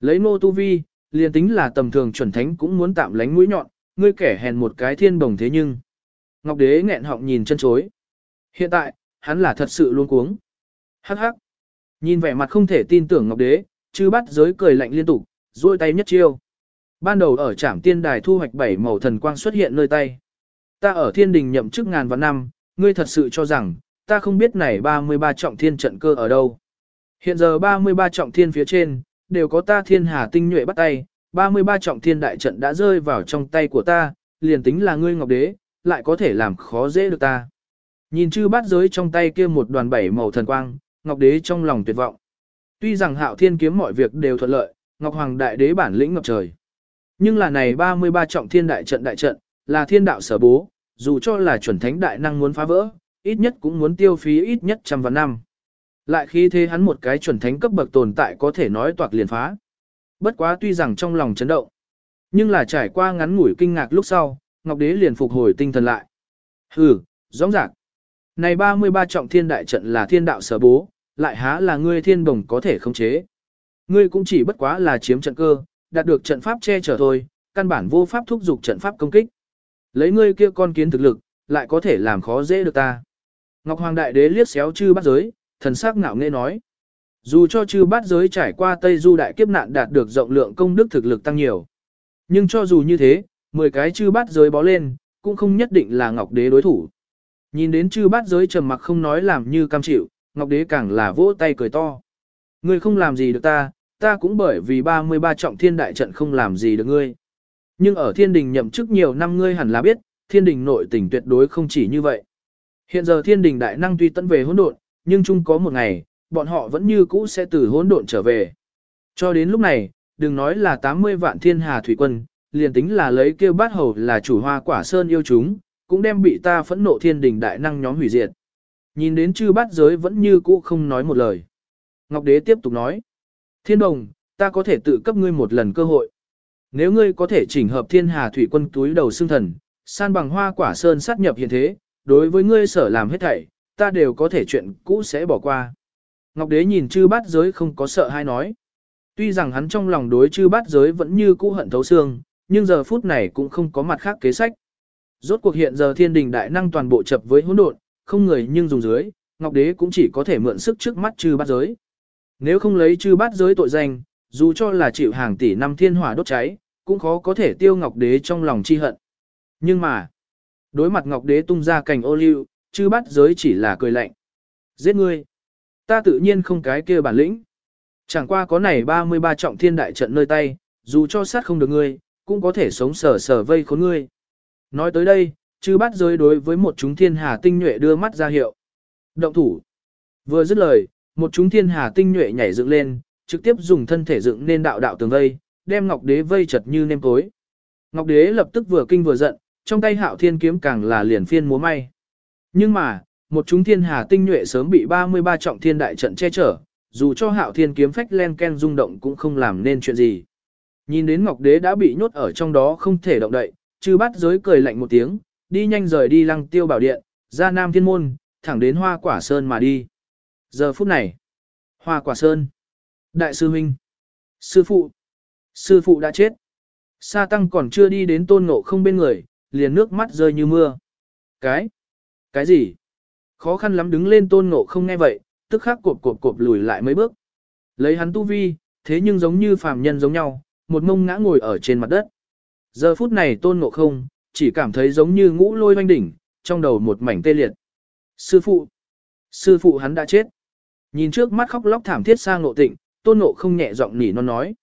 Speaker 1: Lấy nô tu vi, liền tính là tầm thường chuẩn thánh cũng muốn tạm lánh mũi nhọn, ngươi kẻ hèn một cái thiên bồng thế nhưng. Ngọc Đế nghẹn họng nhìn chân chối. Hiện tại, hắn là thật sự luôn cuống. Hắc hắc. Nhìn vẻ mặt không thể tin tưởng Ngọc Đế, chư bắt giới cười lạnh liên tục, duỗi tay nhất chiêu. Ban đầu ở trạm tiên đài thu hoạch bảy màu thần quang xuất hiện nơi tay. Ta ở thiên đình nhậm chức ngàn vạn năm, ngươi thật sự cho rằng, ta không biết này 33 trọng thiên trận cơ ở đâu. Hiện giờ 33 trọng thiên phía trên, đều có ta thiên hà tinh nhuệ bắt tay, 33 trọng thiên đại trận đã rơi vào trong tay của ta, liền tính là ngươi ngọc đế, lại có thể làm khó dễ được ta. Nhìn chư bát giới trong tay kia một đoàn bảy màu thần quang, ngọc đế trong lòng tuyệt vọng. Tuy rằng hạo thiên kiếm mọi việc đều thuận lợi, ngọc hoàng đại đế bản lĩnh ngập trời. Nhưng là này 33 trọng thiên đại trận đại trận, là thiên đạo sở bố, dù cho là chuẩn thánh đại năng muốn phá vỡ, ít nhất cũng muốn tiêu phí ít nhất trăm vạn năm. Lại khi thế hắn một cái chuẩn thánh cấp bậc tồn tại có thể nói toạc liền phá. Bất quá tuy rằng trong lòng chấn động, nhưng là trải qua ngắn ngủi kinh ngạc lúc sau, Ngọc Đế liền phục hồi tinh thần lại. Hừ, rõ ràng. Này 33 trọng thiên đại trận là thiên đạo sở bố, lại há là ngươi thiên bồng có thể khống chế. Ngươi cũng chỉ bất quá là chiếm trận cơ, đạt được trận pháp che chở thôi, căn bản vô pháp thúc giục trận pháp công kích. Lấy ngươi kia con kiến thực lực, lại có thể làm khó dễ được ta. Ngọc Hoàng Đại Đế liếc xéo chư bát giới, thần sắc ngạo nghễ nói. Dù cho chư bát giới trải qua Tây Du đại kiếp nạn đạt được rộng lượng công đức thực lực tăng nhiều. Nhưng cho dù như thế, 10 cái chư bát giới bó lên, cũng không nhất định là Ngọc Đế đối thủ. Nhìn đến chư bát giới trầm mặc không nói làm như cam chịu, Ngọc Đế càng là vỗ tay cười to. Ngươi không làm gì được ta, ta cũng bởi vì 33 trọng thiên đại trận không làm gì được ngươi. Nhưng ở thiên đình nhậm chức nhiều năm ngươi hẳn là biết, thiên đình nội tình tuyệt đối không chỉ như vậy. Hiện giờ thiên đình đại năng tuy tận về hỗn độn, nhưng chung có một ngày, bọn họ vẫn như cũ sẽ từ hỗn độn trở về. Cho đến lúc này, đừng nói là 80 vạn thiên hà thủy quân, liền tính là lấy kêu bát hầu là chủ hoa quả sơn yêu chúng, cũng đem bị ta phẫn nộ thiên đình đại năng nhóm hủy diệt. Nhìn đến chư bát giới vẫn như cũ không nói một lời. Ngọc Đế tiếp tục nói, Thiên đồng, ta có thể tự cấp ngươi một lần cơ hội. Nếu ngươi có thể chỉnh hợp thiên hà thủy quân túi đầu xương thần, san bằng hoa quả sơn sát nhập hiện thế, đối với ngươi sở làm hết thảy, ta đều có thể chuyện cũ sẽ bỏ qua. Ngọc Đế nhìn chư bát giới không có sợ hay nói. Tuy rằng hắn trong lòng đối chư bát giới vẫn như cũ hận thấu xương, nhưng giờ phút này cũng không có mặt khác kế sách. Rốt cuộc hiện giờ thiên đình đại năng toàn bộ chập với hỗn độn, không người nhưng dùng dưới, Ngọc Đế cũng chỉ có thể mượn sức trước mắt chư bát giới. Nếu không lấy chư bát giới tội danh, dù cho là chịu hàng tỷ năm thiên hỏa đốt cháy, cũng khó có thể tiêu Ngọc Đế trong lòng chi hận. Nhưng mà, đối mặt Ngọc Đế tung ra cành ô liu, chư bát giới chỉ là cười lạnh. Giết ngươi! Ta tự nhiên không cái kia bản lĩnh. Chẳng qua có này 33 trọng thiên đại trận nơi tay, dù cho sát không được ngươi, cũng có thể sống sờ sờ vây khốn ngươi. Nói tới đây, chư bắt giới đối với một chúng thiên hà tinh nhuệ đưa mắt ra hiệu. Động thủ. Vừa dứt lời, một chúng thiên hà tinh nhuệ nhảy dựng lên, trực tiếp dùng thân thể dựng nên đạo đạo tường vây, đem Ngọc Đế vây chật như nêm tối. Ngọc Đế lập tức vừa kinh vừa giận, trong tay hạo thiên kiếm càng là liền phiên múa may. Nhưng mà, một chúng thiên hà tinh nhuệ sớm bị 33 trọng thiên đại trận che chở, dù cho hạo thiên kiếm phách len ken rung động cũng không làm nên chuyện gì. Nhìn đến Ngọc Đế đã bị nhốt ở trong đó không thể động đậy, chư bắt giới cười lạnh một tiếng, đi nhanh rời đi lăng tiêu bảo điện, ra Nam Thiên Môn, thẳng đến Hoa Quả Sơn mà đi. Giờ phút này, Hoa Quả Sơn, Đại sư huynh, Sư phụ, Sư phụ đã chết. Sa Tăng còn chưa đi đến tôn ngộ không bên người, liền nước mắt rơi như mưa. Cái? Cái gì? Khó khăn lắm đứng lên tôn ngộ không nghe vậy, tức khắc cộp cộp cộp lùi lại mấy bước. Lấy hắn tu vi, thế nhưng giống như phàm nhân giống nhau, một mông ngã ngồi ở trên mặt đất. Giờ phút này tôn ngộ không, chỉ cảm thấy giống như ngũ lôi hoanh đỉnh, trong đầu một mảnh tê liệt. Sư phụ! Sư phụ hắn đã chết. Nhìn trước mắt khóc lóc thảm thiết sang ngộ tịnh, tôn ngộ không nhẹ giọng nỉ non nói.